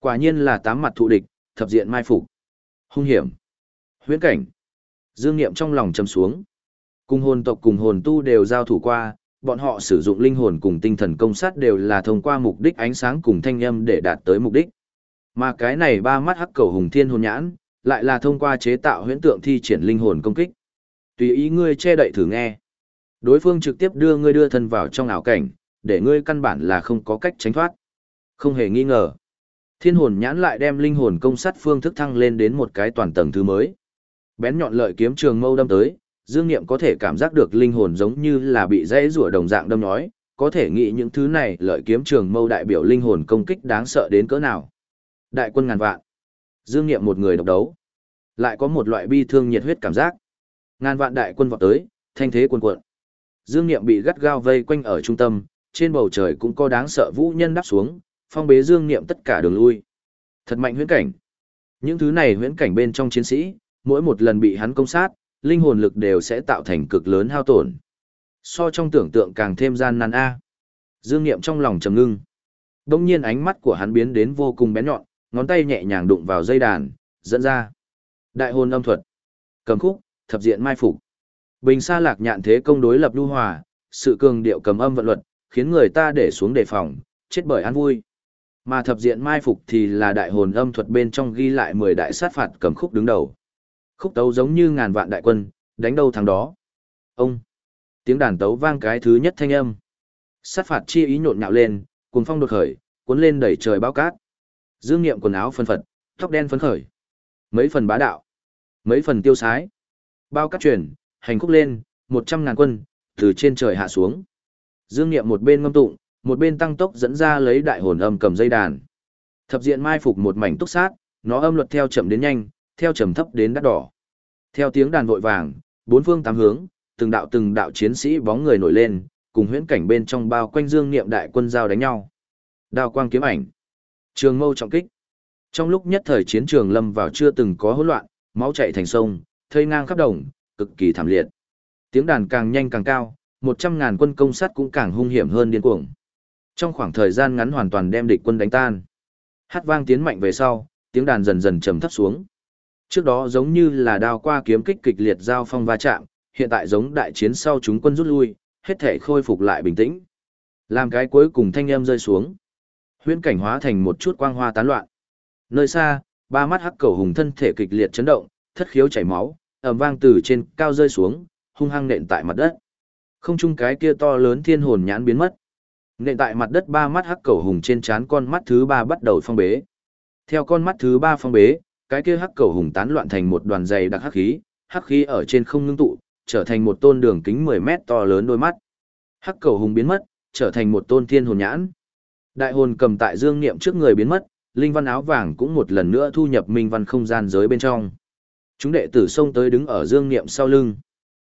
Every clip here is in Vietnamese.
Quả nhiên là tám mặt thụ địch, thập diện mai phục. Hung hiểm. Huyễn cảnh. Dương Niệm trong lòng trầm xuống. Cùng hồn tộc cùng hồn tu đều giao thủ qua, bọn họ sử dụng linh hồn cùng tinh thần công sát đều là thông qua mục đích ánh sáng cùng thanh âm để đạt tới mục đích. Mà cái này ba mắt hắc cầu hùng thiên hồn nhãn, lại là thông qua chế tạo huyễn tượng thi triển linh hồn công kích. Tùy ý ngươi che đậy thử nghe. Đối phương trực tiếp đưa ngươi đưa thân vào trong ảo cảnh, để ngươi căn bản là không có cách tránh thoát. Không hề nghi ngờ. Thiên hồn nhãn lại đem linh hồn công sát phương thức thăng lên đến một cái toàn tầng thứ mới. Bén nhọn lợi kiếm trường mâu đâm tới, Dương Niệm có thể cảm giác được linh hồn giống như là bị dãy rủa đồng dạng đâm nhói, có thể nghĩ những thứ này lợi kiếm trường mâu đại biểu linh hồn công kích đáng sợ đến cỡ nào. Đại quân ngàn vạn. Dương Niệm một người độc đấu. Lại có một loại bi thương nhiệt huyết cảm giác. Ngàn vạn đại quân vọt tới, thanh thế quân cuộn. Dương Niệm bị gắt gao vây quanh ở trung tâm, trên bầu trời cũng có đáng sợ vũ nhân đáp xuống, phong bế Dương Niệm tất cả đường lui. Thật mạnh huyễn cảnh. Những thứ này huyễn cảnh bên trong chiến sĩ, mỗi một lần bị hắn công sát, linh hồn lực đều sẽ tạo thành cực lớn hao tổn. So trong tưởng tượng càng thêm gian nan a. Dương Niệm trong lòng trầm ngưng. Đông nhiên ánh mắt của hắn biến đến vô cùng bén nhọn, ngón tay nhẹ nhàng đụng vào dây đàn, dẫn ra. Đại hồn âm thuật. Cầm khúc, thập diện mai phục. Bình xa lạc nhạn thế công đối lập lưu hòa, sự cường điệu cầm âm vận luật, khiến người ta để xuống đề phòng, chết bởi an vui. Mà thập diện mai phục thì là đại hồn âm thuật bên trong ghi lại 10 đại sát phạt cầm khúc đứng đầu. Khúc tấu giống như ngàn vạn đại quân, đánh đâu thắng đó. Ông! Tiếng đàn tấu vang cái thứ nhất thanh âm. Sát phạt chi ý nhộn nhạo lên, cuồng phong đột khởi, cuốn lên đẩy trời bao cát. Dương nghiệm quần áo phân phật, tóc đen phấn khởi. Mấy phần bá đạo, mấy phần tiêu sái. Bao cát chuyển, hành khúc lên, một trăm ngàn quân, từ trên trời hạ xuống. Dương nghiệm một bên ngâm tụng, một bên tăng tốc dẫn ra lấy đại hồn âm cầm dây đàn. Thập diện mai phục một mảnh túc sát, nó âm luật theo chậm đến nhanh, theo trầm thấp đến đắt đỏ. Theo tiếng đàn vội vàng, bốn phương tám hướng, từng đạo từng đạo chiến sĩ bóng người nổi lên, cùng huyễn cảnh bên trong bao quanh dương niệm đại quân giao đánh nhau. Đao quang kiếm ảnh, trường mâu trọng kích. Trong lúc nhất thời chiến trường lâm vào chưa từng có hỗn loạn, máu chảy thành sông, thây ngang khắp đồng, cực kỳ thảm liệt. Tiếng đàn càng nhanh càng cao, một trăm ngàn quân công sát cũng càng hung hiểm hơn điên cuồng. Trong khoảng thời gian ngắn hoàn toàn đem địch quân đánh tan. Hát vang tiến mạnh về sau, tiếng đàn dần dần trầm thấp xuống. Trước đó giống như là đao qua kiếm kích kịch liệt giao phong va chạm, hiện tại giống đại chiến sau chúng quân rút lui, hết thể khôi phục lại bình tĩnh. Làm cái cuối cùng thanh âm rơi xuống. Huyễn cảnh hóa thành một chút quang hoa tán loạn. Nơi xa, ba mắt hắc cầu hùng thân thể kịch liệt chấn động, thất khiếu chảy máu, ầm vang từ trên cao rơi xuống, hung hăng nện tại mặt đất. Không chung cái kia to lớn thiên hồn nhãn biến mất. Nện tại mặt đất ba mắt hắc cầu hùng trên trán con mắt thứ ba bắt đầu phong bế. Theo con mắt thứ ba phong bế, cái kia hắc cầu hùng tán loạn thành một đoàn dày đặc hắc khí, hắc khí ở trên không ngưng tụ, trở thành một tôn đường kính 10 mét to lớn đôi mắt. Hắc cầu hùng biến mất, trở thành một tôn thiên hồn nhãn. Đại hồn cầm tại dương niệm trước người biến mất, linh văn áo vàng cũng một lần nữa thu nhập minh văn không gian giới bên trong. Chúng đệ tử xông tới đứng ở dương niệm sau lưng.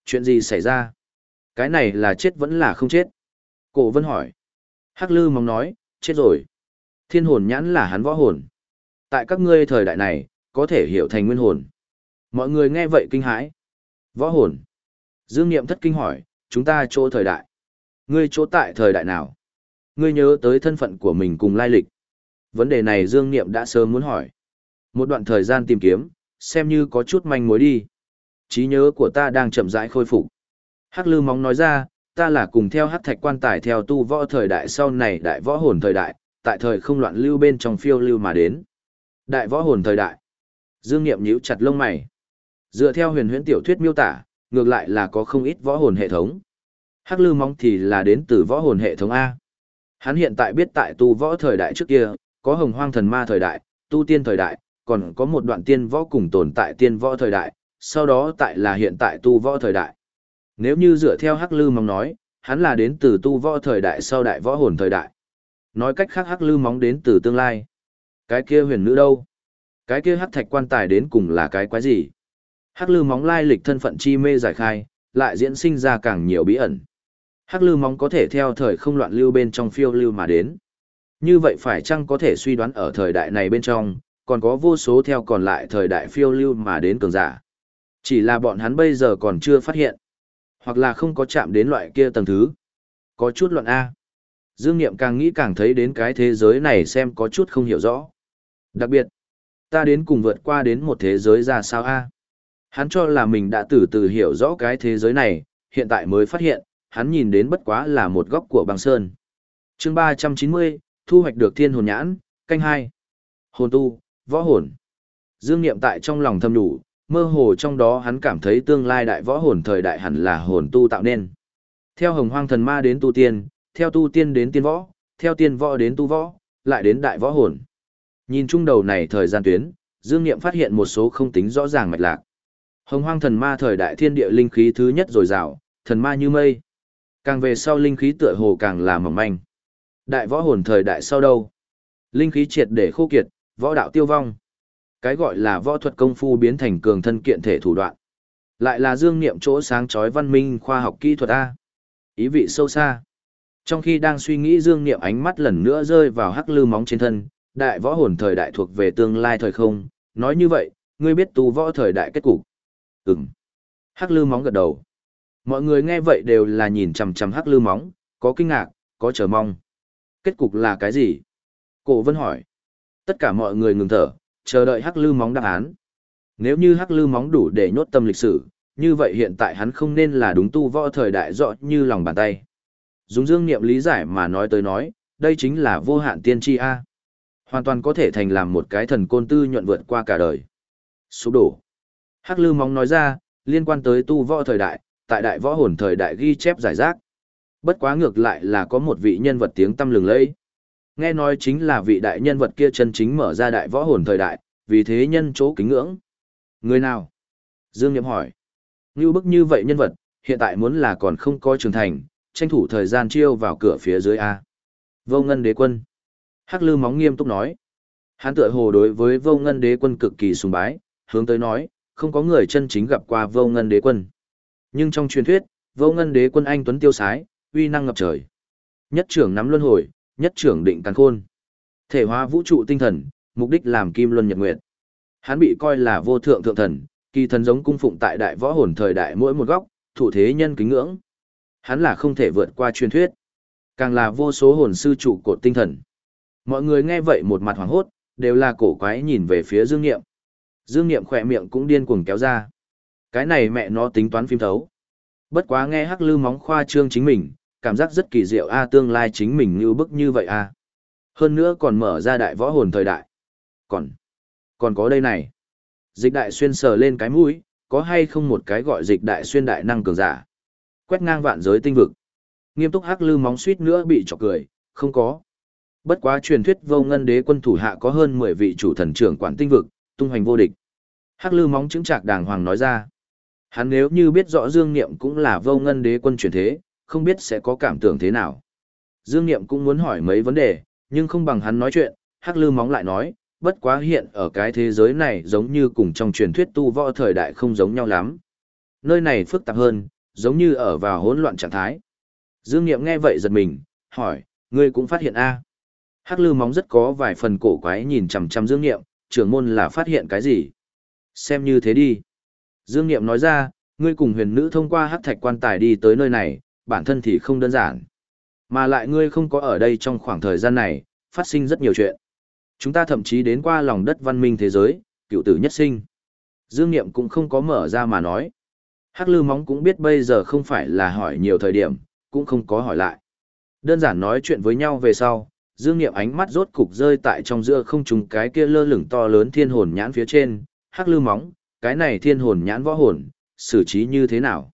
Chuyện gì xảy ra? Cái này là chết vẫn là không chết? Cổ vân hỏi. Hắc lư mong nói, chết rồi. Thiên hồn nhãn là hắn võ hồn. Tại các ngươi thời đại này, có thể hiểu thành nguyên hồn. Mọi người nghe vậy kinh hãi. Võ hồn. Dương Niệm thất kinh hỏi, chúng ta chỗ thời đại. Ngươi chỗ tại thời đại nào? Ngươi nhớ tới thân phận của mình cùng lai lịch. Vấn đề này Dương Niệm đã sớm muốn hỏi. Một đoạn thời gian tìm kiếm, xem như có chút manh mối đi. trí nhớ của ta đang chậm rãi khôi phục. Hắc Lư Móng nói ra, ta là cùng theo hát Thạch quan tài theo tu võ thời đại sau này đại võ hồn thời đại, tại thời không loạn lưu bên trong phiêu lưu mà đến. Đại võ hồn thời đại. Dương Niệm nhíu chặt lông mày. Dựa theo huyền huyễn tiểu thuyết miêu tả, ngược lại là có không ít võ hồn hệ thống. Hắc Lư Mong thì là đến từ võ hồn hệ thống A. Hắn hiện tại biết tại tu võ thời đại trước kia, có hồng hoang thần ma thời đại, tu tiên thời đại, còn có một đoạn tiên võ cùng tồn tại tiên võ thời đại, sau đó tại là hiện tại tu võ thời đại. Nếu như dựa theo Hắc Lư Móng nói, hắn là đến từ tu võ thời đại sau đại võ hồn thời đại. Nói cách khác Hắc Lư Móng đến từ tương lai. Cái kia huyền nữ đâu? Cái kia hắc thạch quan tài đến cùng là cái quái gì? Hắc lư móng lai lịch thân phận chi mê giải khai, lại diễn sinh ra càng nhiều bí ẩn. Hắc lư móng có thể theo thời không loạn lưu bên trong phiêu lưu mà đến. Như vậy phải chăng có thể suy đoán ở thời đại này bên trong, còn có vô số theo còn lại thời đại phiêu lưu mà đến cường giả. Chỉ là bọn hắn bây giờ còn chưa phát hiện, hoặc là không có chạm đến loại kia tầng thứ. Có chút luận A. Dương Niệm càng nghĩ càng thấy đến cái thế giới này xem có chút không hiểu rõ. Đặc biệt, ta đến cùng vượt qua đến một thế giới ra sao a? Hắn cho là mình đã từ từ hiểu rõ cái thế giới này, hiện tại mới phát hiện, hắn nhìn đến bất quá là một góc của băng sơn. chương 390, thu hoạch được thiên hồn nhãn, canh hai Hồn tu, võ hồn. Dương Niệm tại trong lòng thâm đủ, mơ hồ trong đó hắn cảm thấy tương lai đại võ hồn thời đại hẳn là hồn tu tạo nên. Theo hồng hoang thần ma đến tu tiên, theo tu tiên đến tiên võ, theo tiên võ đến tu võ, lại đến đại võ hồn. Nhìn chung đầu này thời gian tuyến, Dương Niệm phát hiện một số không tính rõ ràng mạch lạc. Hồng hoang thần ma thời đại thiên địa linh khí thứ nhất rồi rào, thần ma như mây. Càng về sau linh khí tựa hồ càng là mỏng manh. Đại võ hồn thời đại sau đâu? Linh khí triệt để khô kiệt, võ đạo tiêu vong. Cái gọi là võ thuật công phu biến thành cường thân kiện thể thủ đoạn. Lại là dương niệm chỗ sáng chói văn minh khoa học kỹ thuật A. Ý vị sâu xa. Trong khi đang suy nghĩ dương niệm ánh mắt lần nữa rơi vào hắc lư móng trên thân, đại võ hồn thời đại thuộc về tương lai thời không, nói như vậy, ngươi biết tu võ thời đại kết cục. Ừm. Hắc lư móng gật đầu. Mọi người nghe vậy đều là nhìn chằm chằm hắc lư móng, có kinh ngạc, có chờ mong. Kết cục là cái gì? Cổ vân hỏi. Tất cả mọi người ngừng thở, chờ đợi hắc lư móng đáp án. Nếu như hắc lư móng đủ để nhốt tâm lịch sử, như vậy hiện tại hắn không nên là đúng tu võ thời đại rõ như lòng bàn tay. Dùng dương niệm lý giải mà nói tới nói, đây chính là vô hạn tiên tri A. Hoàn toàn có thể thành làm một cái thần côn tư nhuận vượt qua cả đời. Sụp đổ. Hắc lư móng nói ra, liên quan tới tu võ thời đại, tại đại võ hồn thời đại ghi chép giải rác. Bất quá ngược lại là có một vị nhân vật tiếng tâm lừng lẫy. Nghe nói chính là vị đại nhân vật kia chân chính mở ra đại võ hồn thời đại, vì thế nhân chỗ kính ngưỡng. Người nào? Dương Niệm hỏi. Như bức như vậy nhân vật, hiện tại muốn là còn không coi trưởng thành, tranh thủ thời gian chiêu vào cửa phía dưới A. Vô ngân đế quân. Hắc lư móng nghiêm túc nói. Hắn tựa hồ đối với vô ngân đế quân cực kỳ sùng bái, hướng tới nói, không có người chân chính gặp qua vô ngân đế quân. Nhưng trong truyền thuyết, vô ngân đế quân anh tuấn tiêu sái, uy năng ngập trời. Nhất trưởng nắm luân hồi, nhất trưởng định càn khôn. Thể hóa vũ trụ tinh thần, mục đích làm kim luân nhật nguyệt. Hắn bị coi là vô thượng thượng thần, kỳ thần giống cung phụng tại đại võ hồn thời đại mỗi một góc, thủ thế nhân kính ngưỡng. Hắn là không thể vượt qua truyền thuyết, càng là vô số hồn sư trụ cột tinh thần. Mọi người nghe vậy một mặt hoảng hốt, đều là cổ quái nhìn về phía Dương Nghiệm. Dương Nghiệm khỏe miệng cũng điên cuồng kéo ra. Cái này mẹ nó tính toán phim thấu. Bất quá nghe hắc lư móng khoa trương chính mình, cảm giác rất kỳ diệu a tương lai chính mình như bức như vậy a. Hơn nữa còn mở ra đại võ hồn thời đại. Còn, còn có đây này. Dịch đại xuyên sờ lên cái mũi, có hay không một cái gọi dịch đại xuyên đại năng cường giả. Quét ngang vạn giới tinh vực. Nghiêm túc hắc lư móng suýt nữa bị chọc cười, không có. Bất quá truyền thuyết vô ngân đế quân thủ hạ có hơn 10 vị chủ thần trưởng quản tinh vực, tung hoành vô địch. Hắc lư móng chứng trạc đàng hoàng nói ra. Hắn nếu như biết rõ Dương Niệm cũng là vô ngân đế quân truyền thế, không biết sẽ có cảm tưởng thế nào. Dương Niệm cũng muốn hỏi mấy vấn đề, nhưng không bằng hắn nói chuyện, Hắc Lư Móng lại nói, bất quá hiện ở cái thế giới này giống như cùng trong truyền thuyết tu võ thời đại không giống nhau lắm. Nơi này phức tạp hơn, giống như ở vào hỗn loạn trạng thái. Dương Niệm nghe vậy giật mình, hỏi, ngươi cũng phát hiện a? Hắc Lư Móng rất có vài phần cổ quái nhìn chằm chằm Dương Niệm, trưởng môn là phát hiện cái gì? Xem như thế đi. Dương Niệm nói ra, ngươi cùng huyền nữ thông qua hắc thạch quan tài đi tới nơi này, bản thân thì không đơn giản. Mà lại ngươi không có ở đây trong khoảng thời gian này, phát sinh rất nhiều chuyện. Chúng ta thậm chí đến qua lòng đất văn minh thế giới, cựu tử nhất sinh. Dương Niệm cũng không có mở ra mà nói. Hắc Lư Móng cũng biết bây giờ không phải là hỏi nhiều thời điểm, cũng không có hỏi lại. Đơn giản nói chuyện với nhau về sau, Dương Niệm ánh mắt rốt cục rơi tại trong giữa không trùng cái kia lơ lửng to lớn thiên hồn nhãn phía trên, Hắc Lư Móng, cái này thiên hồn nhãn võ hồn, xử trí như thế nào?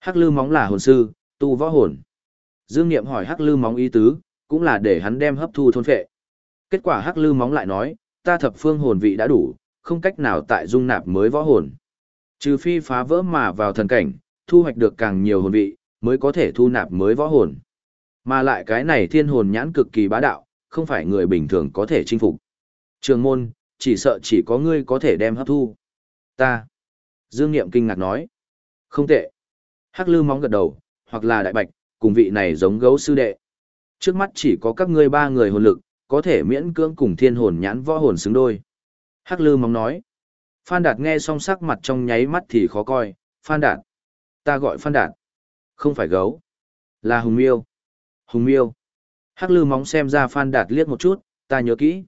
Hắc Lư Móng là hồn sư, tu võ hồn. Dương Niệm hỏi Hắc Lư Móng ý tứ, cũng là để hắn đem hấp thu thôn phệ. Kết quả Hắc Lư Móng lại nói, ta thập phương hồn vị đã đủ, không cách nào tại dung nạp mới võ hồn. Trừ phi phá vỡ mà vào thần cảnh, thu hoạch được càng nhiều hồn vị, mới có thể thu nạp mới võ hồn. Mà lại cái này thiên hồn nhãn cực kỳ bá đạo, không phải người bình thường có thể chinh phục. Trường môn, chỉ sợ chỉ có ngươi có thể đem hấp thu. Ta. Dương Niệm kinh ngạc nói. Không tệ. Hắc lư móng gật đầu, hoặc là đại bạch, cùng vị này giống gấu sư đệ. Trước mắt chỉ có các ngươi ba người hồn lực, có thể miễn cưỡng cùng thiên hồn nhãn võ hồn xứng đôi. Hắc lư móng nói. Phan Đạt nghe xong sắc mặt trong nháy mắt thì khó coi. Phan Đạt. Ta gọi Phan Đạt. Không phải gấu. Là Hùng Miêu. Hùng Miêu. Hắc lư móng xem ra Phan Đạt liếc một chút, ta nhớ kỹ.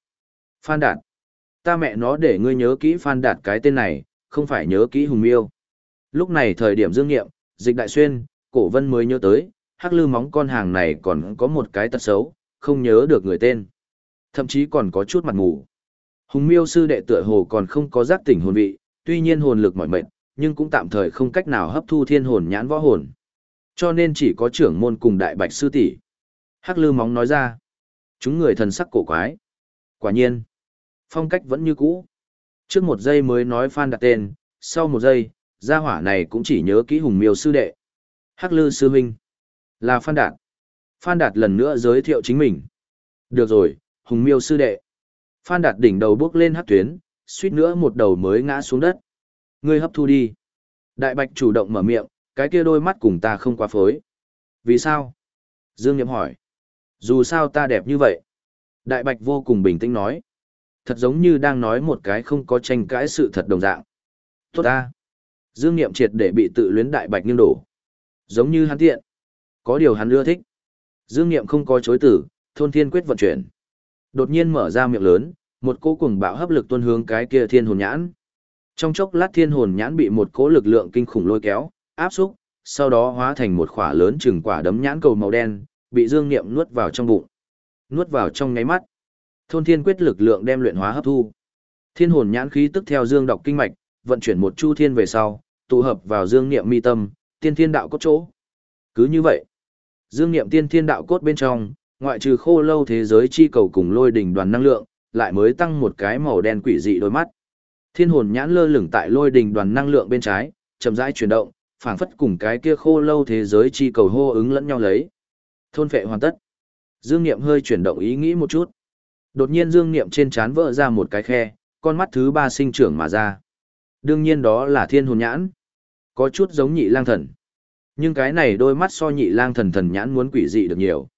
Phan Đạt. Ta mẹ nó để ngươi nhớ kỹ Phan Đạt cái tên này, không phải nhớ kỹ Hùng Miêu. Lúc này thời điểm dương nghiệm, dịch đại xuyên, cổ vân mới nhớ tới, hắc lư móng con hàng này còn có một cái tật xấu, không nhớ được người tên. Thậm chí còn có chút mặt ngủ. Hùng miêu sư đệ tựa hồ còn không có giác tỉnh hồn vị, tuy nhiên hồn lực mỏi mệt, nhưng cũng tạm thời không cách nào hấp thu thiên hồn nhãn võ hồn. Cho nên chỉ có trưởng môn cùng đại bạch sư tỷ. Hắc lư móng nói ra. Chúng người thần sắc cổ quái. Quả nhiên. Phong cách vẫn như cũ. Trước một giây mới nói phan đặt tên, sau một giây, gia hỏa này cũng chỉ nhớ kỹ hùng miêu sư đệ. Hắc lư sư Minh Là phan đạt. Phan đạt lần nữa giới thiệu chính mình. Được rồi, hùng miêu sư đệ. Phan đạt đỉnh đầu bước lên hắc tuyến, suýt nữa một đầu mới ngã xuống đất. Ngươi hấp thu đi. Đại bạch chủ động mở miệng, cái kia đôi mắt cùng ta không quá phối. Vì sao? Dương Niệm hỏi. Dù sao ta đẹp như vậy. Đại bạch vô cùng bình tĩnh nói. Thật giống như đang nói một cái không có tranh cãi sự thật đồng dạng. Tốt ta. Dương Niệm triệt để bị tự luyến đại bạch nghiêng đổ. Giống như hắn tiện. Có điều hắn ưa thích. Dương Niệm không có chối tử, thôn thiên quyết vận chuyển. Đột nhiên mở ra miệng lớn, một cỗ cuồng bạo hấp lực tuôn hướng cái kia thiên hồn nhãn. Trong chốc lát thiên hồn nhãn bị một cỗ lực lượng kinh khủng lôi kéo, áp xúc, sau đó hóa thành một quả lớn chừng quả đấm nhãn cầu màu đen, bị Dương Niệm nuốt vào trong bụng. Nuốt vào trong ngáy mắt. Thôn thiên quyết lực lượng đem luyện hóa hấp thu. Thiên hồn nhãn khí tức theo Dương đọc kinh mạch, vận chuyển một chu thiên về sau, tụ hợp vào Dương Niệm mi tâm, tiên thiên đạo cốt chỗ. Cứ như vậy, Dương Niệm tiên thiên đạo cốt bên trong, ngoại trừ khô lâu thế giới chi cầu cùng lôi đỉnh đoàn năng lượng, lại mới tăng một cái màu đen quỷ dị đôi mắt. Thiên hồn nhãn lơ lửng tại lôi đỉnh đoàn năng lượng bên trái, chậm rãi chuyển động, phảng phất cùng cái kia khô lâu thế giới chi cầu hô ứng lẫn nhau lấy. Thôn phệ hoàn tất. Dương Niệm hơi chuyển động ý nghĩ một chút. Đột nhiên Dương Niệm trên trán vỡ ra một cái khe, con mắt thứ ba sinh trưởng mà ra. Đương nhiên đó là thiên hồn nhãn. Có chút giống nhị lang thần. Nhưng cái này đôi mắt so nhị lang thần thần nhãn muốn quỷ dị được nhiều.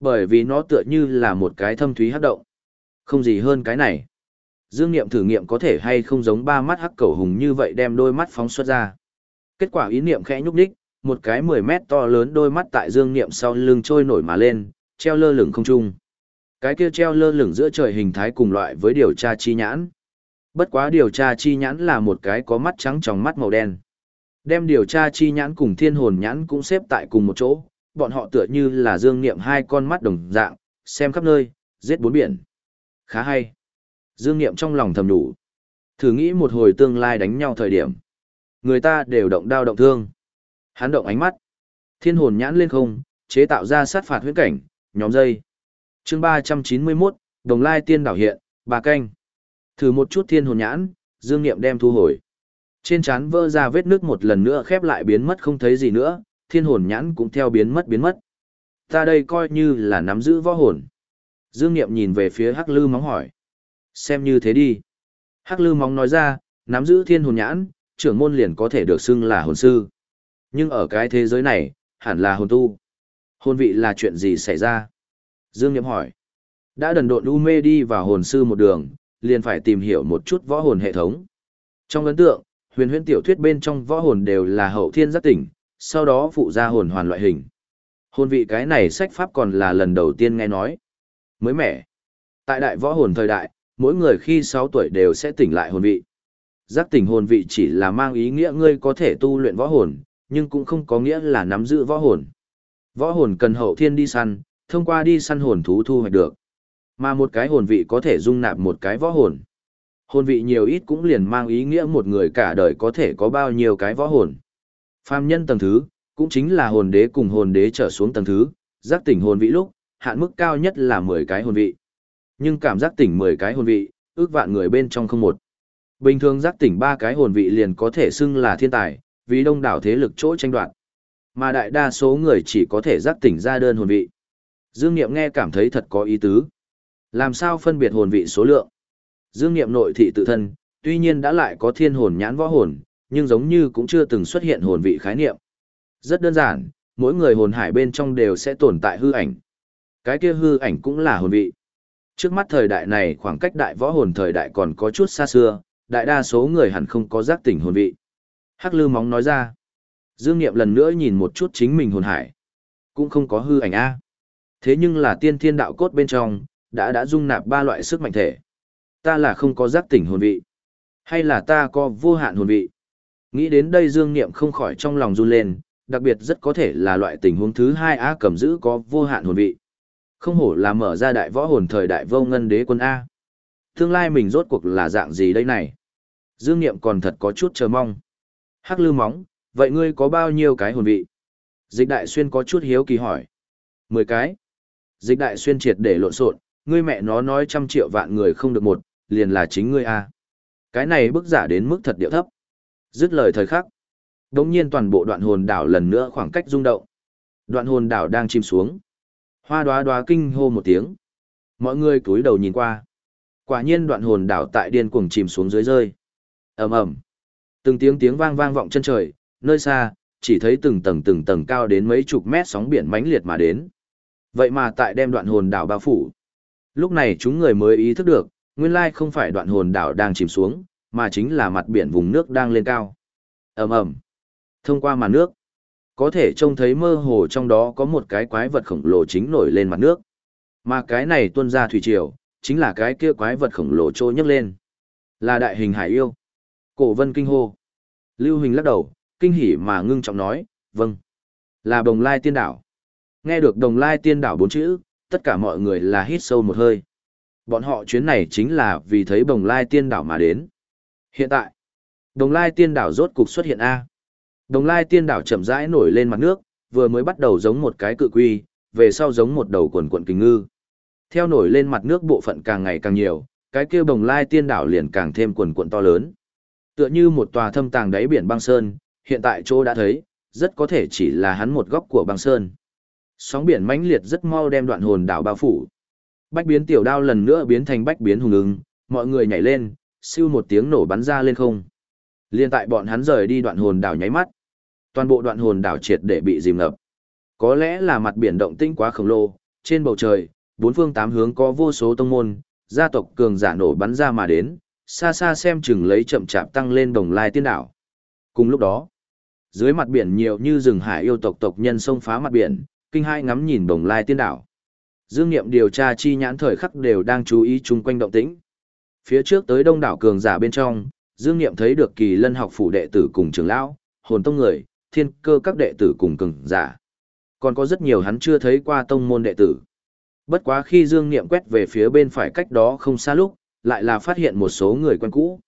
Bởi vì nó tựa như là một cái thâm thúy hắc động. Không gì hơn cái này. Dương Niệm thử nghiệm có thể hay không giống ba mắt hắc cầu hùng như vậy đem đôi mắt phóng xuất ra. Kết quả ý niệm khẽ nhúc đích một cái 10 mét to lớn đôi mắt tại Dương Niệm sau lưng trôi nổi mà lên, treo lơ lửng không trung. Cái kia treo lơ lửng giữa trời hình thái cùng loại với điều tra chi nhãn. Bất quá điều tra chi nhãn là một cái có mắt trắng trong mắt màu đen. Đem điều tra chi nhãn cùng thiên hồn nhãn cũng xếp tại cùng một chỗ, bọn họ tựa như là dương niệm hai con mắt đồng dạng, xem khắp nơi, giết bốn biển. Khá hay. Dương niệm trong lòng thầm đủ. Thử nghĩ một hồi tương lai đánh nhau thời điểm. Người ta đều động đao động thương. Hắn động ánh mắt. Thiên hồn nhãn lên không, chế tạo ra sát phạt huyễn cảnh, nhóm dây. chương ba trăm chín mươi 391, đồng lai tiên đảo hiện, bà canh. Thử một chút thiên hồn nhãn, dương niệm đem thu hồi. Trên trán vỡ ra vết nước một lần nữa khép lại biến mất không thấy gì nữa, thiên hồn nhãn cũng theo biến mất biến mất. Ta đây coi như là nắm giữ võ hồn. Dương Niệm nhìn về phía Hắc Lư Móng hỏi. Xem như thế đi. Hắc Lư Móng nói ra, nắm giữ thiên hồn nhãn, trưởng môn liền có thể được xưng là hồn sư. Nhưng ở cái thế giới này, hẳn là hồn tu. Hồn vị là chuyện gì xảy ra? Dương Niệm hỏi. Đã đần độn u mê đi vào hồn sư một đường, liền phải tìm hiểu một chút võ hồn hệ thống. Trong ấn tượng, huyền huyễn tiểu thuyết bên trong võ hồn đều là hậu thiên giác tỉnh, sau đó phụ ra hồn hoàn loại hình. Hồn vị cái này sách pháp còn là lần đầu tiên nghe nói. Mới mẻ. Tại đại võ hồn thời đại, mỗi người khi 6 tuổi đều sẽ tỉnh lại hồn vị. Giác tỉnh hồn vị chỉ là mang ý nghĩa ngươi có thể tu luyện võ hồn, nhưng cũng không có nghĩa là nắm giữ võ hồn. Võ hồn cần hậu thiên đi săn, thông qua đi săn hồn thú thu hoạch được. Mà một cái hồn vị có thể dung nạp một cái võ hồn. Hồn vị nhiều ít cũng liền mang ý nghĩa một người cả đời có thể có bao nhiêu cái võ hồn. Phàm nhân tầng thứ, cũng chính là hồn đế cùng hồn đế trở xuống tầng thứ, giác tỉnh hồn vị lúc, hạn mức cao nhất là 10 cái hồn vị. Nhưng cảm giác tỉnh 10 cái hồn vị, ước vạn người bên trong không một. Bình thường giác tỉnh 3 cái hồn vị liền có thể xưng là thiên tài, vì đông đảo thế lực chỗ tranh đoạt. Mà đại đa số người chỉ có thể giác tỉnh ra đơn hồn vị. Dương Niệm nghe cảm thấy thật có ý tứ. Làm sao phân biệt hồn vị số lượng? Dương Niệm nội thị tự thân, tuy nhiên đã lại có thiên hồn nhãn võ hồn, nhưng giống như cũng chưa từng xuất hiện hồn vị khái niệm. Rất đơn giản, mỗi người hồn hải bên trong đều sẽ tồn tại hư ảnh. Cái kia hư ảnh cũng là hồn vị. Trước mắt thời đại này khoảng cách đại võ hồn thời đại còn có chút xa xưa, đại đa số người hẳn không có giác tỉnh hồn vị. Hắc lư móng nói ra. Dương Niệm lần nữa nhìn một chút chính mình hồn hải. Cũng không có hư ảnh A. Thế nhưng là tiên thiên đạo cốt bên trong, đã đã dung nạp ba loại sức mạnh thể. Ta là không có giác tỉnh hồn vị. Hay là ta có vô hạn hồn vị? Nghĩ đến đây Dương Niệm không khỏi trong lòng run lên, đặc biệt rất có thể là loại tình huống thứ hai A cầm giữ có vô hạn hồn vị. Không hổ là mở ra đại võ hồn thời đại vô ngân đế quân A. Tương lai mình rốt cuộc là dạng gì đây này? Dương Niệm còn thật có chút chờ mong. Hắc lư móng, vậy ngươi có bao nhiêu cái hồn vị? Dịch đại xuyên có chút hiếu kỳ hỏi. Mười cái. Dịch đại xuyên triệt để lộn xộn, ngươi mẹ nó nói trăm triệu vạn người không được một, liền là chính ngươi a. Cái này bức giả đến mức thật điệu thấp. Dứt lời thời khắc. Đống nhiên toàn bộ đoạn hồn đảo lần nữa khoảng cách rung động. Đoạn hồn đảo đang chìm xuống. Hoa đoá đoá kinh hô một tiếng. Mọi người cúi đầu nhìn qua. Quả nhiên đoạn hồn đảo tại điên cuồng chìm xuống dưới rơi. ầm ầm, Từng tiếng tiếng vang vang vọng chân trời, nơi xa, chỉ thấy từng tầng từng tầng cao đến mấy chục mét sóng biển mãnh liệt mà đến. Vậy mà tại đem đoạn hồn đảo bao phủ. Lúc này chúng người mới ý thức được, nguyên lai không phải đoạn hồn đảo đang chìm xuống, mà chính là mặt biển vùng nước đang lên cao. ầm ầm Thông qua màn nước, có thể trông thấy mơ hồ trong đó có một cái quái vật khổng lồ chính nổi lên mặt nước. Mà cái này tuôn ra thủy triều, chính là cái kia quái vật khổng lồ trôi nhấc lên. Là đại hình hải yêu. Cổ vân kinh hô. Lưu Hình lắc đầu, kinh hỉ mà ngưng trọng nói, vâng. Là đồng lai tiên đảo. Nghe được đồng lai tiên đảo bốn chữ, tất cả mọi người là hít sâu một hơi. Bọn họ chuyến này chính là vì thấy bồng lai tiên đảo mà đến. Hiện tại, đồng lai tiên đảo rốt cục xuất hiện A. Đồng lai tiên đảo chậm rãi nổi lên mặt nước, vừa mới bắt đầu giống một cái cự quy, về sau giống một đầu quần quận kình ngư. Theo nổi lên mặt nước bộ phận càng ngày càng nhiều, cái kia bồng lai tiên đảo liền càng thêm quần quận to lớn. Tựa như một tòa thâm tàng đáy biển băng sơn, hiện tại chỗ đã thấy, rất có thể chỉ là hắn một góc của băng sơn. Sóng biển mãnh liệt rất mau đem đoạn hồn đảo bao phủ. Bách biến tiểu đao lần nữa biến thành bách biến hùng ứng, mọi người nhảy lên, siêu một tiếng nổ bắn ra lên không. Liên tại bọn hắn rời đi đoạn hồn đảo nháy mắt. Toàn bộ đoạn hồn đảo triệt để bị dìm ngập. Có lẽ là mặt biển động tinh quá khổng lồ, trên bầu trời, bốn phương tám hướng có vô số tông môn, gia tộc cường giả nổ bắn ra mà đến, xa xa xem chừng lấy chậm chạp tăng lên đồng lai tiên đảo. Cùng lúc đó, dưới mặt biển nhiều như rừng hải yêu tộc tộc nhân xông phá mặt biển, kinh hai ngắm nhìn đồng lai tiên đảo. Dương nghiệm điều tra chi nhãn thời khắc đều đang chú ý chung quanh động tĩnh. Phía trước tới đông đảo cường giả bên trong, Dương nghiệm thấy được kỳ lân học phủ đệ tử cùng trường lão, hồn tông người, thiên cơ các đệ tử cùng cường giả. Còn có rất nhiều hắn chưa thấy qua tông môn đệ tử. Bất quá khi Dương Niệm quét về phía bên phải cách đó không xa lúc, lại là phát hiện một số người quen cũ.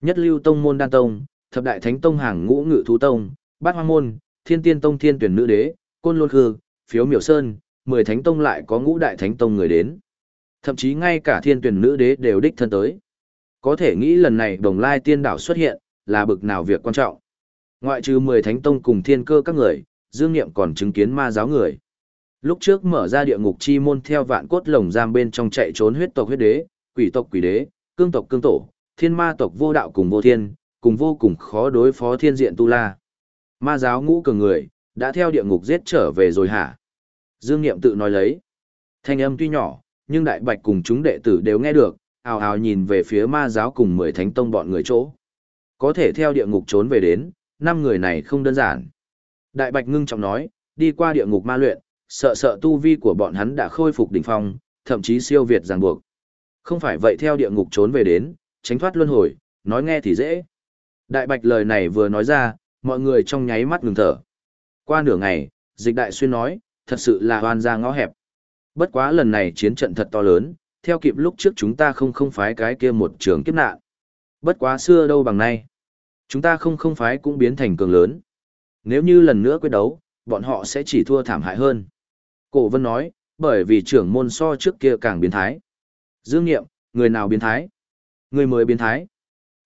Nhất lưu tông môn đan tông, thập đại thánh tông hàng ngũ ngự thú tông, bát hoang môn, thiên tiên tông thiên tuyển nữ đế, côn lôn khư, phiếu miểu sơn, mười thánh tông lại có ngũ đại thánh tông người đến. Thậm chí ngay cả thiên tuyển nữ đế đều đích thân tới. Có thể nghĩ lần này đồng lai tiên đảo xuất hiện, là bực nào việc quan trọng. Ngoại trừ mười thánh tông cùng thiên cơ các người, Dương Niệm còn chứng kiến ma giáo người. Lúc trước mở ra địa ngục chi môn theo vạn cốt lồng giam bên trong chạy trốn huyết tộc huyết đế, quỷ tộc quỷ đế, cương tộc cương tổ, thiên ma tộc vô đạo cùng vô thiên, cùng vô cùng khó đối phó thiên diện tu la. Ma giáo ngũ cường người, đã theo địa ngục giết trở về rồi hả? Dương Niệm tự nói lấy. Thanh âm tuy nhỏ, nhưng đại bạch cùng chúng đệ tử đều nghe được, ào ào nhìn về phía ma giáo cùng mười thánh tông bọn người chỗ. Có thể theo địa ngục trốn về đến, năm người này không đơn giản. Đại bạch ngưng trọng nói, đi qua địa ngục ma luyện, sợ sợ tu vi của bọn hắn đã khôi phục đỉnh phong, thậm chí siêu việt ràng buộc. Không phải vậy theo địa ngục trốn về đến, tránh thoát luân hồi, nói nghe thì dễ. Đại bạch lời này vừa nói ra, mọi người trong nháy mắt ngừng thở. Qua nửa ngày, dịch đại xuyên nói, thật sự là hoan ra ngõ hẹp. Bất quá lần này chiến trận thật to lớn, theo kịp lúc trước chúng ta không không phái cái kia một trường kiếp nạn. Bất quá xưa đâu bằng nay. Chúng ta không không phái cũng biến thành cường lớn. Nếu như lần nữa quyết đấu, bọn họ sẽ chỉ thua thảm hại hơn. Cổ vân nói, bởi vì trưởng môn so trước kia càng biến thái. Dương nghiệm, người nào biến thái? Người mới biến thái.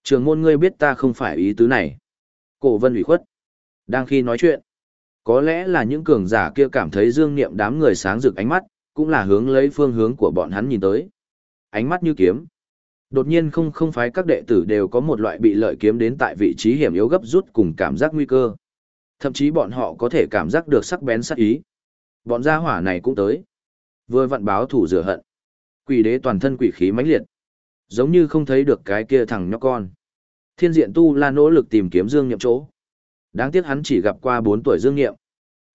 Trưởng môn ngươi biết ta không phải ý tứ này. Cổ vân ủy khuất. Đang khi nói chuyện, có lẽ là những cường giả kia cảm thấy dương niệm đám người sáng rực ánh mắt, cũng là hướng lấy phương hướng của bọn hắn nhìn tới. Ánh mắt như kiếm. Đột nhiên không không phái các đệ tử đều có một loại bị lợi kiếm đến tại vị trí hiểm yếu gấp rút cùng cảm giác nguy cơ. Thậm chí bọn họ có thể cảm giác được sắc bén sắc ý. Bọn gia hỏa này cũng tới. Vừa vặn báo thủ rửa hận. Quỷ đế toàn thân quỷ khí mãnh liệt. Giống như không thấy được cái kia thằng nhóc con. Thiên diện tu la nỗ lực tìm kiếm Dương Niệm chỗ. Đáng tiếc hắn chỉ gặp qua 4 tuổi Dương Niệm.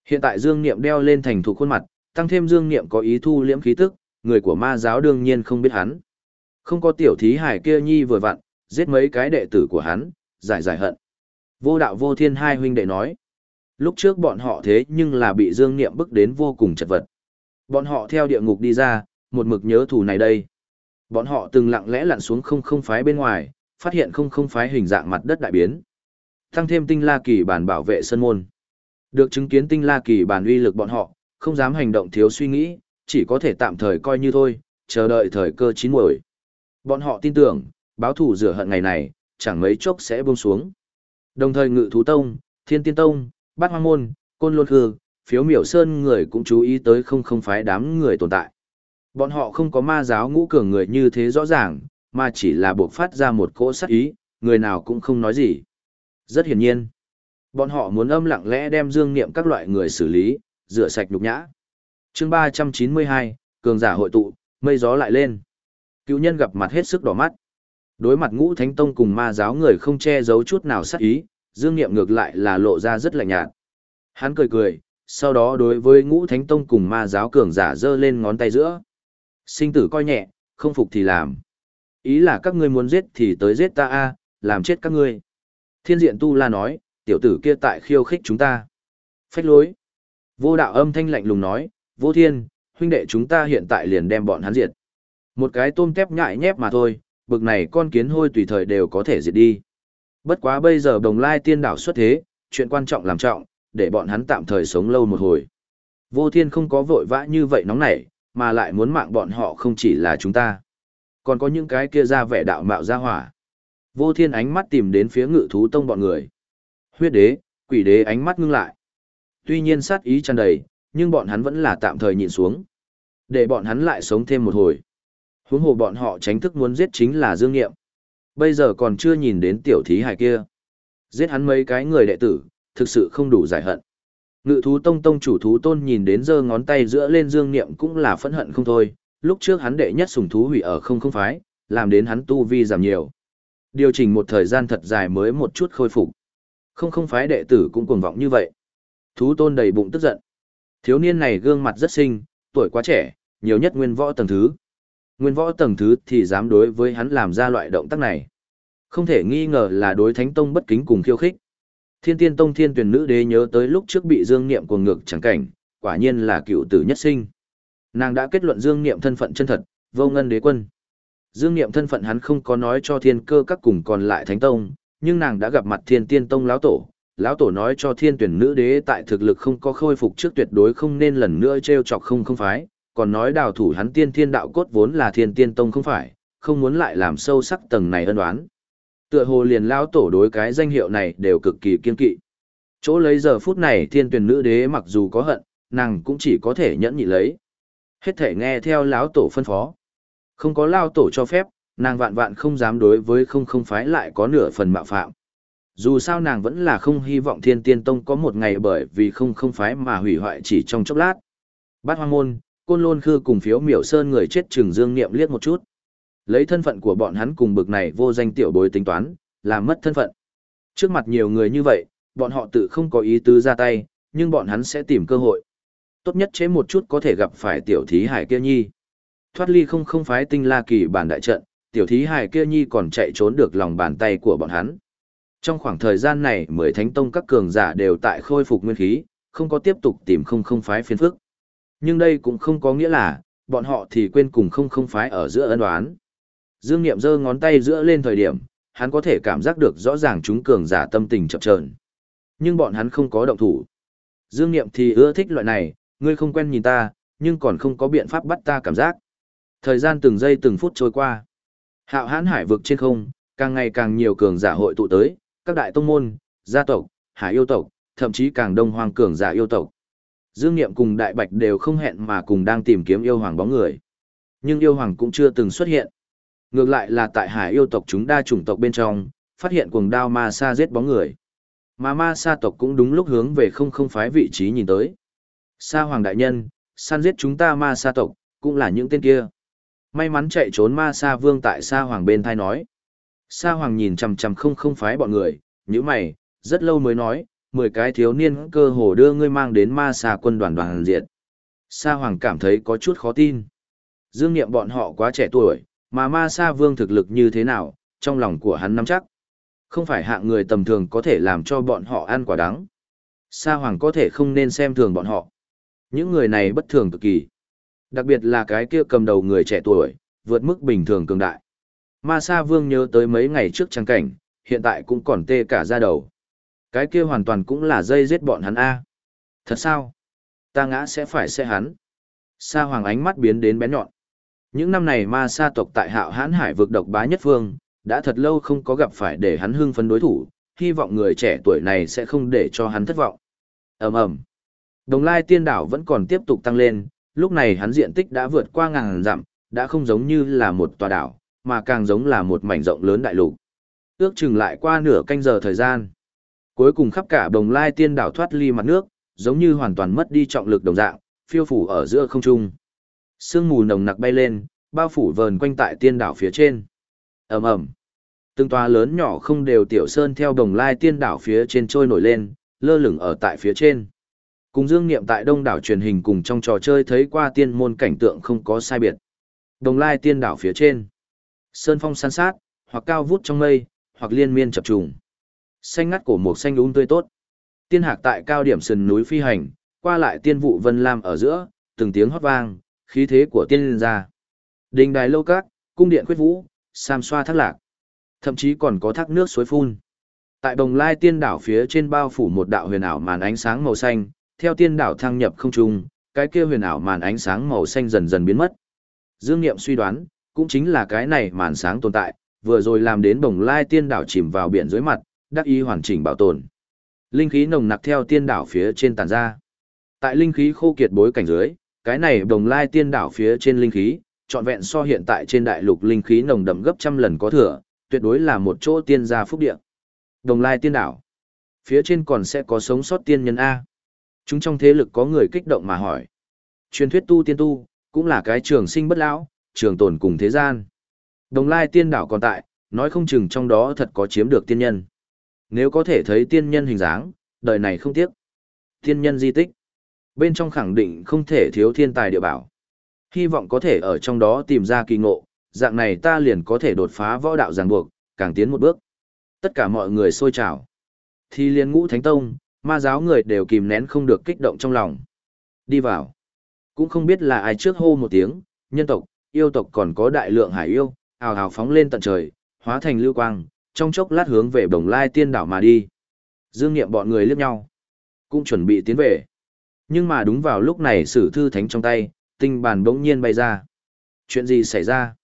Hiện tại Dương Niệm đeo lên thành thủ khuôn mặt, tăng thêm Dương Niệm có ý thu liễm khí tức, người của ma giáo đương nhiên không biết hắn. Không có tiểu thí hải kia nhi vừa vặn, giết mấy cái đệ tử của hắn, giải giải hận. Vô đạo vô thiên hai huynh đệ nói. Lúc trước bọn họ thế nhưng là bị Dương Niệm bức đến vô cùng chật vật. Bọn họ theo địa ngục đi ra, một mực nhớ thù này đây. Bọn họ từng lặng lẽ lặn xuống không không phái bên ngoài, phát hiện không không phái hình dạng mặt đất đại biến. Tăng thêm tinh la kỳ bản bảo vệ sân môn. Được chứng kiến tinh la kỳ bản uy lực bọn họ, không dám hành động thiếu suy nghĩ, chỉ có thể tạm thời coi như thôi, chờ đợi thời cơ chín muồi. Bọn họ tin tưởng, báo thủ rửa hận ngày này, chẳng mấy chốc sẽ buông xuống. Đồng thời ngự thú tông, thiên tiên tông, bát hoang môn, côn lôn hư, phiếu miểu sơn người cũng chú ý tới không không phái đám người tồn tại. Bọn họ không có ma giáo ngũ cường người như thế rõ ràng, mà chỉ là buộc phát ra một cỗ sát ý, người nào cũng không nói gì. Rất hiển nhiên, bọn họ muốn âm lặng lẽ đem dương niệm các loại người xử lý, rửa sạch nhục nhã. chương 392, cường giả hội tụ, mây gió lại lên. Cựu nhân gặp mặt hết sức đỏ mắt. Đối mặt ngũ thánh tông cùng ma giáo người không che giấu chút nào sát ý, dương niệm ngược lại là lộ ra rất lạnh nhạt. Hắn cười cười, sau đó đối với ngũ thánh tông cùng ma giáo cường giả giơ lên ngón tay giữa. Sinh tử coi nhẹ, không phục thì làm. Ý là các ngươi muốn giết thì tới giết ta a, làm chết các ngươi. Thiên diện tu la nói, tiểu tử kia tại khiêu khích chúng ta. Phách lối. Vô đạo âm thanh lạnh lùng nói, vô thiên, huynh đệ chúng ta hiện tại liền đem bọn hắn diệt. Một cái tôm tép nhại nhép mà thôi, bực này con kiến hôi tùy thời đều có thể diệt đi. Bất quá bây giờ đồng lai tiên đảo xuất thế, chuyện quan trọng làm trọng, để bọn hắn tạm thời sống lâu một hồi. Vô thiên không có vội vã như vậy nóng nảy, mà lại muốn mạng bọn họ không chỉ là chúng ta. Còn có những cái kia ra vẻ đạo mạo ra hỏa. Vô thiên ánh mắt tìm đến phía ngự thú tông bọn người. Huyết đế, quỷ đế ánh mắt ngưng lại. Tuy nhiên sát ý tràn đầy, nhưng bọn hắn vẫn là tạm thời nhịn xuống. Để bọn hắn lại sống thêm một hồi. Huống hồ bọn họ tránh thức muốn giết chính là Dương Nghiệm. Bây giờ còn chưa nhìn đến tiểu thí hải kia. Giết hắn mấy cái người đệ tử, thực sự không đủ giải hận. Ngự thú tông tông chủ thú tôn nhìn đến giơ ngón tay giữa lên dương niệm cũng là phẫn hận không thôi, lúc trước hắn đệ nhất sùng thú hủy ở không không phái, làm đến hắn tu vi giảm nhiều. Điều chỉnh một thời gian thật dài mới một chút khôi phục. Không không phái đệ tử cũng cuồng vọng như vậy. Thú tôn đầy bụng tức giận. Thiếu niên này gương mặt rất xinh, tuổi quá trẻ, nhiều nhất nguyên võ tầng thứ. Nguyên võ tầng thứ thì dám đối với hắn làm ra loại động tác này. Không thể nghi ngờ là đối thánh tông bất kính cùng khiêu khích. Thiên tiên tông thiên tuyển nữ đế nhớ tới lúc trước bị dương niệm cuồng ngược chẳng cảnh, quả nhiên là cựu tử nhất sinh. Nàng đã kết luận dương niệm thân phận chân thật, vô ngân đế quân. Dương niệm thân phận hắn không có nói cho thiên cơ các cùng còn lại thánh tông, nhưng nàng đã gặp mặt thiên tiên tông lão tổ. Lão tổ nói cho thiên tuyển nữ đế tại thực lực không có khôi phục trước tuyệt đối không nên lần nữa treo chọc không không phái, còn nói đào thủ hắn tiên thiên đạo cốt vốn là thiên tiên tông không phải, không muốn lại làm sâu sắc tầng này ân đoán. Tựa hồ liền lão tổ đối cái danh hiệu này đều cực kỳ kiên kỵ. Chỗ lấy giờ phút này thiên tuyển nữ đế mặc dù có hận, nàng cũng chỉ có thể nhẫn nhị lấy. Hết thể nghe theo lão tổ phân phó. Không có lão tổ cho phép, nàng vạn vạn không dám đối với không không phái lại có nửa phần mạo phạm. Dù sao nàng vẫn là không hy vọng thiên tiên tông có một ngày bởi vì không không phái mà hủy hoại chỉ trong chốc lát. Bát hoang môn, côn lôn khư cùng phiếu miểu sơn người chết trừng dương niệm liếc một chút. Lấy thân phận của bọn hắn cùng bực này vô danh tiểu bối tính toán, làm mất thân phận. Trước mặt nhiều người như vậy, bọn họ tự không có ý tứ ra tay, nhưng bọn hắn sẽ tìm cơ hội. Tốt nhất chế một chút có thể gặp phải tiểu thí hải kia nhi. Thoát ly không không phái tinh la kỳ bản đại trận, tiểu thí hải kia nhi còn chạy trốn được lòng bàn tay của bọn hắn. Trong khoảng thời gian này, mười thánh tông các cường giả đều tại khôi phục nguyên khí, không có tiếp tục tìm không không phái phiền phức. Nhưng đây cũng không có nghĩa là, bọn họ thì quên cùng không không phái ở giữa ân đoán Dương Niệm giơ ngón tay giữa lên thời điểm, hắn có thể cảm giác được rõ ràng chúng cường giả tâm tình chập chờn. Nhưng bọn hắn không có động thủ. Dương Niệm thì ưa thích loại này, ngươi không quen nhìn ta, nhưng còn không có biện pháp bắt ta cảm giác. Thời gian từng giây từng phút trôi qua. Hạo hãn hải vực trên không, càng ngày càng nhiều cường giả hội tụ tới, các đại tông môn, gia tộc, hải yêu tộc, thậm chí càng đông hoàng cường giả yêu tộc. Dương Niệm cùng Đại Bạch đều không hẹn mà cùng đang tìm kiếm yêu hoàng bóng người. Nhưng yêu hoàng cũng chưa từng xuất hiện. Ngược lại là tại hải yêu tộc chúng đa chủng tộc bên trong, phát hiện cuồng đao ma sa giết bóng người. Mà ma sa tộc cũng đúng lúc hướng về không không phái vị trí nhìn tới. Sa hoàng đại nhân, săn giết chúng ta ma sa tộc, cũng là những tên kia. May mắn chạy trốn ma sa vương tại sa hoàng bên thai nói. Sa hoàng nhìn chằm chằm không không phái bọn người, như mày, rất lâu mới nói, mười cái thiếu niên cơ hồ đưa ngươi mang đến ma sa quân đoàn đoàn diệt. Sa hoàng cảm thấy có chút khó tin. Dương nghiệm bọn họ quá trẻ tuổi, Mà ma sa vương thực lực như thế nào, trong lòng của hắn nắm chắc. Không phải hạng người tầm thường có thể làm cho bọn họ ăn quả đắng. Sa hoàng có thể không nên xem thường bọn họ. Những người này bất thường cực kỳ. Đặc biệt là cái kia cầm đầu người trẻ tuổi, vượt mức bình thường cường đại. Ma Sa Vương nhớ tới mấy ngày trước trang cảnh, hiện tại cũng còn tê cả da đầu. Cái kia hoàn toàn cũng là dây giết bọn hắn A. Thật sao? Ta ngã sẽ phải xe hắn. Sa Hoàng ánh mắt biến đến bén nhọn. Những năm này ma sa tộc tại hạo hãn hải vực độc bá nhất phương, đã thật lâu không có gặp phải để hắn hưng phấn đối thủ, hy vọng người trẻ tuổi này sẽ không để cho hắn thất vọng. ầm ầm Đồng lai tiên đảo vẫn còn tiếp tục tăng lên, lúc này hắn diện tích đã vượt qua ngàn dặm, đã không giống như là một tòa đảo, mà càng giống là một mảnh rộng lớn đại lục. Ước chừng lại qua nửa canh giờ thời gian. Cuối cùng khắp cả đồng lai tiên đảo thoát ly mặt nước, giống như hoàn toàn mất đi trọng lực đồng dạng, phiêu phủ ở giữa không trung. Sương mù nồng nặc bay lên, bao phủ vờn quanh tại tiên đảo phía trên. ầm ầm, từng tòa lớn nhỏ không đều tiểu sơn theo đồng lai tiên đảo phía trên trôi nổi lên, lơ lửng ở tại phía trên. Cùng dương nghiệm tại đông đảo truyền hình cùng trong trò chơi thấy qua tiên môn cảnh tượng không có sai biệt. Đồng lai tiên đảo phía trên. Sơn phong san sát, hoặc cao vút trong mây, hoặc liên miên chập trùng. Xanh ngắt cổ một xanh úng tươi tốt. Tiên hạc tại cao điểm sườn núi phi hành, qua lại tiên vụ vân lam ở giữa, từng tiếng hót vang, khí thế của tiên liên ra. Đình đài lâu các, cung điện khuyết vũ, sam xoa thác lạc. Thậm chí còn có thác nước suối phun. Tại Đồng Lai Tiên đảo phía trên bao phủ một đạo huyền ảo màn ánh sáng màu xanh, theo tiên đảo thăng nhập không trung, cái kia huyền ảo màn ánh sáng màu xanh dần dần biến mất. Dương Nghiệm suy đoán, cũng chính là cái này màn sáng tồn tại, vừa rồi làm đến Đồng Lai Tiên đảo chìm vào biển dưới mặt, đắc ý hoàn chỉnh bảo tồn. Linh khí nồng nặc theo tiên đảo phía trên tàn ra. Tại linh khí khô kiệt bối cảnh dưới, cái này Đồng Lai Tiên đảo phía trên linh khí, trọn vẹn so hiện tại trên đại lục linh khí nồng đậm gấp trăm lần có thừa, tuyệt đối là một chỗ tiên gia phúc địa. Đồng Lai Tiên đảo. Phía trên còn sẽ có sống sót tiên nhân A. Chúng trong thế lực có người kích động mà hỏi. Truyền thuyết tu tiên tu, cũng là cái trường sinh bất lão, trường tồn cùng thế gian. Đồng lai tiên đảo còn tại, nói không chừng trong đó thật có chiếm được tiên nhân. Nếu có thể thấy tiên nhân hình dáng, đời này không tiếc. Tiên nhân di tích. Bên trong khẳng định không thể thiếu thiên tài địa bảo. Hy vọng có thể ở trong đó tìm ra kỳ ngộ, dạng này ta liền có thể đột phá võ đạo ràng buộc, càng tiến một bước. Tất cả mọi người sôi trào. Thì liên ngũ thánh tông, ma giáo người đều kìm nén không được kích động trong lòng. Đi vào. Cũng không biết là ai trước hô một tiếng, nhân tộc, yêu tộc còn có đại lượng hải yêu, ào ào phóng lên tận trời, hóa thành lưu quang, trong chốc lát hướng về Đồng Lai Tiên đảo mà đi. Dương Nghiệm bọn người liếc nhau, cũng chuẩn bị tiến về. Nhưng mà đúng vào lúc này Sử thư thánh trong tay, tinh bàn bỗng nhiên bay ra. Chuyện gì xảy ra?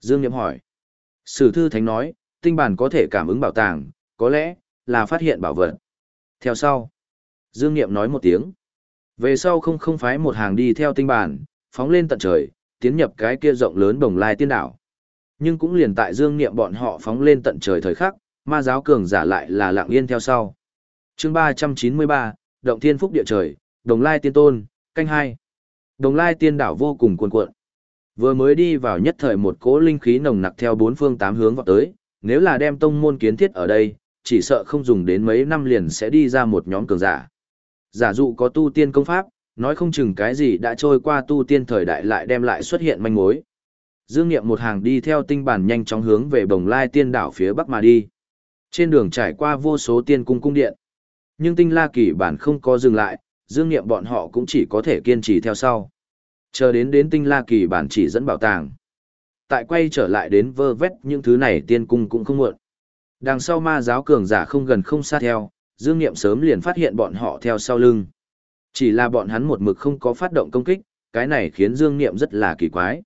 Dương Nghiệm hỏi. Sử thư thánh nói, tinh bàn có thể cảm ứng bảo tàng, có lẽ là phát hiện bảo vật. Theo sau, Dương Niệm nói một tiếng. Về sau không không phái một hàng đi theo tinh bản, phóng lên tận trời, tiến nhập cái kia rộng lớn bồng lai tiên đảo. Nhưng cũng liền tại Dương Niệm bọn họ phóng lên tận trời thời khắc, ma giáo cường giả lại là lặng yên theo sau. chương ba trăm chín mươi ba, Động Thiên Phúc Địa Trời, Đồng Lai Tiên Tôn, canh hai. Đồng Lai Tiên đảo vô cùng cuồn cuộn. Vừa mới đi vào nhất thời một cỗ linh khí nồng nặc theo bốn phương tám hướng vào tới, nếu là đem tông môn kiến thiết ở đây, chỉ sợ không dùng đến mấy năm liền sẽ đi ra một nhóm cường giả. Giả dụ có tu tiên công pháp, nói không chừng cái gì đã trôi qua tu tiên thời đại lại đem lại xuất hiện manh mối. Dương Niệm một hàng đi theo tinh bản nhanh chóng hướng về Bồng Lai Tiên đảo phía bắc mà đi. Trên đường trải qua vô số tiên cung cung điện. Nhưng tinh la kỳ bản không có dừng lại, Dương Niệm bọn họ cũng chỉ có thể kiên trì theo sau. Chờ đến đến tinh la kỳ bản chỉ dẫn bảo tàng. Tại quay trở lại đến vơ vét những thứ này tiên cung cũng không muộn. Đằng sau ma giáo cường giả không gần không xa theo, Dương Niệm sớm liền phát hiện bọn họ theo sau lưng. Chỉ là bọn hắn một mực không có phát động công kích, cái này khiến Dương Niệm rất là kỳ quái.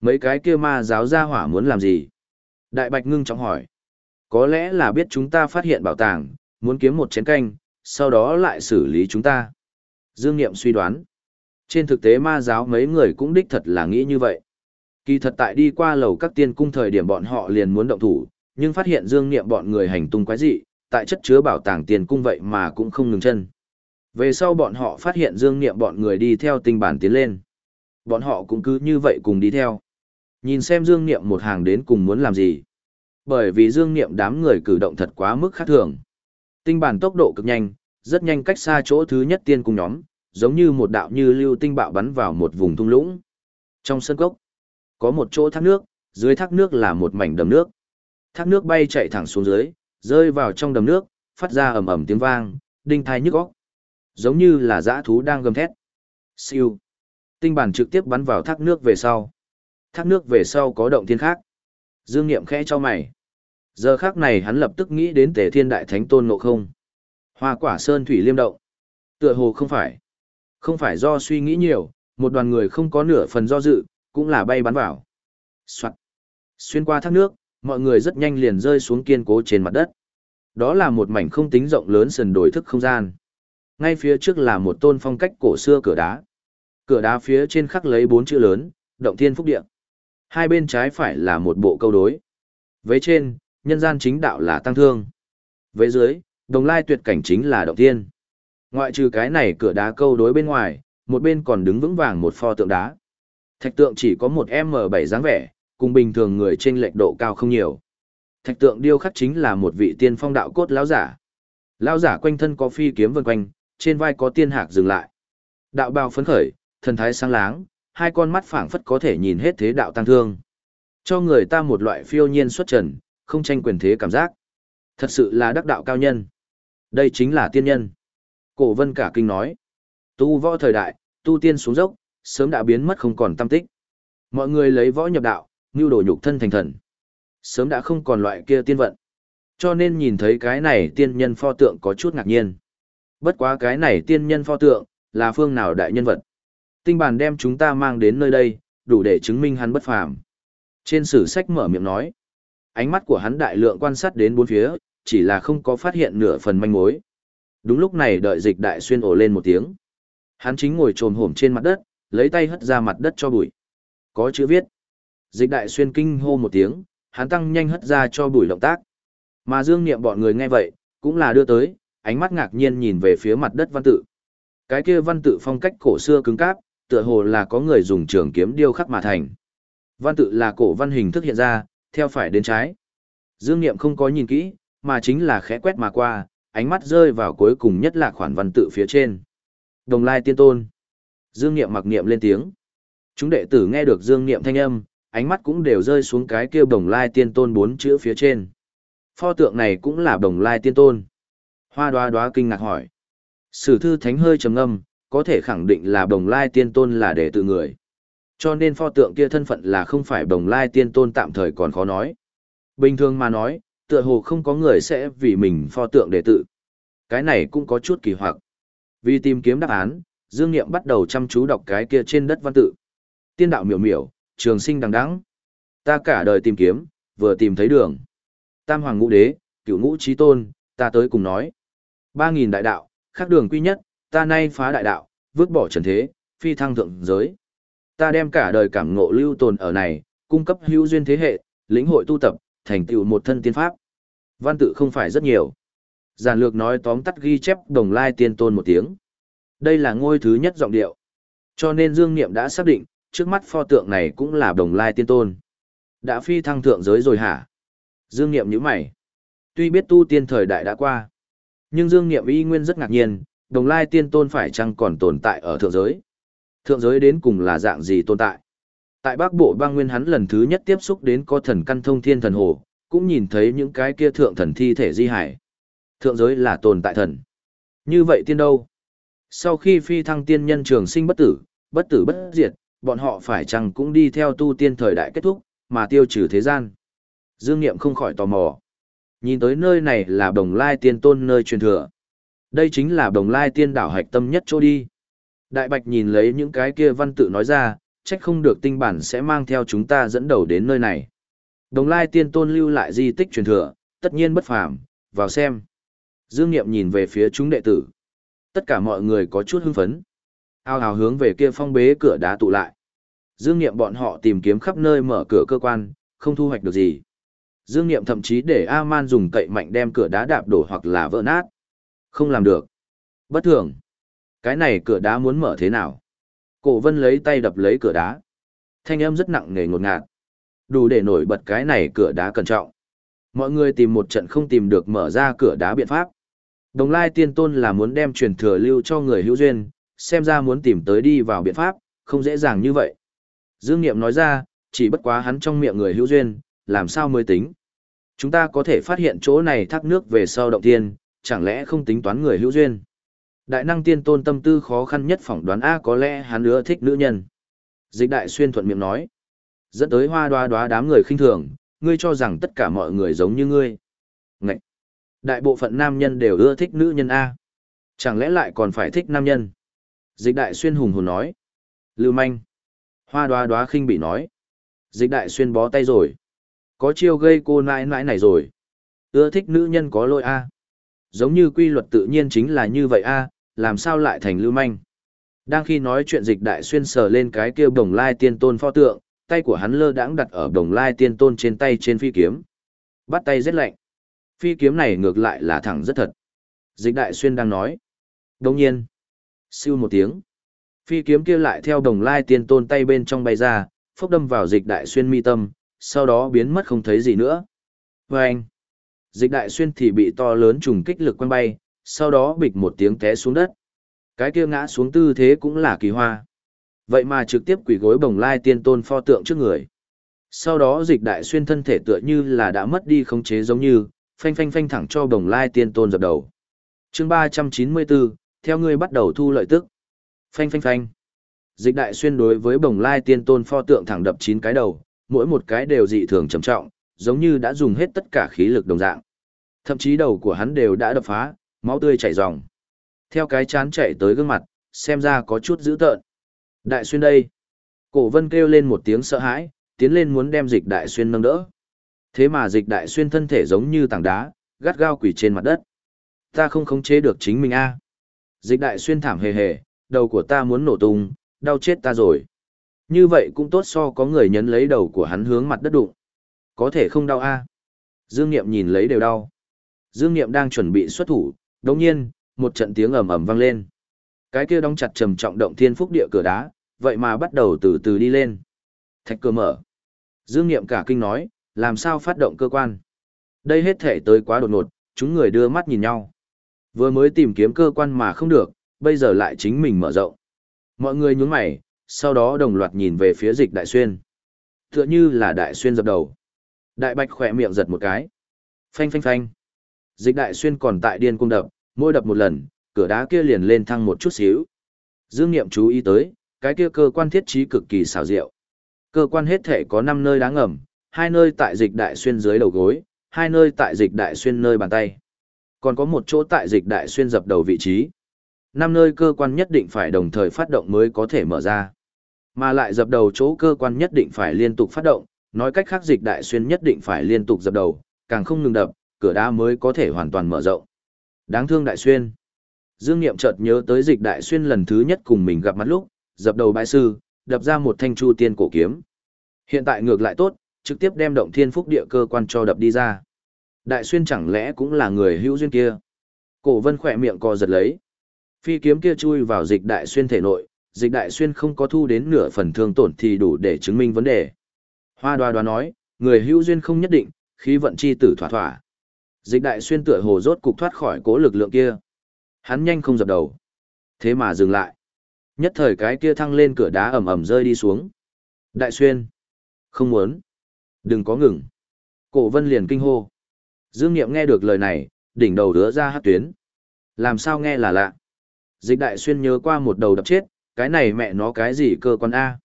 Mấy cái kia ma giáo gia hỏa muốn làm gì? Đại Bạch ngưng trọng hỏi. Có lẽ là biết chúng ta phát hiện bảo tàng, muốn kiếm một chén canh, sau đó lại xử lý chúng ta. Dương Niệm suy đoán. Trên thực tế ma giáo mấy người cũng đích thật là nghĩ như vậy. Kỳ thật tại đi qua lầu các tiên cung thời điểm bọn họ liền muốn động thủ, nhưng phát hiện dương niệm bọn người hành tung quái dị, tại chất chứa bảo tàng tiền cung vậy mà cũng không ngừng chân. Về sau bọn họ phát hiện dương niệm bọn người đi theo tinh bản tiến lên. Bọn họ cũng cứ như vậy cùng đi theo. Nhìn xem dương niệm một hàng đến cùng muốn làm gì. Bởi vì dương niệm đám người cử động thật quá mức khác thường. Tinh bản tốc độ cực nhanh, rất nhanh cách xa chỗ thứ nhất tiên cung nhóm, giống như một đạo như lưu tinh bạo bắn vào một vùng thung lũng. Trong sân cốc, có một chỗ thác nước, Dưới thác nước là một mảnh đầm nước. Thác nước bay chạy thẳng xuống dưới, rơi vào trong đầm nước, phát ra ầm ầm tiếng vang, đinh thai nhức óc. Giống như là dã thú đang gầm thét. Siêu. Tinh bản trực tiếp bắn vào thác nước về sau. Thác nước về sau có động thiên khác. Dương Niệm khẽ cho mày. Giờ khác này hắn lập tức nghĩ đến Tề Thiên Đại Thánh Tôn Ngộ Không. Hoa quả sơn thủy liêm động. Tựa hồ không phải. Không phải do suy nghĩ nhiều, một đoàn người không có nửa phần do dự, cũng là bay bắn vào. Soạn. Xuyên qua thác nước, mọi người rất nhanh liền rơi xuống kiên cố trên mặt đất. Đó là một mảnh không tính rộng lớn sườn đồi thức không gian. Ngay phía trước là một tôn phong cách cổ xưa cửa đá. Cửa đá phía trên khắc lấy bốn chữ lớn, động thiên phúc địa. Hai bên trái phải là một bộ câu đối. Vế trên, nhân gian chính đạo là tăng thương. Vế dưới, đồng lai tuyệt cảnh chính là động thiên. Ngoại trừ cái này cửa đá câu đối bên ngoài, một bên còn đứng vững vàng một pho tượng đá. Thạch tượng chỉ có một M7 dáng vẻ, cùng bình thường người trên lệch độ cao không nhiều. Thạch tượng điêu khắc chính là một vị tiên phong đạo cốt lão giả. Lão giả quanh thân có phi kiếm vần quanh, trên vai có tiên hạc dừng lại. Đạo bào phấn khởi, thần thái sáng láng, hai con mắt phảng phất có thể nhìn hết thế đạo tăng thương. Cho người ta một loại phiêu nhiên xuất trần, không tranh quyền thế cảm giác. Thật sự là đắc đạo cao nhân. Đây chính là tiên nhân. Cổ vân cả kinh nói. Tu võ thời đại, tu tiên xuống dốc, sớm đã biến mất không còn tâm tích. Mọi người lấy võ nhập đạo, ngưu đồ nhục thân thành thần. Sớm đã không còn loại kia tiên vận. Cho nên nhìn thấy cái này tiên nhân pho tượng có chút ngạc nhiên. Bất quá cái này tiên nhân pho tượng, là phương nào đại nhân vật. Tinh bản đem chúng ta mang đến nơi đây, đủ để chứng minh hắn bất phàm. Trên sử sách mở miệng nói. Ánh mắt của hắn đại lượng quan sát đến bốn phía, chỉ là không có phát hiện nửa phần manh mối. Đúng lúc này đợi dịch đại xuyên ổ lên một tiếng. Hắn chính ngồi trồm hổm trên mặt đất, lấy tay hất ra mặt đất cho bụi. Có chữ viết. Dịch đại xuyên kinh hô một tiếng, hắn tăng nhanh hất ra cho bùi động tác. Mà dương niệm bọn người nghe vậy, cũng là đưa tới, ánh mắt ngạc nhiên nhìn về phía mặt đất văn tự. Cái kia văn tự phong cách cổ xưa cứng cáp, tựa hồ là có người dùng trường kiếm điêu khắc mà thành. Văn tự là cổ văn hình thức hiện ra, theo phải đến trái. Dương Niệm không có nhìn kỹ, mà chính là khẽ quét mà qua, ánh mắt rơi vào cuối cùng nhất là khoản văn tự phía trên. Đồng lai tiên tôn. Dương Niệm mặc niệm lên tiếng. Chúng đệ tử nghe được Dương Niệm thanh âm, ánh mắt cũng đều rơi xuống cái kia đồng lai tiên tôn bốn chữ phía trên. Pho tượng này cũng là đồng lai tiên tôn. Hoa đoá đoá kinh ngạc hỏi. Sử thư thánh hơi trầm ngâm, có thể khẳng định là đồng lai tiên tôn là đệ tử người. Cho nên pho tượng kia thân phận là không phải đồng lai tiên tôn tạm thời còn khó nói. Bình thường mà nói, tựa hồ không có người sẽ vì mình pho tượng đệ tử. Cái này cũng có chút kỳ hoặc. Vì tìm kiếm đáp án, Dương Niệm bắt đầu chăm chú đọc cái kia trên đất văn tự. Tiên đạo miểu miểu, trường sinh đằng đẵng. Ta cả đời tìm kiếm, vừa tìm thấy đường. Tam hoàng ngũ đế, cửu ngũ trí tôn, ta tới cùng nói. Ba nghìn đại đạo, khác đường quy nhất, ta nay phá đại đạo, vứt bỏ trần thế, phi thăng thượng giới. Ta đem cả đời cảm ngộ lưu tồn ở này, cung cấp hữu duyên thế hệ, lĩnh hội tu tập, thành tựu một thân tiên pháp. Văn tự không phải rất nhiều. Giản lược nói tóm tắt ghi chép đồng lai tiên tôn một tiếng. Đây là ngôi thứ nhất giọng điệu. Cho nên Dương Niệm đã xác định, trước mắt pho tượng này cũng là đồng lai tiên tôn. Đã phi thăng thượng giới rồi hả? Dương Niệm nhíu mày. Tuy biết tu tiên thời đại đã qua, nhưng Dương Niệm y nguyên rất ngạc nhiên, đồng lai tiên tôn phải chăng còn tồn tại ở thượng giới? Thượng giới đến cùng là dạng gì tồn tại? Tại Bắc Bộ băng nguyên hắn lần thứ nhất tiếp xúc đến có thần căn thông thiên thần hồ, cũng nhìn thấy những cái kia thượng thần thi thể di hải. Thượng giới là tồn tại thần. Như vậy tiên đâu? Sau khi phi thăng tiên nhân trường sinh bất tử, bất tử bất diệt, bọn họ phải chăng cũng đi theo tu tiên thời đại kết thúc, mà tiêu trừ thế gian. Dương Niệm không khỏi tò mò. Nhìn tới nơi này là đồng lai tiên tôn nơi truyền thừa. Đây chính là đồng lai tiên đảo hạch tâm nhất chỗ đi. Đại Bạch nhìn lấy những cái kia văn tự nói ra, trách không được tinh bản sẽ mang theo chúng ta dẫn đầu đến nơi này. Đồng lai tiên tôn lưu lại di tích truyền thừa, tất nhiên bất phàm, vào xem. Dương Niệm nhìn về phía chúng đệ tử. Tất cả mọi người có chút hưng phấn. Ao hào hướng về kia phong bế cửa đá tụ lại. Dương Niệm bọn họ tìm kiếm khắp nơi mở cửa cơ quan, không thu hoạch được gì. Dương Niệm thậm chí để A-man dùng cậy mạnh đem cửa đá đạp đổ hoặc là vỡ nát. Không làm được. Bất thường. Cái này cửa đá muốn mở thế nào? Cổ vân lấy tay đập lấy cửa đá. Thanh âm rất nặng nề ngột ngạt. Đủ để nổi bật cái này cửa đá cẩn trọng. Mọi người tìm một trận không tìm được mở ra cửa đá biện pháp. Đồng lai tiên tôn là muốn đem truyền thừa lưu cho người hữu duyên, xem ra muốn tìm tới đi vào biện pháp, không dễ dàng như vậy. Dương Niệm nói ra, Chỉ bất quá hắn trong miệng người hữu duyên, làm sao mới tính. Chúng ta có thể phát hiện chỗ này thác nước về sau động tiên, chẳng lẽ không tính toán người hữu duyên. Đại năng tiên tôn tâm tư khó khăn nhất phỏng đoán A có lẽ hắn ưa thích nữ nhân. Dịch đại xuyên thuận miệng nói. Dẫn tới hoa đoá đoá đám người khinh thường, ngươi cho rằng tất cả mọi người giống như ngươi. Ngậy! Đại bộ phận nam nhân đều ưa thích nữ nhân A. Chẳng lẽ lại còn phải thích nam nhân? Dịch đại xuyên hùng hồn nói. Lưu manh! Hoa đoá đoá khinh bị nói. Dịch đại xuyên bó tay rồi. Có chiêu gây cô nãi nãi này rồi. Ưa thích nữ nhân có lỗi A. Giống như quy luật tự nhiên chính là như vậy A, làm sao lại thành lưu manh? Đang khi nói chuyện dịch đại xuyên sờ lên cái kia đồng lai tiên tôn pho tượng, tay của hắn lơ đãng đặt ở đồng lai tiên tôn trên tay trên phi kiếm. Bắt tay rất lạnh. Phi kiếm này ngược lại là thẳng rất thật. Dịch đại xuyên đang nói. Đồng nhiên. Siêu một tiếng. Phi kiếm kia lại theo đồng lai tiên tôn tay bên trong bay ra, phốc đâm vào dịch đại xuyên mi tâm, sau đó biến mất không thấy gì nữa. Và anh. Dịch đại xuyên thì bị to lớn trùng kích lực quăng bay, sau đó bịch một tiếng té xuống đất. Cái kia ngã xuống tư thế cũng là kỳ hoa. Vậy mà trực tiếp quỳ gối bồng lai tiên tôn pho tượng trước người. Sau đó dịch đại xuyên thân thể tựa như là đã mất đi khống chế giống như, phanh phanh phanh thẳng cho bồng lai tiên tôn dập đầu. chương 394, theo ngươi bắt đầu thu lợi tức. Phanh phanh phanh. Dịch đại xuyên đối với bồng lai tiên tôn pho tượng thẳng đập 9 cái đầu, mỗi một cái đều dị thường trầm trọng, giống như đã dùng hết tất cả khí lực đồng dạng. Thậm chí đầu của hắn đều đã đập phá, máu tươi chảy ròng. Theo cái chán chạy tới gương mặt, xem ra có chút dữ tợn. Đại xuyên đây. Cổ vân kêu lên một tiếng sợ hãi, tiến lên muốn đem dịch đại xuyên nâng đỡ. Thế mà dịch đại xuyên thân thể giống như tảng đá, gắt gao quỳ trên mặt đất. Ta không khống chế được chính mình a. Dịch đại xuyên thảm hề hề, đầu của ta muốn nổ tung, đau chết ta rồi. Như vậy cũng tốt so có người nhấn lấy đầu của hắn hướng mặt đất đụng. Có thể không đau a. Dương Niệm nhìn lấy đều đau. Dương Niệm đang chuẩn bị xuất thủ, đồng nhiên, một trận tiếng ầm ầm vang lên. Cái kia đóng chặt trầm trọng động thiên phúc địa cửa đá, vậy mà bắt đầu từ từ đi lên. Thạch cửa mở. Dương Niệm cả kinh nói, làm sao phát động cơ quan? Đây hết thể tới quá đột ngột, chúng người đưa mắt nhìn nhau. Vừa mới tìm kiếm cơ quan mà không được, bây giờ lại chính mình mở rộng. Mọi người nhướng mày, sau đó đồng loạt nhìn về phía dịch đại xuyên. Tựa như là đại xuyên dập đầu. Đại bạch khỏe miệng giật một cái. Phanh phanh phanh. Dịch đại xuyên còn tại điên cung đập, mỗi đập một lần, cửa đá kia liền lên thăng một chút xíu. Dương Niệm chú ý tới, cái kia cơ quan thiết trí cực kỳ xảo diệu. Cơ quan hết thể có 5 nơi đá ngầm, hai nơi tại dịch đại xuyên dưới đầu gối, hai nơi tại dịch đại xuyên nơi bàn tay. Còn có một chỗ tại dịch đại xuyên dập đầu vị trí. Năm nơi cơ quan nhất định phải đồng thời phát động mới có thể mở ra. Mà lại dập đầu chỗ cơ quan nhất định phải liên tục phát động, nói cách khác dịch đại xuyên nhất định phải liên tục dập đầu, càng không ngừng đập, cửa đá mới có thể hoàn toàn mở rộng. Đáng thương đại xuyên. Dương Niệm chợt nhớ tới dịch đại xuyên lần thứ nhất cùng mình gặp mặt lúc, dập đầu bãi sư, đập ra một thanh chu tiên cổ kiếm. Hiện tại ngược lại tốt, trực tiếp đem động thiên phúc địa cơ quan cho đập đi ra. Đại xuyên chẳng lẽ cũng là người hữu duyên kia? Cổ vân khỏe miệng co giật lấy. Phi kiếm kia chui vào dịch đại xuyên thể nội, dịch đại xuyên không có thu đến nửa phần thương tổn thì đủ để chứng minh vấn đề. Hoa đoá đoá nói, người hữu duyên không nhất định, khí vận chi tử thỏa thỏa. Dịch đại xuyên tựa hồ rốt cục thoát khỏi cố lực lượng kia. Hắn nhanh không dập đầu. Thế mà dừng lại. Nhất thời cái kia thăng lên cửa đá ầm ầm rơi đi xuống. Đại xuyên. Không muốn. Đừng có ngừng. Cổ vân liền kinh hô. Dương Niệm nghe được lời này, đỉnh đầu đứa ra hát tuyến. Làm sao nghe là lạ. Dịch đại xuyên nhớ qua một đầu đập chết, cái này mẹ nó cái gì cơ quan A.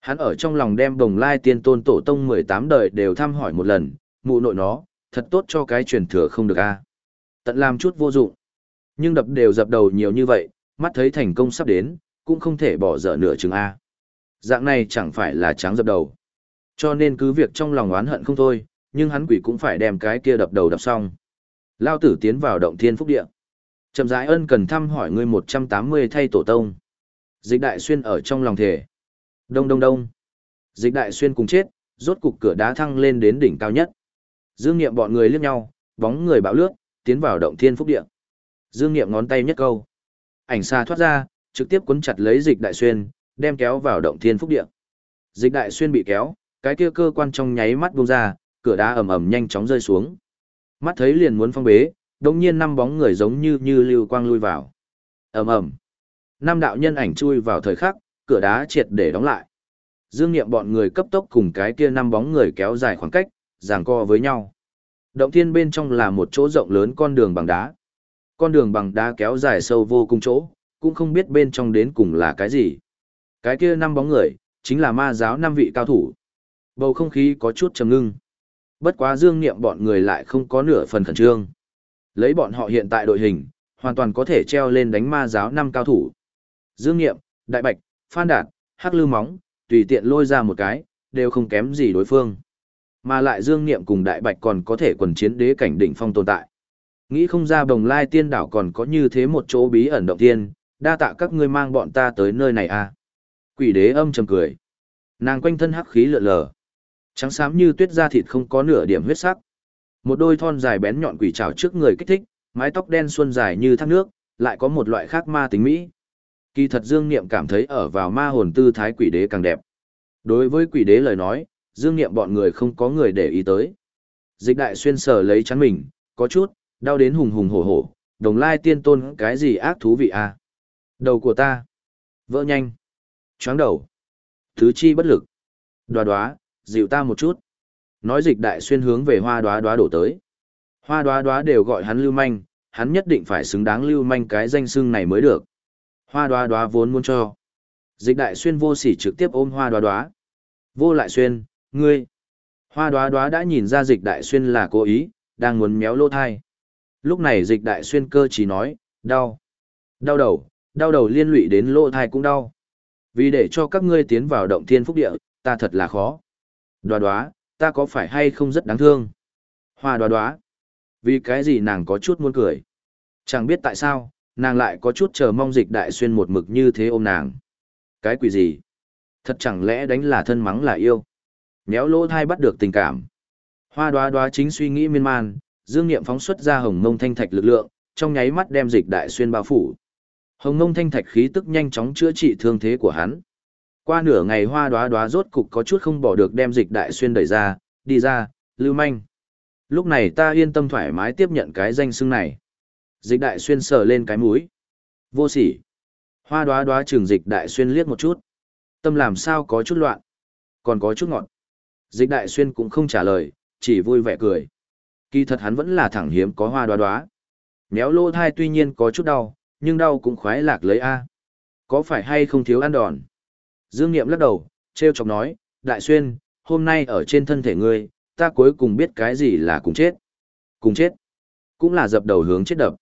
Hắn ở trong lòng đem đồng lai tiên tôn tổ tông 18 đời đều thăm hỏi một lần, mụ nội nó, thật tốt cho cái truyền thừa không được A. Tận làm chút vô dụng. Nhưng đập đều dập đầu nhiều như vậy, mắt thấy thành công sắp đến, cũng không thể bỏ dở nửa chừng A. Dạng này chẳng phải là trắng dập đầu. Cho nên cứ việc trong lòng oán hận không thôi, nhưng hắn quỷ cũng phải đem cái kia đập đầu đập xong. Lao tử tiến vào động thiên phúc địa. Trầm rãi ân cần thăm hỏi ngươi 180 thay tổ tông. Dịch đại xuyên ở trong lòng thể. Đông đông đông. Dịch đại xuyên cùng chết, rốt cục cửa đá thăng lên đến đỉnh cao nhất. Dương Niệm bọn người liếc nhau, bóng người bão lướt, tiến vào động thiên phúc địa. Dương Niệm ngón tay nhất câu. Ảnh xa thoát ra, trực tiếp cuốn chặt lấy dịch đại xuyên, đem kéo vào động thiên phúc địa. Dịch đại xuyên bị kéo, cái kia cơ quan trong nháy mắt buông ra, cửa đá ầm ầm nhanh chóng rơi xuống. Mắt thấy liền muốn phong bế, đột nhiên năm bóng người giống như như lưu quang lui vào. Ầm ầm. Năm đạo nhân ảnh chui vào thời khắc, cửa đá triệt để đóng lại. Dương Niệm bọn người cấp tốc cùng cái kia năm bóng người kéo dài khoảng cách, giằng co với nhau. Động thiên bên trong là một chỗ rộng lớn con đường bằng đá. Con đường bằng đá kéo dài sâu vô cùng chỗ, cũng không biết bên trong đến cùng là cái gì. Cái kia năm bóng người, chính là ma giáo năm vị cao thủ. Bầu không khí có chút trầm ngưng. Bất quá dương niệm bọn người lại không có nửa phần khẩn trương. Lấy bọn họ hiện tại đội hình, hoàn toàn có thể treo lên đánh ma giáo năm cao thủ. Dương niệm, Đại Bạch, Phan Đạt, Hắc Lư Móng, tùy tiện lôi ra một cái, đều không kém gì đối phương. Mà lại Dương Niệm cùng Đại Bạch còn có thể quần chiến đế cảnh đỉnh phong tồn tại. Nghĩ không ra bồng lai tiên đảo còn có như thế một chỗ bí ẩn động tiên, đa tạ các ngươi mang bọn ta tới nơi này à. Quỷ đế âm trầm cười. Nàng quanh thân hắc khí lượn lờ. Trắng xám như tuyết da thịt không có nửa điểm huyết sắc. Một đôi thon dài bén nhọn quỷ trảo trước người kích thích, mái tóc đen xuân dài như thác nước, lại có một loại khác ma tính mỹ. Kỳ thật Dương Niệm cảm thấy ở vào ma hồn tư thái quỷ đế càng đẹp. Đối với quỷ đế lời nói, Dương Niệm bọn người không có người để ý tới. Dịch đại xuyên sở lấy chắn mình, có chút, đau đến hùng hùng hổ hổ, đồng lai tiên tôn cái gì ác thú vị à? Đầu của ta. Vỡ nhanh. Chóng đầu. Thứ chi bất lực. Đoá đoá, dịu ta một chút. Nói dịch đại xuyên hướng về hoa đoá đoá đổ tới. Hoa đoá đoá đều gọi hắn lưu manh, hắn nhất định phải xứng đáng lưu manh cái danh xưng này mới được. Hoa đoá đoá vốn muốn cho. Dịch đại xuyên vô sỉ trực tiếp ôm hoa đoá đoá. Vô lại xuyên, ngươi. Hoa đoá đoá đã nhìn ra dịch đại xuyên là cố ý, đang muốn méo lỗ thai. Lúc này dịch đại xuyên cơ chỉ nói, đau. Đau đầu, đau đầu liên lụy đến lỗ thai cũng đau. Vì để cho các ngươi tiến vào động thiên phúc địa, ta thật là khó. Đoá đoá, ta có phải hay không rất đáng thương? Hoa đoá đoá. Vì cái gì nàng có chút muốn cười. Chẳng biết tại sao, nàng lại có chút chờ mong dịch đại xuyên một mực như thế ôm nàng. Cái quỷ gì? Thật chẳng lẽ đánh là thân mắng là yêu? Méo lỗ thai bắt được tình cảm. Hoa đoá đoá chính suy nghĩ miên man, dương nghiệm phóng xuất ra hồng mông thanh thạch lực lượng, trong nháy mắt đem dịch đại xuyên bao phủ. Hồng mông thanh thạch khí tức nhanh chóng chữa trị thương thế của hắn. Qua nửa ngày hoa đoá đoá rốt cục có chút không bỏ được đem dịch đại xuyên đẩy ra, đi ra, lưu manh. Lúc này ta yên tâm thoải mái tiếp nhận cái danh xưng này. Dịch đại xuyên sờ lên cái mũi. Vô sỉ. Hoa đoá đoá trường dịch đại xuyên liếc một chút. Tâm làm sao có chút loạn. Còn có chút ngọt. Dịch đại xuyên cũng không trả lời, chỉ vui vẻ cười. Kỳ thật hắn vẫn là thẳng hiếm có hoa đoá đoá. Néo lô thai tuy nhiên có chút đau, nhưng đau cũng khoái lạc lấy A. Có phải hay không thiếu ăn đòn? Dương Niệm lắc đầu, treo chọc nói, Đại Xuyên, hôm nay ở trên thân thể ngươi, ta cuối cùng biết cái gì là cùng chết. Cùng chết. Cũng là dập đầu hướng chết đập.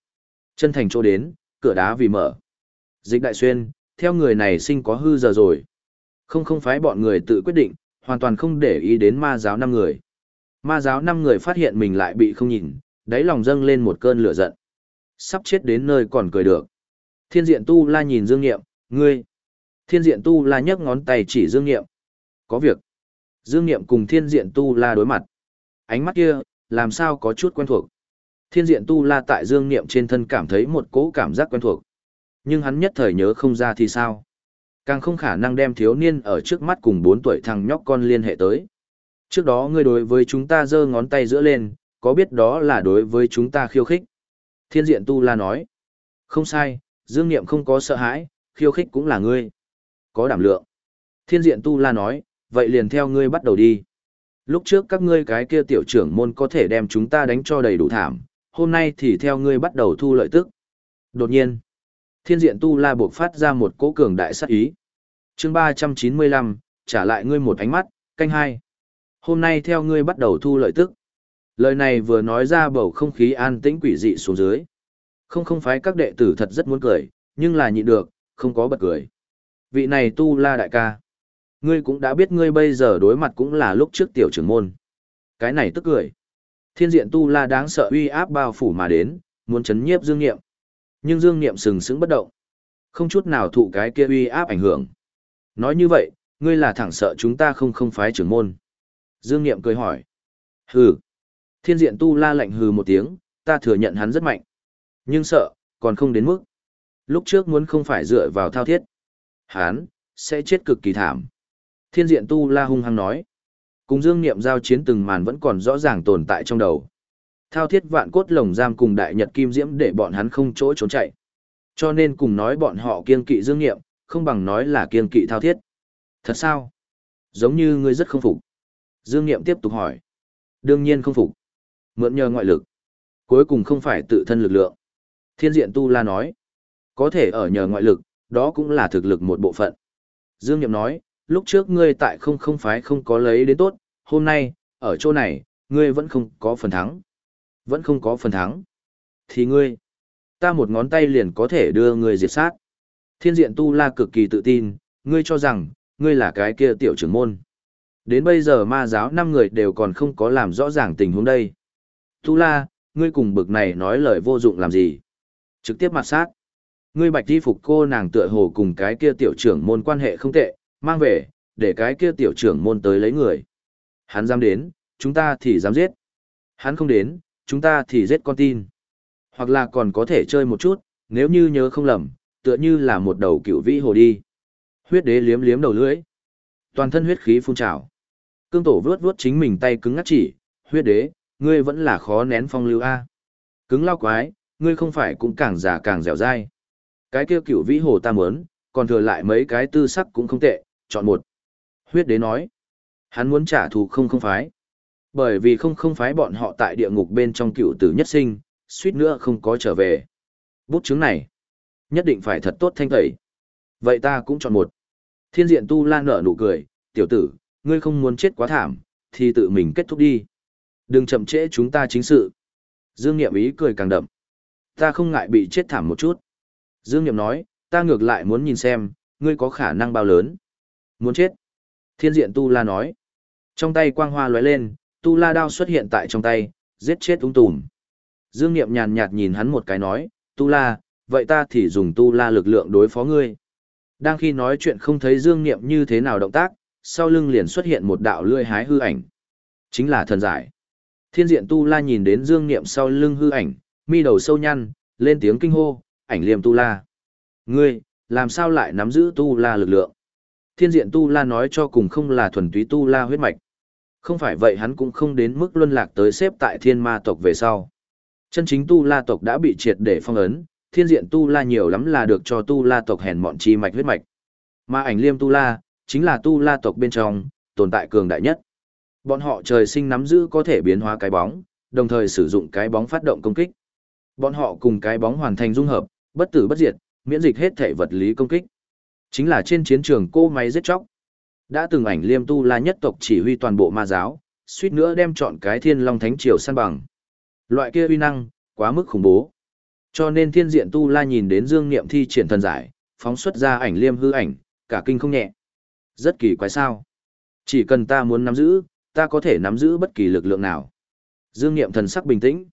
Chân thành chỗ đến, cửa đá vì mở. Dịch Đại Xuyên, theo người này sinh có hư giờ rồi. Không không phái bọn người tự quyết định, hoàn toàn không để ý đến ma giáo năm người. Ma giáo năm người phát hiện mình lại bị không nhìn, đáy lòng dâng lên một cơn lửa giận. Sắp chết đến nơi còn cười được. Thiên diện tu la nhìn Dương Nghiệm, ngươi. Thiên diện tu la nhấc ngón tay chỉ Dương Nghiệm. Có việc. Dương Nghiệm cùng thiên diện tu la đối mặt. Ánh mắt kia, làm sao có chút quen thuộc. Thiên diện tu la tại Dương Nghiệm trên thân cảm thấy một cỗ cảm giác quen thuộc. Nhưng hắn nhất thời nhớ không ra thì sao. Càng không khả năng đem thiếu niên ở trước mắt cùng 4 tuổi thằng nhóc con liên hệ tới. Trước đó ngươi đối với chúng ta giơ ngón tay giữa lên, có biết đó là đối với chúng ta khiêu khích? Thiên diện tu la nói. Không sai, dương niệm không có sợ hãi, khiêu khích cũng là ngươi. Có đảm lượng. Thiên diện tu la nói, vậy liền theo ngươi bắt đầu đi. Lúc trước các ngươi cái kia tiểu trưởng môn có thể đem chúng ta đánh cho đầy đủ thảm, hôm nay thì theo ngươi bắt đầu thu lợi tức. Đột nhiên, thiên diện tu la buộc phát ra một cỗ cường đại sát ý. chương 395, trả lại ngươi một ánh mắt, canh hai. Hôm nay theo ngươi bắt đầu thu lợi tức. Lời này vừa nói ra bầu không khí an tĩnh quỷ dị xuống dưới. Không không phải các đệ tử thật rất muốn cười, nhưng là nhịn được, không có bật cười. Vị này tu la đại ca. Ngươi cũng đã biết ngươi bây giờ đối mặt cũng là lúc trước tiểu trưởng môn. Cái này tức cười. Thiên diện tu la đáng sợ uy áp bao phủ mà đến, muốn chấn nhiếp dương nghiệm. Nhưng dương nghiệm sừng sững bất động. Không chút nào thụ cái kia uy áp ảnh hưởng. Nói như vậy, ngươi là thẳng sợ chúng ta không không phái trưởng môn. Dương nghiệm cười hỏi. Hừ. Thiên diện tu la lạnh hừ một tiếng, ta thừa nhận hắn rất mạnh. Nhưng sợ, còn không đến mức. Lúc trước muốn không phải dựa vào thao thiết. Hắn, sẽ chết cực kỳ thảm. Thiên diện tu la hung hăng nói. Cùng dương niệm giao chiến từng màn vẫn còn rõ ràng tồn tại trong đầu. Thao thiết vạn cốt lồng giam cùng đại nhật kim diễm để bọn hắn không chỗ trốn chạy. Cho nên cùng nói bọn họ kiên kỵ dương niệm, không bằng nói là kiên kỵ thao thiết. Thật sao? Giống như ngươi rất không phục. Dương Niệm tiếp tục hỏi. Đương nhiên không phục. Mượn nhờ ngoại lực. Cuối cùng không phải tự thân lực lượng. Thiên diện Tu La nói. Có thể ở nhờ ngoại lực, đó cũng là thực lực một bộ phận. Dương Niệm nói, lúc trước ngươi tại không không phái không có lấy đến tốt, hôm nay, ở chỗ này, ngươi vẫn không có phần thắng. Vẫn không có phần thắng. Thì ngươi, ta một ngón tay liền có thể đưa ngươi diệt sát. Thiên diện tu la cực kỳ tự tin, ngươi cho rằng, ngươi là cái kia tiểu trưởng môn. Đến bây giờ ma giáo năm người đều còn không có làm rõ ràng tình huống đây. Tu la, ngươi cùng bực này nói lời vô dụng làm gì? Trực tiếp mặt sát. Ngươi bạch đi phục cô nàng tựa hồ cùng cái kia tiểu trưởng môn quan hệ không tệ, mang về, để cái kia tiểu trưởng môn tới lấy người. Hắn dám đến, chúng ta thì dám giết. Hắn không đến, chúng ta thì giết con tin. Hoặc là còn có thể chơi một chút, nếu như nhớ không lầm, tựa như là một đầu cựu vĩ hồ đi. Huyết đế liếm liếm đầu lưỡi. Toàn thân huyết khí phun trào. Cương tổ vướt vướt chính mình tay cứng ngắt chỉ, huyết đế, ngươi vẫn là khó nén phong lưu A. Cứng lao quái, ngươi không phải cũng càng già càng dẻo dai. Cái kia cựu vĩ hồ ta muốn, còn thừa lại mấy cái tư sắc cũng không tệ, chọn một. Huyết đế nói, hắn muốn trả thù không không phái. Bởi vì không không phái bọn họ tại địa ngục bên trong cựu tử nhất sinh, suýt nữa không có trở về. Bút chứng này, nhất định phải thật tốt thanh tẩy. Vậy ta cũng chọn một. Thiên diện tu lan nở nụ cười, tiểu tử, ngươi không muốn chết quá thảm, thì tự mình kết thúc đi. Đừng chậm trễ chúng ta chính sự. Dương nghiệm ý cười càng đậm. Ta không ngại bị chết thảm một chút. Dương Niệm nói, ta ngược lại muốn nhìn xem, ngươi có khả năng bao lớn. Muốn chết. Thiên diện Tu La nói. Trong tay quang hoa lóe lên, Tu La đao xuất hiện tại trong tay, giết chết ung tùm. Dương Niệm nhàn nhạt nhìn hắn một cái nói, Tu La, vậy ta thì dùng Tu La lực lượng đối phó ngươi. Đang khi nói chuyện không thấy Dương Niệm như thế nào động tác, sau lưng liền xuất hiện một đạo lươi hái hư ảnh. Chính là thần giải. Thiên diện Tu La nhìn đến Dương Niệm sau lưng hư ảnh, mi đầu sâu nhăn, lên tiếng kinh hô, ảnh Liêm Tu La. Ngươi, làm sao lại nắm giữ Tu La lực lượng? Thiên diện Tu La nói cho cùng không là thuần túy Tu La huyết mạch. Không phải vậy hắn cũng không đến mức luân lạc tới xếp tại thiên ma tộc về sau. Chân chính Tu La tộc đã bị triệt để phong ấn, thiên diện Tu La nhiều lắm là được cho Tu La tộc hèn mọn chi mạch huyết mạch. Mà ảnh liêm Tu La, chính là Tu La tộc bên trong, tồn tại cường đại nhất. Bọn họ trời sinh nắm giữ có thể biến hóa cái bóng, đồng thời sử dụng cái bóng phát động công kích. Bọn họ cùng cái bóng hoàn thành dung hợp, bất tử bất diệt, miễn dịch hết thể vật lý công kích. Chính là trên chiến trường cô máy giết chóc. Đã từng ảnh liêm tu la nhất tộc chỉ huy toàn bộ ma giáo, suýt nữa đem chọn cái thiên long thánh triều săn bằng. Loại kia uy năng, quá mức khủng bố. Cho nên thiên diện tu la nhìn đến dương niệm thi triển thần giải, phóng xuất ra ảnh liêm hư ảnh, cả kinh không nhẹ. Rất kỳ quái sao. Chỉ cần ta muốn nắm giữ, ta có thể nắm giữ bất kỳ lực lượng nào. Dương niệm thần sắc bình tĩnh.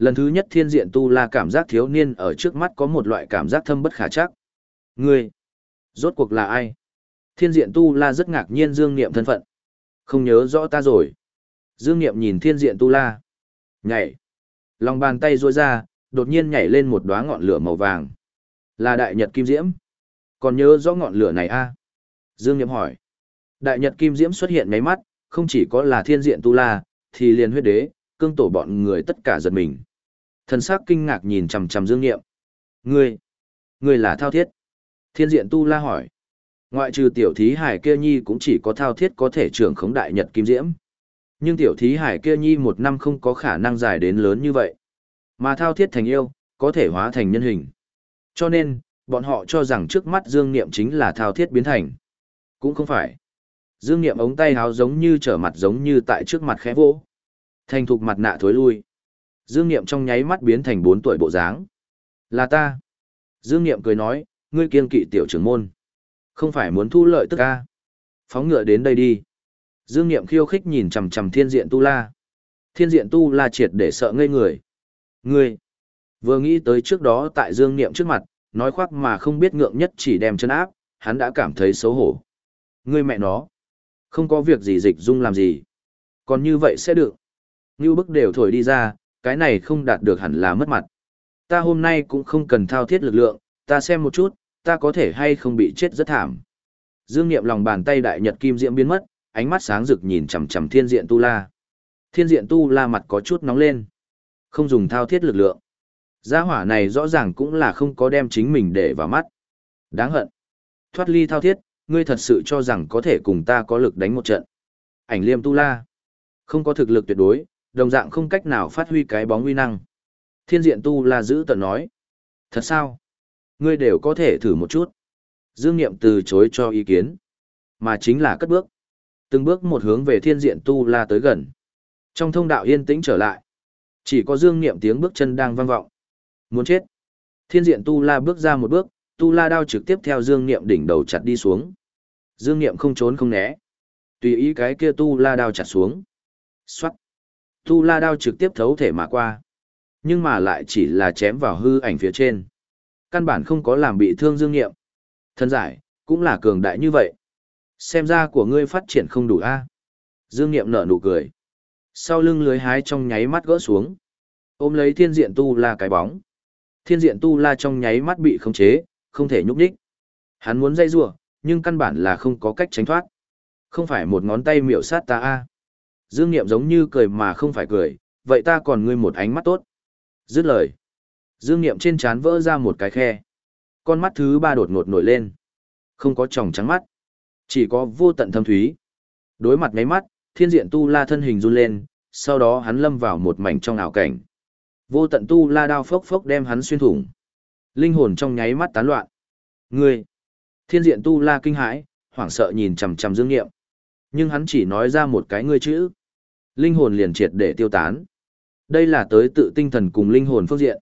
Lần thứ nhất thiên diện tu la cảm giác thiếu niên ở trước mắt có một loại cảm giác thâm bất khả chắc. Ngươi, rốt cuộc là ai? Thiên diện tu la rất ngạc nhiên dương niệm thân phận. Không nhớ rõ ta rồi. Dương niệm nhìn thiên diện tu la. Nhảy. Lòng bàn tay ruôi ra, đột nhiên nhảy lên một đóa ngọn lửa màu vàng. Là đại nhật kim diễm. Còn nhớ rõ ngọn lửa này a? À? Dương niệm hỏi. Đại nhật kim diễm xuất hiện mấy mắt, không chỉ có là thiên diện tu la, thì liền huyết đế, cương tổ bọn người tất cả giật mình. Thần sắc kinh ngạc nhìn chằm chằm Dương Nghiệm. Ngươi, ngươi là Thao Thiết. Thiên diện tu la hỏi. Ngoại trừ tiểu thí hải kia nhi cũng chỉ có Thao Thiết có thể trưởng khống đại nhật kim diễm. Nhưng tiểu thí hải kia nhi một năm không có khả năng dài đến lớn như vậy. Mà Thao Thiết thành yêu, có thể hóa thành nhân hình. Cho nên, bọn họ cho rằng trước mắt Dương Niệm chính là Thao Thiết biến thành. Cũng không phải. Dương Niệm ống tay háo giống như trở mặt giống như tại trước mặt khẽ vỗ. Thành thục mặt nạ thối lui. Dương Niệm trong nháy mắt biến thành bốn tuổi bộ dáng. Là ta. Dương Niệm cười nói, ngươi kiên kỵ tiểu trưởng môn. Không phải muốn thu lợi tức ca. Phóng ngựa đến đây đi. Dương Niệm khiêu khích nhìn chằm chằm thiên diện tu la. Thiên diện tu la triệt để sợ ngây người. Ngươi. Vừa nghĩ tới trước đó tại Dương Niệm trước mặt, nói khoác mà không biết ngượng nhất chỉ đem chân áp, hắn đã cảm thấy xấu hổ. Ngươi mẹ nó. Không có việc gì dịch dung làm gì. Còn như vậy sẽ được. Như bức đều thổi đi ra, cái này không đạt được hẳn là mất mặt. Ta hôm nay cũng không cần thao thiết lực lượng, ta xem một chút, ta có thể hay không bị chết rất thảm. Dương Niệm lòng bàn tay đại nhật kim diễm biến mất, ánh mắt sáng rực nhìn chằm chằm thiên diện tu la. Thiên diện tu la mặt có chút nóng lên. Không dùng thao thiết lực lượng. Gia hỏa này rõ ràng cũng là không có đem chính mình để vào mắt. Đáng hận. Thoát ly thao thiết, ngươi thật sự cho rằng có thể cùng ta có lực đánh một trận. Ảnh liêm tu la. Không có thực lực tuyệt đối, đồng dạng không cách nào phát huy cái bóng uy năng. Thiên diện tu la giữ tận nói. Thật sao? Ngươi đều có thể thử một chút. Dương Niệm từ chối cho ý kiến. Mà chính là cất bước. Từng bước một hướng về thiên diện tu la tới gần. Trong thông đạo yên tĩnh trở lại. Chỉ có Dương Niệm tiếng bước chân đang vang vọng. Muốn chết. Thiên diện tu la bước ra một bước, tu la đao trực tiếp theo Dương Niệm đỉnh đầu chặt đi xuống. Dương Niệm không trốn không né. Tùy ý cái kia tu la đao chặt xuống. Xoát. Tu la đao trực tiếp thấu thể mà qua. Nhưng mà lại chỉ là chém vào hư ảnh phía trên. Căn bản không có làm bị thương Dương Niệm. Thân giải, cũng là cường đại như vậy. Xem ra của ngươi phát triển không đủ a. Dương Niệm nở nụ cười. Sau lưng lưới hái trong nháy mắt gỡ xuống. Ôm lấy thiên diện tu la cái bóng. Thiên diện tu la trong nháy mắt bị khống chế, không thể nhúc nhích. Hắn muốn dây rủa, nhưng căn bản là không có cách tránh thoát. Không phải một ngón tay miểu sát ta a. Dương Niệm giống như cười mà không phải cười, vậy ta còn ngươi một ánh mắt tốt. Dứt lời. Dương Niệm trên trán vỡ ra một cái khe. Con mắt thứ ba đột ngột nổi lên. Không có tròng trắng mắt. Chỉ có vô tận thâm thúy. Đối mặt ngáy mắt, thiên diện tu la thân hình run lên, sau đó hắn lâm vào một mảnh trong ảo cảnh. Vô tận tu la đao phốc phốc đem hắn xuyên thủng. Linh hồn trong nháy mắt tán loạn. Ngươi! Thiên diện tu la kinh hãi, hoảng sợ nhìn chằm chằm dương nghiệm. Nhưng hắn chỉ nói ra một cái ngươi chữ. Linh hồn liền triệt để tiêu tán. Đây là tới tự tinh thần cùng linh hồn phương diện.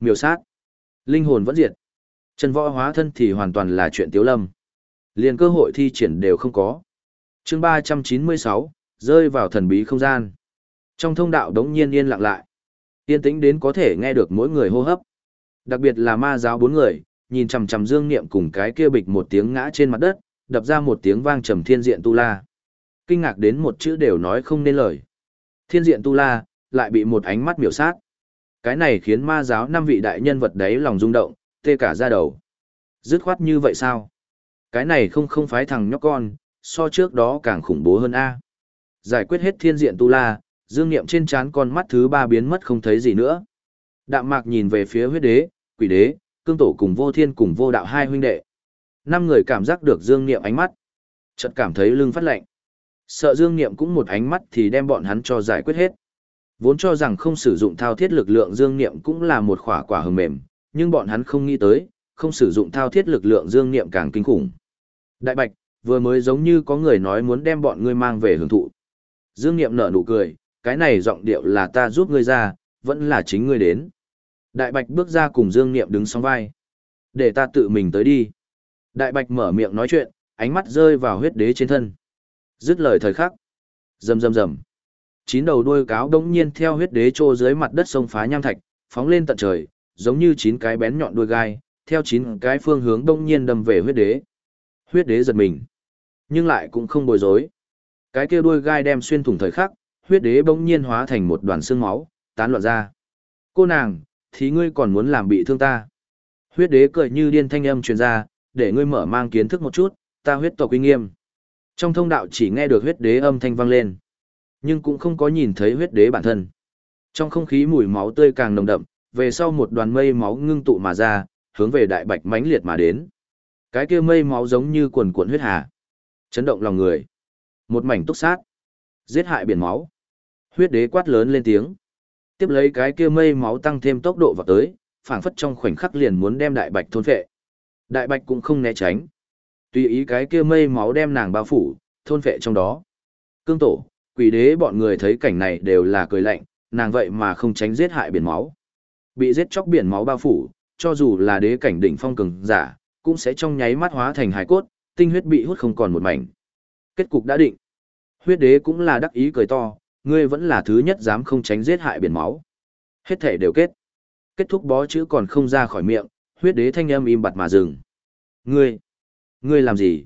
Miêu sát. Linh hồn vẫn diệt. trần võ hóa thân thì hoàn toàn là chuyện tiếu lâm. Liền cơ hội thi triển đều không có. chương ba trăm chín mươi sáu rơi vào thần bí không gian. Trong thông đạo đống nhiên yên lặng lại. Yên tĩnh đến có thể nghe được mỗi người hô hấp. Đặc biệt là ma giáo bốn người, nhìn chằm chằm Dương Niệm cùng cái kia bịch một tiếng ngã trên mặt đất, đập ra một tiếng vang trầm thiên diện tu la. Kinh ngạc đến một chữ đều nói không nên lời. Thiên diện tu la, lại bị một ánh mắt miểu sát. Cái này khiến ma giáo năm vị đại nhân vật đấy lòng rung động, tê cả ra đầu. Dứt khoát như vậy sao? Cái này không không phái thằng nhóc con, so trước đó càng khủng bố hơn A. Giải quyết hết thiên diện tu la, dương niệm trên trán con mắt thứ ba biến mất không thấy gì nữa. Đạm mạc nhìn về phía huyết đế, quỷ đế, cương tổ cùng vô thiên cùng vô đạo hai huynh đệ. Năm người cảm giác được dương niệm ánh mắt. Chợt cảm thấy lưng phát lạnh. Sợ dương niệm cũng một ánh mắt thì đem bọn hắn cho giải quyết hết. Vốn cho rằng không sử dụng thao thiết lực lượng dương niệm cũng là một khỏa quả hờ mềm, nhưng bọn hắn không nghĩ tới, không sử dụng thao thiết lực lượng dương niệm càng kinh khủng. Đại bạch, vừa mới giống như có người nói muốn đem bọn ngươi mang về hưởng thụ. Dương niệm nở nụ cười, cái này giọng điệu là ta giúp ngươi ra, vẫn là chính ngươi đến. Đại bạch bước ra cùng Dương niệm đứng song vai. Để ta tự mình tới đi. Đại bạch mở miệng nói chuyện, ánh mắt rơi vào huyết đế trên thân. Dứt lời thời khắc. Rầm rầm rầm. Chín đầu đuôi cáo đống nhiên theo huyết đế trô dưới mặt đất sông phá nham thạch, phóng lên tận trời, giống như chín cái bén nhọn đuôi gai, theo chín cái phương hướng đống nhiên đâm về huyết đế. Huyết đế giật mình, nhưng lại cũng không bối rối. Cái kia đuôi gai đem xuyên thủng thời khắc, huyết đế bỗng nhiên hóa thành một đoàn xương máu, tán loạn ra. Cô nàng, thì ngươi còn muốn làm bị thương ta. Huyết đế cười như điên thanh âm truyền ra, để ngươi mở mang kiến thức một chút, ta huyết tộc uy nghiêm. Trong thông đạo chỉ nghe được huyết đế âm thanh vang lên, nhưng cũng không có nhìn thấy huyết đế bản thân. Trong không khí mùi máu tươi càng nồng đậm, về sau một đoàn mây máu ngưng tụ mà ra, hướng về đại bạch mãnh liệt mà đến. Cái kia mây máu giống như quần cuộn huyết hà, chấn động lòng người. Một mảnh túc sát, giết hại biển máu. Huyết đế quát lớn lên tiếng. Tiếp lấy cái kia mây máu tăng thêm tốc độ vào tới, phảng phất trong khoảnh khắc liền muốn đem đại bạch thôn phệ. Đại bạch cũng không né tránh. Tùy ý cái kia mây máu đem nàng bao phủ, thôn phệ trong đó. Cương tổ, quỷ đế bọn người thấy cảnh này đều là cười lạnh, nàng vậy mà không tránh giết hại biển máu. Bị giết chóc biển máu bao phủ, cho dù là đế cảnh đỉnh phong cường giả, cũng sẽ trong nháy mắt hóa thành hải cốt, tinh huyết bị hút không còn một mảnh. Kết cục đã định. Huyết đế cũng là đắc ý cười to, ngươi vẫn là thứ nhất dám không tránh giết hại biển máu. Hết thể đều kết. Kết thúc bó chữ còn không ra khỏi miệng, huyết đế thanh âm im bặt mà dừng. Ngươi, ngươi làm gì?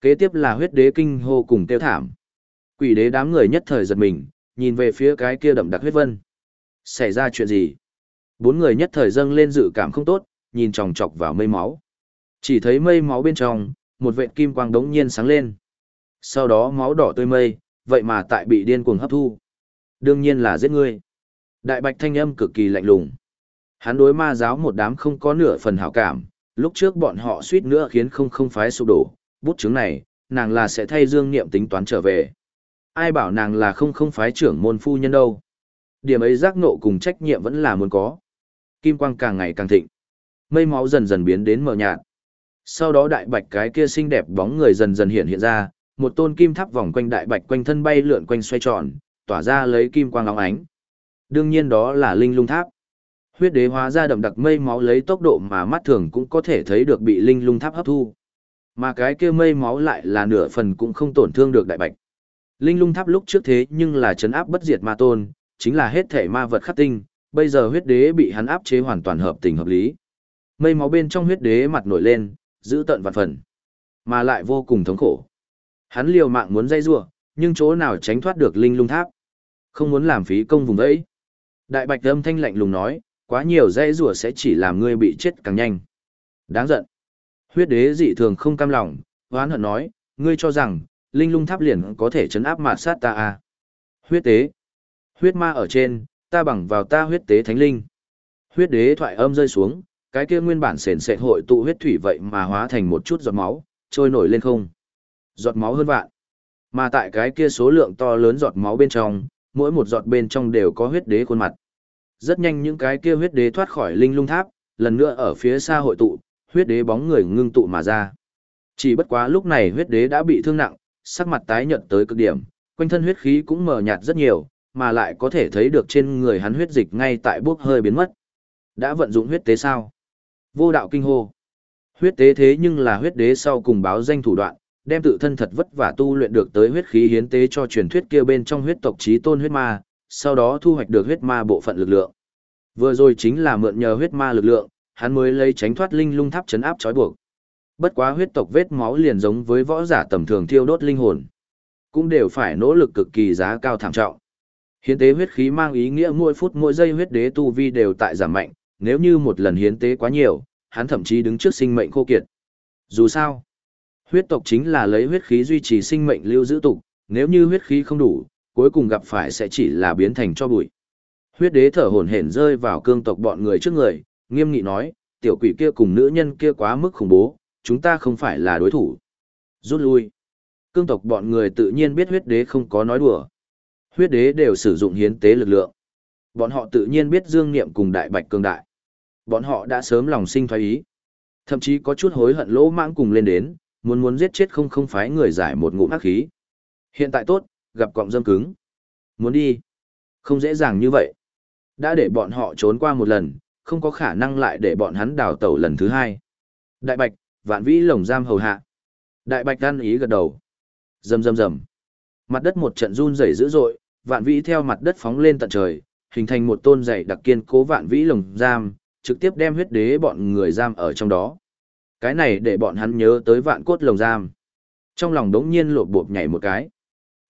Kế tiếp là huyết đế kinh hô cùng tiêu thảm. Quỷ đế đám người nhất thời giật mình, nhìn về phía cái kia đậm đặc huyết vân. Xảy ra chuyện gì? Bốn người nhất thời dâng lên dự cảm không tốt, nhìn chòng chọc vào mây máu. Chỉ thấy mây máu bên trong, một vệt kim quang đống nhiên sáng lên. Sau đó máu đỏ tươi mây, vậy mà tại bị điên cuồng hấp thu. Đương nhiên là giết ngươi. Đại bạch thanh âm cực kỳ lạnh lùng. Hắn đối ma giáo một đám không có nửa phần hảo cảm, lúc trước bọn họ suýt nữa khiến không không phái sụp đổ, bút chứng này, nàng là sẽ thay Dương Niệm tính toán trở về. Ai bảo nàng là không không phái trưởng môn phu nhân đâu. Điểm ấy giác nộ cùng trách nhiệm vẫn là muốn có. Kim quang càng ngày càng thịnh. Mây máu dần dần biến đến mờ nhạt. Sau đó đại bạch cái kia xinh đẹp bóng người dần dần hiện hiện ra, một tôn kim tháp vòng quanh đại bạch quanh thân bay lượn quanh xoay tròn, tỏa ra lấy kim quang óng ánh. Đương nhiên đó là linh lung tháp. Huyết đế hóa ra đậm đặc mây máu lấy tốc độ mà mắt thường cũng có thể thấy được bị linh lung tháp hấp thu. Mà cái kia mây máu lại là nửa phần cũng không tổn thương được đại bạch. Linh lung tháp lúc trước thế nhưng là chấn áp bất diệt ma tôn, chính là hết thể ma vật khắc tinh, bây giờ huyết đế bị hắn áp chế hoàn toàn hợp tình hợp lý. Mây máu bên trong huyết đế mặt nổi lên, giữ tận vạn phần, mà lại vô cùng thống khổ. Hắn liều mạng muốn dây rủa, nhưng chỗ nào tránh thoát được linh lung tháp. Không muốn làm phí công vùng đấy. Đại bạch âm thanh lạnh lùng nói, quá nhiều dây rùa sẽ chỉ làm ngươi bị chết càng nhanh. Đáng giận. Huyết đế dị thường không cam lòng, hoán hận nói, ngươi cho rằng, linh lung tháp liền có thể chấn áp mạt sát ta à. Huyết tế. Huyết ma ở trên, ta bằng vào ta huyết tế thánh linh. Huyết đế thoại âm rơi xuống, cái kia nguyên bản sền sệt hội tụ huyết thủy vậy mà hóa thành một chút giọt máu, trôi nổi lên không. Giọt máu hơn vạn. Mà tại cái kia số lượng to lớn giọt máu bên trong, mỗi một giọt bên trong đều có huyết đế khuôn mặt. Rất nhanh những cái kia huyết đế thoát khỏi linh lung tháp, lần nữa ở phía xa hội tụ, huyết đế bóng người ngưng tụ mà ra. Chỉ bất quá lúc này huyết đế đã bị thương nặng, sắc mặt tái nhợt tới cực điểm, quanh thân huyết khí cũng mờ nhạt rất nhiều, mà lại có thể thấy được trên người hắn huyết dịch ngay tại bước hơi biến mất. Đã vận dụng huyết tế sao? Vô đạo kinh hô. Huyết tế thế nhưng là huyết đế sau cùng báo danh thủ đoạn, đem tự thân thật vất vả tu luyện được tới huyết khí hiến tế cho truyền thuyết kia bên trong huyết tộc chí tôn huyết ma, sau đó thu hoạch được huyết ma bộ phận lực lượng. Vừa rồi chính là mượn nhờ huyết ma lực lượng, hắn mới lấy tránh thoát linh lung tháp chấn áp trói buộc. Bất quá huyết tộc vết máu liền giống với võ giả tầm thường thiêu đốt linh hồn, cũng đều phải nỗ lực cực kỳ giá cao thảm trọng. Hiến tế huyết khí mang ý nghĩa mỗi phút mỗi giây huyết đế tu vi đều tại giảm mạnh, nếu như một lần hiến tế quá nhiều, hắn thậm chí đứng trước sinh mệnh khô kiệt. Dù sao, huyết tộc chính là lấy huyết khí duy trì sinh mệnh lưu giữ tục, nếu như huyết khí không đủ, cuối cùng gặp phải sẽ chỉ là biến thành cho bụi. Huyết đế thở hổn hển rơi vào cương tộc bọn người trước người, nghiêm nghị nói, tiểu quỷ kia cùng nữ nhân kia quá mức khủng bố, chúng ta không phải là đối thủ. Rút lui. Cương tộc bọn người tự nhiên biết huyết đế không có nói đùa. Huyết đế đều sử dụng hiến tế lực lượng. Bọn họ tự nhiên biết dương niệm cùng đại bạch cương đại. Bọn họ đã sớm lòng sinh thoái ý. Thậm chí có chút hối hận lỗ mãng cùng lên đến, muốn muốn giết chết không không phái người giải một ngụm ác khí. Hiện tại tốt, gặp cọng dâm cứng. Muốn đi. Không dễ dàng như vậy. Đã để bọn họ trốn qua một lần, không có khả năng lại để bọn hắn đào tẩu lần thứ hai. Đại bạch, vạn vĩ lồng giam hầu hạ. Đại bạch đan ý gật đầu. Rầm rầm rầm. Mặt đất một trận run rẩy dữ dội, vạn vĩ theo mặt đất phóng lên tận trời, hình thành một tôn dày đặc kiên cố vạn vĩ lồng giam, trực tiếp đem huyết đế bọn người giam ở trong đó. Cái này để bọn hắn nhớ tới vạn cốt lồng giam. Trong lòng đống nhiên lột bộp nhảy một cái.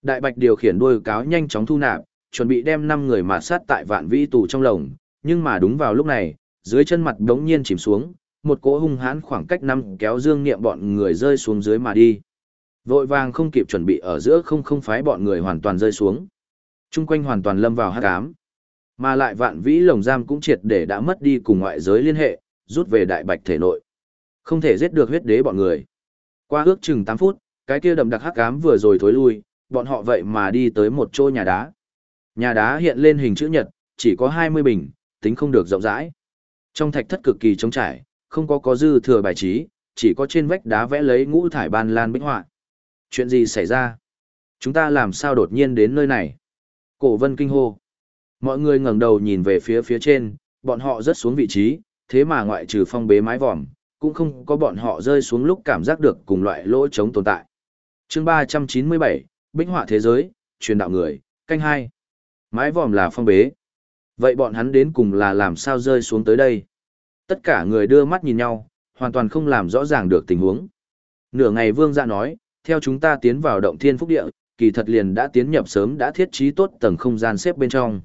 Đại bạch điều khiển đuôi cáo nhanh chóng thu nạp, chuẩn bị đem năm người mà sát tại vạn vĩ tù trong lồng, nhưng mà đúng vào lúc này, dưới chân mặt đống nhiên chìm xuống, một cỗ hung hãn khoảng cách năm kéo dương niệm bọn người rơi xuống dưới mà đi. Vội vàng không kịp chuẩn bị ở giữa không không phái bọn người hoàn toàn rơi xuống. Trung quanh hoàn toàn lâm vào hắc ám. Mà lại vạn vĩ lồng giam cũng triệt để đã mất đi cùng ngoại giới liên hệ, rút về đại bạch thể nội. Không thể giết được huyết đế bọn người. Qua ước chừng 8 phút, cái kia đậm đặc hắc ám vừa rồi thối lui, bọn họ vậy mà đi tới một chỗ nhà đá. Nhà đá hiện lên hình chữ nhật, chỉ có 20 bình, tính không được rộng rãi. Trong thạch thất cực kỳ trống trải, không có có dư thừa bài trí, chỉ có trên vách đá vẽ lấy ngũ thải ban lan bích họa. Chuyện gì xảy ra? Chúng ta làm sao đột nhiên đến nơi này? Cổ vân kinh hô. Mọi người ngẩng đầu nhìn về phía phía trên, bọn họ rất xuống vị trí, thế mà ngoại trừ phong bế mái vòm, cũng không có bọn họ rơi xuống lúc cảm giác được cùng loại lỗ trống tồn tại. chương 397, Bích họa thế giới, truyền đạo người, canh hai Mái vòm là phong bế. Vậy bọn hắn đến cùng là làm sao rơi xuống tới đây? Tất cả người đưa mắt nhìn nhau, hoàn toàn không làm rõ ràng được tình huống. Nửa ngày vương dạ nói, theo chúng ta tiến vào động thiên phúc địa, kỳ thật liền đã tiến nhập sớm đã thiết trí tốt tầng không gian xếp bên trong.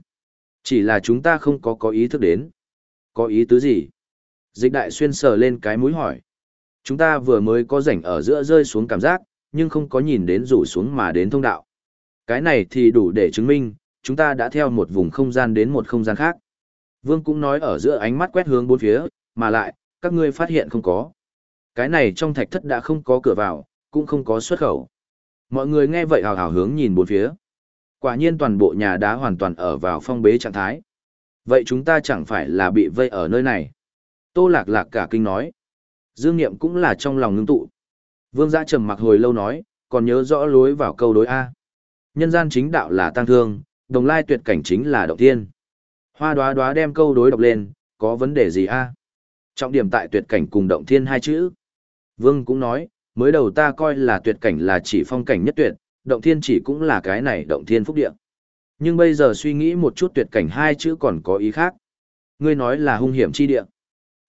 Chỉ là chúng ta không có có ý thức đến. Có ý tứ gì? Dịch đại xuyên sờ lên cái mũi hỏi. Chúng ta vừa mới có rảnh ở giữa rơi xuống cảm giác, nhưng không có nhìn đến rủ xuống mà đến thông đạo. Cái này thì đủ để chứng minh, chúng ta đã theo một vùng không gian đến một không gian khác. Vương cũng nói ở giữa ánh mắt quét hướng bốn phía, mà lại, các ngươi phát hiện không có. Cái này trong thạch thất đã không có cửa vào, cũng không có xuất khẩu. Mọi người nghe vậy hào hào hướng nhìn bốn phía. Quả nhiên toàn bộ nhà đá hoàn toàn ở vào phong bế trạng thái. Vậy chúng ta chẳng phải là bị vây ở nơi này. Tô lạc lạc cả kinh nói. Dương Niệm cũng là trong lòng ngưng tụ. Vương giã trầm mặc hồi lâu nói, còn nhớ rõ lối vào câu đối A. Nhân gian chính đạo là tăng thương, đồng lai tuyệt cảnh chính là động thiên. Hoa đoá đoá đem câu đối đọc lên, có vấn đề gì A? Trọng điểm tại tuyệt cảnh cùng động thiên hai chữ. Vương cũng nói, mới đầu ta coi là tuyệt cảnh là chỉ phong cảnh nhất tuyệt, động thiên chỉ cũng là cái này động thiên phúc địa. Nhưng bây giờ suy nghĩ một chút tuyệt cảnh hai chữ còn có ý khác. Ngươi nói là hung hiểm chi địa.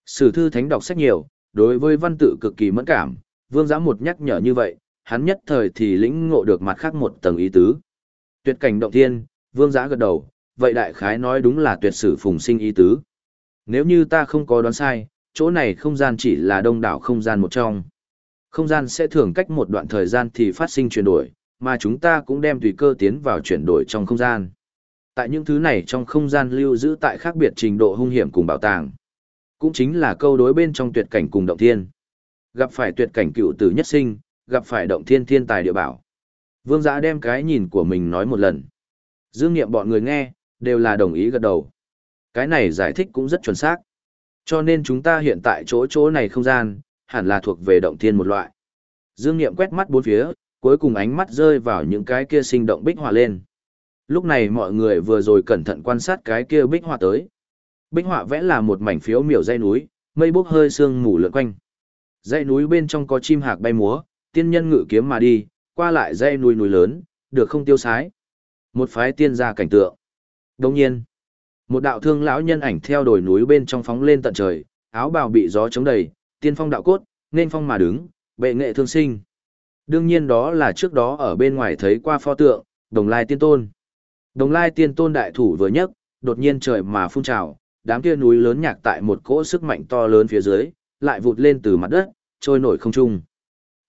Sử thư thánh đọc sách nhiều, đối với văn tự cực kỳ mẫn cảm, vương giã một nhắc nhở như vậy, hắn nhất thời thì lĩnh ngộ được mặt khác một tầng ý tứ. Tuyệt cảnh động thiên, vương giã gật đầu, vậy đại khái nói đúng là tuyệt sử phùng sinh ý tứ. Nếu như ta không có đoán sai, chỗ này không gian chỉ là đông đảo không gian một trong. Không gian sẽ thường cách một đoạn thời gian thì phát sinh chuyển đổi, mà chúng ta cũng đem tùy cơ tiến vào chuyển đổi trong không gian. Tại những thứ này trong không gian lưu giữ tại khác biệt trình độ hung hiểm cùng bảo tàng. Cũng chính là câu đối bên trong tuyệt cảnh cùng động thiên. Gặp phải tuyệt cảnh cựu tử nhất sinh, gặp phải động thiên thiên tài địa bảo. Vương giã đem cái nhìn của mình nói một lần. Dương nghiệm bọn người nghe, đều là đồng ý gật đầu. Cái này giải thích cũng rất chuẩn xác. Cho nên chúng ta hiện tại chỗ chỗ này không gian, hẳn là thuộc về động thiên một loại. Dương nghiệm quét mắt bốn phía, cuối cùng ánh mắt rơi vào những cái kia sinh động bích họa lên. Lúc này mọi người vừa rồi cẩn thận quan sát cái kia bích họa tới. Bích họa vẽ là một mảnh phiếu miểu dây núi, mây bốc hơi sương mù lượn quanh. Dãy núi bên trong có chim hạc bay múa, tiên nhân ngự kiếm mà đi, qua lại dãy núi núi lớn, được không tiêu sái. Một phái tiên gia cảnh tượng. Đồng nhiên, một đạo thương lão nhân ảnh theo đồi núi bên trong phóng lên tận trời, áo bào bị gió chống đầy, tiên phong đạo cốt, nên phong mà đứng, bệ nghệ thương sinh. Đương nhiên đó là trước đó ở bên ngoài thấy qua pho tượng, đồng lai tiên tôn. Đồng lai tiên tôn đại thủ vừa nhấc, đột nhiên trời mà phun trào, đám kia núi lớn nhạc tại một cỗ sức mạnh to lớn phía dưới, lại vụt lên từ mặt đất, trôi nổi không trung.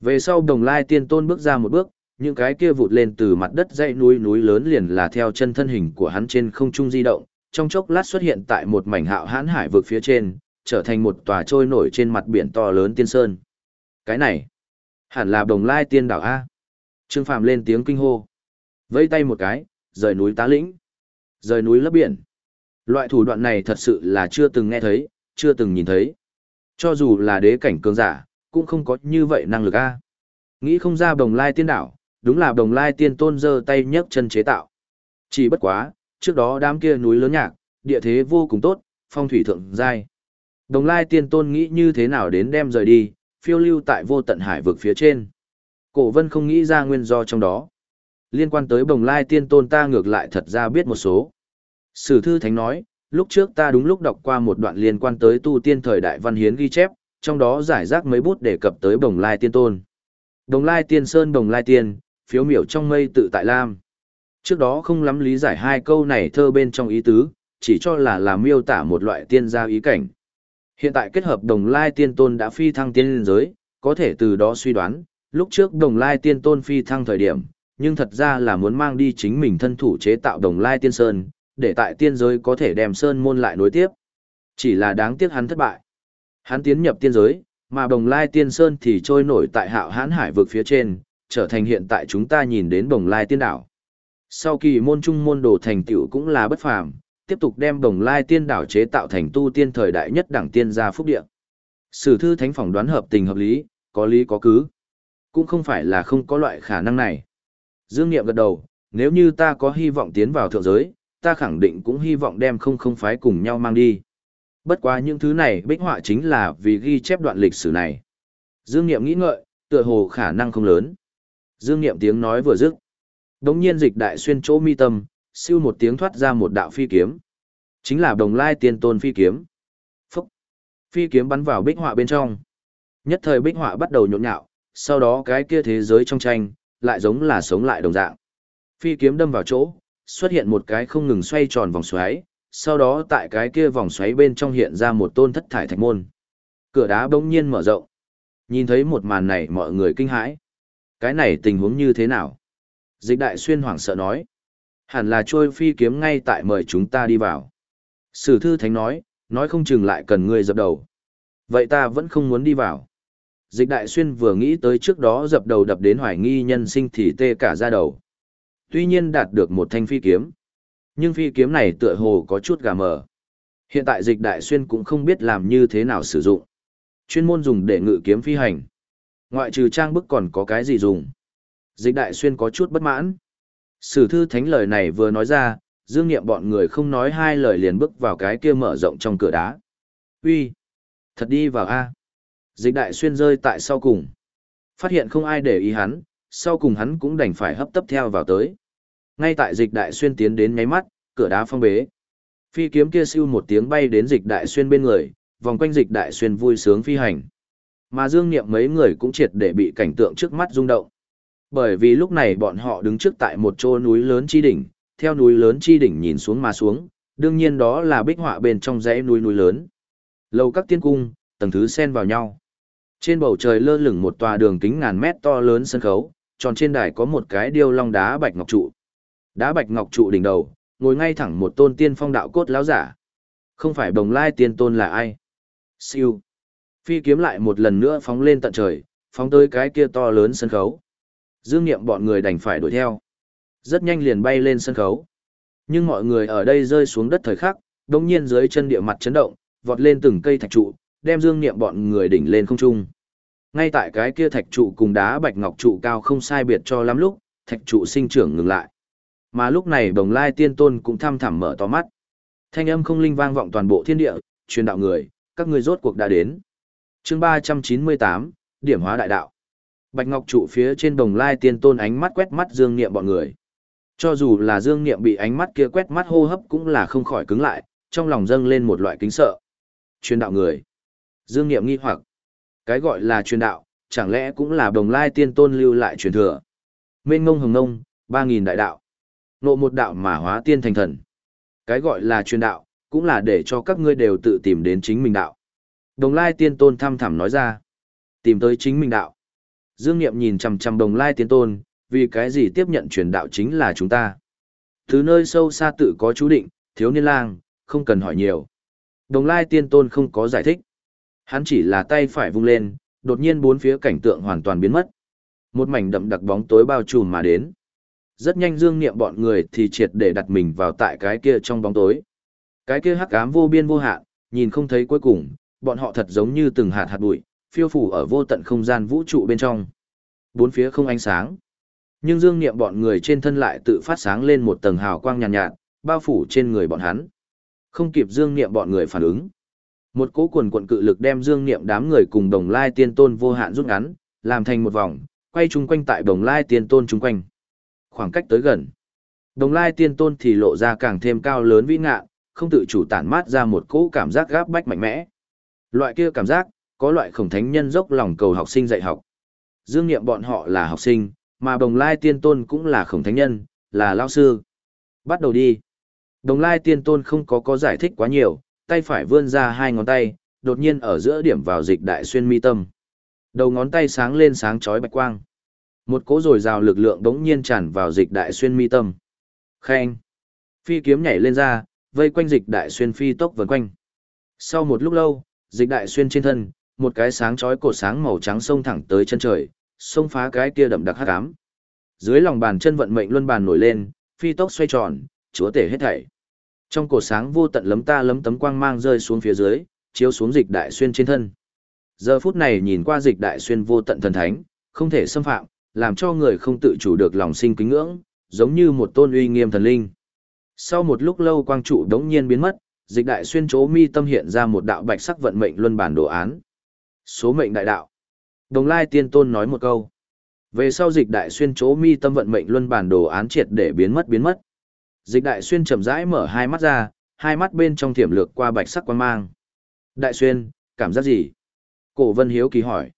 Về sau đồng lai tiên tôn bước ra một bước, những cái kia vụt lên từ mặt đất dãy núi núi lớn liền là theo chân thân hình của hắn trên không trung di động, trong chốc lát xuất hiện tại một mảnh hạo hãn hải vực phía trên, trở thành một tòa trôi nổi trên mặt biển to lớn tiên sơn. Cái này, hẳn là đồng lai tiên đảo A. Trương Phạm lên tiếng kinh hô. Vẫy tay một cái, rời núi tá lĩnh. Rời núi lấp biển. Loại thủ đoạn này thật sự là chưa từng nghe thấy, chưa từng nhìn thấy. Cho dù là đế cảnh cường giả, cũng không có như vậy năng lực A. Nghĩ không ra đồng lai tiên đảo, đúng là đồng lai tiên tôn giơ tay nhấc chân chế tạo. Chỉ bất quá, trước đó đám kia núi lớn nhạc, địa thế vô cùng tốt, phong thủy thượng giai. Đồng lai tiên tôn nghĩ như thế nào đến đem rời đi, phiêu lưu tại vô tận hải vực phía trên. Cổ vân không nghĩ ra nguyên do trong đó. Liên quan tới bồng lai tiên tôn ta ngược lại thật ra biết một số. Sử thư thánh nói, lúc trước ta đúng lúc đọc qua một đoạn liên quan tới tu tiên thời đại văn hiến ghi chép, trong đó giải rác mấy bút đề cập tới bồng lai tiên tôn. Đồng lai tiên sơn đồng lai tiên, phiếu miểu trong mây tự tại lam. Trước đó không lắm lý giải hai câu này thơ bên trong ý tứ, chỉ cho là làm miêu tả một loại tiên gia ý cảnh. Hiện tại kết hợp đồng lai tiên tôn đã phi thăng tiên lên giới, có thể từ đó suy đoán, lúc trước đồng lai tiên tôn phi thăng thời điểm, nhưng thật ra là muốn mang đi chính mình thân thủ chế tạo đồng lai tiên sơn, để tại tiên giới có thể đem sơn môn lại nối tiếp. Chỉ là đáng tiếc hắn thất bại. Hắn tiến nhập tiên giới, mà đồng lai tiên sơn thì trôi nổi tại hạo hãn hải vực phía trên, trở thành hiện tại chúng ta nhìn đến đồng lai tiên đảo. Sau kỳ môn trung môn đồ thành tựu cũng là bất phàm, tiếp tục đem đồng lai tiên đảo chế tạo thành tu tiên thời đại nhất đẳng tiên gia phúc địa. Sử thư thánh phỏng đoán hợp tình hợp lý, có lý có cứ. Cũng không phải là không có loại khả năng này. Dương Niệm gật đầu, nếu như ta có hy vọng tiến vào thượng giới, ta khẳng định cũng hy vọng đem không không phái cùng nhau mang đi. Bất quá những thứ này bích họa chính là vì ghi chép đoạn lịch sử này. Dương Niệm nghĩ ngợi, tựa hồ khả năng không lớn. Dương Niệm tiếng nói vừa dứt. Đống nhiên dịch đại xuyên chỗ mi tâm, siêu một tiếng thoát ra một đạo phi kiếm. Chính là đồng lai tiên tôn phi kiếm. Phúc! Phi kiếm bắn vào bích họa bên trong. Nhất thời bích họa bắt đầu nhộn nhạo, sau đó cái kia thế giới trong tranh, lại giống là sống lại đồng dạng. Phi kiếm đâm vào chỗ, xuất hiện một cái không ngừng xoay tròn vòng xoáy, sau đó tại cái kia vòng xoáy bên trong hiện ra một tôn thất thải thạch môn. Cửa đá bỗng nhiên mở rộng. Nhìn thấy một màn này mọi người kinh hãi. Cái này tình huống như thế nào? Dịch đại xuyên hoảng sợ nói. Hẳn là trôi phi kiếm ngay tại mời chúng ta đi vào. Sử thư thánh nói, nói không chừng lại cần ngươi dập đầu. Vậy ta vẫn không muốn đi vào. Dịch đại xuyên vừa nghĩ tới trước đó dập đầu đập đến hoài nghi nhân sinh thì tê cả ra đầu. Tuy nhiên đạt được một thanh phi kiếm. Nhưng phi kiếm này tựa hồ có chút gà mờ. Hiện tại dịch đại xuyên cũng không biết làm như thế nào sử dụng. Chuyên môn dùng để ngự kiếm phi hành. Ngoại trừ trang bức còn có cái gì dùng. Dịch đại xuyên có chút bất mãn. Sử thư thánh lời này vừa nói ra, dương nghiệm bọn người không nói hai lời liền bước vào cái kia mở rộng trong cửa đá. Uy, Thật đi vào A. Dịch đại xuyên rơi tại sau cùng. Phát hiện không ai để ý hắn, sau cùng hắn cũng đành phải hấp tấp theo vào tới. Ngay tại dịch đại xuyên tiến đến nháy mắt, cửa đá phong bế. Phi kiếm kia siêu một tiếng bay đến dịch đại xuyên bên người, vòng quanh dịch đại xuyên vui sướng phi hành. Mà dương niệm mấy người cũng triệt để bị cảnh tượng trước mắt rung động. Bởi vì lúc này bọn họ đứng trước tại một chỗ núi lớn chi đỉnh, theo núi lớn chi đỉnh nhìn xuống mà xuống, đương nhiên đó là bích họa bên trong dãy núi núi lớn. Lầu các tiên cung, tầng thứ xen vào nhau. Trên bầu trời lơ lửng một tòa đường kính ngàn mét to lớn sân khấu, tròn trên đài có một cái điêu long đá bạch ngọc trụ. Đá bạch ngọc trụ đỉnh đầu, ngồi ngay thẳng một tôn tiên phong đạo cốt lão giả. Không phải bồng lai tiên tôn là ai? Siêu. Phi kiếm lại một lần nữa phóng lên tận trời, phóng tới cái kia to lớn sân khấu. Dương Niệm bọn người đành phải đuổi theo. Rất nhanh liền bay lên sân khấu. Nhưng mọi người ở đây rơi xuống đất thời khắc, đột nhiên dưới chân địa mặt chấn động, vọt lên từng cây thạch trụ, đem Dương Niệm bọn người đỉnh lên không trung. Ngay tại cái kia thạch trụ cùng đá bạch ngọc trụ cao không sai biệt cho lắm lúc, thạch trụ sinh trưởng ngừng lại. Mà lúc này Bồng Lai Tiên Tôn cũng thăm thẳm mở to mắt. Thanh âm không linh vang vọng toàn bộ thiên địa, truyền đạo người, các ngươi rốt cuộc đã đến. Chương 398, điểm hóa đại đạo. Bạch Ngọc trụ phía trên Bồng Lai Tiên Tôn ánh mắt quét mắt Dương Niệm bọn người. Cho dù là Dương Niệm bị ánh mắt kia quét mắt hô hấp cũng là không khỏi cứng lại, trong lòng dâng lên một loại kính sợ. Truyền đạo người. Dương Niệm nghi hoặc, cái gọi là truyền đạo, chẳng lẽ cũng là đồng Lai Tiên Tôn lưu lại truyền thừa? Mênh ngông hồng ngông, ba nghìn đại đạo. Nộ một đạo mà hóa tiên thành thần. Cái gọi là truyền đạo, cũng là để cho các ngươi đều tự tìm đến chính mình đạo. Đồng lai tiên tôn thăm thẳm nói ra. Tìm tới chính mình đạo. Dương Niệm nhìn chằm chằm đồng lai tiên tôn, vì cái gì tiếp nhận truyền đạo chính là chúng ta. thứ nơi sâu xa tự có chú định, thiếu niên lang, không cần hỏi nhiều. Đồng lai tiên tôn không có giải thích. Hắn chỉ là tay phải vung lên, đột nhiên bốn phía cảnh tượng hoàn toàn biến mất. Một mảnh đậm đặc bóng tối bao trùm mà đến rất nhanh dương niệm bọn người thì triệt để đặt mình vào tại cái kia trong bóng tối. Cái kia hắc ám vô biên vô hạn, nhìn không thấy cuối cùng, bọn họ thật giống như từng hạt hạt bụi, phiêu phủ ở vô tận không gian vũ trụ bên trong. Bốn phía không ánh sáng. Nhưng dương niệm bọn người trên thân lại tự phát sáng lên một tầng hào quang nhàn nhạt, nhạt, bao phủ trên người bọn hắn. Không kịp dương niệm bọn người phản ứng. Một cỗ quần quận cự lực đem dương niệm đám người cùng đồng lai tiên tôn vô hạn rút ngắn, làm thành một vòng, quay chung quanh tại đồng lai tiên tôn chung quanh khoảng cách tới gần. Đồng lai tiên tôn thì lộ ra càng thêm cao lớn vĩ ngạ, không tự chủ tản mát ra một cỗ cảm giác gáp bách mạnh mẽ. Loại kia cảm giác, có loại khổng thánh nhân dốc lòng cầu học sinh dạy học. Dương nghiệm bọn họ là học sinh, mà đồng lai tiên tôn cũng là khổng thánh nhân, là lao sư. Bắt đầu đi. Đồng lai tiên tôn không có có giải thích quá nhiều, tay phải vươn ra hai ngón tay, đột nhiên ở giữa điểm vào dịch đại xuyên mi tâm. Đầu ngón tay sáng lên sáng chói bạch quang. Một cỗ rồi rào lực lượng đống nhiên tràn vào dịch đại xuyên mi tâm. Khen. Phi kiếm nhảy lên ra, vây quanh dịch đại xuyên phi tốc vần quanh. Sau một lúc lâu, dịch đại xuyên trên thân, một cái sáng chói cột sáng màu trắng xông thẳng tới chân trời, xông phá cái kia đậm đặc hắc ám. Dưới lòng bàn chân vận mệnh luân bàn nổi lên, phi tốc xoay tròn, chúa tể hết thảy. Trong cột sáng vô tận lấm ta lấm tấm quang mang rơi xuống phía dưới, chiếu xuống dịch đại xuyên trên thân. Giờ phút này nhìn qua dịch đại xuyên vô tận thần thánh, không thể xâm phạm, làm cho người không tự chủ được lòng sinh kính ngưỡng, giống như một tôn uy nghiêm thần linh. Sau một lúc lâu quang trụ đống nhiên biến mất, dịch đại xuyên chỗ mi tâm hiện ra một đạo bạch sắc vận mệnh luân bản đồ án. Số mệnh đại đạo. Đồng lai tiên tôn nói một câu. Về sau dịch đại xuyên chỗ mi tâm vận mệnh luân bản đồ án triệt để biến mất biến mất. Dịch đại xuyên chậm rãi mở hai mắt ra, hai mắt bên trong thiểm lược qua bạch sắc quan mang. Đại xuyên, cảm giác gì? Cổ vân hiếu kỳ hỏi.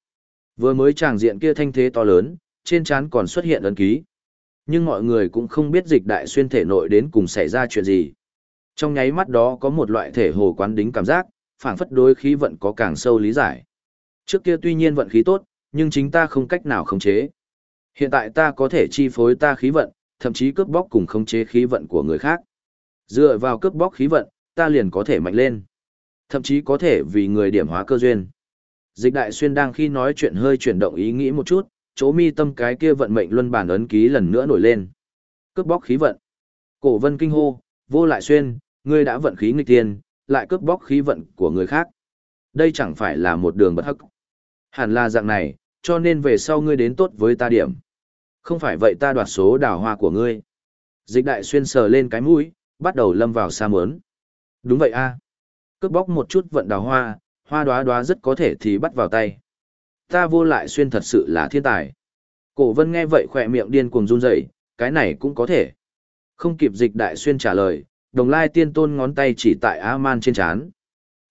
Vừa mới tràng diện kia thanh thế to lớn, trên trán còn xuất hiện ấn ký. Nhưng mọi người cũng không biết dịch đại xuyên thể nội đến cùng xảy ra chuyện gì. Trong nháy mắt đó có một loại thể hồ quán đính cảm giác, phảng phất đối khí vận có càng sâu lý giải. Trước kia tuy nhiên vận khí tốt, nhưng chính ta không cách nào khống chế. Hiện tại ta có thể chi phối ta khí vận, thậm chí cướp bóc cùng khống chế khí vận của người khác. Dựa vào cướp bóc khí vận, ta liền có thể mạnh lên. Thậm chí có thể vì người điểm hóa cơ duyên. Dịch đại xuyên đang khi nói chuyện hơi chuyển động ý nghĩ một chút, chỗ mi tâm cái kia vận mệnh luân bản ấn ký lần nữa nổi lên. Cướp bóc khí vận. Cổ vân kinh hô, vô lại xuyên, ngươi đã vận khí nghịch tiên, lại cướp bóc khí vận của người khác. Đây chẳng phải là một đường bất hắc. Hẳn là dạng này, cho nên về sau ngươi đến tốt với ta điểm. Không phải vậy ta đoạt số đào hoa của ngươi. Dịch đại xuyên sờ lên cái mũi, bắt đầu lâm vào xa mớn. Đúng vậy a Cướp bóc một chút vận đào hoa, hoa đoá đoá rất có thể thì bắt vào tay. Ta vô lại xuyên thật sự là thiên tài. Cổ vân nghe vậy khỏe miệng điên cuồng run rẩy, cái này cũng có thể. Không kịp dịch đại xuyên trả lời, đồng lai tiên tôn ngón tay chỉ tại A-man trên chán.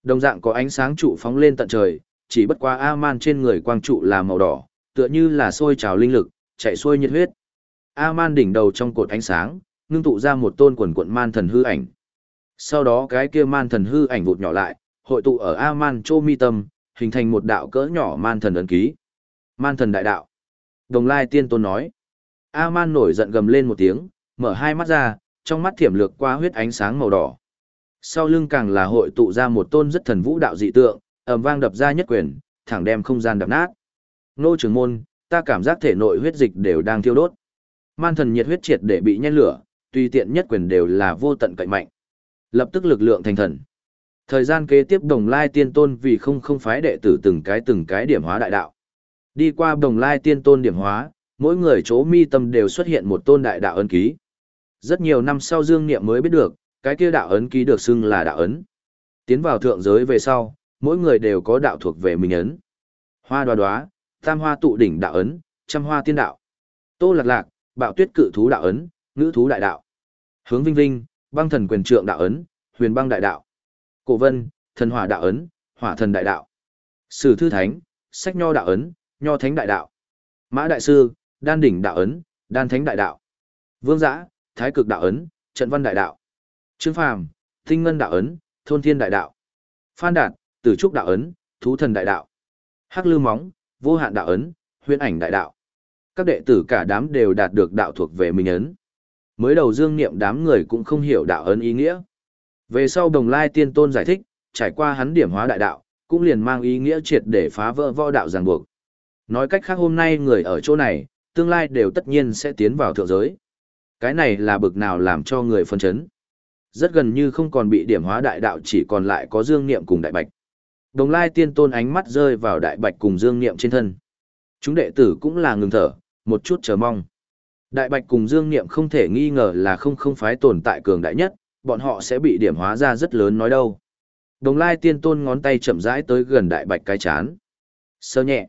Đồng dạng có ánh sáng trụ phóng lên tận trời, chỉ bất qua A-man trên người quang trụ là màu đỏ, tựa như là sôi trào linh lực, chạy xuôi nhiệt huyết. A-man đỉnh đầu trong cột ánh sáng, ngưng tụ ra một tôn quần quận man thần hư ảnh. Sau đó cái kia man thần hư ảnh vụt nhỏ lại, hội tụ ở A-man chô mi tâm, hình thành một đạo cỡ nhỏ man thần ấn ký. Man thần đại đạo. Đồng lai tiên tôn nói. A-man nổi giận gầm lên một tiếng, mở hai mắt ra, trong mắt thiểm lược qua huyết ánh sáng màu đỏ. Sau lưng càng là hội tụ ra một tôn rất thần vũ đạo dị tượng, ầm vang đập ra nhất quyền, thẳng đem không gian đập nát. Nô trưởng môn, ta cảm giác thể nội huyết dịch đều đang thiêu đốt. Man thần nhiệt huyết triệt để bị nhen lửa, tùy tiện nhất quyền đều là vô tận cậy mạnh. Lập tức lực lượng thành thần. Thời gian kế tiếp đồng lai tiên tôn vì không không phái đệ tử từng cái từng cái điểm hóa đại đạo. Đi qua đồng lai tiên tôn điểm hóa, mỗi người chỗ mi tâm đều xuất hiện một tôn đại đạo ấn ký. Rất nhiều năm sau Dương Niệm mới biết được, cái kia đạo ấn ký được xưng là đạo ấn. Tiến vào thượng giới về sau, mỗi người đều có đạo thuộc về mình ấn. Hoa đoá đoá, tam hoa tụ đỉnh đạo ấn, trăm hoa tiên đạo. Tô lạc lạc, bạo tuyết cự thú đạo ấn, ngữ thú đại đạo. Hướng vinh vinh, băng thần quyền trượng đạo ấn, huyền băng đại đạo. Cổ vân, thần hỏa đạo ấn, hỏa thần đại đạo. Sử thư thánh, sách nho đạo ấn, nho thánh đại đạo. Mã đại sư, đan đỉnh đạo ấn, đan thánh đại đạo. Vương giã, thái cực đạo ấn, trận văn đại đạo. Trương phàm, tinh ngân đạo ấn, thôn thiên đại đạo. Phan đạt, tử trúc đạo ấn, thú thần đại đạo. Hắc lư móng, vô hạn đạo ấn, huyễn ảnh đại đạo. Các đệ tử cả đám đều đạt được đạo thuộc về mình ấn. Mới đầu dương niệm đám người cũng không hiểu đạo ấn ý nghĩa. Về sau đồng lai tiên tôn giải thích, trải qua hắn điểm hóa đại đạo, cũng liền mang ý nghĩa triệt để phá vỡ võ đạo ràng buộc. Nói cách khác hôm nay người ở chỗ này, tương lai đều tất nhiên sẽ tiến vào thượng giới. Cái này là bực nào làm cho người phân chấn. Rất gần như không còn bị điểm hóa đại đạo chỉ còn lại có dương niệm cùng đại bạch. Đồng lai tiên tôn ánh mắt rơi vào đại bạch cùng dương niệm trên thân. Chúng đệ tử cũng là ngừng thở, một chút chờ mong. Đại bạch cùng dương niệm không thể nghi ngờ là không không phái tồn tại cường đại nhất, bọn họ sẽ bị điểm hóa ra rất lớn nói đâu. Đồng lai tiên tôn ngón tay chậm rãi tới gần đại bạch cái chán. Sơ nhẹ.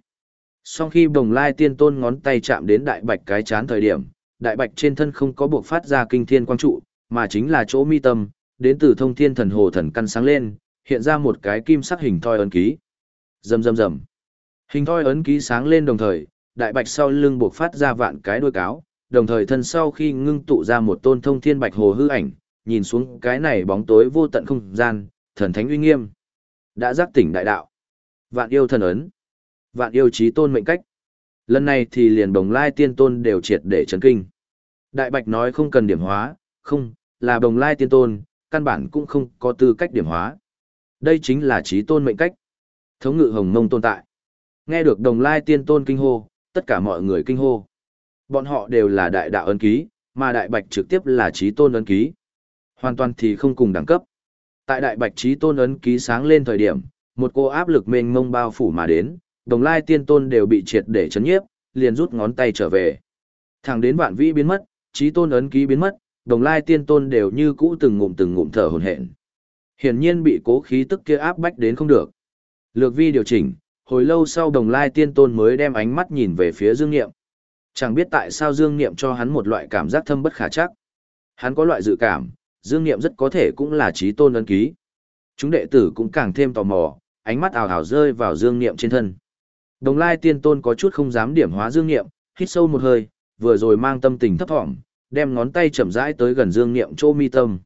Sau khi đồng lai tiên tôn ngón tay chạm đến đại bạch cái chán thời điểm, đại bạch trên thân không có buộc phát ra kinh thiên quang trụ, mà chính là chỗ mi tâm, đến từ thông thiên thần hồ thần căn sáng lên, hiện ra một cái kim sắc hình thoi ấn ký. Rầm rầm rầm. Hình thoi ấn ký sáng lên đồng thời, đại bạch sau lưng buộc phát ra vạn cái đuôi cáo, đồng thời thân sau khi ngưng tụ ra một tôn thông thiên bạch hồ hư ảnh, nhìn xuống cái này bóng tối vô tận không gian, thần thánh uy nghiêm. Đã giác tỉnh đại đạo. Vạn yêu thần ấn. Vạn yêu chí tôn mệnh cách. Lần này thì liền đồng lai tiên tôn đều triệt để chấn kinh. Đại bạch nói không cần điểm hóa, không, là đồng lai tiên tôn, căn bản cũng không có tư cách điểm hóa. Đây chính là trí tôn mệnh cách. Thống ngự hồng mông tồn tại. Nghe được đồng lai tiên tôn kinh hô, tất cả mọi người kinh hô. Bọn họ đều là đại đạo ấn ký, mà đại bạch trực tiếp là trí tôn ấn ký. Hoàn toàn thì không cùng đẳng cấp. Tại đại bạch trí tôn ấn ký sáng lên thời điểm, một cô áp lực mênh mông bao phủ mà đến, đồng lai tiên tôn đều bị triệt để chấn nhiếp, liền rút ngón tay trở về. Thẳng đến vạn vĩ biến mất, trí tôn ấn ký biến mất, đồng lai tiên tôn đều như cũ từng ngụm từng ngụm thở hồn hển. Hiển nhiên bị cố khí tức kia áp bách đến không được. Lược vi điều chỉnh, hồi lâu sau đồng lai tiên tôn mới đem ánh mắt nhìn về phía Dương Niệm. Chẳng biết tại sao Dương Niệm cho hắn một loại cảm giác thâm bất khả chắc. Hắn có loại dự cảm, Dương Niệm rất có thể cũng là trí tôn ấn ký. Chúng đệ tử cũng càng thêm tò mò, ánh mắt ảo ảo rơi vào Dương Niệm trên thân. Đồng lai tiên tôn có chút không dám điểm hóa Dương Niệm, hít sâu một hơi, vừa rồi mang tâm tình thấp thỏm, đem ngón tay chậm rãi tới gần Dương Niệm chỗ mi tâm.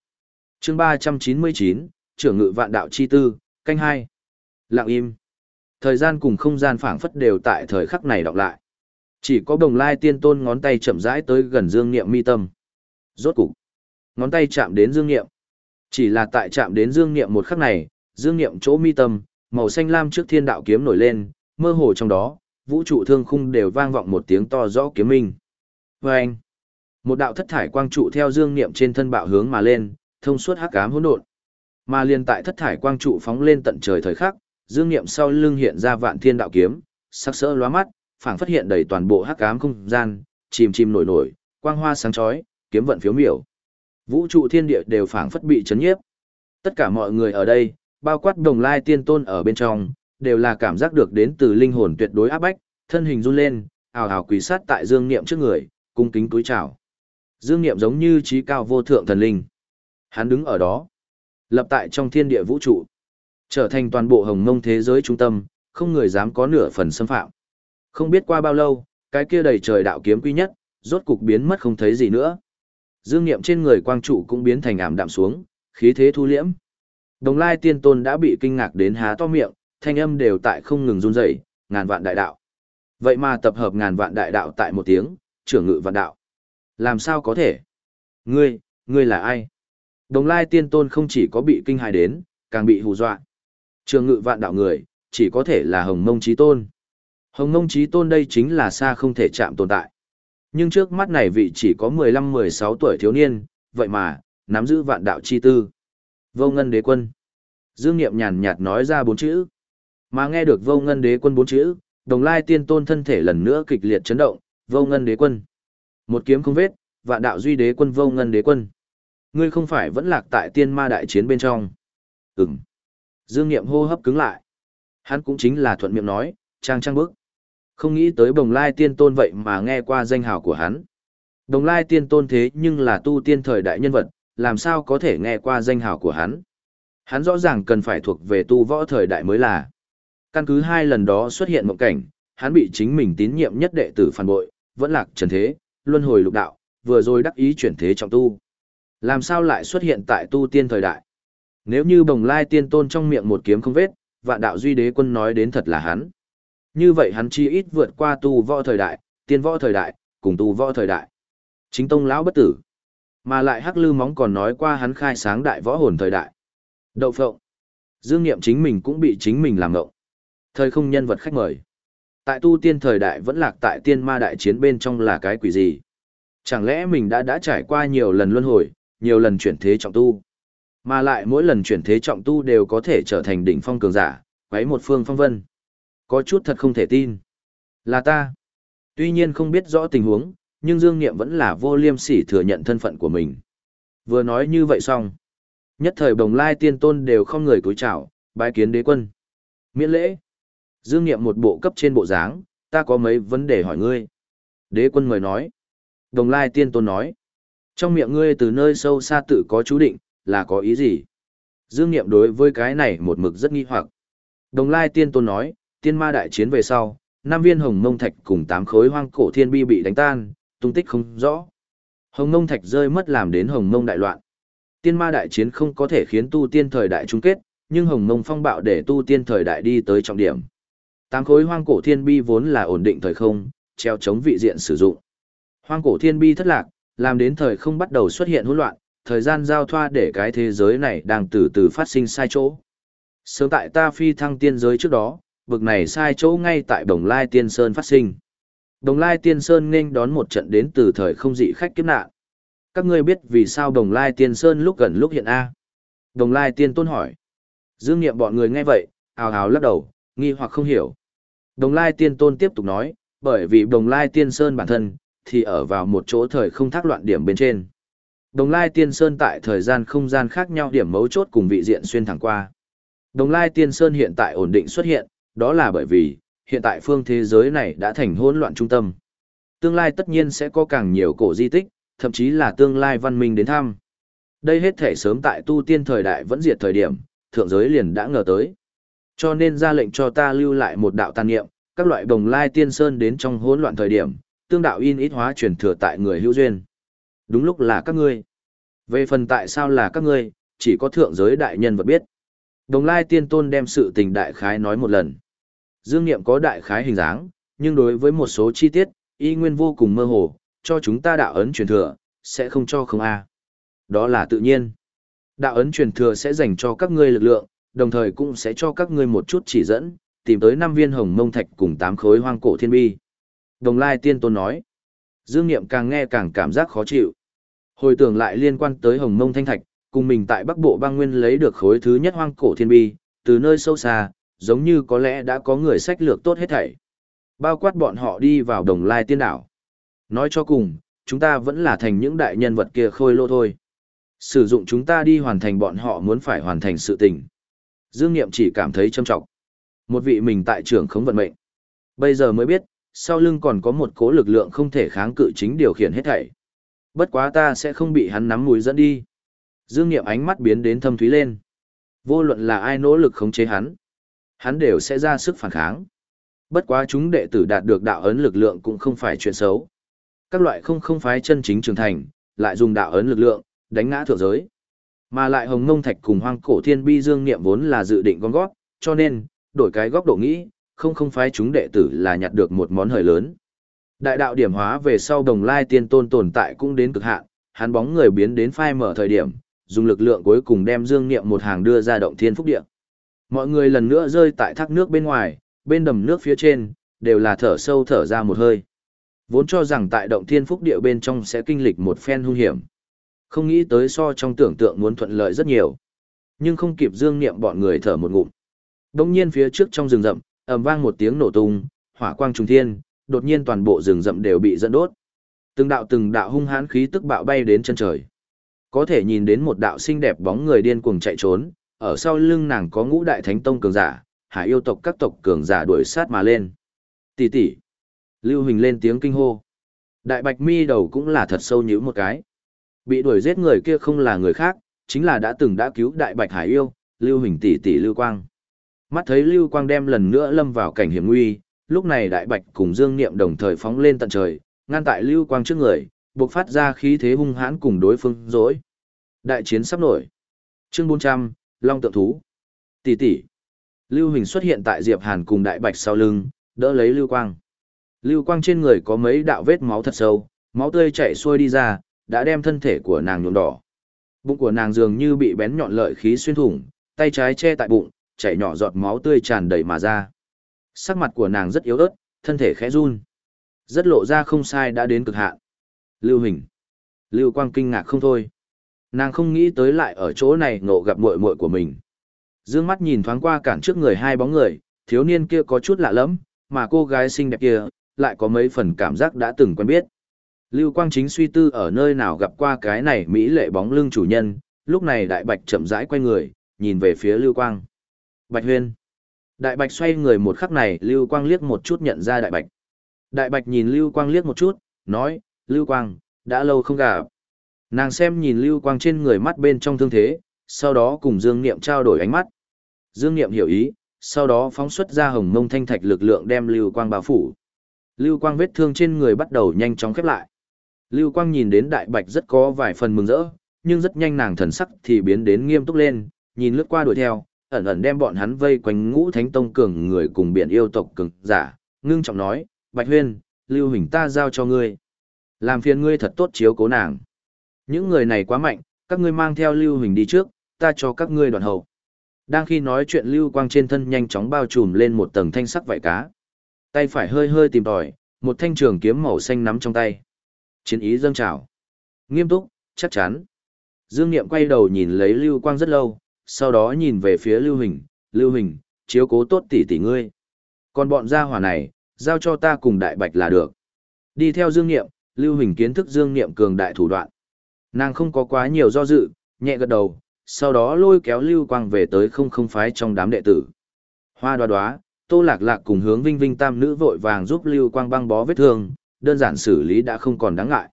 Chương 399, trưởng ngự vạn đạo chi tư, canh hai. Lặng im. Thời gian cùng không gian phảng phất đều tại thời khắc này đọc lại. Chỉ có đồng lai tiên tôn ngón tay chậm rãi tới gần Dương Niệm mi tâm. Rốt cục, ngón tay chạm đến Dương Niệm. Chỉ là tại chạm đến Dương Niệm một khắc này, Dương Niệm chỗ mi tâm, màu xanh lam trước thiên đạo kiếm nổi lên, mơ hồ trong đó, vũ trụ thương khung đều vang vọng một tiếng to rõ kiếm minh. Vâng! Một đạo thất thải quang trụ theo dương niệm trên thân bạo hướng mà lên, thông suốt hắc ám hỗn độn. Mà liên tại thất thải quang trụ phóng lên tận trời thời khắc, dương niệm sau lưng hiện ra vạn thiên đạo kiếm, sắc sỡ lóa mắt, phảng phất hiện đầy toàn bộ hắc ám không gian, chìm chìm nổi nổi, quang hoa sáng chói, kiếm vận phiếu miểu. Vũ trụ thiên địa đều phảng phất bị chấn nhiếp. Tất cả mọi người ở đây, bao quát đồng lai tiên tôn ở bên trong, đều là cảm giác được đến từ linh hồn tuyệt đối áp bách, thân hình run lên, ào ào quỳ sát tại dương niệm trước người, cung kính túi chào. Dương niệm giống như trí cao vô thượng thần linh. Hắn đứng ở đó, lập tại trong thiên địa vũ trụ, trở thành toàn bộ hồng mông thế giới trung tâm, không người dám có nửa phần xâm phạm. Không biết qua bao lâu, cái kia đầy trời đạo kiếm quy nhất, rốt cục biến mất không thấy gì nữa. Dương niệm trên người quang trụ cũng biến thành ảm đạm xuống, khí thế thu liễm. Đồng lai tiên tôn đã bị kinh ngạc đến há to miệng, thanh âm đều tại không ngừng run rẩy, ngàn vạn đại đạo. Vậy mà tập hợp ngàn vạn đại đạo tại một tiếng, trưởng ngự vạn đạo. Làm sao có thể? Ngươi, ngươi là ai? Đồng lai tiên tôn không chỉ có bị kinh hài đến, càng bị hù dọa. Trường ngự vạn đạo người, chỉ có thể là hồng mông trí tôn. Hồng mông trí tôn đây chính là xa không thể chạm tồn tại. Nhưng trước mắt này vị chỉ có 15-16 tuổi thiếu niên, vậy mà, nắm giữ vạn đạo chi tư. Vô ngân đế quân. Dương Niệm nhàn nhạt nói ra bốn chữ. Mà nghe được vô ngân đế quân bốn chữ, đồng lai tiên tôn thân thể lần nữa kịch liệt chấn động, vô ngân đế quân. Một kiếm không vết, vạn đạo duy đế quân vô ngân đế quân. Ngươi không phải vẫn lạc tại tiên ma đại chiến bên trong. Ừm. Dương Niệm hô hấp cứng lại. Hắn cũng chính là thuận miệng nói, trang trang bức. Không nghĩ tới bồng lai tiên tôn vậy mà nghe qua danh hào của hắn. Đồng lai tiên tôn thế nhưng là tu tiên thời đại nhân vật, làm sao có thể nghe qua danh hào của hắn. Hắn rõ ràng cần phải thuộc về tu võ thời đại mới là. Căn cứ hai lần đó xuất hiện một cảnh, hắn bị chính mình tín nhiệm nhất đệ tử phản bội, vẫn lạc trần thế, luân hồi lục đạo, vừa rồi đắc ý chuyển thế trọng tu. Làm sao lại xuất hiện tại tu tiên thời đại? Nếu như bồng lai tiên tôn trong miệng một kiếm không vết, vạn đạo duy đế quân nói đến thật là hắn. Như vậy hắn chi ít vượt qua tu võ thời đại, tiên võ thời đại, cùng tu võ thời đại. Chính tông lão bất tử. Mà lại hắc lư móng còn nói qua hắn khai sáng đại võ hồn thời đại. Đậu phộng. Dương Niệm chính mình cũng bị chính mình làm ngộng. Thời không nhân vật khách mời. Tại tu tiên thời đại vẫn lạc tại tiên ma đại chiến bên trong là cái quỷ gì? Chẳng lẽ mình đã đã trải qua nhiều lần luân hồi, nhiều lần chuyển thế trọng tu? Mà lại mỗi lần chuyển thế trọng tu đều có thể trở thành đỉnh phong cường giả, quấy một phương phong vân. Có chút thật không thể tin. Là ta. Tuy nhiên không biết rõ tình huống, nhưng Dương Niệm vẫn là vô liêm sỉ thừa nhận thân phận của mình. Vừa nói như vậy xong. Nhất thời bồng lai tiên tôn đều không người cúi chào, bái kiến đế quân. Miễn lễ. Dương Niệm một bộ cấp trên bộ dáng, ta có mấy vấn đề hỏi ngươi. Đế quân mời nói. Đồng lai tiên tôn nói. Trong miệng ngươi từ nơi sâu xa tự có chú định, là có ý gì? Dương Niệm đối với cái này một mực rất nghi hoặc. Đồng lai tiên tôn nói, tiên ma đại chiến về sau, năm viên hồng mông thạch cùng tám khối hoang cổ thiên bi bị đánh tan, tung tích không rõ. Hồng mông thạch rơi mất làm đến hồng mông đại loạn. Tiên ma đại chiến không có thể khiến tu tiên thời đại chung kết, nhưng hồng mông phong bạo để tu tiên thời đại đi tới trọng điểm. Tám khối hoang cổ thiên bi vốn là ổn định thời không, treo chống vị diện sử dụng. Hoang cổ thiên bi thất lạc, làm đến thời không bắt đầu xuất hiện hỗn loạn, thời gian giao thoa để cái thế giới này đang từ từ phát sinh sai chỗ. Sớm tại ta phi thăng tiên giới trước đó, vực này sai chỗ ngay tại Đồng Lai Tiên Sơn phát sinh. Đồng Lai Tiên Sơn nên đón một trận đến từ thời không dị khách kiếp nạn. Các ngươi biết vì sao Đồng Lai Tiên Sơn lúc gần lúc hiện A? Đồng Lai Tiên Tôn hỏi. Dương nghiệm bọn người nghe vậy, ào ào lắc đầu, nghi hoặc không hiểu. Đồng Lai Tiên Tôn tiếp tục nói, bởi vì Đồng Lai Tiên Sơn bản thân, thì ở vào một chỗ thời không thác loạn điểm bên trên. Đồng Lai Tiên Sơn tại thời gian không gian khác nhau điểm mấu chốt cùng vị diện xuyên thẳng qua. Đồng Lai Tiên Sơn hiện tại ổn định xuất hiện, đó là bởi vì, hiện tại phương thế giới này đã thành hỗn loạn trung tâm. Tương lai tất nhiên sẽ có càng nhiều cổ di tích, thậm chí là tương lai văn minh đến thăm. Đây hết thể sớm tại tu tiên thời đại vẫn diệt thời điểm, thượng giới liền đã ngờ tới. Cho nên ra lệnh cho ta lưu lại một đạo tàn niệm, các loại đồng lai tiên sơn đến trong hỗn loạn thời điểm, tương đạo in ít hóa truyền thừa tại người hữu duyên. Đúng lúc là các ngươi. Về phần tại sao là các ngươi, chỉ có thượng giới đại nhân vật biết. Đồng lai tiên tôn đem sự tình đại khái nói một lần. Dương Niệm có đại khái hình dáng, nhưng đối với một số chi tiết, y nguyên vô cùng mơ hồ, cho chúng ta đạo ấn truyền thừa, sẽ không cho không a. Đó là tự nhiên. Đạo ấn truyền thừa sẽ dành cho các ngươi lực lượng, đồng thời cũng sẽ cho các ngươi một chút chỉ dẫn, tìm tới năm viên hồng mông thạch cùng tám khối hoang cổ thiên bi. Đồng Lai Tiên Tôn nói. Dương Niệm càng nghe càng cảm giác khó chịu. Hồi tưởng lại liên quan tới hồng mông thanh thạch, cùng mình tại Bắc Bộ Bang nguyên lấy được khối thứ nhất hoang cổ thiên bi, từ nơi sâu xa, giống như có lẽ đã có người sách lược tốt hết thảy. Bao quát bọn họ đi vào đồng lai tiên đảo. Nói cho cùng, chúng ta vẫn là thành những đại nhân vật kia khôi lô thôi. Sử dụng chúng ta đi hoàn thành bọn họ muốn phải hoàn thành sự tình. Dương Niệm chỉ cảm thấy châm trọng. Một vị mình tại trưởng không vận mệnh. Bây giờ mới biết, sau lưng còn có một cố lực lượng không thể kháng cự chính điều khiển hết thảy. Bất quá ta sẽ không bị hắn nắm mũi dẫn đi. Dương Niệm ánh mắt biến đến thâm thúy lên. Vô luận là ai nỗ lực khống chế hắn, hắn đều sẽ ra sức phản kháng. Bất quá chúng đệ tử đạt được đạo ấn lực lượng cũng không phải chuyện xấu. Các loại không không phái chân chính trưởng thành, lại dùng đạo ấn lực lượng, đánh ngã thượng giới. Mà lại hồng ngông thạch cùng hoang cổ thiên bi dương niệm vốn là dự định con gót, cho nên, đổi cái góc độ nghĩ, không không phái chúng đệ tử là nhặt được một món hời lớn. Đại đạo điểm hóa về sau đồng lai tiên tôn tồn tại cũng đến cực hạn, hắn bóng người biến đến phai mở thời điểm, dùng lực lượng cuối cùng đem dương niệm một hàng đưa ra động thiên phúc địa. Mọi người lần nữa rơi tại thác nước bên ngoài, bên đầm nước phía trên, đều là thở sâu thở ra một hơi. Vốn cho rằng tại động thiên phúc địa bên trong sẽ kinh lịch một phen hung hiểm. Không nghĩ tới so trong tưởng tượng muốn thuận lợi rất nhiều. Nhưng không kịp dương niệm bọn người thở một ngụm. Đông nhiên phía trước trong rừng rậm, ầm vang một tiếng nổ tung, hỏa quang trùng thiên, đột nhiên toàn bộ rừng rậm đều bị dẫn đốt. Từng đạo từng đạo hung hãn khí tức bạo bay đến chân trời. Có thể nhìn đến một đạo xinh đẹp bóng người điên cuồng chạy trốn, ở sau lưng nàng có ngũ đại thánh tông cường giả, hải yêu tộc các tộc cường giả đuổi sát mà lên. Tỷ tỷ. Lưu Huỳnh lên tiếng kinh hô. Đại Bạch Mi đầu cũng là thật sâu nhíu một cái. Bị đuổi giết người kia không là người khác, chính là đã từng đã cứu Đại Bạch Hải yêu, Lưu Huỳnh tỷ tỷ Lưu Quang. Mắt thấy Lưu Quang đem lần nữa lâm vào cảnh hiểm nguy, lúc này Đại Bạch cùng Dương Niệm đồng thời phóng lên tận trời, ngăn tại Lưu Quang trước người, buộc phát ra khí thế hung hãn cùng đối phương dối. Đại chiến sắp nổi. Chương 400, Long tượng thú. Tỷ tỷ. Lưu Hình xuất hiện tại Diệp Hàn cùng Đại Bạch sau lưng, đỡ lấy Lưu Quang. Lưu Quang trên người có mấy đạo vết máu thật sâu, máu tươi chảy xuôi đi ra, đã đem thân thể của nàng nhuộm đỏ. Bụng của nàng dường như bị bén nhọn lợi khí xuyên thủng, tay trái che tại bụng, chảy nhỏ giọt máu tươi tràn đầy mà ra. Sắc mặt của nàng rất yếu ớt, thân thể khẽ run. Rất lộ ra không sai đã đến cực hạn. Lưu Hình. Lưu Quang kinh ngạc không thôi. Nàng không nghĩ tới lại ở chỗ này ngộ gặp muội muội của mình. Dương mắt nhìn thoáng qua cản trước người hai bóng người, thiếu niên kia có chút lạ lẫm, mà cô gái xinh đẹp kia, lại có mấy phần cảm giác đã từng quen biết. Lưu Quang chính suy tư ở nơi nào gặp qua cái này mỹ lệ bóng lưng chủ nhân, lúc này Đại Bạch chậm rãi quay người, nhìn về phía Lưu Quang. Bạch Huyên. Đại Bạch xoay người một khắc này, Lưu Quang liếc một chút nhận ra Đại Bạch. Đại Bạch nhìn Lưu Quang liếc một chút, nói, Lưu Quang, đã lâu không gặp. Nàng xem nhìn Lưu Quang trên người mắt bên trong thương thế, sau đó cùng Dương Niệm trao đổi ánh mắt. Dương Niệm hiểu ý, sau đó phóng xuất ra hồng mông thanh thạch lực lượng đem Lưu Quang bao phủ. Lưu Quang vết thương trên người bắt đầu nhanh chóng khép lại. Lưu Quang nhìn đến Đại Bạch rất có vài phần mừng rỡ, nhưng rất nhanh nàng thần sắc thì biến đến nghiêm túc lên, nhìn lướt qua đuổi theo, ẩn ẩn đem bọn hắn vây quanh ngũ thánh tông cường người cùng biển yêu tộc cường giả, ngưng trọng nói, Bạch Huyên, Lưu Hình ta giao cho ngươi. Làm phiền ngươi thật tốt chiếu cố nàng. Những người này quá mạnh, các ngươi mang theo Lưu Hình đi trước, ta cho các ngươi đoạn hậu. Đang khi nói chuyện Lưu Quang trên thân nhanh chóng bao trùm lên một tầng thanh sắc vảy cá. Tay phải hơi hơi tìm tòi, một thanh trường kiếm màu xanh nắm trong tay. Chiến ý dâng trào. Nghiêm túc, chắc chắn. Dương Niệm quay đầu nhìn lấy Lưu Quang rất lâu, sau đó nhìn về phía Lưu Hình, Lưu Hình, chiếu cố tốt tỷ tỷ ngươi. Còn bọn gia hỏa này, giao cho ta cùng Đại Bạch là được. Đi theo Dương Niệm, Lưu Hình kiến thức Dương Niệm cường đại thủ đoạn. Nàng không có quá nhiều do dự, nhẹ gật đầu, sau đó lôi kéo Lưu Quang về tới không không phái trong đám đệ tử. Hoa đoá đoá, Tô Lạc Lạc cùng hướng Vinh Vinh tam nữ vội vàng giúp Lưu Quang băng bó vết thương, đơn giản xử lý đã không còn đáng ngại.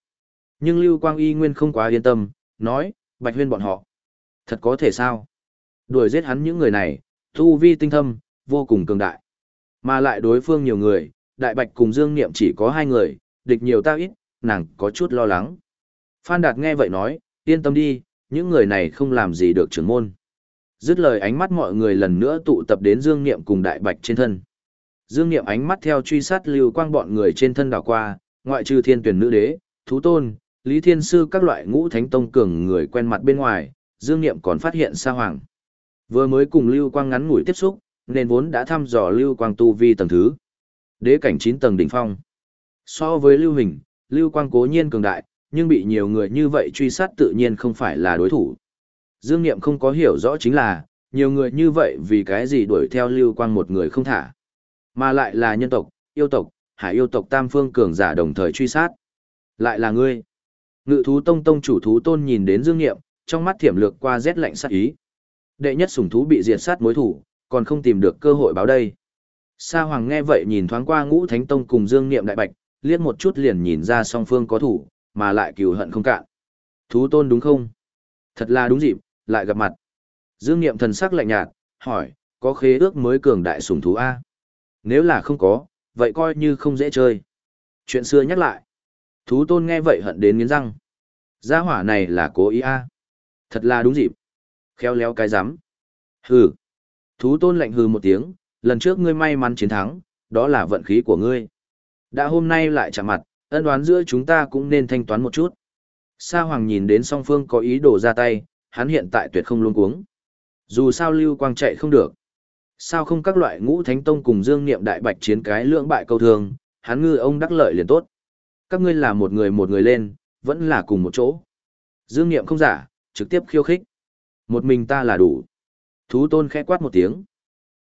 Nhưng Lưu Quang y nguyên không quá yên tâm, nói, Bạch Huyên bọn họ. Thật có thể sao? Đuổi giết hắn những người này, thu vi tinh thâm, vô cùng cường đại. Mà lại đối phương nhiều người, Đại Bạch cùng Dương Niệm chỉ có hai người, địch nhiều ta ít, nàng có chút lo lắng. Phan Đạt nghe vậy nói, yên tâm đi, những người này không làm gì được trưởng môn. Dứt lời ánh mắt mọi người lần nữa tụ tập đến Dương Niệm cùng Đại Bạch trên thân. Dương Niệm ánh mắt theo truy sát lưu quang bọn người trên thân đảo qua, ngoại trừ thiên tuyển nữ đế, thú tôn, lý thiên sư các loại ngũ thánh tông cường người quen mặt bên ngoài, Dương Niệm còn phát hiện sa hoàng. Vừa mới cùng lưu quang ngắn ngủi tiếp xúc, nên vốn đã thăm dò lưu quang tu vi tầng thứ. Đế cảnh 9 tầng đỉnh phong. So với lưu hình, lưu quang cố nhiên cường đại, nhưng bị nhiều người như vậy truy sát tự nhiên không phải là đối thủ. Dương Niệm không có hiểu rõ chính là, nhiều người như vậy vì cái gì đuổi theo lưu quang một người không thả. Mà lại là nhân tộc, yêu tộc, hải yêu tộc tam phương cường giả đồng thời truy sát. Lại là ngươi. Ngự thú tông tông chủ thú tôn nhìn đến Dương Niệm, trong mắt thiểm lược qua rét lạnh sát ý. Đệ nhất sủng thú bị diệt sát mối thủ, còn không tìm được cơ hội báo đây. Sa Hoàng nghe vậy nhìn thoáng qua Ngũ Thánh Tông cùng Dương Niệm đại bạch, liếc một chút liền nhìn ra song phương có thủ, mà lại cừu hận không cạn. Thú tôn đúng không? Thật là đúng dịp, lại gặp mặt. Dương Niệm thần sắc lạnh nhạt, hỏi, có khế ước mới cường đại sủng thú A? Nếu là không có, vậy coi như không dễ chơi. Chuyện xưa nhắc lại. Thú tôn nghe vậy hận đến nghiến răng. Gia hỏa này là cố ý A. Thật là đúng dịp. Khéo léo cái rắm Hừ. Thú tôn lạnh hừ một tiếng, lần trước ngươi may mắn chiến thắng, đó là vận khí của ngươi. Đã hôm nay lại chạm mặt, ân đoán giữa chúng ta cũng nên thanh toán một chút. Sa Hoàng nhìn đến song phương có ý đồ ra tay, hắn hiện tại tuyệt không luôn cuống. Dù sao Lưu Quang chạy không được. Sao không các loại ngũ thánh tông cùng dương niệm đại bạch chiến cái lưỡng bại câu thường, hắn ngư ông đắc lợi liền tốt. Các ngươi là một người một người lên, vẫn là cùng một chỗ. Dương niệm không giả, trực tiếp khiêu khích. Một mình ta là đủ. Thú tôn khẽ quát một tiếng.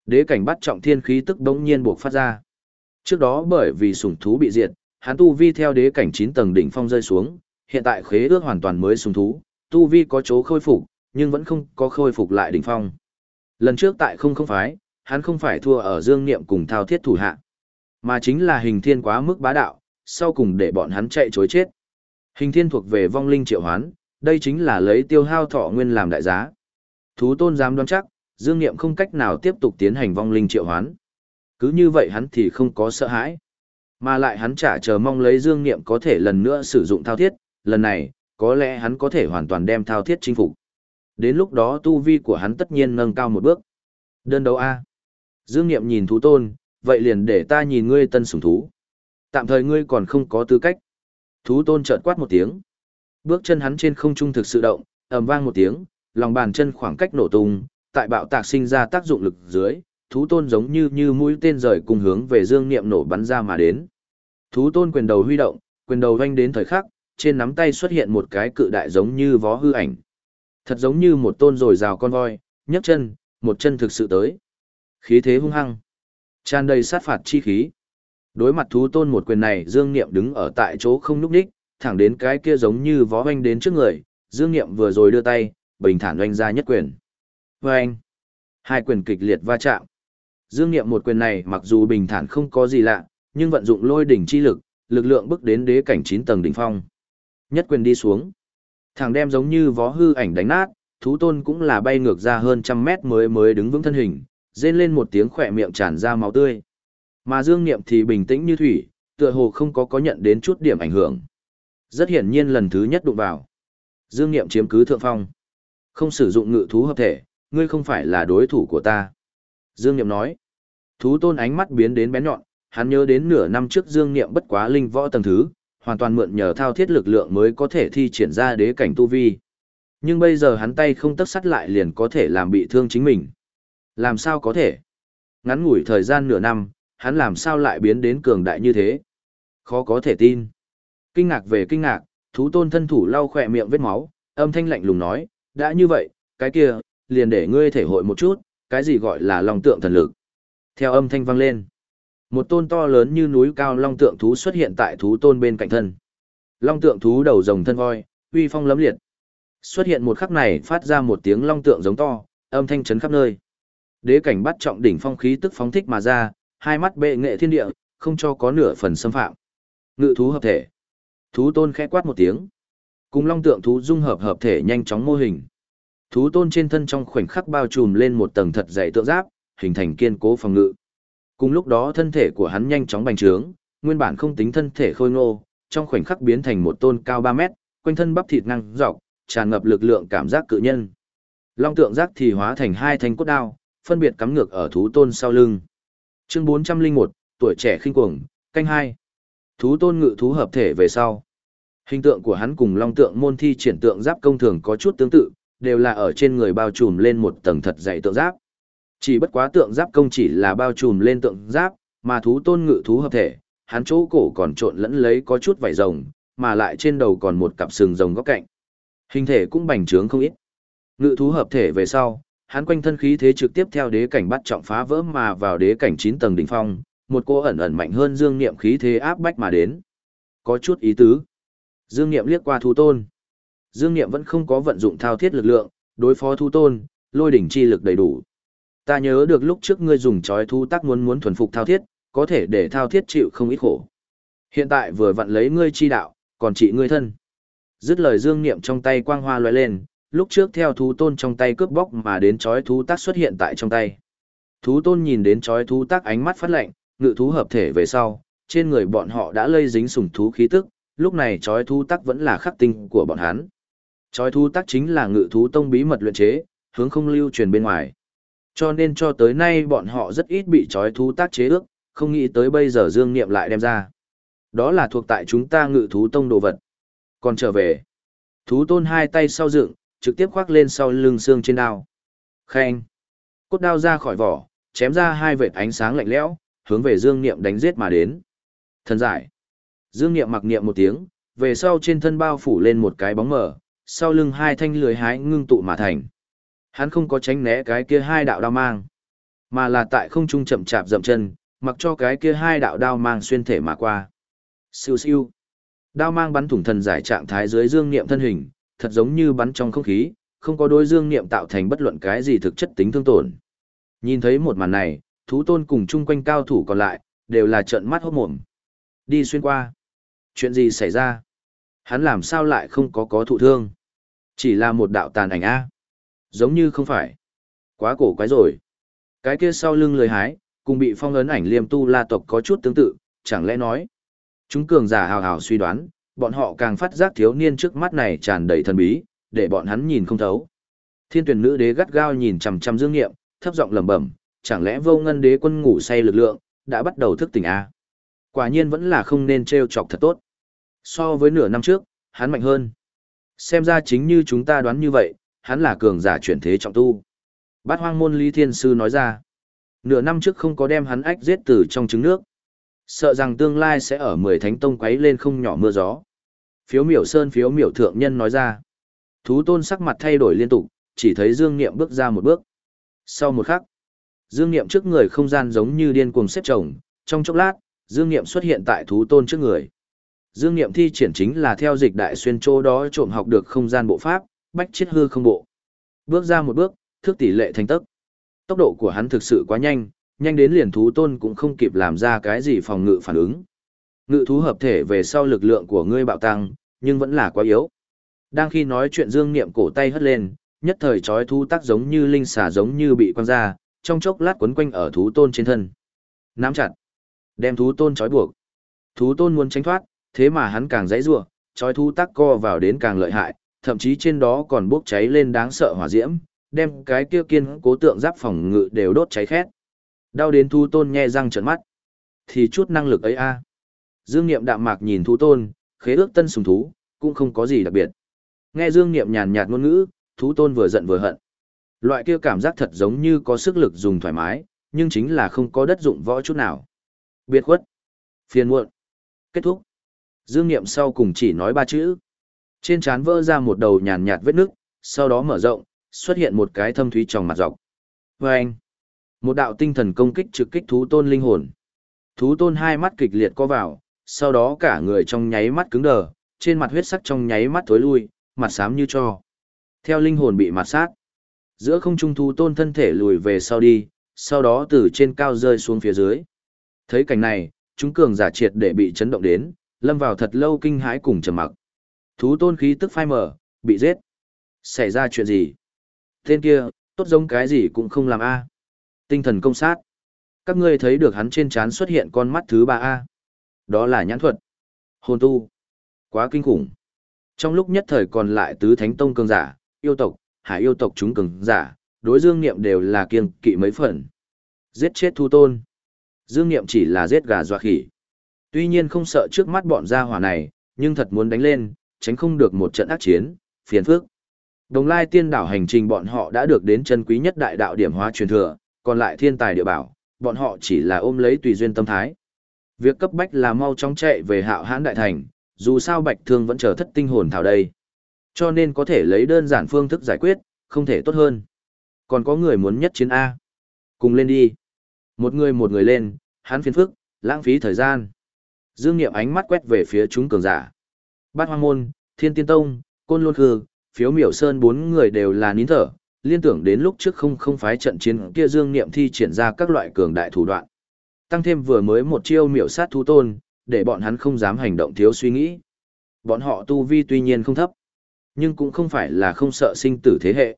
Đế cảnh bắt trọng thiên khí tức bỗng nhiên buộc phát ra. Trước đó bởi vì sủng thú bị diệt, hắn tu vi theo đế cảnh 9 tầng đỉnh phong rơi xuống, hiện tại khế ước hoàn toàn mới sủng thú, tu vi có chỗ khôi phục, nhưng vẫn không có khôi phục lại đỉnh phong. Lần trước tại không không phái, hắn không phải thua ở dương niệm cùng thao thiết thủ hạ, mà chính là hình thiên quá mức bá đạo, sau cùng để bọn hắn chạy chối chết. Hình thiên thuộc về vong linh triệu hoán, đây chính là lấy tiêu hao thọ nguyên làm đại giá. Thú tôn dám đoán chắc, dương niệm không cách nào tiếp tục tiến hành vong linh triệu hoán. Cứ như vậy hắn thì không có sợ hãi. Mà lại hắn trả chờ mong lấy dương niệm có thể lần nữa sử dụng thao thiết, lần này, có lẽ hắn có thể hoàn toàn đem thao thiết chinh phục. Đến lúc đó tu vi của hắn tất nhiên nâng cao một bước. Đơn đấu A. Dương Niệm nhìn thú tôn, vậy liền để ta nhìn ngươi tân sủng thú. Tạm thời ngươi còn không có tư cách. Thú tôn chợt quát một tiếng. Bước chân hắn trên không trung thực sự động, ầm vang một tiếng, lòng bàn chân khoảng cách nổ tung, tại bạo tạc sinh ra tác dụng lực dưới, thú tôn giống như như mũi tên rời cùng hướng về Dương Niệm nổ bắn ra mà đến. Thú tôn quyền đầu huy động, quyền đầu vanh đến thời khắc, trên nắm tay xuất hiện một cái cự đại giống như vó hư ảnh. Thật giống như một tôn rồi rào con voi, nhấc chân, một chân thực sự tới. Khí thế hung hăng, tràn đầy sát phạt chi khí. Đối mặt thú tôn một quyền này, Dương Niệm đứng ở tại chỗ không núp đích, thẳng đến cái kia giống như vó hoanh đến trước người, Dương Niệm vừa rồi đưa tay, bình thản oanh ra nhất quyền. Vâng! Hai quyền kịch liệt va chạm. Dương Niệm một quyền này mặc dù bình thản không có gì lạ, nhưng vận dụng lôi đỉnh chi lực, lực lượng bước đến đế cảnh 9 tầng đỉnh phong. Nhất quyền đi xuống. Thằng đem giống như vó hư ảnh đánh nát, thú tôn cũng là bay ngược ra hơn trăm mét mới mới đứng vững thân hình, rên lên một tiếng khỏe miệng tràn ra máu tươi. Mà Dương Niệm thì bình tĩnh như thủy, tựa hồ không có có nhận đến chút điểm ảnh hưởng. Rất hiển nhiên lần thứ nhất đụng vào. Dương Niệm chiếm cứ thượng phong. Không sử dụng ngự thú hợp thể, ngươi không phải là đối thủ của ta. Dương Niệm nói. Thú tôn ánh mắt biến đến bén nhọn, hắn nhớ đến nửa năm trước Dương Niệm bất quá linh võ tầng thứ, hoàn toàn mượn nhờ thao thiết lực lượng mới có thể thi triển ra đế cảnh tu vi. Nhưng bây giờ hắn tay không tấc sắt lại liền có thể làm bị thương chính mình. Làm sao có thể? Ngắn ngủi thời gian nửa năm, hắn làm sao lại biến đến cường đại như thế? Khó có thể tin. Kinh ngạc về kinh ngạc, thú tôn thân thủ lau khỏe miệng vết máu, âm thanh lạnh lùng nói, đã như vậy, cái kia, liền để ngươi thể hội một chút, cái gì gọi là lòng tượng thần lực. Theo âm thanh vang lên, một tôn to lớn như núi cao long tượng thú xuất hiện tại thú tôn bên cạnh thân. Long tượng thú đầu rồng thân voi, uy phong lấm liệt. Xuất hiện một khắc này phát ra một tiếng long tượng giống to, âm thanh chấn khắp nơi. Đế cảnh bắt trọng đỉnh phong khí tức phóng thích mà ra, hai mắt bệ nghệ thiên địa, không cho có nửa phần xâm phạm. Ngự thú hợp thể. Thú tôn khẽ quát một tiếng. Cùng long tượng thú dung hợp hợp thể nhanh chóng mô hình. Thú tôn trên thân trong khoảnh khắc bao trùm lên một tầng thật dày tượng giáp, hình thành kiên cố phòng ngự. Cùng lúc đó thân thể của hắn nhanh chóng bành trướng, nguyên bản không tính thân thể khôi ngô, trong khoảnh khắc biến thành một tôn cao 3 mét, quanh thân bắp thịt năng dọc, tràn ngập lực lượng cảm giác cự nhân. Long tượng giác thì hóa thành hai thanh cốt đao, phân biệt cắm ngược ở thú tôn sau lưng. Chương 401, tuổi trẻ khinh cuồng, canh hai. Thú tôn ngự thú hợp thể về sau. Hình tượng của hắn cùng long tượng môn thi triển tượng giáp công thường có chút tương tự, đều là ở trên người bao trùm lên một tầng thật dày tượng giáp. Chỉ bất quá tượng giáp công chỉ là bao trùm lên tượng giáp, mà thú tôn ngự thú hợp thể, hắn chỗ cổ còn trộn lẫn lấy có chút vảy rồng, mà lại trên đầu còn một cặp sừng rồng góc cạnh. Hình thể cũng bành trướng không ít. Ngự thú hợp thể về sau, hắn quanh thân khí thế trực tiếp theo đế cảnh bắt trọng phá vỡ mà vào đế cảnh 9 tầng đỉnh phong, một cô ẩn ẩn mạnh hơn dương niệm khí thế áp bách mà đến. Có chút ý tứ. Dương niệm liếc qua thú tôn. Dương niệm vẫn không có vận dụng thao thiết lực lượng, đối phó thú tôn, lôi đỉnh chi lực đầy đủ. Ta nhớ được lúc trước ngươi dùng chói thú tác muốn muốn thuần phục thao thiết, có thể để thao thiết chịu không ít khổ. Hiện tại vừa vặn lấy ngươi chi đạo, còn trị ngươi thân. Dứt lời dương niệm trong tay quang hoa lóe lên, lúc trước theo thú tôn trong tay cướp bóc mà đến chói thú tác xuất hiện tại trong tay. Thú tôn nhìn đến chói thú tác ánh mắt phát lạnh, ngự thú hợp thể về sau, trên người bọn họ đã lây dính sùng thú khí tức, lúc này chói thú tác vẫn là khắc tinh của bọn hắn. Chói thú tác chính là ngự thú tông bí mật luyện chế, hướng không lưu truyền bên ngoài. Cho nên cho tới nay bọn họ rất ít bị chói thú tác chế ước, không nghĩ tới bây giờ Dương Niệm lại đem ra. Đó là thuộc tại chúng ta ngự thú tông đồ vật. Còn trở về, thú tôn hai tay sau dựng, trực tiếp khoác lên sau lưng xương trên đao. Khen. Cốt đao ra khỏi vỏ, chém ra hai vệt ánh sáng lạnh lẽo, hướng về Dương Niệm đánh giết mà đến. Thần giải. Dương Niệm mặc niệm một tiếng, về sau trên thân bao phủ lên một cái bóng mờ, sau lưng hai thanh lưới hái ngưng tụ mà thành. Hắn không có tránh né cái kia hai đạo đao mang, mà là tại không trung chậm chạp dậm chân, mặc cho cái kia hai đạo đao mang xuyên thể mà qua. Siêu siêu. Đao mang bắn thủng thần giải trạng thái dưới dương niệm thân hình, thật giống như bắn trong không khí, không có đối dương niệm tạo thành bất luận cái gì thực chất tính thương tổn. Nhìn thấy một màn này, thú tôn cùng chung quanh cao thủ còn lại, đều là trợn mắt hốt mồm. Đi xuyên qua. Chuyện gì xảy ra? Hắn làm sao lại không có có thụ thương? Chỉ là một đạo tàn ảnh A. Giống như không phải. Quá cổ quái rồi. Cái kia sau lưng lười hái, cùng bị phong ấn ảnh liêm tu la tộc có chút tương tự, chẳng lẽ nói. Chúng cường giả hào hào suy đoán, bọn họ càng phát giác thiếu niên trước mắt này tràn đầy thần bí, để bọn hắn nhìn không thấu. Thiên tuyển nữ đế gắt gao nhìn chằm chằm dương nghiệm, thấp giọng lẩm bẩm, chẳng lẽ vô ngân đế quân ngủ say lực lượng, đã bắt đầu thức tỉnh a Quả nhiên vẫn là không nên trêu chọc thật tốt. So với nửa năm trước, hắn mạnh hơn. Xem ra chính như chúng ta đoán như vậy, hắn là cường giả chuyển thế trọng tu. Bát hoang môn Lý Thiên Sư nói ra. Nửa năm trước không có đem hắn ách giết từ trong trứng nước. Sợ rằng tương lai sẽ ở mười thánh tông quấy lên không nhỏ mưa gió. Phiếu miểu sơn phiếu miểu thượng nhân nói ra. Thú tôn sắc mặt thay đổi liên tục, chỉ thấy Dương Niệm bước ra một bước. Sau một khắc, Dương Niệm trước người không gian giống như điên cuồng xếp chồng, trong chốc lát, Dương Niệm xuất hiện tại thú tôn trước người. Dương Niệm thi triển chính là theo dịch đại xuyên chỗ đó trộm học được không gian bộ pháp, bách chiết hư không bộ. Bước ra một bước, thước tỷ lệ thành tốc. Tốc độ của hắn thực sự quá nhanh, nhanh đến liền thú tôn cũng không kịp làm ra cái gì phòng ngự phản ứng. Ngự thú hợp thể về sau lực lượng của ngươi bạo tăng, nhưng vẫn là quá yếu. Đang khi nói chuyện Dương Niệm cổ tay hất lên, nhất thời chói thú tác giống như linh xà giống như bị quăng ra, trong chốc lát quấn quanh ở thú tôn trên thân. Nắm chặt, đem thú tôn trói buộc. Thú tôn muốn tránh thoát, thế mà hắn càng dãy rủa, chói thú tắc co vào đến càng lợi hại, thậm chí trên đó còn bốc cháy lên đáng sợ hỏa diễm, đem cái kia kiên cố tượng giáp phòng ngự đều đốt cháy khét. Đau đến thu tôn nhe răng trợn mắt. Thì chút năng lực ấy a. Dương Niệm đạm mạc nhìn thu tôn, khế ước tân sùng thú, cũng không có gì đặc biệt. Nghe Dương Niệm nhàn nhạt ngôn ngữ, thú tôn vừa giận vừa hận. Loại kia cảm giác thật giống như có sức lực dùng thoải mái, nhưng chính là không có đất dụng võ chút nào. Biệt khuất. Phiền muộn. Kết thúc. Dương Niệm sau cùng chỉ nói ba chữ. Trên trán vỡ ra một đầu nhàn nhạt vết nước, sau đó mở rộng, xuất hiện một cái thâm thúy trong mặt dọc. Và anh, một đạo tinh thần công kích trực kích thú tôn linh hồn. Thú tôn hai mắt kịch liệt co vào, sau đó cả người trong nháy mắt cứng đờ, trên mặt huyết sắc trong nháy mắt tối lui, mặt xám như cho. Theo linh hồn bị mặt sát, giữa không trung thú tôn thân thể lùi về sau đi, sau đó từ trên cao rơi xuống phía dưới. Thấy cảnh này, chúng cường giả triệt để bị chấn động đến, lâm vào thật lâu kinh hãi cùng trầm mặc. Thú tôn khí tức phai mở, bị giết. Xảy ra chuyện gì? Tên kia, tốt giống cái gì cũng không làm a. Tinh thần công sát. Các ngươi thấy được hắn trên trán xuất hiện con mắt thứ ba a. Đó là nhãn thuật. Hồn tu. Quá kinh khủng. Trong lúc nhất thời còn lại tứ thánh tông cường giả, yêu tộc, hải yêu tộc chúng cường giả, đối dương niệm đều là kiêng kỵ mấy phần. Giết chết thu tôn. Dương niệm chỉ là giết gà dọa khỉ. Tuy nhiên không sợ trước mắt bọn gia hỏa này, nhưng thật muốn đánh lên, tránh không được một trận ác chiến, phiền phức. Đồng lai tiên đảo hành trình bọn họ đã được đến chân quý nhất đại đạo điểm hóa truyền thừa, còn lại thiên tài địa bảo, bọn họ chỉ là ôm lấy tùy duyên tâm thái. Việc cấp bách là mau chóng chạy về hạo hãn đại thành, dù sao bạch thương vẫn chờ thất tinh hồn thảo đây. Cho nên có thể lấy đơn giản phương thức giải quyết, không thể tốt hơn. Còn có người muốn nhất chiến A. Cùng lên đi. Một người một người lên, hắn phiền phức, lãng phí thời gian. Dương Niệm ánh mắt quét về phía chúng cường giả. Bát Hoang Môn, Thiên Tiên Tông, Côn Lôn Khư, Phiếu Miểu Sơn bốn người đều là nín thở, liên tưởng đến lúc trước không không phái trận chiến kia Dương Niệm thi triển ra các loại cường đại thủ đoạn. Tăng thêm vừa mới một chiêu miểu sát thú tôn, để bọn hắn không dám hành động thiếu suy nghĩ. Bọn họ tu vi tuy nhiên không thấp, nhưng cũng không phải là không sợ sinh tử thế hệ.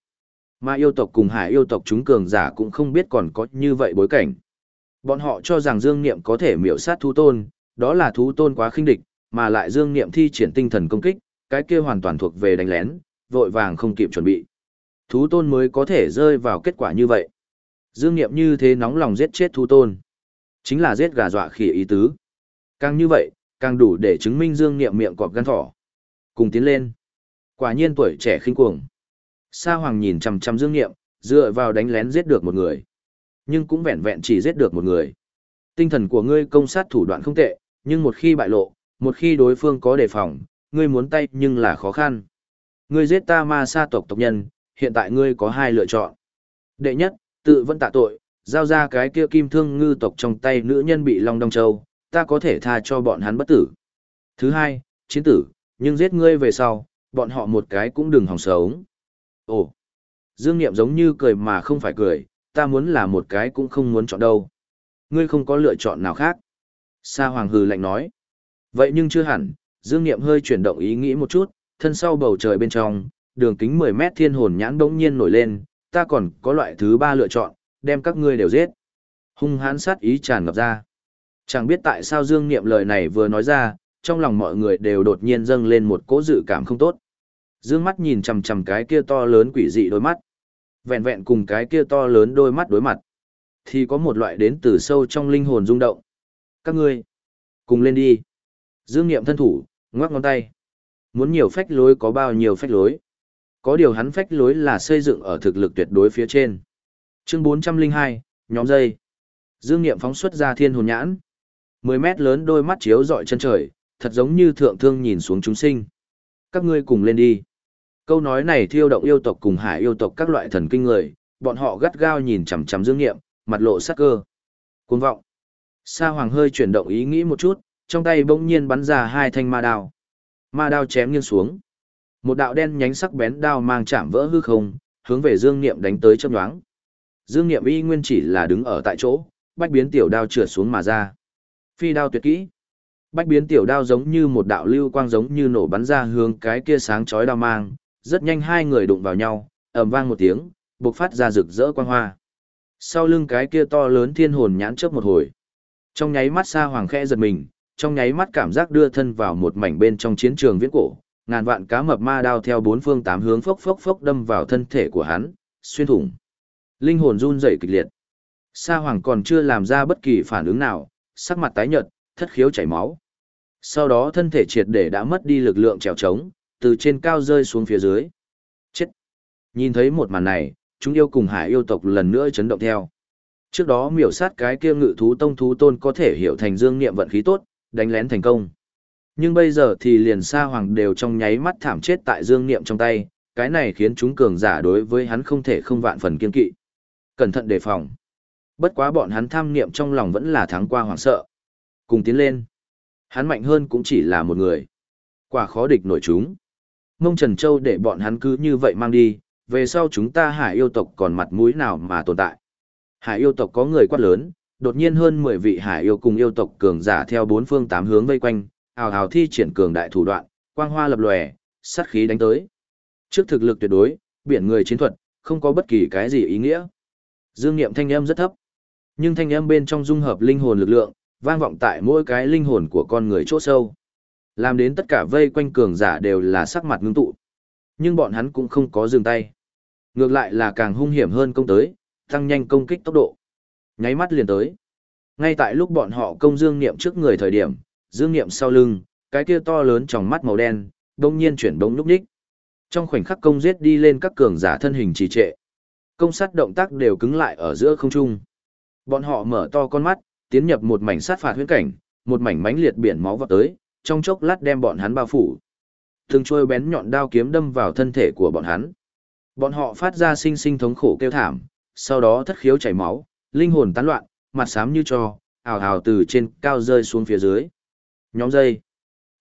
Mà yêu tộc cùng hải yêu tộc chúng cường giả cũng không biết còn có như vậy bối cảnh. Bọn họ cho rằng Dương Niệm có thể miểu sát thú tôn, đó là thú tôn quá khinh địch, mà lại Dương Niệm thi triển tinh thần công kích, cái kia hoàn toàn thuộc về đánh lén, vội vàng không kịp chuẩn bị. Thú tôn mới có thể rơi vào kết quả như vậy. Dương Niệm như thế nóng lòng giết chết thú tôn. Chính là giết gà dọa khỉ ý tứ. Càng như vậy, càng đủ để chứng minh Dương Niệm miệng cọp gan thỏ. Cùng tiến lên. Quả nhiên tuổi trẻ khinh cuồng. Sa Hoàng nhìn chằm chằm Dương Niệm, dựa vào đánh lén giết được một người. Nhưng cũng vẹn vẹn chỉ giết được một người. Tinh thần của ngươi công sát thủ đoạn không tệ, nhưng một khi bại lộ, một khi đối phương có đề phòng, ngươi muốn tay nhưng là khó khăn. Ngươi giết ta ma sa tộc tộc nhân, hiện tại ngươi có hai lựa chọn. Đệ nhất, tự vẫn tạ tội, giao ra cái kia kim thương ngư tộc trong tay nữ nhân bị Long Đông Châu, ta có thể tha cho bọn hắn bất tử. Thứ hai, chiến tử, nhưng giết ngươi về sau, bọn họ một cái cũng đừng hòng sống. Ồ, Dương Niệm giống như cười mà không phải cười, ta muốn là một cái cũng không muốn chọn đâu. Ngươi không có lựa chọn nào khác. Sa Hoàng hừ lạnh nói. Vậy nhưng chưa hẳn, Dương Niệm hơi chuyển động ý nghĩ một chút, thân sau bầu trời bên trong, đường kính 10 mét thiên hồn nhãn đống nhiên nổi lên, ta còn có loại thứ ba lựa chọn, đem các ngươi đều giết. Hung hãn sát ý tràn ngập ra. Chẳng biết tại sao Dương Niệm lời này vừa nói ra, trong lòng mọi người đều đột nhiên dâng lên một cỗ dự cảm không tốt. Dương mắt nhìn chằm chằm cái kia to lớn quỷ dị đôi mắt. Vẹn vẹn cùng cái kia to lớn đôi mắt đối mặt. Thì có một loại đến từ sâu trong linh hồn rung động. Các ngươi, cùng lên đi. Dương Niệm thân thủ, ngoắc ngón tay. Muốn nhiều phách lối có bao nhiêu phách lối. Có điều hắn phách lối là xây dựng ở thực lực tuyệt đối phía trên. Chương 402, nhóm dây. Dương Niệm phóng xuất ra thiên hồn nhãn. 10 mét lớn đôi mắt chiếu rọi chân trời, thật giống như thượng thương nhìn xuống chúng sinh. Các ngươi cùng lên đi. Câu nói này thiêu động yêu tộc cùng hải yêu tộc các loại thần kinh người, bọn họ gắt gao nhìn chằm chằm Dương Niệm, mặt lộ sắc cơ. Cuồng vọng. Sa Hoàng hơi chuyển động ý nghĩ một chút, trong tay bỗng nhiên bắn ra hai thanh ma đao. Ma đao chém nghiêng xuống. Một đạo đen nhánh sắc bén đao mang chạm vỡ hư không, hướng về Dương Niệm đánh tới chớp nhoáng. Dương Niệm y nguyên chỉ là đứng ở tại chỗ, bách biến tiểu đao trượt xuống mà ra. Phi đao tuyệt kỹ. Bách biến tiểu đao giống như một đạo lưu quang giống như nổ bắn ra hướng cái kia sáng chói đao mang, rất nhanh hai người đụng vào nhau, ầm vang một tiếng, bộc phát ra rực rỡ quang hoa. Sau lưng cái kia to lớn thiên hồn nhãn chớp một hồi. Trong nháy mắt xa hoàng khẽ giật mình, trong nháy mắt cảm giác đưa thân vào một mảnh bên trong chiến trường viễn cổ, ngàn vạn cá mập ma đao theo bốn phương tám hướng phốc phốc phốc đâm vào thân thể của hắn, xuyên thủng. Linh hồn run rẩy kịch liệt. Sa Hoàng còn chưa làm ra bất kỳ phản ứng nào, sắc mặt tái nhợt, thất khiếu chảy máu. Sau đó thân thể triệt để đã mất đi lực lượng trèo trống, từ trên cao rơi xuống phía dưới. Chết! Nhìn thấy một màn này, chúng yêu cùng hải yêu tộc lần nữa chấn động theo. Trước đó miểu sát cái kia ngự thú tông thú tôn có thể hiểu thành dương niệm vận khí tốt, đánh lén thành công. Nhưng bây giờ thì liền sa hoàng đều trong nháy mắt thảm chết tại dương niệm trong tay, cái này khiến chúng cường giả đối với hắn không thể không vạn phần kiên kỵ. Cẩn thận đề phòng. Bất quá bọn hắn tham niệm trong lòng vẫn là thắng qua hoảng sợ. Cùng tiến lên. Hắn mạnh hơn cũng chỉ là một người. Quả khó địch nổi chúng. Mông Trần Châu để bọn hắn cứ như vậy mang đi, về sau chúng ta hải yêu tộc còn mặt mũi nào mà tồn tại. Hải yêu tộc có người quát lớn, đột nhiên hơn 10 vị hải yêu cùng yêu tộc cường giả theo bốn phương tám hướng vây quanh, ào ào thi triển cường đại thủ đoạn, quang hoa lập lòe, sát khí đánh tới. Trước thực lực tuyệt đối, biển người chiến thuật, không có bất kỳ cái gì ý nghĩa. Dương Niệm thanh âm rất thấp, nhưng thanh âm bên trong dung hợp linh hồn lực lượng, vang vọng tại mỗi cái linh hồn của con người chỗ sâu. Làm đến tất cả vây quanh cường giả đều là sắc mặt ngưng tụ. Nhưng bọn hắn cũng không có dừng tay. Ngược lại là càng hung hiểm hơn công tới, tăng nhanh công kích tốc độ. Nháy mắt liền tới. Ngay tại lúc bọn họ công dương niệm trước người thời điểm, dương niệm sau lưng, cái kia to lớn trong mắt màu đen, đông nhiên chuyển bóng lúc đích. Trong khoảnh khắc công giết đi lên các cường giả thân hình trì trệ. Công sát động tác đều cứng lại ở giữa không trung. Bọn họ mở to con mắt, tiến nhập một mảnh sát phạt huyễn cảnh, một mảnh mánh liệt biển máu vọt tới, trong chốc lát đem bọn hắn bao phủ. Từng trôi bén nhọn đao kiếm đâm vào thân thể của bọn hắn. Bọn họ phát ra sinh sinh thống khổ kêu thảm, sau đó thất khiếu chảy máu, linh hồn tán loạn, mặt xám như cho, ảo ảo từ trên cao rơi xuống phía dưới. Nhóm dây.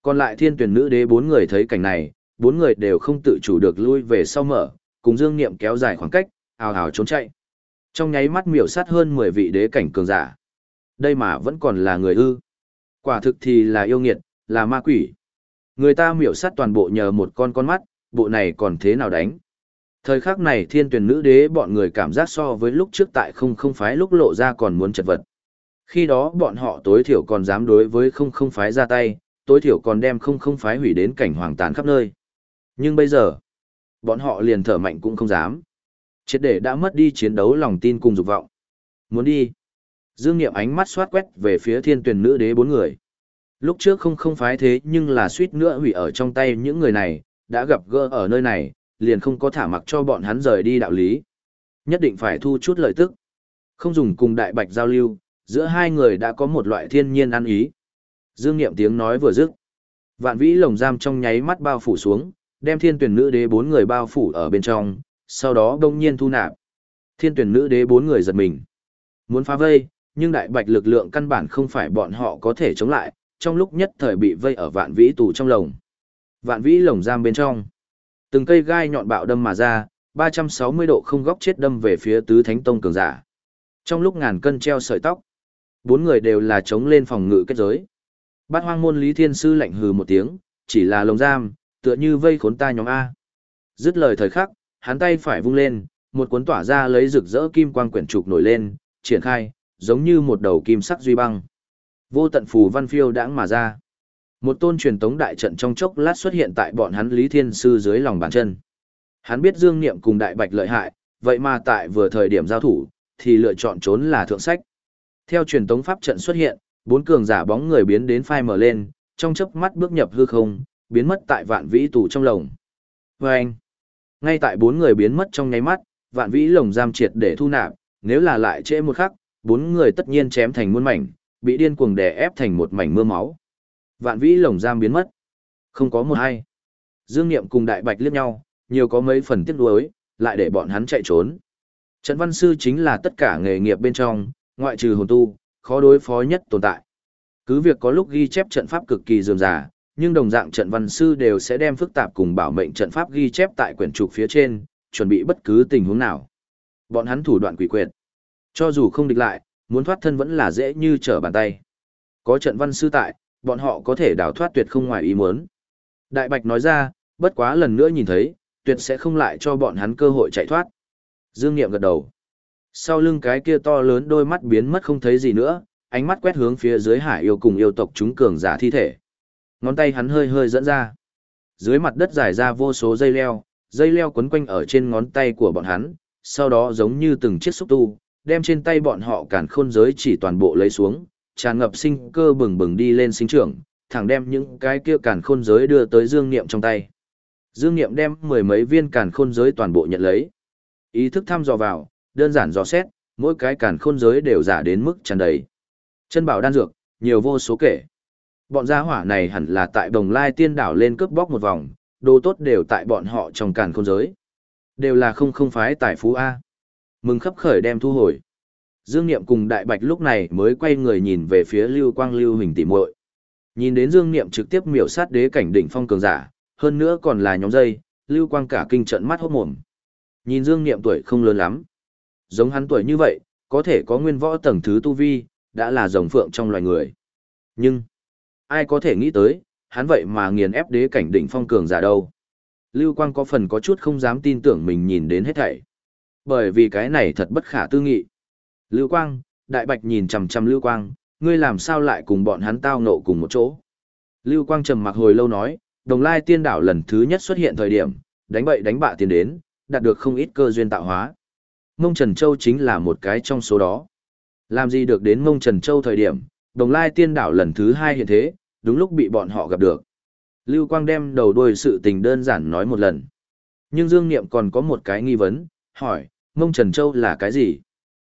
Còn lại thiên tuyển nữ đế bốn người thấy cảnh này, bốn người đều không tự chủ được lui về sau mở, cùng dương niệm kéo dài khoảng cách, ảo ảo trốn chạy. Trong nháy mắt miểu sát hơn 10 vị đế cảnh cường giả. Đây mà vẫn còn là người ư. Quả thực thì là yêu nghiệt, là ma quỷ. Người ta miểu sát toàn bộ nhờ một con con mắt, bộ này còn thế nào đánh. Thời khắc này thiên tuyển nữ đế bọn người cảm giác so với lúc trước tại không không phái lúc lộ ra còn muốn chật vật. Khi đó bọn họ tối thiểu còn dám đối với không không phái ra tay, tối thiểu còn đem không không phái hủy đến cảnh hoàng tàn khắp nơi. Nhưng bây giờ, bọn họ liền thở mạnh cũng không dám. Triệt để đã mất đi chiến đấu lòng tin cùng dục vọng. Muốn đi. Dương Niệm ánh mắt xoát quét về phía thiên tuyển nữ đế bốn người. Lúc trước không không phái thế nhưng là suýt nữa hủy ở trong tay những người này, đã gặp gỡ ở nơi này, liền không có thả mặc cho bọn hắn rời đi đạo lý. Nhất định phải thu chút lợi tức. Không dùng cùng đại bạch giao lưu, giữa hai người đã có một loại thiên nhiên ăn ý. Dương Niệm tiếng nói vừa dứt. Vạn vĩ lồng giam trong nháy mắt bao phủ xuống, đem thiên tuyển nữ đế bốn người bao phủ ở bên trong, sau đó đông nhiên thu nạp. Thiên tuyển nữ đế bốn người giật mình. Muốn phá vây, nhưng đại bạch lực lượng căn bản không phải bọn họ có thể chống lại, trong lúc nhất thời bị vây ở vạn vĩ tù trong lồng. Vạn vĩ lồng giam bên trong. Từng cây gai nhọn bạo đâm mà ra, 360 độ không góc chết đâm về phía tứ thánh tông cường giả. Trong lúc ngàn cân treo sợi tóc, bốn người đều là chống lên phòng ngự kết giới. Bát hoang môn Lý Thiên Sư lạnh hừ một tiếng, chỉ là lồng giam, tựa như vây khốn ta nhóm A. Dứt lời thời khắc, hắn tay phải vung lên, một cuốn tỏa ra lấy rực rỡ kim quang quyển trục nổi lên, triển khai, giống như một đầu kim sắc duy băng. Vô tận phù văn phiêu đãng mà ra. Một tôn truyền tống đại trận trong chốc lát xuất hiện tại bọn hắn Lý Thiên Sư dưới lòng bàn chân. Hắn biết Dương Niệm cùng Đại Bạch lợi hại, vậy mà tại vừa thời điểm giao thủ, thì lựa chọn trốn là thượng sách. Theo truyền tống pháp trận xuất hiện, bốn cường giả bóng người biến đến phai mở lên, trong chớp mắt bước nhập hư không, biến mất tại vạn vĩ tù trong lồng. Và anh, ngay tại bốn người biến mất trong nháy mắt, vạn vĩ lồng giam triệt để thu nạp, nếu là lại trễ một khắc, bốn người tất nhiên chém thành muôn mảnh, bị điên cuồng đè ép thành một mảnh mưa máu. Vạn vĩ lồng giam biến mất. Không có một ai. Dương Niệm cùng Đại Bạch liếc nhau, nhiều có mấy phần tiếc nuối, lại để bọn hắn chạy trốn. Trận văn sư chính là tất cả nghề nghiệp bên trong, ngoại trừ hồn tu, khó đối phó nhất tồn tại. Cứ việc có lúc ghi chép trận pháp cực kỳ dườm già, nhưng đồng dạng trận văn sư đều sẽ đem phức tạp cùng bảo mệnh trận pháp ghi chép tại quyển trục phía trên, chuẩn bị bất cứ tình huống nào. Bọn hắn thủ đoạn quỷ quyệt. Cho dù không địch lại, muốn thoát thân vẫn là dễ như trở bàn tay. Có trận văn sư tại, bọn họ có thể đào thoát tuyệt không ngoài ý muốn. Đại Bạch nói ra, bất quá lần nữa nhìn thấy, tuyệt sẽ không lại cho bọn hắn cơ hội chạy thoát. Dương Niệm gật đầu. Sau lưng cái kia to lớn đôi mắt biến mất không thấy gì nữa, ánh mắt quét hướng phía dưới hải yêu cùng yêu tộc chúng cường giả thi thể. Ngón tay hắn hơi hơi dẫn ra. Dưới mặt đất dài ra vô số dây leo, dây leo quấn quanh ở trên ngón tay của bọn hắn, sau đó giống như từng chiếc xúc tu, đem trên tay bọn họ cản khôn giới chỉ toàn bộ lấy xuống, tràn ngập sinh cơ bừng bừng đi lên sinh trưởng, thẳng đem những cái kia càn khôn giới đưa tới Dương Niệm trong tay. Dương Niệm đem mười mấy viên càn khôn giới toàn bộ nhận lấy. Ý thức thăm dò vào, đơn giản dò xét, mỗi cái càn khôn giới đều giả đến mức tràn đầy. Chân bảo đan dược, nhiều vô số kể. Bọn gia hỏa này hẳn là tại Đồng Lai Tiên đảo lên cướp bóc một vòng, đồ tốt đều tại bọn họ trong càn khôn giới. Đều là không không phái tài phú A. Mừng khắp khởi đem thu hồi. Dương Niệm cùng Đại Bạch lúc này mới quay người nhìn về phía Lưu Quang Lưu Hình tỉ muội. Nhìn đến Dương Niệm trực tiếp miểu sát đế cảnh đỉnh phong cường giả, hơn nữa còn là nhóm dây, Lưu Quang cả kinh trận mắt hốt mồm. Nhìn Dương Niệm tuổi không lớn lắm. Giống hắn tuổi như vậy, có thể có nguyên võ tầng thứ tu vi, đã là rồng phượng trong loài người. Nhưng, ai có thể nghĩ tới, hắn vậy mà nghiền ép đế cảnh đỉnh phong cường giả đâu. Lưu Quang có phần có chút không dám tin tưởng mình nhìn đến hết thảy. Bởi vì cái này thật bất khả tư nghị. Lưu Quang, Đại Bạch nhìn chằm chằm Lưu Quang, ngươi làm sao lại cùng bọn hắn tao nộ cùng một chỗ. Lưu Quang trầm mặc hồi lâu nói, đồng lai tiên đảo lần thứ nhất xuất hiện thời điểm, đánh bậy đánh bạ tiền đến, đạt được không ít cơ duyên tạo hóa. Mông Trần Châu chính là một cái trong số đó. Làm gì được đến Mông Trần Châu thời điểm, đồng lai tiên đảo lần thứ hai hiện thế, đúng lúc bị bọn họ gặp được. Lưu Quang đem đầu đuôi sự tình đơn giản nói một lần. Nhưng Dương Niệm còn có một cái nghi vấn, hỏi, Mông Trần Châu là cái gì?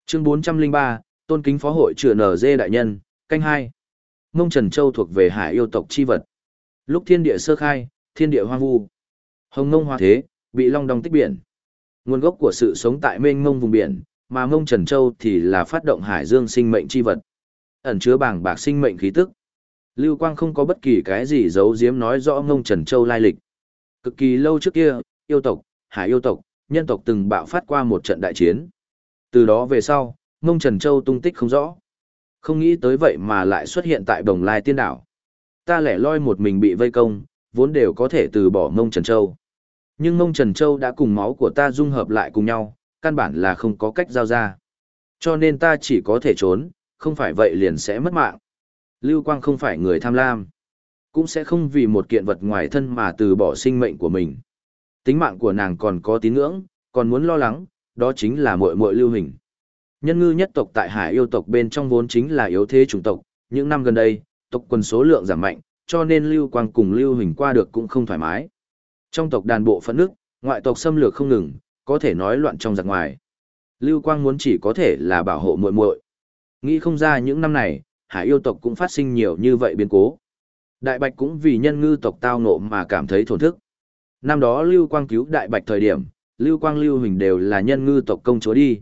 Chương 403, Tôn kính phó hội trưởng NZ đại nhân, canh hai. Mông Trần Châu thuộc về hải yêu tộc chi vật. Lúc thiên địa sơ khai, thiên địa hoang vu. Hồng Ngông hoa thế, bị long đong tích biển. Nguồn gốc của sự sống tại mênh ngông vùng biển, mà Mông Trần Châu thì là phát động hải dương sinh mệnh chi vật. Ẩn chứa bảng bạc sinh mệnh khí tức. Lưu Quang không có bất kỳ cái gì giấu giếm nói rõ Mông Trần Châu lai lịch. Cực kỳ lâu trước kia, yêu tộc, hải yêu tộc, nhân tộc từng bạo phát qua một trận đại chiến. Từ đó về sau, Mông Trần Châu tung tích không rõ. Không nghĩ tới vậy mà lại xuất hiện tại Đồng Lai Tiên Đảo. Ta lẻ loi một mình bị vây công, vốn đều có thể từ bỏ Mông Trần Châu. Nhưng Mông Trần Châu đã cùng máu của ta dung hợp lại cùng nhau, căn bản là không có cách giao ra. Cho nên ta chỉ có thể trốn, không phải vậy liền sẽ mất mạng. Lưu Quang không phải người tham lam, cũng sẽ không vì một kiện vật ngoài thân mà từ bỏ sinh mệnh của mình. Tính mạng của nàng còn có tín ngưỡng, còn muốn lo lắng, đó chính là muội muội Lưu Hình. Nhân ngư nhất tộc tại hải yêu tộc bên trong vốn chính là yếu thế chủng tộc, những năm gần đây, tộc quần số lượng giảm mạnh, cho nên Lưu Quang cùng Lưu Hình qua được cũng không thoải mái. Trong tộc đàn bộ phận nước, ngoại tộc xâm lược không ngừng, có thể nói loạn trong giặc ngoài. Lưu Quang muốn chỉ có thể là bảo hộ muội muội. Nghĩ không ra những năm này, hải yêu tộc cũng phát sinh nhiều như vậy biến cố. Đại Bạch cũng vì nhân ngư tộc tao nộ mà cảm thấy thổn thức. Năm đó Lưu Quang cứu Đại Bạch thời điểm, Lưu Quang Lưu Huỳnh đều là nhân ngư tộc công chúa đi.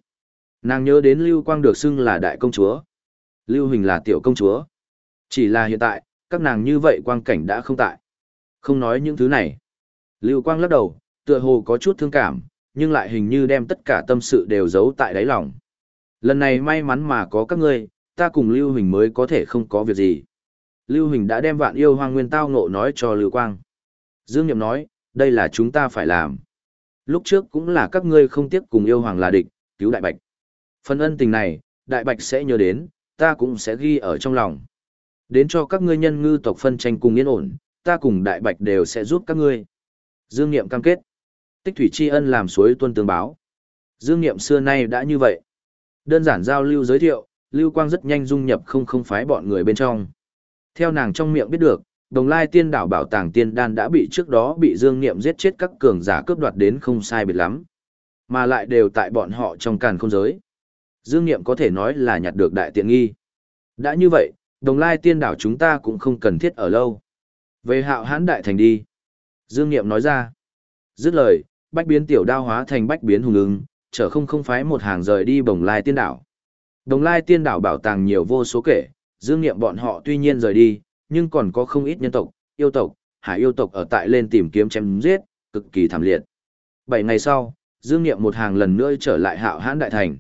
Nàng nhớ đến Lưu Quang được xưng là đại công chúa. Lưu Huỳnh là tiểu công chúa. Chỉ là hiện tại, các nàng như vậy quang cảnh đã không tại. Không nói những thứ này. Lưu Quang lắc đầu, tựa hồ có chút thương cảm, nhưng lại hình như đem tất cả tâm sự đều giấu tại đáy lòng. Lần này may mắn mà có các ngươi, ta cùng Lưu Huỳnh mới có thể không có việc gì. Lưu Huỳnh đã đem vạn yêu hoang nguyên tao ngộ nói cho Lưu Quang. Dương Nhậm nói, đây là chúng ta phải làm. Lúc trước cũng là các ngươi không tiếc cùng yêu hoàng là địch, cứu Đại Bạch. Phần ân tình này, Đại Bạch sẽ nhớ đến, ta cũng sẽ ghi ở trong lòng. Đến cho các ngươi nhân ngư tộc phân tranh cùng yên ổn, ta cùng Đại Bạch đều sẽ giúp các ngươi. Dương Niệm cam kết. Tích thủy tri ân làm suối tuân tương báo. Dương Niệm xưa nay đã như vậy. Đơn giản giao lưu giới thiệu, Lưu Quang rất nhanh dung nhập không không phái bọn người bên trong. Theo nàng trong miệng biết được, Đồng Lai Tiên đảo bảo tàng tiên đan đã bị trước đó bị Dương Niệm giết chết các cường giả cướp đoạt đến không sai biệt lắm, mà lại đều tại bọn họ trong càn không giới. Dương Niệm có thể nói là nhặt được đại tiện nghi. Đã như vậy, Đồng Lai Tiên đảo chúng ta cũng không cần thiết ở lâu. Về Hạo Hán đại thành đi. Dương Niệm nói ra. Dứt lời, bách biến tiểu đao hóa thành bách biến hùng ứng chở không không phái một hàng rời đi bồng Lai Tiên đảo. Đồng Lai Tiên đảo bảo tàng nhiều vô số kể, Dương Niệm bọn họ tuy nhiên rời đi, nhưng còn có không ít nhân tộc, yêu tộc, hải yêu tộc ở tại lên tìm kiếm chém giết, cực kỳ thảm liệt. Bảy ngày sau, Dương Niệm một hàng lần nữa trở lại hạo hãn đại thành.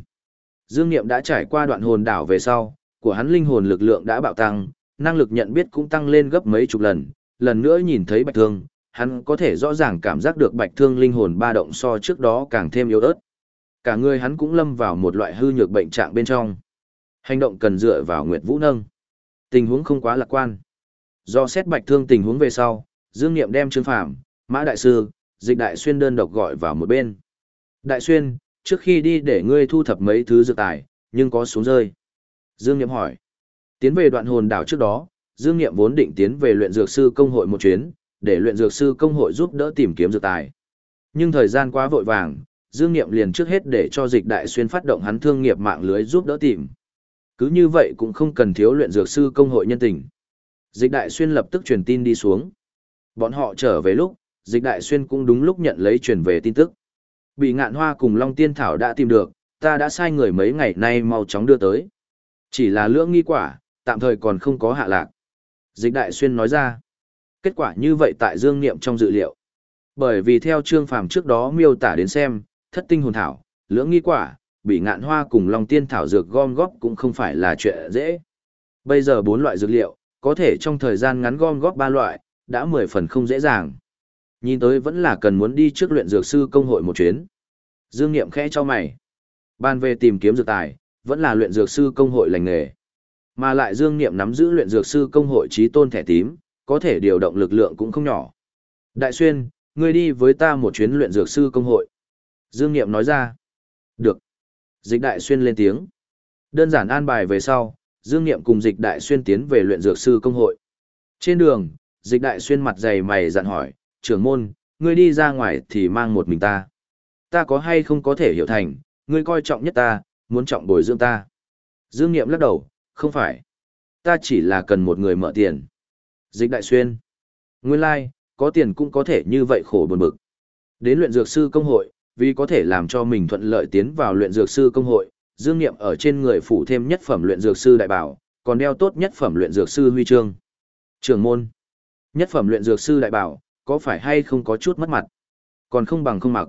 Dương Niệm đã trải qua đoạn hồn đảo về sau, của hắn linh hồn lực lượng đã bạo tăng, năng lực nhận biết cũng tăng lên gấp mấy chục lần, lần nữa nhìn thấy bạch thương, hắn có thể rõ ràng cảm giác được bạch thương linh hồn ba động so trước đó càng thêm yếu ớt. Cả người hắn cũng lâm vào một loại hư nhược bệnh trạng bên trong. Hành động cần dựa vào Nguyệt Vũ nâng. Tình huống không quá lạc quan. Do xét bạch thương tình huống về sau, Dương Niệm đem Trương Phàm, Mã Đại Sư, Dịch Đại Xuyên đơn độc gọi vào một bên. Đại Xuyên, trước khi đi để ngươi thu thập mấy thứ dược tài, nhưng có xuống rơi. Dương Niệm hỏi. Tiến về đoạn hồn đảo trước đó, Dương Niệm vốn định tiến về luyện dược sư công hội một chuyến, để luyện dược sư công hội giúp đỡ tìm kiếm dược tài. Nhưng thời gian quá vội vàng, Dương Niệm liền trước hết để cho Dịch Đại Xuyên phát động hắn thương nghiệp mạng lưới giúp đỡ tìm. Cứ như vậy cũng không cần thiếu luyện dược sư công hội nhân tình. Dịch đại xuyên lập tức truyền tin đi xuống. Bọn họ trở về lúc, dịch đại xuyên cũng đúng lúc nhận lấy truyền về tin tức. Bị ngạn hoa cùng Long Tiên Thảo đã tìm được, ta đã sai người mấy ngày nay mau chóng đưa tới. Chỉ là lưỡng nghi quả, tạm thời còn không có hạ lạc. Dịch đại xuyên nói ra. Kết quả như vậy tại dương niệm trong dự liệu. Bởi vì theo trương phàm trước đó miêu tả đến xem, thất tinh hồn thảo, lưỡng nghi quả, bị ngạn hoa cùng Long Tiên Thảo dược gom góp cũng không phải là chuyện dễ. Bây giờ bốn loại dược liệu, có thể trong thời gian ngắn gom góp ba loại, đã mười phần không dễ dàng. Nhìn tới vẫn là cần muốn đi trước luyện dược sư công hội một chuyến. Dương Niệm khẽ cho mày. Ban về tìm kiếm dược tài, vẫn là luyện dược sư công hội lành nghề. Mà lại Dương Niệm nắm giữ luyện dược sư công hội trí tôn thẻ tím, có thể điều động lực lượng cũng không nhỏ. Đại Xuyên, ngươi đi với ta một chuyến luyện dược sư công hội. Dương Niệm nói ra. Được. Dịch Đại Xuyên lên tiếng. Đơn giản an bài về sau, Dương Niệm cùng Dịch Đại Xuyên tiến về luyện dược sư công hội. Trên đường, Dịch Đại Xuyên mặt dày mày dặn hỏi, trưởng môn, ngươi đi ra ngoài thì mang một mình ta. Ta có hay không có thể hiểu thành, Ngươi coi trọng nhất ta, muốn trọng bồi dưỡng ta. Dương Niệm lắc đầu, không phải. Ta chỉ là cần một người mở tiền. Dịch đại xuyên. Nguyên lai, like, có tiền cũng có thể như vậy khổ buồn bực. Đến luyện dược sư công hội, vì có thể làm cho mình thuận lợi tiến vào luyện dược sư công hội, Dương Niệm ở trên người phủ thêm nhất phẩm luyện dược sư đại bảo, còn đeo tốt nhất phẩm luyện dược sư huy chương. Trường môn. Nhất phẩm luyện dược sư đại bảo, có phải hay không có chút mất mặt? Còn không bằng không mặc.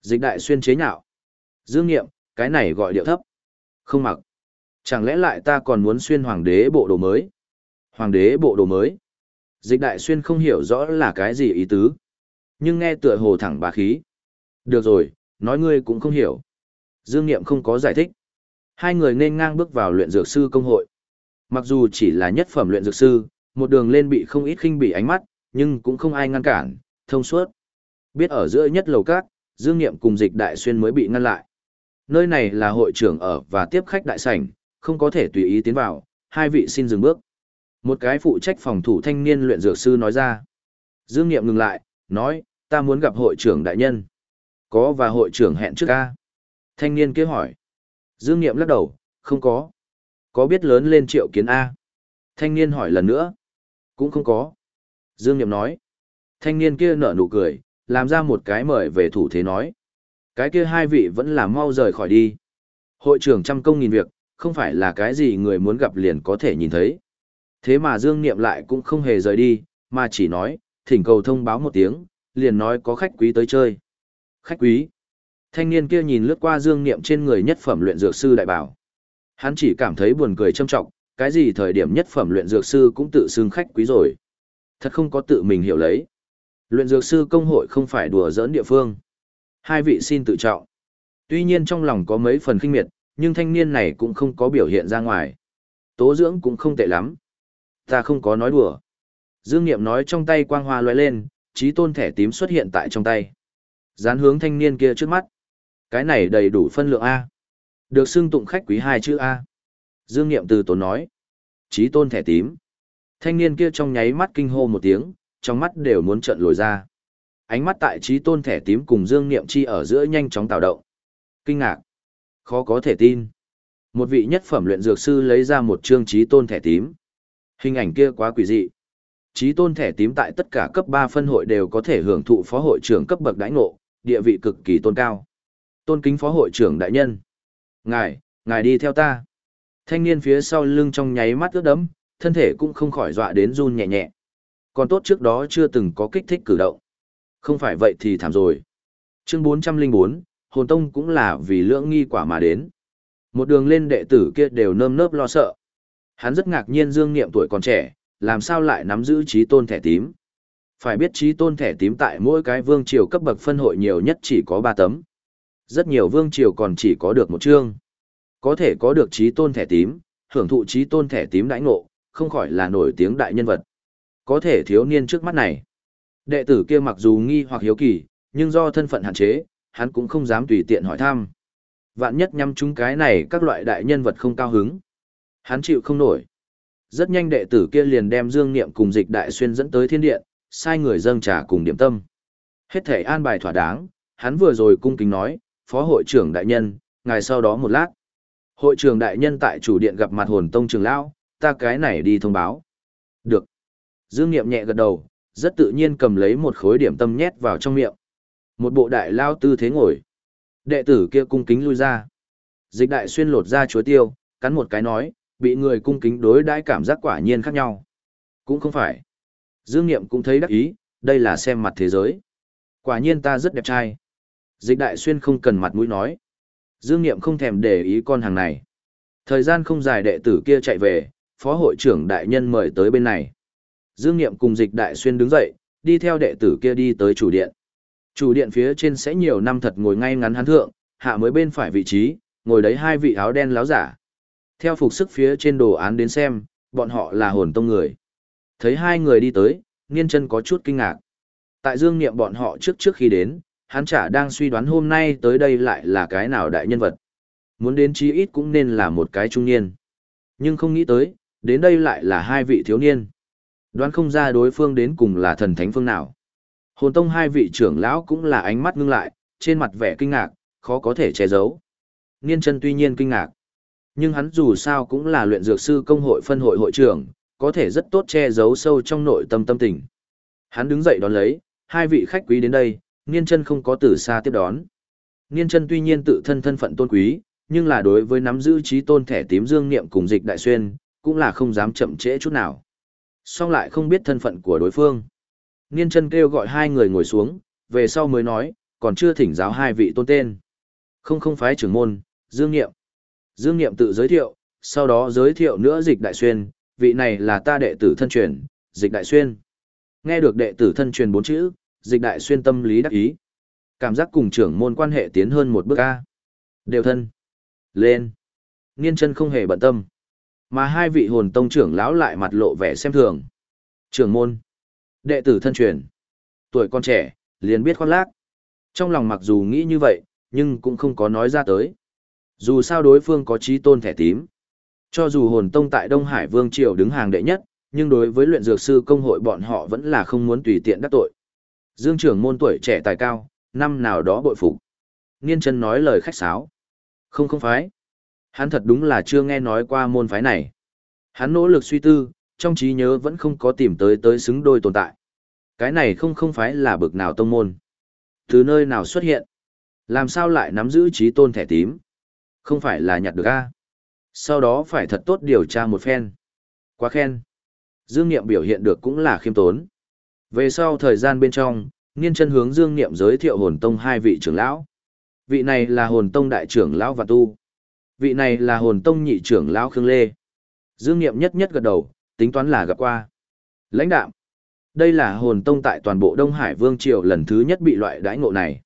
Dịch đại xuyên chế nhạo. Dương Niệm, cái này gọi điệu thấp. Không mặc. Chẳng lẽ lại ta còn muốn xuyên hoàng đế bộ đồ mới? Hoàng đế bộ đồ mới? Dịch đại xuyên không hiểu rõ là cái gì ý tứ. Nhưng nghe tựa hồ thẳng bà khí. Được rồi, nói ngươi cũng không hiểu. Dương Niệm không có giải thích. Hai người nên ngang bước vào luyện dược sư công hội. Mặc dù chỉ là nhất phẩm luyện dược sư, một đường lên bị không ít khinh bị ánh mắt, nhưng cũng không ai ngăn cản, thông suốt. Biết ở giữa nhất lầu các, Dương Niệm cùng dịch đại xuyên mới bị ngăn lại. Nơi này là hội trưởng ở và tiếp khách đại sảnh, không có thể tùy ý tiến vào, hai vị xin dừng bước. Một cái phụ trách phòng thủ thanh niên luyện dược sư nói ra. Dương Niệm ngừng lại, nói, ta muốn gặp hội trưởng đại nhân. Có và hội trưởng hẹn trước ca. Thanh niên kia hỏi. Dương Niệm lắc đầu, không có. Có biết lớn lên triệu kiến A? Thanh niên hỏi lần nữa. Cũng không có. Dương Niệm nói. Thanh niên kia nở nụ cười, làm ra một cái mời về thủ thế nói. Cái kia hai vị vẫn là mau rời khỏi đi. Hội trưởng trăm công nghìn việc, không phải là cái gì người muốn gặp liền có thể nhìn thấy. Thế mà Dương Niệm lại cũng không hề rời đi, mà chỉ nói, thỉnh cầu thông báo một tiếng, liền nói có khách quý tới chơi. Khách quý. Thanh niên kia nhìn lướt qua Dương Niệm trên người nhất phẩm luyện dược sư đại bảo. Hắn chỉ cảm thấy buồn cười trâm trọng, cái gì thời điểm nhất phẩm luyện dược sư cũng tự xưng khách quý rồi. Thật không có tự mình hiểu lấy. Luyện dược sư công hội không phải đùa giỡn địa phương. Hai vị xin tự trọng. Tuy nhiên trong lòng có mấy phần khinh miệt, nhưng thanh niên này cũng không có biểu hiện ra ngoài. Tố dưỡng cũng không tệ lắm. Ta không có nói đùa. Dương Niệm nói trong tay quang hoa lóe lên, trí tôn thẻ tím xuất hiện tại trong tay. Dán hướng thanh niên kia trước mắt. Cái này đầy đủ phân lượng A. Được xưng tụng khách quý hai chữ A. Dương Niệm từ tốn nói. Trí tôn thẻ tím. Thanh niên kia trong nháy mắt kinh hô một tiếng, trong mắt đều muốn trợn lồi ra. Ánh mắt tại trí tôn thẻ tím cùng Dương Niệm chi ở giữa nhanh chóng tạo động. Kinh ngạc. Khó có thể tin. Một vị nhất phẩm luyện dược sư lấy ra một chương trí tôn thẻ tím. Hình ảnh kia quá quỷ dị. Trí tôn thẻ tím tại tất cả cấp 3 phân hội đều có thể hưởng thụ phó hội trưởng cấp bậc đãi ngộ, địa vị cực kỳ tôn cao. Tôn kính phó hội trưởng đại nhân. Ngài, ngài đi theo ta. Thanh niên phía sau lưng trong nháy mắt ướt đấm, thân thể cũng không khỏi dọa đến run nhẹ nhẹ. Còn tốt trước đó chưa từng có kích thích cử động. Không phải vậy thì thảm rồi. Chương 404, hồn tông cũng là vì lưỡng nghi quả mà đến. Một đường lên đệ tử kia đều nơm nớp lo sợ. Hắn rất ngạc nhiên dương niệm tuổi còn trẻ, làm sao lại nắm giữ trí tôn thẻ tím. Phải biết trí tôn thẻ tím tại mỗi cái vương triều cấp bậc phân hội nhiều nhất chỉ có ba tấm. Rất nhiều vương triều còn chỉ có được một chương. Có thể có được trí tôn thẻ tím, hưởng thụ trí tôn thẻ tím đãi ngộ, không khỏi là nổi tiếng đại nhân vật. Có thể thiếu niên trước mắt này. Đệ tử kia mặc dù nghi hoặc hiếu kỳ, nhưng do thân phận hạn chế, hắn cũng không dám tùy tiện hỏi thăm. Vạn nhất nhắm chúng cái này các loại đại nhân vật không cao hứng. Hắn chịu không nổi. Rất nhanh đệ tử kia liền đem Dương Niệm cùng dịch đại xuyên dẫn tới thiên điện, sai người dâng trà cùng điểm tâm. Hết thể an bài thỏa đáng, hắn vừa rồi cung kính nói, phó hội trưởng đại nhân, ngài sau đó một lát. Hội trưởng đại nhân tại chủ điện gặp mặt hồn tông trường lão, ta cái này đi thông báo. Được. Dương Niệm nhẹ gật đầu, rất tự nhiên cầm lấy một khối điểm tâm nhét vào trong miệng. Một bộ đại lao tư thế ngồi. Đệ tử kia cung kính lui ra. Dịch đại xuyên lột ra chuối tiêu, cắn một cái nói, bị người cung kính đối đãi cảm giác quả nhiên khác nhau. Cũng không phải. Dương Niệm cũng thấy đắc ý, đây là xem mặt thế giới. Quả nhiên ta rất đẹp trai. Dịch đại xuyên không cần mặt mũi nói. Dương Niệm không thèm để ý con hàng này. Thời gian không dài đệ tử kia chạy về, phó hội trưởng đại nhân mời tới bên này. Dương Niệm cùng dịch đại xuyên đứng dậy, đi theo đệ tử kia đi tới chủ điện. Chủ điện phía trên sẽ nhiều năm thật ngồi ngay ngắn hắn thượng, hạ mới bên phải vị trí, ngồi đấy hai vị áo đen láo giả. Theo phục sức phía trên đồ án đến xem, bọn họ là hồn tông người. Thấy hai người đi tới, Niên chân có chút kinh ngạc. Tại dương niệm bọn họ trước trước khi đến, hắn chả đang suy đoán hôm nay tới đây lại là cái nào đại nhân vật. Muốn đến chí ít cũng nên là một cái trung niên. Nhưng không nghĩ tới, đến đây lại là hai vị thiếu niên. Đoán không ra đối phương đến cùng là thần thánh phương nào. Hồn tông hai vị trưởng lão cũng là ánh mắt ngưng lại, trên mặt vẻ kinh ngạc, khó có thể che giấu. Niên chân tuy nhiên kinh ngạc. Nhưng hắn dù sao cũng là luyện dược sư công hội phân hội hội trưởng, có thể rất tốt che giấu sâu trong nội tâm tâm tình. Hắn đứng dậy đón lấy, hai vị khách quý đến đây, Niên chân không có từ xa tiếp đón. Niên chân tuy nhiên tự thân thân phận tôn quý, nhưng là đối với nắm giữ trí tôn thẻ tím dương niệm cùng dịch đại xuyên, cũng là không dám chậm trễ chút nào. Song lại không biết thân phận của đối phương. Niên chân kêu gọi hai người ngồi xuống, về sau mới nói, còn chưa thỉnh giáo hai vị tôn tên. Không không phái trưởng môn, Dương Niệm. Dương Niệm tự giới thiệu, sau đó giới thiệu nữa dịch đại xuyên, vị này là ta đệ tử thân truyền, dịch đại xuyên. Nghe được đệ tử thân truyền bốn chữ, dịch đại xuyên tâm lý đắc ý. Cảm giác cùng trưởng môn quan hệ tiến hơn một bước A. Đều thân. Lên. Niên chân không hề bận tâm. Mà hai vị hồn tông trưởng lão lại mặt lộ vẻ xem thường. Trưởng môn. Đệ tử thân truyền. Tuổi con trẻ, liền biết khoác lác. Trong lòng mặc dù nghĩ như vậy, nhưng cũng không có nói ra tới. Dù sao đối phương có trí tôn thẻ tím. Cho dù hồn tông tại Đông Hải Vương Triều đứng hàng đệ nhất, nhưng đối với luyện dược sư công hội bọn họ vẫn là không muốn tùy tiện đắc tội. Dương trưởng môn tuổi trẻ tài cao, năm nào đó bội phục. Niên chân nói lời khách sáo. Không không phái. Hắn thật đúng là chưa nghe nói qua môn phái này. Hắn nỗ lực suy tư, trong trí nhớ vẫn không có tìm tới tới xứng đôi tồn tại. Cái này không không phái là bực nào tông môn. Từ nơi nào xuất hiện? Làm sao lại nắm giữ trí tôn thẻ tím? Không phải là nhặt được a Sau đó phải thật tốt điều tra một phen. Quá khen. Dương Niệm biểu hiện được cũng là khiêm tốn. Về sau thời gian bên trong, Niên chân hướng Dương Niệm giới thiệu hồn tông hai vị trưởng lão. Vị này là hồn tông đại trưởng lão và tu. Vị này là hồn tông nhị trưởng lão Khương Lê. Dương Niệm nhất nhất gật đầu, tính toán là gặp qua. Lãnh đạo. Đây là hồn tông tại toàn bộ Đông Hải Vương Triều lần thứ nhất bị loại đãi ngộ này.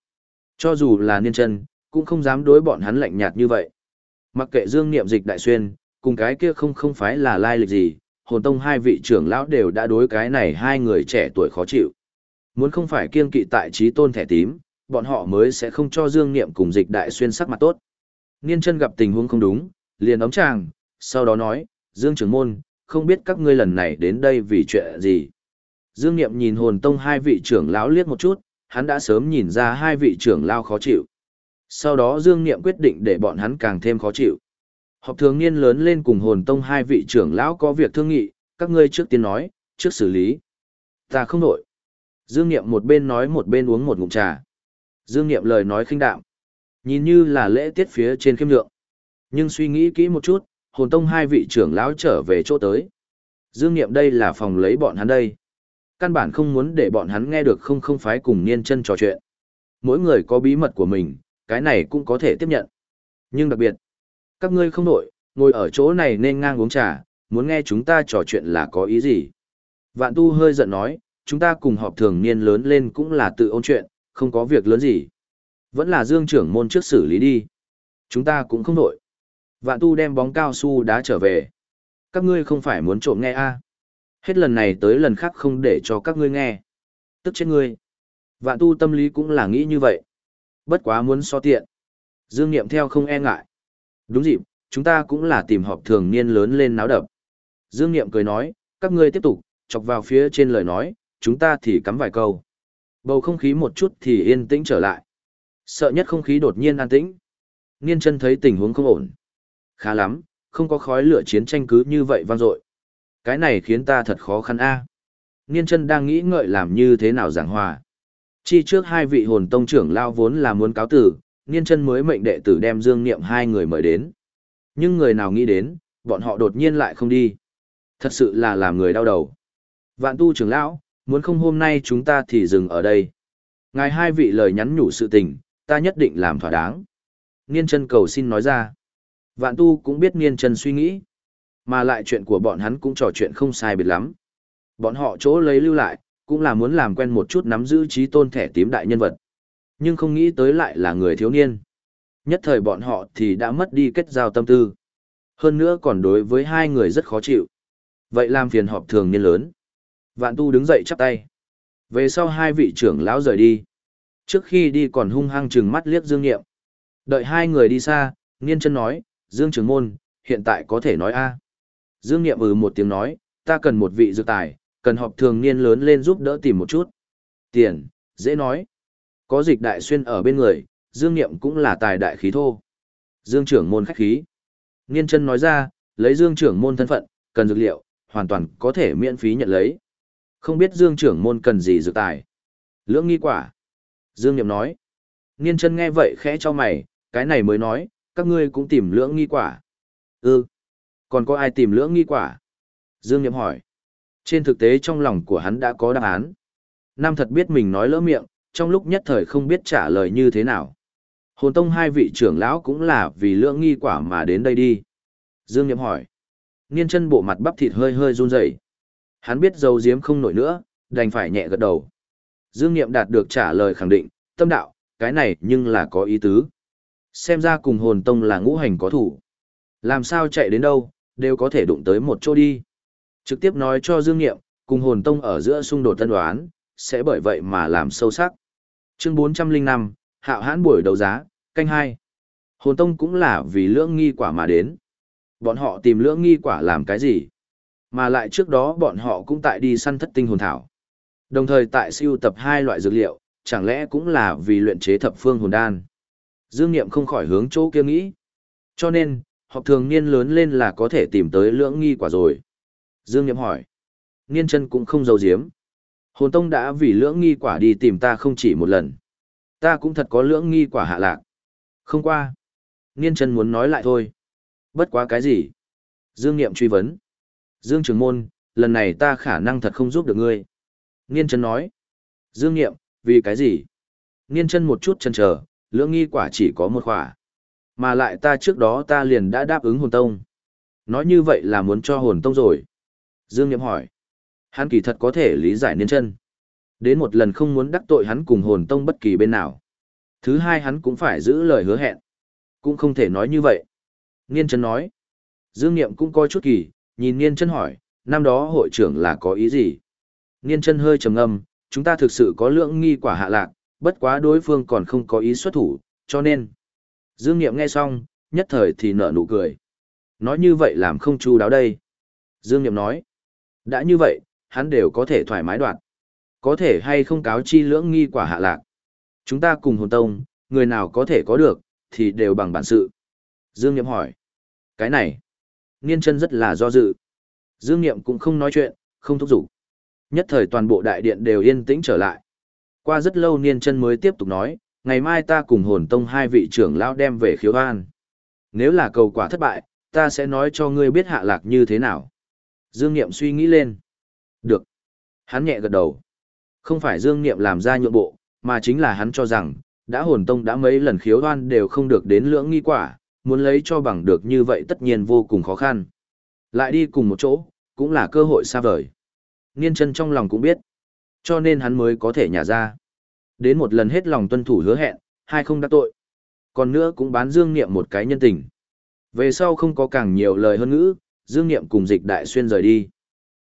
Cho dù là niên chân, cũng không dám đối bọn hắn lạnh nhạt như vậy. Mặc kệ Dương Niệm dịch đại xuyên, cùng cái kia không không phải là lai lịch gì, hồn tông hai vị trưởng lão đều đã đối cái này hai người trẻ tuổi khó chịu. Muốn không phải kiên kỵ tại trí tôn thẻ tím, bọn họ mới sẽ không cho Dương Niệm cùng dịch đại xuyên sắc mặt tốt. Niên chân gặp tình huống không đúng, liền ống chàng, sau đó nói, Dương trưởng môn, không biết các ngươi lần này đến đây vì chuyện gì. Dương Niệm nhìn hồn tông hai vị trưởng lão liếc một chút, hắn đã sớm nhìn ra hai vị trưởng lão khó chịu. Sau đó Dương Niệm quyết định để bọn hắn càng thêm khó chịu. Họp thường niên lớn lên cùng hồn tông hai vị trưởng lão có việc thương nghị, các ngươi trước tiên nói, trước xử lý. Ta không nổi. Dương Niệm một bên nói một bên uống một ngụm trà. Dương Niệm lời nói khinh đạm, nhìn như là lễ tiết phía trên khiêm lượng. Nhưng suy nghĩ kỹ một chút, hồn tông hai vị trưởng lão trở về chỗ tới. Dương Niệm đây là phòng lấy bọn hắn đây. Căn bản không muốn để bọn hắn nghe được không không phái cùng niên chân trò chuyện. Mỗi người có bí mật của mình, cái này cũng có thể tiếp nhận. Nhưng đặc biệt, các ngươi không nổi, ngồi ở chỗ này nên ngang uống trà, muốn nghe chúng ta trò chuyện là có ý gì. Vạn tu hơi giận nói, chúng ta cùng họp thường niên lớn lên cũng là tự ôn chuyện, không có việc lớn gì. Vẫn là dương trưởng môn trước xử lý đi. Chúng ta cũng không nổi. Vạn tu đem bóng cao su đá trở về. Các ngươi không phải muốn trộm nghe a à? Hết lần này tới lần khác không để cho các ngươi nghe. Tức chết ngươi. Vạn tu tâm lý cũng là nghĩ như vậy. Bất quá muốn so tiện. Dương Niệm theo không e ngại. Đúng dịp, chúng ta cũng là tìm họp thường niên lớn lên náo đập. Dương Niệm cười nói, các ngươi tiếp tục, chọc vào phía trên lời nói, chúng ta thì cắm vài câu. Bầu không khí một chút thì yên tĩnh trở lại. Sợ nhất không khí đột nhiên an tĩnh. Niên chân thấy tình huống không ổn. Khá lắm, không có khói lửa chiến tranh cứ như vậy vang dội. Cái này khiến ta thật khó khăn a. À. Niên chân đang nghĩ ngợi làm như thế nào giảng hòa. Chi trước hai vị hồn tông trưởng lao vốn là muốn cáo tử, Niên chân mới mệnh đệ tử đem Dương Niệm hai người mời đến. Nhưng người nào nghĩ đến, bọn họ đột nhiên lại không đi. Thật sự là làm người đau đầu. Vạn tu trưởng lão, muốn không hôm nay chúng ta thì dừng ở đây. Ngài hai vị lời nhắn nhủ sự tình, ta nhất định làm thỏa đáng. Niên chân cầu xin nói ra. Vạn tu cũng biết niên chân suy nghĩ. Mà lại chuyện của bọn hắn cũng trò chuyện không sai biệt lắm. Bọn họ chỗ lấy lưu lại, cũng là muốn làm quen một chút nắm giữ trí tôn thẻ tím đại nhân vật. Nhưng không nghĩ tới lại là người thiếu niên. Nhất thời bọn họ thì đã mất đi kết giao tâm tư. Hơn nữa còn đối với hai người rất khó chịu. Vậy làm phiền họp thường niên lớn. Vạn tu đứng dậy chắp tay. Về sau hai vị trưởng lão rời đi. Trước khi đi còn hung hăng chừng mắt liếc Dương niệm Đợi hai người đi xa, Niên chân nói, Dương trưởng môn, hiện tại có thể nói a Dương niệm ừ một tiếng nói, ta cần một vị dược tài, cần họp thường niên lớn lên giúp đỡ tìm một chút. Tiền, dễ nói. Có dịch đại xuyên ở bên người, Dương niệm cũng là tài đại khí thô. Dương trưởng môn khách khí. Niên chân nói ra, lấy Dương trưởng môn thân phận, cần dược liệu, hoàn toàn có thể miễn phí nhận lấy. Không biết Dương trưởng môn cần gì dược tài. Lưỡng nghi quả. Dương Niệm nói. Niên chân nghe vậy khẽ cho mày, cái này mới nói, các ngươi cũng tìm lưỡng nghi quả. Ừ. Còn có ai tìm lưỡng nghi quả? Dương Niệm hỏi. Trên thực tế trong lòng của hắn đã có đáp án. Nam thật biết mình nói lỡ miệng, trong lúc nhất thời không biết trả lời như thế nào. Hồn tông hai vị trưởng lão cũng là vì lưỡng nghi quả mà đến đây đi. Dương Niệm hỏi. Niên chân bộ mặt bắp thịt hơi hơi run rẩy. Hắn biết dấu diếm không nổi nữa, đành phải nhẹ gật đầu. Dương Niệm đạt được trả lời khẳng định, tâm đạo, cái này nhưng là có ý tứ. Xem ra cùng hồn tông là ngũ hành có thủ. Làm sao chạy đến đâu, đều có thể đụng tới một chỗ đi. Trực tiếp nói cho Dương Niệm, cùng hồn tông ở giữa xung đột tân đoán, sẽ bởi vậy mà làm sâu sắc. Chương 405, Hạo hãn buổi đấu giá, canh hai. Hồn tông cũng là vì lưỡng nghi quả mà đến. Bọn họ tìm lưỡng nghi quả làm cái gì? Mà lại trước đó bọn họ cũng tại đi săn thất tinh hồn thảo. Đồng thời tại siêu tập hai loại dược liệu, chẳng lẽ cũng là vì luyện chế thập phương hồn đan. Dương Niệm không khỏi hướng chỗ kia nghĩ. Cho nên, học thường niên lớn lên là có thể tìm tới lưỡng nghi quả rồi. Dương Niệm hỏi. Niên chân cũng không giấu giếm. Hồn Tông đã vì lưỡng nghi quả đi tìm ta không chỉ một lần. Ta cũng thật có lưỡng nghi quả hạ lạc. Không qua. Niên chân muốn nói lại thôi. Bất quá cái gì? Dương Niệm truy vấn. Dương Trường Môn, lần này ta khả năng thật không giúp được ngươi. Niên chân nói. Dương Niệm, vì cái gì? Niên chân một chút chân chờ, lưỡng nghi quả chỉ có một quả, Mà lại ta trước đó ta liền đã đáp ứng hồn tông. Nói như vậy là muốn cho hồn tông rồi. Dương Niệm hỏi. Hắn kỳ thật có thể lý giải niên chân. Đến một lần không muốn đắc tội hắn cùng hồn tông bất kỳ bên nào. Thứ hai hắn cũng phải giữ lời hứa hẹn. Cũng không thể nói như vậy. Niên chân nói. Dương Niệm cũng coi chút kỳ, nhìn Niên chân hỏi, năm đó hội trưởng là có ý gì? Niên chân hơi trầm ngâm, chúng ta thực sự có lượng nghi quả hạ lạc, bất quá đối phương còn không có ý xuất thủ, cho nên. Dương Niệm nghe xong, nhất thời thì nở nụ cười. Nói như vậy làm không chu đáo đây. Dương Niệm nói, đã như vậy, hắn đều có thể thoải mái đoạt. Có thể hay không cáo chi lưỡng nghi quả hạ lạc. Chúng ta cùng hồn tông, người nào có thể có được, thì đều bằng bản sự. Dương Niệm hỏi, cái này, Niên chân rất là do dự. Dương Niệm cũng không nói chuyện, không thúc giục. Nhất thời toàn bộ đại điện đều yên tĩnh trở lại. Qua rất lâu Niên chân mới tiếp tục nói, ngày mai ta cùng hồn tông hai vị trưởng lão đem về khiếu an. Nếu là cầu quả thất bại, ta sẽ nói cho ngươi biết hạ lạc như thế nào. Dương Niệm suy nghĩ lên. Được. Hắn nhẹ gật đầu. Không phải Dương Niệm làm ra nhượng bộ, mà chính là hắn cho rằng, đã hồn tông đã mấy lần khiếu đoan đều không được đến lưỡng nghi quả, muốn lấy cho bằng được như vậy tất nhiên vô cùng khó khăn. Lại đi cùng một chỗ, cũng là cơ hội xa vời. Niên chân trong lòng cũng biết, cho nên hắn mới có thể nhả ra. Đến một lần hết lòng tuân thủ hứa hẹn, hai không đã tội. Còn nữa cũng bán Dương Niệm một cái nhân tình. Về sau không có càng nhiều lời hơn ngữ, Dương Niệm cùng dịch đại xuyên rời đi.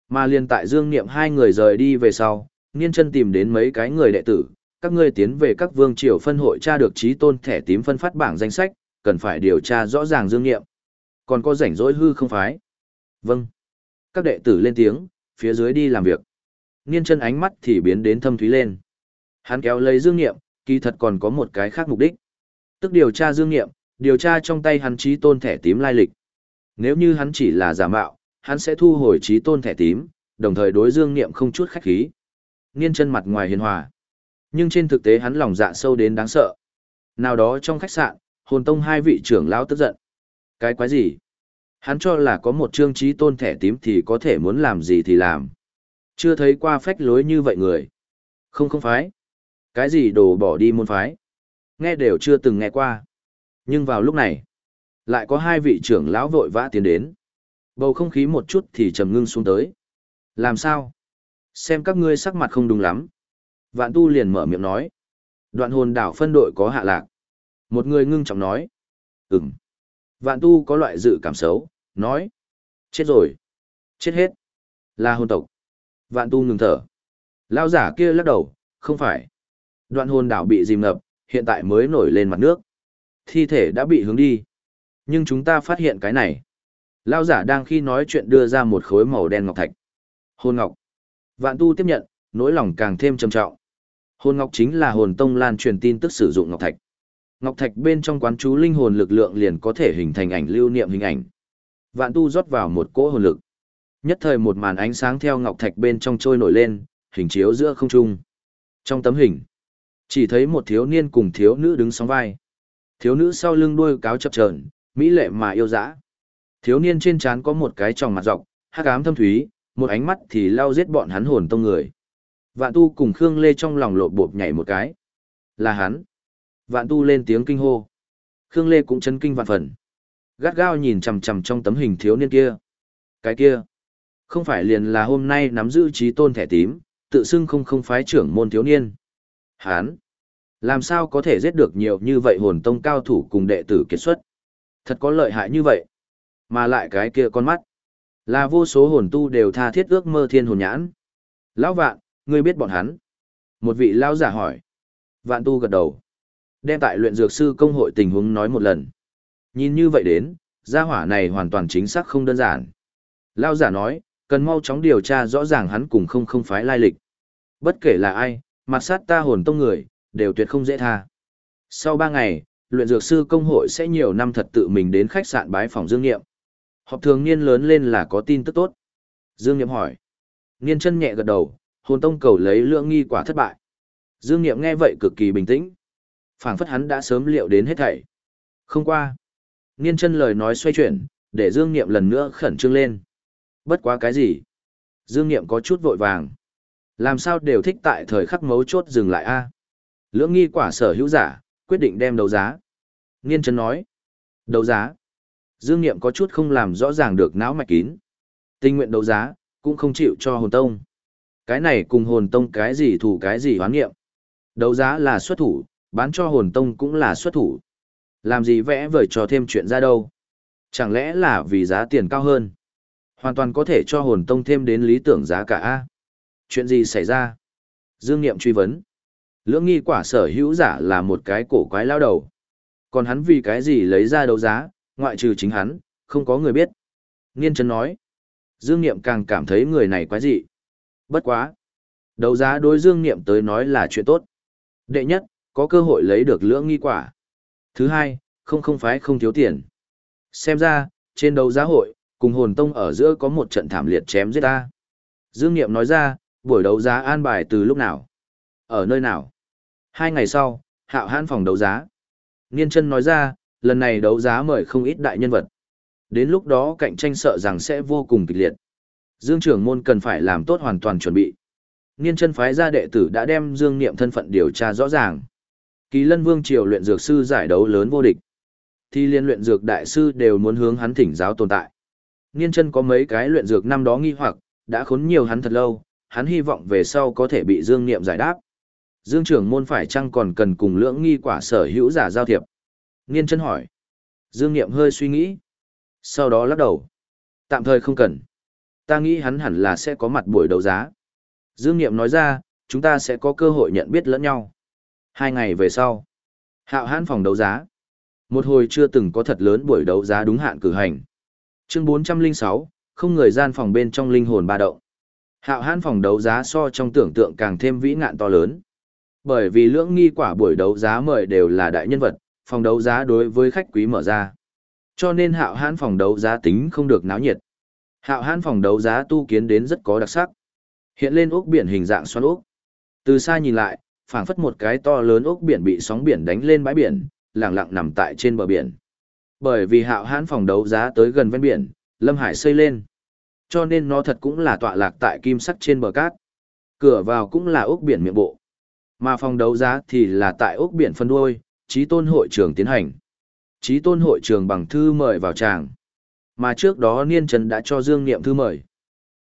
Mà liên tại Dương Niệm hai người rời đi về sau, Niên chân tìm đến mấy cái người đệ tử, các ngươi tiến về các vương triều phân hội tra được trí tôn thẻ tím phân phát bảng danh sách, cần phải điều tra rõ ràng Dương Niệm. Còn có rảnh rỗi hư không phái? Vâng. Các đệ tử lên tiếng, phía dưới đi làm việc. Niên chân ánh mắt thì biến đến thâm thúy lên. Hắn kéo lấy Dương Niệm, kỳ thật còn có một cái khác mục đích. Tức điều tra Dương Niệm, điều tra trong tay hắn trí tôn thẻ tím lai lịch. Nếu như hắn chỉ là giả mạo, hắn sẽ thu hồi trí tôn thẻ tím, đồng thời đối Dương Niệm không chút khách khí. Niên chân mặt ngoài hiền hòa. Nhưng trên thực tế hắn lòng dạ sâu đến đáng sợ. Nào đó trong khách sạn, hồn tông hai vị trưởng lão tức giận. Cái quái gì? Hắn cho là có một trương trí tôn thẻ tím thì có thể muốn làm gì thì làm. Chưa thấy qua phách lối như vậy người. Không không phái. Cái gì đồ bỏ đi môn phái. Nghe đều chưa từng nghe qua. Nhưng vào lúc này, lại có hai vị trưởng lão vội vã tiến đến. Bầu không khí một chút thì trầm ngưng xuống tới. Làm sao? Xem các ngươi sắc mặt không đúng lắm. Vạn tu liền mở miệng nói. Đoạn hồn đảo phân đội có hạ lạc. Một người ngưng trọng nói. Ừm. Vạn tu có loại dự cảm xấu, nói. Chết rồi. Chết hết. Là hồn tộc. Vạn tu ngừng thở. Lao giả kia lắc đầu, không phải. Đoạn hồn đảo bị dìm ngập, hiện tại mới nổi lên mặt nước. Thi thể đã bị hướng đi. Nhưng chúng ta phát hiện cái này. Lao giả đang khi nói chuyện đưa ra một khối màu đen ngọc thạch. Hồn ngọc. Vạn tu tiếp nhận, nỗi lòng càng thêm trầm trọng. Hồn ngọc chính là hồn tông lan truyền tin tức sử dụng ngọc thạch. Ngọc thạch bên trong quán chú linh hồn lực lượng liền có thể hình thành ảnh lưu niệm hình ảnh. Vạn tu rót vào một cỗ hồn lực. Nhất thời một màn ánh sáng theo ngọc thạch bên trong trôi nổi lên, hình chiếu giữa không trung. Trong tấm hình, chỉ thấy một thiếu niên cùng thiếu nữ đứng sóng vai. Thiếu nữ sau lưng đuôi cáo chập chờn, mỹ lệ mà yêu dã. Thiếu niên trên trán có một cái tròng mặt dọc, hắc ám thâm thúy, một ánh mắt thì lao giết bọn hắn hồn tông người. Vạn tu cùng Khương Lê trong lòng lộ bộp nhảy một cái. Là hắn. Vạn tu lên tiếng kinh hô. Khương Lê cũng chấn kinh vạn phần. Gắt gao nhìn chằm chằm trong tấm hình thiếu niên kia. Cái kia. Không phải liền là hôm nay nắm giữ trí tôn thẻ tím, tự xưng không không phái trưởng môn thiếu niên. Hán. Làm sao có thể giết được nhiều như vậy hồn tông cao thủ cùng đệ tử kết xuất? Thật có lợi hại như vậy. Mà lại cái kia con mắt. Là vô số hồn tu đều tha thiết ước mơ thiên hồn nhãn. Lão vạn, ngươi biết bọn hắn. Một vị lão giả hỏi. Vạn tu gật đầu. Đem tại luyện dược sư công hội tình huống nói một lần. Nhìn như vậy đến, gia hỏa này hoàn toàn chính xác không đơn giản. Lão giả nói, cần mau chóng điều tra rõ ràng hắn cùng không không phái lai lịch. Bất kể là ai, mặt sát ta hồn tông người, đều tuyệt không dễ tha. Sau ba ngày, luyện dược sư công hội sẽ nhiều năm thật tự mình đến khách sạn bái phòng Dương Nghiệm. Họp thường niên lớn lên là có tin tức tốt. Dương niệm hỏi. Niên chân nhẹ gật đầu, hồn tông cầu lấy lượng nghi quả thất bại. Dương niệm nghe vậy cực kỳ bình tĩnh. phảng phất hắn đã sớm liệu đến hết thảy. Không qua. Niên chân lời nói xoay chuyển, để Dương niệm lần nữa khẩn trương lên. Bất quá cái gì? Dương niệm có chút vội vàng. Làm sao đều thích tại thời khắc mấu chốt dừng lại a? Lưỡng nghi quả sở hữu giả, quyết định đem đấu giá. Nghiên chân nói. Đấu giá. Dương Niệm có chút không làm rõ ràng được não mạch kín. Tinh nguyện đấu giá, cũng không chịu cho hồn tông. Cái này cùng hồn tông cái gì thủ cái gì hoán nghiệm. Đấu giá là xuất thủ, bán cho hồn tông cũng là xuất thủ. Làm gì vẽ vời cho thêm chuyện ra đâu. Chẳng lẽ là vì giá tiền cao hơn. Hoàn toàn có thể cho hồn tông thêm đến lý tưởng giá cả A. Chuyện gì xảy ra? Dương Niệm truy vấn. Lưỡng nghi quả sở hữu giả là một cái cổ quái lao đầu. Còn hắn vì cái gì lấy ra đấu giá, ngoại trừ chính hắn, không có người biết. Nghiên chân nói. Dương Niệm càng cảm thấy người này quái dị. Bất quá. Đấu giá đối Dương Niệm tới nói là chuyện tốt. Đệ nhất, có cơ hội lấy được lưỡng nghi quả. Thứ hai, không không phải không thiếu tiền. Xem ra, trên đấu giá hội, cùng hồn tông ở giữa có một trận thảm liệt chém giết ta. Dương Niệm nói ra, buổi đấu giá an bài từ lúc nào? Ở nơi nào? Hai ngày sau, hạo hãn phòng đấu giá. Niên chân nói ra, lần này đấu giá mời không ít đại nhân vật. Đến lúc đó cạnh tranh sợ rằng sẽ vô cùng kịch liệt. Dương trưởng môn cần phải làm tốt hoàn toàn chuẩn bị. Niên chân phái gia đệ tử đã đem Dương Niệm thân phận điều tra rõ ràng. Kỳ Lân Vương triều luyện dược sư giải đấu lớn vô địch. Thì liên luyện dược đại sư đều muốn hướng hắn thỉnh giáo tồn tại. Niên chân có mấy cái luyện dược năm đó nghi hoặc, đã khốn nhiều hắn thật lâu, hắn hy vọng về sau có thể bị Dương Niệm giải đáp. Dương trưởng môn phải chăng còn cần cùng lưỡng nghi quả sở hữu giả giao thiệp? Nghiên chân hỏi. Dương Niệm hơi suy nghĩ. Sau đó lắc đầu. Tạm thời không cần. Ta nghĩ hắn hẳn là sẽ có mặt buổi đấu giá. Dương Niệm nói ra, chúng ta sẽ có cơ hội nhận biết lẫn nhau. Hai ngày về sau. Hạo hãn phòng đấu giá. Một hồi chưa từng có thật lớn buổi đấu giá đúng hạn cử hành. Chương 406, không người gian phòng bên trong linh hồn ba động. Hạo hãn phòng đấu giá so trong tưởng tượng càng thêm vĩ ngạn to lớn. Bởi vì lưỡng nghi quả buổi đấu giá mời đều là đại nhân vật, phòng đấu giá đối với khách quý mở ra. Cho nên hạo hãn phòng đấu giá tính không được náo nhiệt. Hạo hãn phòng đấu giá tu kiến đến rất có đặc sắc. Hiện lên ốc biển hình dạng xoắn ốc. Từ xa nhìn lại, phảng phất một cái to lớn ốc biển bị sóng biển đánh lên bãi biển, lặng lặng nằm tại trên bờ biển. Bởi vì hạo hãn phòng đấu giá tới gần ven biển, Lâm Hải xây lên. Cho nên nó thật cũng là tọa lạc tại kim sắc trên bờ cát. Cửa vào cũng là ốc biển miệng bộ. Mà phòng đấu giá thì là tại ốc biển phân đuôi, trí tôn hội trường tiến hành. Trí tôn hội trường bằng thư mời vào tràng. Mà trước đó Niên Trần đã cho Dương Niệm thư mời.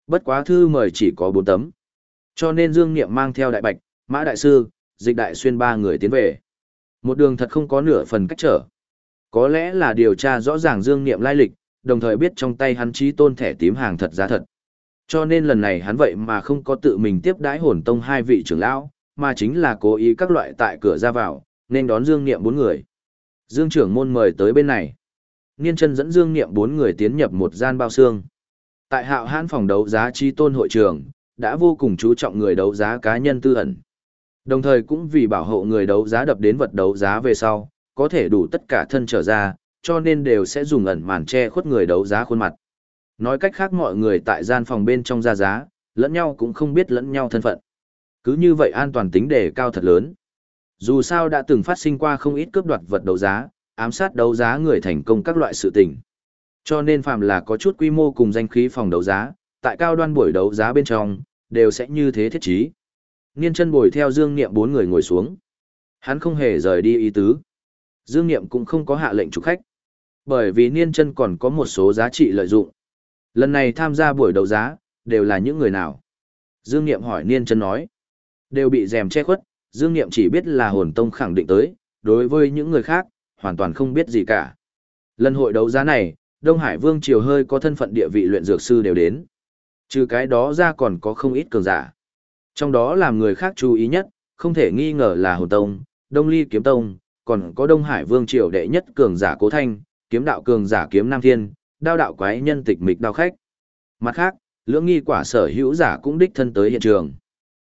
Bất quá thư mời chỉ có 4 tấm. Cho nên Dương Niệm mang theo đại bạch, mã đại sư, dịch đại xuyên ba người tiến về. Một đường thật không có nửa phần cách trở. Có lẽ là điều tra rõ ràng Dương Niệm lai lịch, đồng thời biết trong tay hắn trí tôn thẻ tím hàng thật giá thật. Cho nên lần này hắn vậy mà không có tự mình tiếp đái hồn tông hai vị trưởng lão, mà chính là cố ý các loại tại cửa ra vào, nên đón Dương Niệm bốn người. Dương trưởng môn mời tới bên này. Niên chân dẫn Dương Niệm bốn người tiến nhập một gian bao xương. Tại hạo hãn phòng đấu giá chi tôn hội trường, đã vô cùng chú trọng người đấu giá cá nhân tư ẩn. Đồng thời cũng vì bảo hộ người đấu giá đập đến vật đấu giá về sau, có thể đủ tất cả thân trở ra, cho nên đều sẽ dùng ẩn màn che khuất người đấu giá khuôn mặt. Nói cách khác mọi người tại gian phòng bên trong ra giá, lẫn nhau cũng không biết lẫn nhau thân phận. Cứ như vậy an toàn tính đề cao thật lớn. Dù sao đã từng phát sinh qua không ít cướp đoạt vật đấu giá, ám sát đấu giá người thành công các loại sự tình. Cho nên phàm là có chút quy mô cùng danh khí phòng đấu giá, tại cao đoan buổi đấu giá bên trong, đều sẽ như thế thiết trí. Niên chân bồi theo Dương Niệm bốn người ngồi xuống. Hắn không hề rời đi ý tứ. Dương Niệm cũng không có hạ lệnh chủ khách. Bởi vì Niên chân còn có một số giá trị lợi dụng. Lần này tham gia buổi đấu giá, đều là những người nào? Dương Niệm hỏi Niên chân nói. Đều bị rèm che khuất, Dương Niệm chỉ biết là hồn tông khẳng định tới, đối với những người khác, hoàn toàn không biết gì cả. Lần hội đấu giá này, Đông Hải Vương Triều hơi có thân phận địa vị luyện dược sư đều đến. Trừ cái đó ra còn có không ít cường giả. Trong đó làm người khác chú ý nhất, không thể nghi ngờ là Hồn Tông, Đông Ly Kiếm Tông, còn có Đông Hải Vương Triều đệ nhất cường giả Cố Thanh, kiếm đạo cường giả Kiếm Nam Thiên, đao đạo quái nhân tịch mịch đao khách. Mặt khác, lưỡng nghi quả sở hữu giả cũng đích thân tới hiện trường.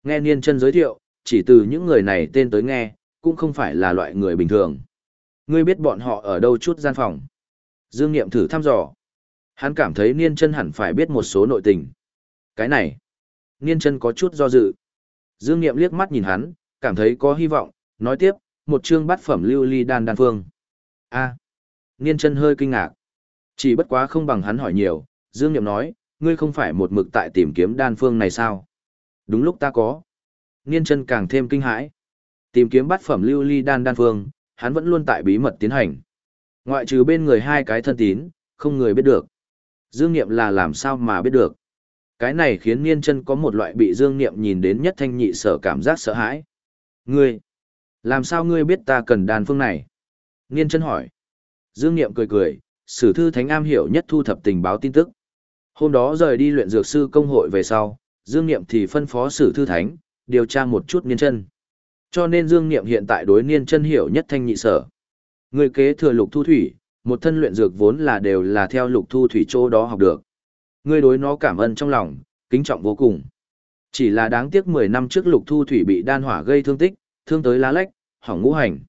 Nghe Niên chân giới thiệu, chỉ từ những người này tên tới nghe, cũng không phải là loại người bình thường. Ngươi biết bọn họ ở đâu chút gian phòng. Dương Niệm thử thăm dò. Hắn cảm thấy Niên chân hẳn phải biết một số nội tình. Cái này, Niên chân có chút do dự. Dương Niệm liếc mắt nhìn hắn, cảm thấy có hy vọng, nói tiếp, một chương bát phẩm lưu ly đan đan phương. A. À. Niên chân hơi kinh ngạc. Chỉ bất quá không bằng hắn hỏi nhiều, Dương Niệm nói, ngươi không phải một mực tại tìm kiếm đan phương này sao? Đúng lúc ta có. Niên chân càng thêm kinh hãi. Tìm kiếm bát phẩm lưu ly đan đan phương, hắn vẫn luôn tại bí mật tiến hành. Ngoại trừ bên người hai cái thân tín, không người biết được. Dương Niệm là làm sao mà biết được. Cái này khiến Niên chân có một loại bị Dương Niệm nhìn đến nhất thanh nhị sở cảm giác sợ hãi. Ngươi, làm sao ngươi biết ta cần đan phương này? Niên chân hỏi. Dương Niệm cười cười, sử thư thánh am hiểu nhất thu thập tình báo tin tức. Hôm đó rời đi luyện dược sư công hội về sau, Dương Niệm thì phân phó sử thư thánh, điều tra một chút niên chân. Cho nên Dương Niệm hiện tại đối niên chân hiểu nhất thanh nhị sở. Người kế thừa lục thu thủy, một thân luyện dược vốn là đều là theo lục thu thủy chỗ đó học được. người đối nó cảm ơn trong lòng, kính trọng vô cùng. Chỉ là đáng tiếc 10 năm trước lục thu thủy bị đan hỏa gây thương tích, thương tới lá lách, hỏng ngũ hành.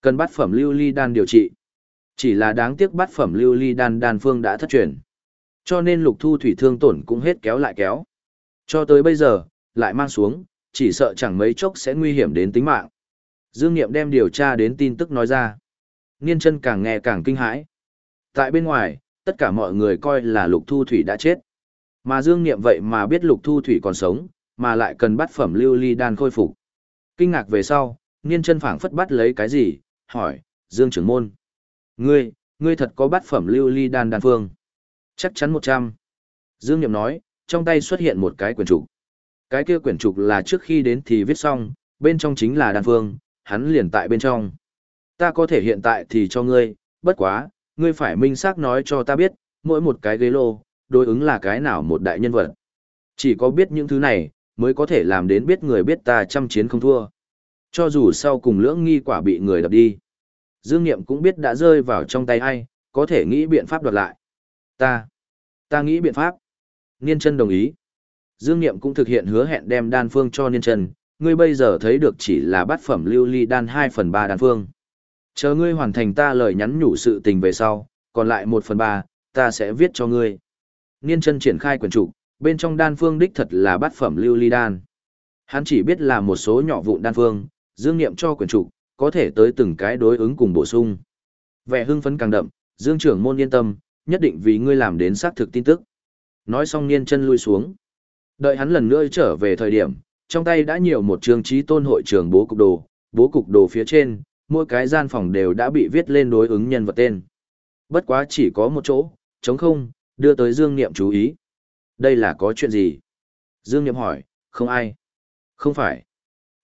Cần bát phẩm lưu ly đan điều trị. Chỉ là đáng tiếc bát phẩm lưu ly đan đan phương đã thất truyền. Cho nên lục thu thủy thương tổn cũng hết kéo lại kéo. Cho tới bây giờ, lại mang xuống, chỉ sợ chẳng mấy chốc sẽ nguy hiểm đến tính mạng. Dương Niệm đem điều tra đến tin tức nói ra. Niên chân càng nghe càng kinh hãi. Tại bên ngoài, tất cả mọi người coi là Lục Thu Thủy đã chết. Mà Dương Niệm vậy mà biết Lục Thu Thủy còn sống, mà lại cần bắt phẩm lưu ly đan khôi phục. Kinh ngạc về sau, Niên chân phảng phất bắt lấy cái gì, hỏi, Dương trưởng môn. Ngươi, ngươi thật có bắt phẩm lưu ly đan đan phương. Chắc chắn một trăm. Dương Niệm nói, trong tay xuất hiện một cái quyển trục. Cái kia quyển trục là trước khi đến thì viết xong, bên trong chính là đan phương, hắn liền tại bên trong. Ta có thể hiện tại thì cho ngươi, bất quá, ngươi phải minh xác nói cho ta biết, mỗi một cái ghế lô, đối ứng là cái nào một đại nhân vật. Chỉ có biết những thứ này, mới có thể làm đến biết người biết ta chăm chiến không thua. Cho dù sau cùng lưỡng nghi quả bị người đập đi. Dương Niệm cũng biết đã rơi vào trong tay ai, có thể nghĩ biện pháp đoạt lại. Ta, ta nghĩ biện pháp. Niên chân đồng ý. Dương Niệm cũng thực hiện hứa hẹn đem đan phương cho Niên Trần. ngươi bây giờ thấy được chỉ là bát phẩm lưu ly đan 2 phần 3 đan phương. Chờ ngươi hoàn thành ta lời nhắn nhủ sự tình về sau, còn lại 1 phần 3, ta sẽ viết cho ngươi. Niên Trần triển khai quyển trục, bên trong đan phương đích thật là bát phẩm lưu ly đan. Hắn chỉ biết là một số nhỏ vụn đan phương, dương niệm cho quyển trục, có thể tới từng cái đối ứng cùng bổ sung. Vẻ hưng phấn càng đậm, dương trưởng môn yên tâm, nhất định vì ngươi làm đến xác thực tin tức. Nói xong niên chân lui xuống. Đợi hắn lần nữa trở về thời điểm, trong tay đã nhiều một trường trí tôn hội trường bố cục đồ, bố cục đồ phía trên, mỗi cái gian phòng đều đã bị viết lên đối ứng nhân vật tên. Bất quá chỉ có một chỗ, chống không, đưa tới Dương Niệm chú ý. Đây là có chuyện gì? Dương Niệm hỏi, không ai. Không phải.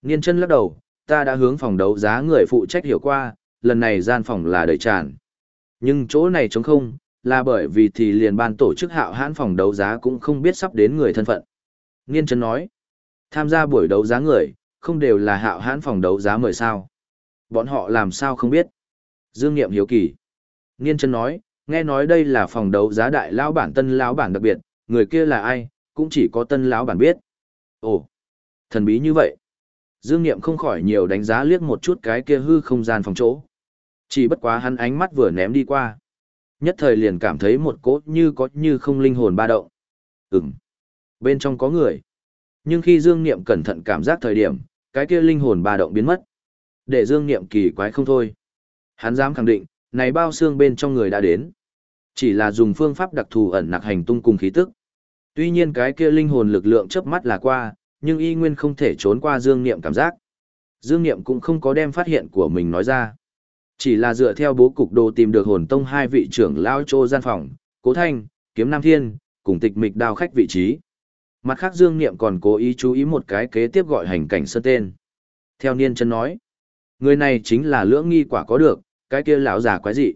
Niên chân lắc đầu, ta đã hướng phòng đấu giá người phụ trách hiểu qua, lần này gian phòng là đầy tràn. Nhưng chỗ này chống không, là bởi vì thì liền ban tổ chức hạo hãn phòng đấu giá cũng không biết sắp đến người thân phận. Niên chân nói, tham gia buổi đấu giá người, không đều là hạo hãn phòng đấu giá mời sao. Bọn họ làm sao không biết. Dương Niệm hiếu kỳ. Niên chân nói, nghe nói đây là phòng đấu giá đại lão bản tân lão bản đặc biệt, người kia là ai, cũng chỉ có tân lão bản biết. Ồ, thần bí như vậy. Dương Niệm không khỏi nhiều đánh giá liếc một chút cái kia hư không gian phòng chỗ. Chỉ bất quá hắn ánh mắt vừa ném đi qua. Nhất thời liền cảm thấy một cỗ như có như không linh hồn ba động. Ừm. Bên trong có người. Nhưng khi Dương Niệm cẩn thận cảm giác thời điểm, cái kia linh hồn ba động biến mất. Để Dương Niệm kỳ quái không thôi. Hắn dám khẳng định, này bao xương bên trong người đã đến. Chỉ là dùng phương pháp đặc thù ẩn nặc hành tung cùng khí tức. Tuy nhiên cái kia linh hồn lực lượng chớp mắt là qua, nhưng y nguyên không thể trốn qua Dương Niệm cảm giác. Dương Niệm cũng không có đem phát hiện của mình nói ra. Chỉ là dựa theo bố cục đồ tìm được hồn tông hai vị trưởng lao trô gian phòng, Cố Thanh, Kiếm Nam Thiên, cùng tịch mịch đào khách vị trí. Mặt khác Dương Niệm còn cố ý chú ý một cái kế tiếp gọi hành cảnh sơn tên. Theo Niên chân nói, người này chính là lưỡng nghi quả có được, cái kia lão già quái dị.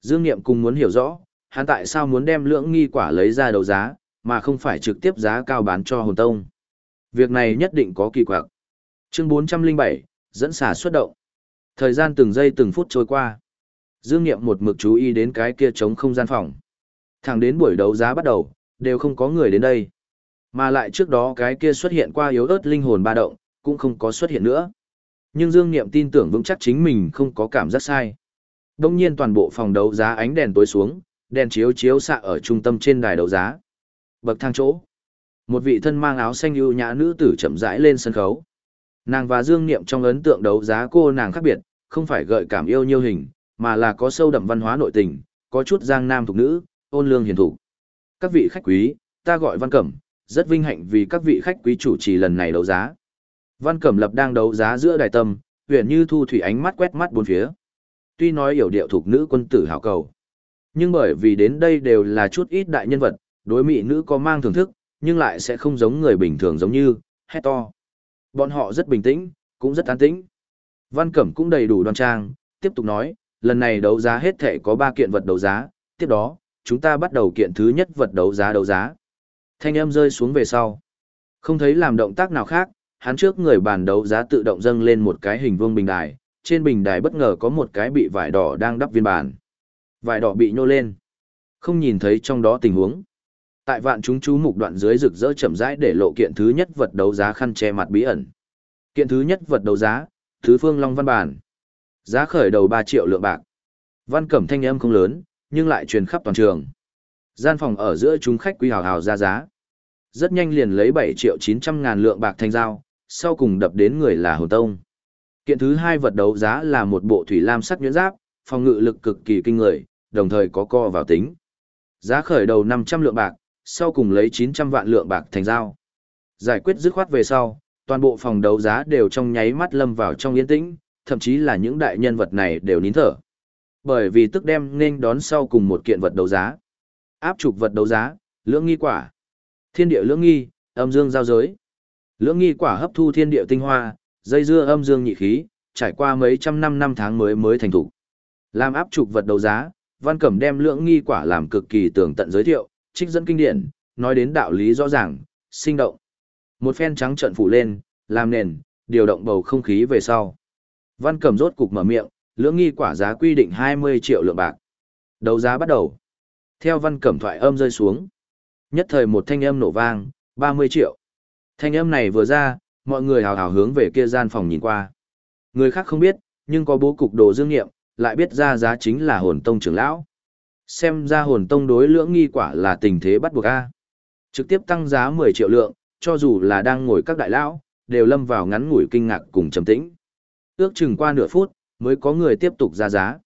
Dương Niệm cùng muốn hiểu rõ, hắn tại sao muốn đem lưỡng nghi quả lấy ra đấu giá, mà không phải trực tiếp giá cao bán cho hồn tông. Việc này nhất định có kỳ quặc. Chương 407, dẫn xả xuất động. Thời gian từng giây từng phút trôi qua. Dương Niệm một mực chú ý đến cái kia trống không gian phòng. Thẳng đến buổi đấu giá bắt đầu, đều không có người đến đây. Mà lại trước đó cái kia xuất hiện qua yếu ớt linh hồn ba động, cũng không có xuất hiện nữa. Nhưng Dương Niệm tin tưởng vững chắc chính mình không có cảm giác sai. Đông nhiên toàn bộ phòng đấu giá ánh đèn tối xuống, đèn chiếu chiếu xạ ở trung tâm trên đài đấu giá. Bậc thang chỗ. Một vị thân mang áo xanh ưu nhã nữ tử chậm rãi lên sân khấu. Nàng và Dương Niệm trong ấn tượng đấu giá cô nàng khác biệt, không phải gợi cảm yêu nhiêu hình, mà là có sâu đậm văn hóa nội tình, có chút giang nam thuộc nữ, ôn lương hiền thủ. Các vị khách quý, ta gọi Văn Cẩm, rất vinh hạnh vì các vị khách quý chủ trì lần này đấu giá. Văn Cẩm lập đang đấu giá giữa đài tâm, huyền như thu thủy ánh mắt quét mắt bốn phía. Tuy nói hiểu điệu thuộc nữ quân tử hảo cầu, nhưng bởi vì đến đây đều là chút ít đại nhân vật, đối mỹ nữ có mang thưởng thức, nhưng lại sẽ không giống người bình thường giống như, hét to. Bọn họ rất bình tĩnh, cũng rất an tĩnh. Văn Cẩm cũng đầy đủ đoan trang, tiếp tục nói, lần này đấu giá hết thể có 3 kiện vật đấu giá, tiếp đó, chúng ta bắt đầu kiện thứ nhất vật đấu giá đấu giá. Thanh âm rơi xuống về sau. Không thấy làm động tác nào khác, hắn trước người bàn đấu giá tự động dâng lên một cái hình vuông bình đài, trên bình đài bất ngờ có một cái bị vải đỏ đang đắp viên bàn. Vải đỏ bị nhô lên. Không nhìn thấy trong đó tình huống. Tại vạn chúng chú mục đoạn dưới rực rỡ chậm rãi để lộ kiện thứ nhất vật đấu giá khăn che mặt bí ẩn. Kiện thứ nhất vật đấu giá, thứ phương long văn bản. Giá khởi đầu 3 triệu lượng bạc. Văn cẩm thanh âm không lớn, nhưng lại truyền khắp toàn trường. Gian phòng ở giữa chúng khách quý hào hào ra giá. Rất nhanh liền lấy 7 triệu 900 ngàn lượng bạc thành giao, sau cùng đập đến người là hồn tông. Kiện thứ hai vật đấu giá là một bộ thủy lam sắc nhuyễn giáp, phòng ngự lực cực kỳ kinh người, đồng thời có co vào tính. Giá khởi đầu 500 lượng bạc, sau cùng lấy 900 vạn lượng bạc thành giao. Giải quyết dứt khoát về sau, toàn bộ phòng đấu giá đều trong nháy mắt lâm vào trong yên tĩnh, thậm chí là những đại nhân vật này đều nín thở. Bởi vì tức đem nên đón sau cùng một kiện vật đấu giá. Áp trục vật đấu giá, lưỡng nghi quả. Thiên địa lưỡng nghi, âm dương giao giới. Lưỡng nghi quả hấp thu thiên địa tinh hoa, dây dưa âm dương nhị khí, trải qua mấy trăm năm năm tháng mới mới thành thủ. Làm áp trục vật đấu giá, Văn Cẩm đem lưỡng nghi quả làm cực kỳ tường tận giới thiệu, trích dẫn kinh điển, nói đến đạo lý rõ ràng, sinh động. Một phen trắng trận phủ lên, làm nền, điều động bầu không khí về sau. Văn Cẩm rốt cục mở miệng, lưỡng nghi quả giá quy định 20 triệu lượng bạc. Đấu giá bắt đầu. Theo Văn Cẩm thoại âm rơi xuống. Nhất thời một thanh âm nổ vang, 30 triệu. Thanh âm này vừa ra, mọi người hào hào hướng về kia gian phòng nhìn qua. Người khác không biết, nhưng có bố cục đồ dương nghiệm, lại biết ra giá chính là hồn tông trưởng lão. Xem ra hồn tông đối lưỡng nghi quả là tình thế bắt buộc A. Trực tiếp tăng giá 10 triệu lượng, cho dù là đang ngồi các đại lão, đều lâm vào ngắn ngủi kinh ngạc cùng trầm tĩnh. Ước chừng qua nửa phút, mới có người tiếp tục ra giá.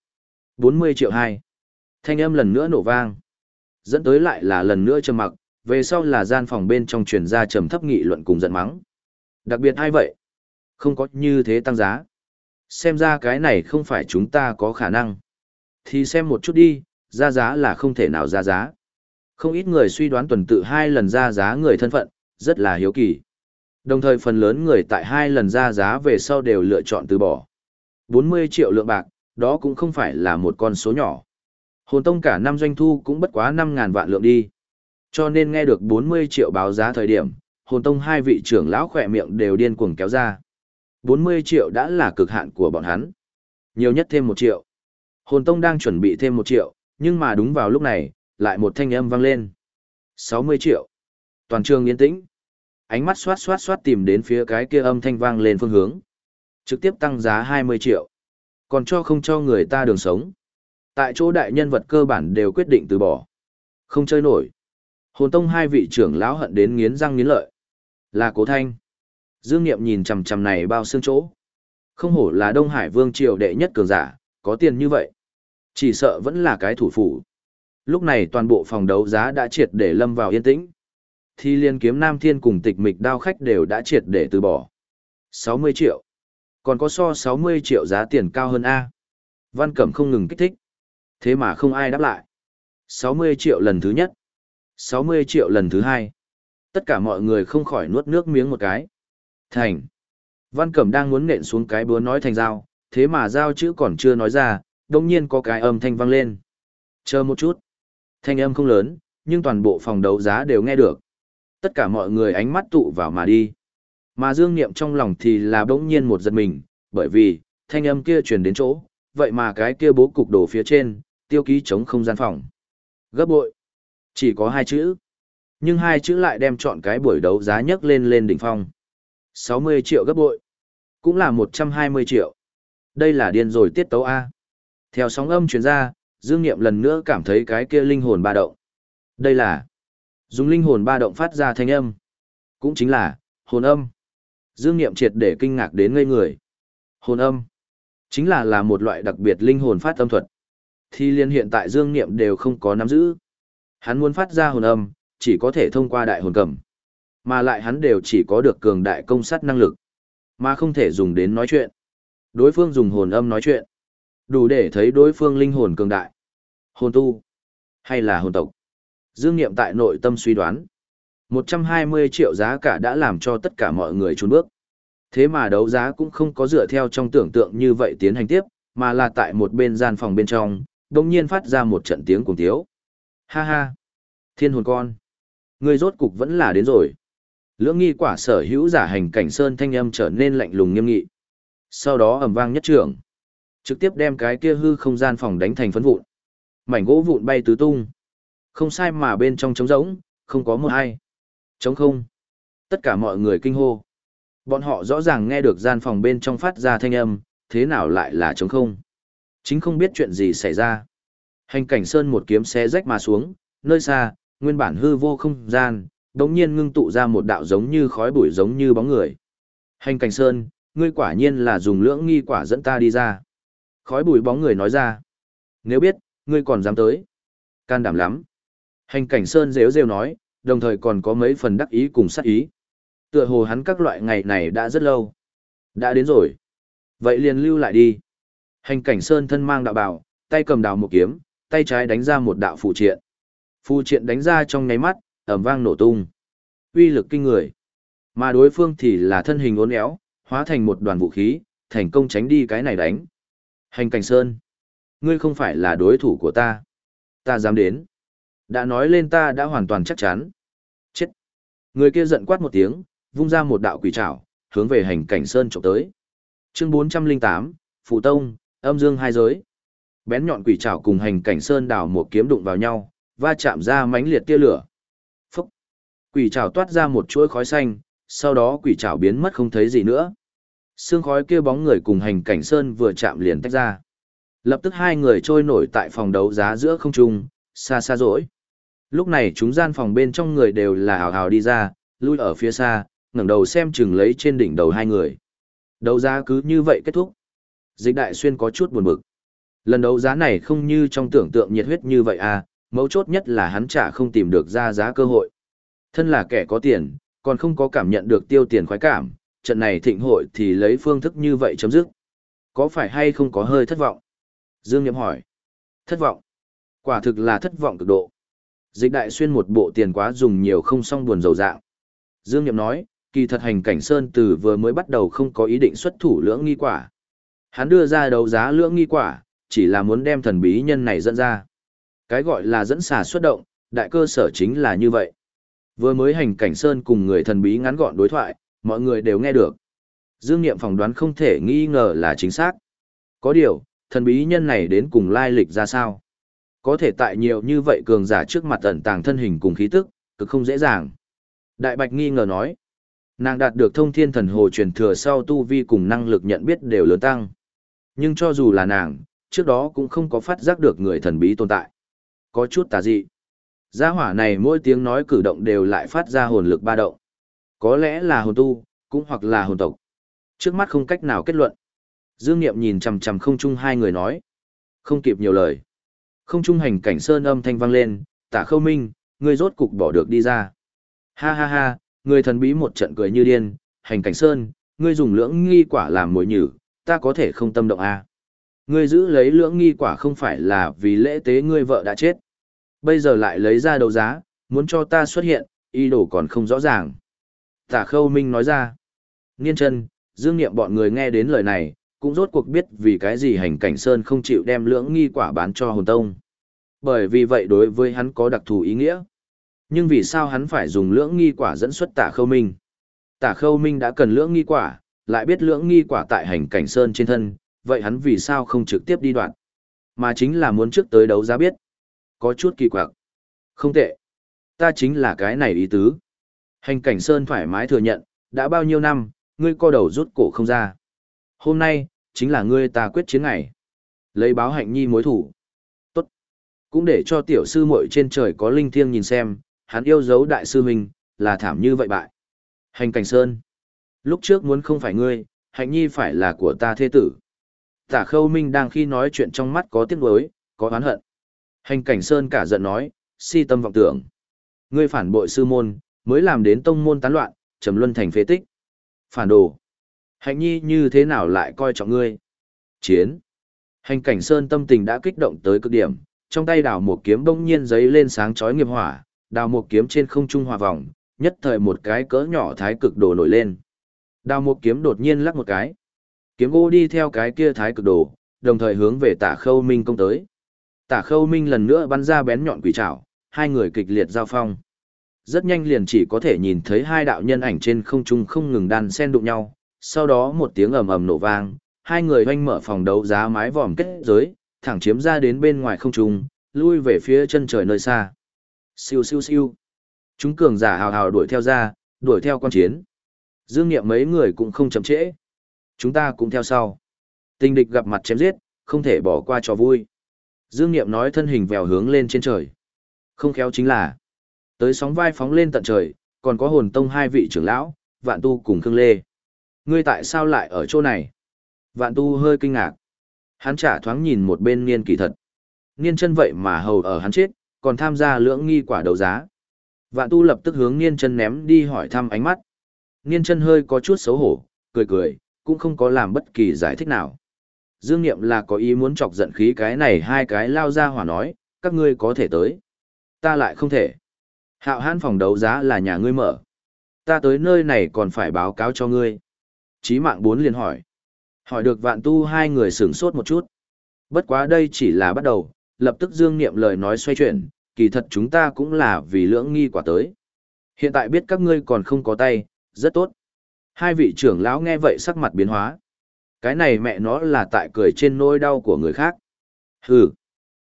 40 triệu 2. Thanh âm lần nữa nổ vang. Dẫn tới lại là lần nữa trầm mặc, về sau là gian phòng bên trong truyền ra trầm thấp nghị luận cùng giận mắng. Đặc biệt ai vậy? Không có như thế tăng giá. Xem ra cái này không phải chúng ta có khả năng. Thì xem một chút đi, ra giá là không thể nào ra giá. Không ít người suy đoán tuần tự hai lần ra giá người thân phận, rất là hiếu kỳ. Đồng thời phần lớn người tại hai lần ra giá về sau đều lựa chọn từ bỏ. 40 triệu lượng bạc, đó cũng không phải là một con số nhỏ. Hồn tông cả năm doanh thu cũng bất quá 5.000 vạn lượng đi. Cho nên nghe được 40 triệu báo giá thời điểm, hồn tông hai vị trưởng lão khỏe miệng đều điên cuồng kéo ra. 40 triệu đã là cực hạn của bọn hắn. Nhiều nhất thêm 1 triệu. Hồn tông đang chuẩn bị thêm 1 triệu, nhưng mà đúng vào lúc này, lại một thanh âm vang lên. 60 triệu. Toàn trường yên tĩnh. Ánh mắt xoát xoát xoát tìm đến phía cái kia âm thanh vang lên phương hướng. Trực tiếp tăng giá 20 triệu. còn cho không cho người ta đường sống. Tại chỗ đại nhân vật cơ bản đều quyết định từ bỏ. Không chơi nổi. Hồn tông hai vị trưởng lão hận đến nghiến răng nghiến lợi. Là cố thanh. Dương Niệm nhìn chằm chằm này bao xương chỗ. Không hổ là Đông Hải Vương triều đệ nhất cường giả, có tiền như vậy. Chỉ sợ vẫn là cái thủ phủ. Lúc này toàn bộ phòng đấu giá đã triệt để lâm vào yên tĩnh. Thi liên kiếm Nam Thiên cùng tịch mịch đao khách đều đã triệt để từ bỏ. 60 triệu. Còn có so 60 triệu giá tiền cao hơn A. Văn Cẩm không ngừng kích thích. Thế mà không ai đáp lại. 60 triệu lần thứ nhất. 60 triệu lần thứ hai. Tất cả mọi người không khỏi nuốt nước miếng một cái. Thành. Văn Cẩm đang muốn nện xuống cái búa nói thành dao, thế mà dao chữ còn chưa nói ra, đồng nhiên có cái âm thanh vang lên. Chờ một chút. Thanh âm không lớn, nhưng toàn bộ phòng đấu giá đều nghe được. Tất cả mọi người ánh mắt tụ vào mà đi. Mà Dương Niệm trong lòng thì là bỗng nhiên một giật mình, bởi vì, thanh âm kia truyền đến chỗ, vậy mà cái kia bố cục đồ phía trên, tiêu ký chống không gian phòng. Gấp bội. Chỉ có hai chữ. Nhưng hai chữ lại đem chọn cái buổi đấu giá nhất lên lên đỉnh phong. 60 triệu gấp bội. Cũng là 120 triệu. Đây là điên rồi tiết tấu A. Theo sóng âm truyền ra, Dương Niệm lần nữa cảm thấy cái kia linh hồn ba động. Đây là dùng linh hồn ba động phát ra thanh âm. Cũng chính là hồn âm. Dương Niệm triệt để kinh ngạc đến ngây người. Hồn âm chính là là một loại đặc biệt linh hồn phát âm thuật. Thì liên hiện tại Dương Niệm đều không có nắm giữ. Hắn muốn phát ra hồn âm, chỉ có thể thông qua đại hồn cầm. Mà lại hắn đều chỉ có được cường đại công sát năng lực, mà không thể dùng đến nói chuyện. Đối phương dùng hồn âm nói chuyện, đủ để thấy đối phương linh hồn cường đại. Hồn tu, hay là hồn tộc. Dương Niệm tại nội tâm suy đoán. 120 triệu giá cả đã làm cho tất cả mọi người trốn bước. Thế mà đấu giá cũng không có dựa theo trong tưởng tượng như vậy tiến hành tiếp, mà là tại một bên gian phòng bên trong, đồng nhiên phát ra một trận tiếng cùng tiếu. Ha ha! Thiên hồn con! Người rốt cục vẫn là đến rồi. Lưỡng nghi quả sở hữu giả hành cảnh sơn thanh âm trở nên lạnh lùng nghiêm nghị. Sau đó ầm vang nhất trưởng. Trực tiếp đem cái kia hư không gian phòng đánh thành phấn vụn. Mảnh gỗ vụn bay tứ tung. Không sai mà bên trong trống rỗng, không có một ai. Trống không. Tất cả mọi người kinh hô. Bọn họ rõ ràng nghe được gian phòng bên trong phát ra thanh âm, thế nào lại là trống không. Chính không biết chuyện gì xảy ra. Hành cảnh sơn một kiếm xé rách mà xuống, nơi xa, nguyên bản hư vô không gian, đống nhiên ngưng tụ ra một đạo giống như khói bụi giống như bóng người. Hành cảnh sơn, ngươi quả nhiên là dùng lưỡng nghi quả dẫn ta đi ra. Khói bụi bóng người nói ra. Nếu biết, ngươi còn dám tới. Can đảm lắm. Hành cảnh sơn rêu rêu nói, đồng thời còn có mấy phần đắc ý cùng sát ý. Tựa hồ hắn các loại ngày này đã rất lâu. Đã đến rồi. Vậy liền lưu lại đi. Hành cảnh sơn thân mang đạo bảo, tay cầm đào một kiếm, tay trái đánh ra một đạo phụ triện. Phụ triện đánh ra trong nháy mắt, ẩm vang nổ tung. Uy lực kinh người. Mà đối phương thì là thân hình uốn éo, hóa thành một đoàn vũ khí, thành công tránh đi cái này đánh. Hành cảnh sơn. Ngươi không phải là đối thủ của ta. Ta dám đến. Đã nói lên ta đã hoàn toàn chắc chắn. Chết. Người kia giận quát một tiếng, vung ra một đạo quỷ trảo, hướng về hành cảnh sơn trộm tới. Chương 408, Phụ Tông, âm dương hai giới. Bén nhọn quỷ trảo cùng hành cảnh sơn đào một kiếm đụng vào nhau, va chạm ra mãnh liệt tia lửa. Phúc! Quỷ trảo toát ra một chuỗi khói xanh, sau đó quỷ trảo biến mất không thấy gì nữa. Sương khói kia bóng người cùng hành cảnh sơn vừa chạm liền tách ra. Lập tức hai người trôi nổi tại phòng đấu giá giữa không trung, xa xa rỗi. Lúc này chúng gian phòng bên trong người đều là hào hào đi ra, lui ở phía xa, ngẩng đầu xem chừng lấy trên đỉnh đầu hai người. Đấu giá cứ như vậy kết thúc. Dịch đại xuyên có chút buồn bực. Lần đấu giá này không như trong tưởng tượng nhiệt huyết như vậy à, mấu chốt nhất là hắn trả không tìm được ra giá cơ hội. Thân là kẻ có tiền, còn không có cảm nhận được tiêu tiền khoái cảm, trận này thịnh hội thì lấy phương thức như vậy chấm dứt. Có phải hay không có hơi thất vọng? Dương Niệm hỏi. Thất vọng. Quả thực là thất vọng cực độ. Dịch đại xuyên một bộ tiền quá dùng nhiều không xong buồn dầu dạng. Dương Niệm nói, kỳ thật hành cảnh Sơn từ vừa mới bắt đầu không có ý định xuất thủ lưỡng nghi quả. Hắn đưa ra đấu giá lưỡng nghi quả, chỉ là muốn đem thần bí nhân này dẫn ra. Cái gọi là dẫn xà xuất động, đại cơ sở chính là như vậy. Vừa mới hành cảnh Sơn cùng người thần bí ngắn gọn đối thoại, mọi người đều nghe được. Dương Niệm phỏng đoán không thể nghi ngờ là chính xác. Có điều, thần bí nhân này đến cùng lai lịch ra sao? Có thể tại nhiều như vậy cường giả trước mặt ẩn tàng thân hình cùng khí tức, cực không dễ dàng. Đại Bạch nghi ngờ nói, nàng đạt được thông thiên thần hồ truyền thừa sau tu vi cùng năng lực nhận biết đều lớn tăng. Nhưng cho dù là nàng, trước đó cũng không có phát giác được người thần bí tồn tại. Có chút tà dị. Gia hỏa này mỗi tiếng nói cử động đều lại phát ra hồn lực ba động. Có lẽ là hồn tu, cũng hoặc là hồn tộc. Trước mắt không cách nào kết luận. Dương Niệm nhìn chằm chằm không trung hai người nói. Không kịp nhiều lời. Không trung hành cảnh sơn âm thanh vang lên, tả khâu minh, ngươi rốt cục bỏ được đi ra. Ha ha ha, người thần bí một trận cười như điên, hành cảnh sơn, ngươi dùng lưỡng nghi quả làm mồi nhử, ta có thể không tâm động à. Ngươi giữ lấy lưỡng nghi quả không phải là vì lễ tế ngươi vợ đã chết. Bây giờ lại lấy ra đấu giá, muốn cho ta xuất hiện, ý đồ còn không rõ ràng. Tả khâu minh nói ra. Niên chân, dương nghiệm bọn người nghe đến lời này, cũng rốt cuộc biết vì cái gì hành cảnh sơn không chịu đem lưỡng nghi quả bán cho hồn tông. Bởi vì vậy đối với hắn có đặc thù ý nghĩa. Nhưng vì sao hắn phải dùng lưỡng nghi quả dẫn xuất tả khâu minh? Tả khâu minh đã cần lưỡng nghi quả, lại biết lưỡng nghi quả tại hành cảnh sơn trên thân, vậy hắn vì sao không trực tiếp đi đoạn? Mà chính là muốn trước tới đấu giá biết. Có chút kỳ quặc. Không tệ. Ta chính là cái này ý tứ. Hành cảnh sơn thoải mái thừa nhận, đã bao nhiêu năm, ngươi co đầu rút cổ không ra. Hôm nay, chính là ngươi ta quyết chiến ngày. Lấy báo hạnh nhi mối thủ. Tốt. Cũng để cho tiểu sư muội trên trời có linh thiêng nhìn xem, hắn yêu dấu đại sư huynh, là thảm như vậy bại. Hành cảnh sơn. Lúc trước muốn không phải ngươi, hạnh nhi phải là của ta thế tử. Tả khâu minh đang khi nói chuyện trong mắt có tiếc nuối, có oán hận. Hành cảnh sơn cả giận nói, si tâm vọng tưởng. Ngươi phản bội sư môn, mới làm đến tông môn tán loạn, trầm luân thành phế tích. Phản đồ. Hạnh nhi như thế nào lại coi trọng ngươi? Chiến. Hành cảnh sơn tâm tình đã kích động tới cực điểm, trong tay đào một kiếm bỗng nhiên giấy lên sáng chói nghiệp hỏa, đào một kiếm trên không trung hòa vòng, nhất thời một cái cỡ nhỏ thái cực đồ nổi lên. Đào một kiếm đột nhiên lắc một cái. Kiếm gỗ đi theo cái kia thái cực đồ, đồng thời hướng về tả khâu minh công tới. Tả khâu minh lần nữa bắn ra bén nhọn quỷ trảo, hai người kịch liệt giao phong. Rất nhanh liền chỉ có thể nhìn thấy hai đạo nhân ảnh trên không trung không ngừng đan xen đụng nhau, sau đó một tiếng ầm ầm nổ vang, hai người hoanh mở phòng đấu giá mái vòm kết giới, thẳng chiếm ra đến bên ngoài không trung, lui về phía chân trời nơi xa. Siêu siêu siêu. Chúng cường giả hào hào đuổi theo ra, đuổi theo quan chiến. Dương Niệm mấy người cũng không chậm trễ. Chúng ta cũng theo sau. Tình địch gặp mặt chém giết, không thể bỏ qua cho vui. Dương Niệm nói thân hình vèo hướng lên trên trời. Không khéo chính là, tới sóng vai phóng lên tận trời, còn có hồn tông hai vị trưởng lão, vạn tu cùng Khương Lê. Ngươi tại sao lại ở chỗ này? Vạn tu hơi kinh ngạc. Hắn trả thoáng nhìn một bên niên kỳ thật. Niên chân vậy mà hầu ở hắn chết, còn tham gia lưỡng nghi quả đấu giá. Vạn tu lập tức hướng niên chân ném đi hỏi thăm ánh mắt. Niên chân hơi có chút xấu hổ, cười cười, cũng không có làm bất kỳ giải thích nào. Dương Niệm là có ý muốn chọc giận khí cái này hai cái lao ra hỏa nói, các ngươi có thể tới. Ta lại không thể. Hạo hãn phòng đấu giá là nhà ngươi mở. Ta tới nơi này còn phải báo cáo cho ngươi. Chí mạng bốn liền hỏi. Hỏi được vạn tu hai người sửng sốt một chút. Bất quá đây chỉ là bắt đầu, lập tức dương niệm lời nói xoay chuyển, kỳ thật chúng ta cũng là vì lưỡng nghi quả tới. Hiện tại biết các ngươi còn không có tay, rất tốt. Hai vị trưởng lão nghe vậy sắc mặt biến hóa. Cái này mẹ nó là tại cười trên nỗi đau của người khác. Hừ.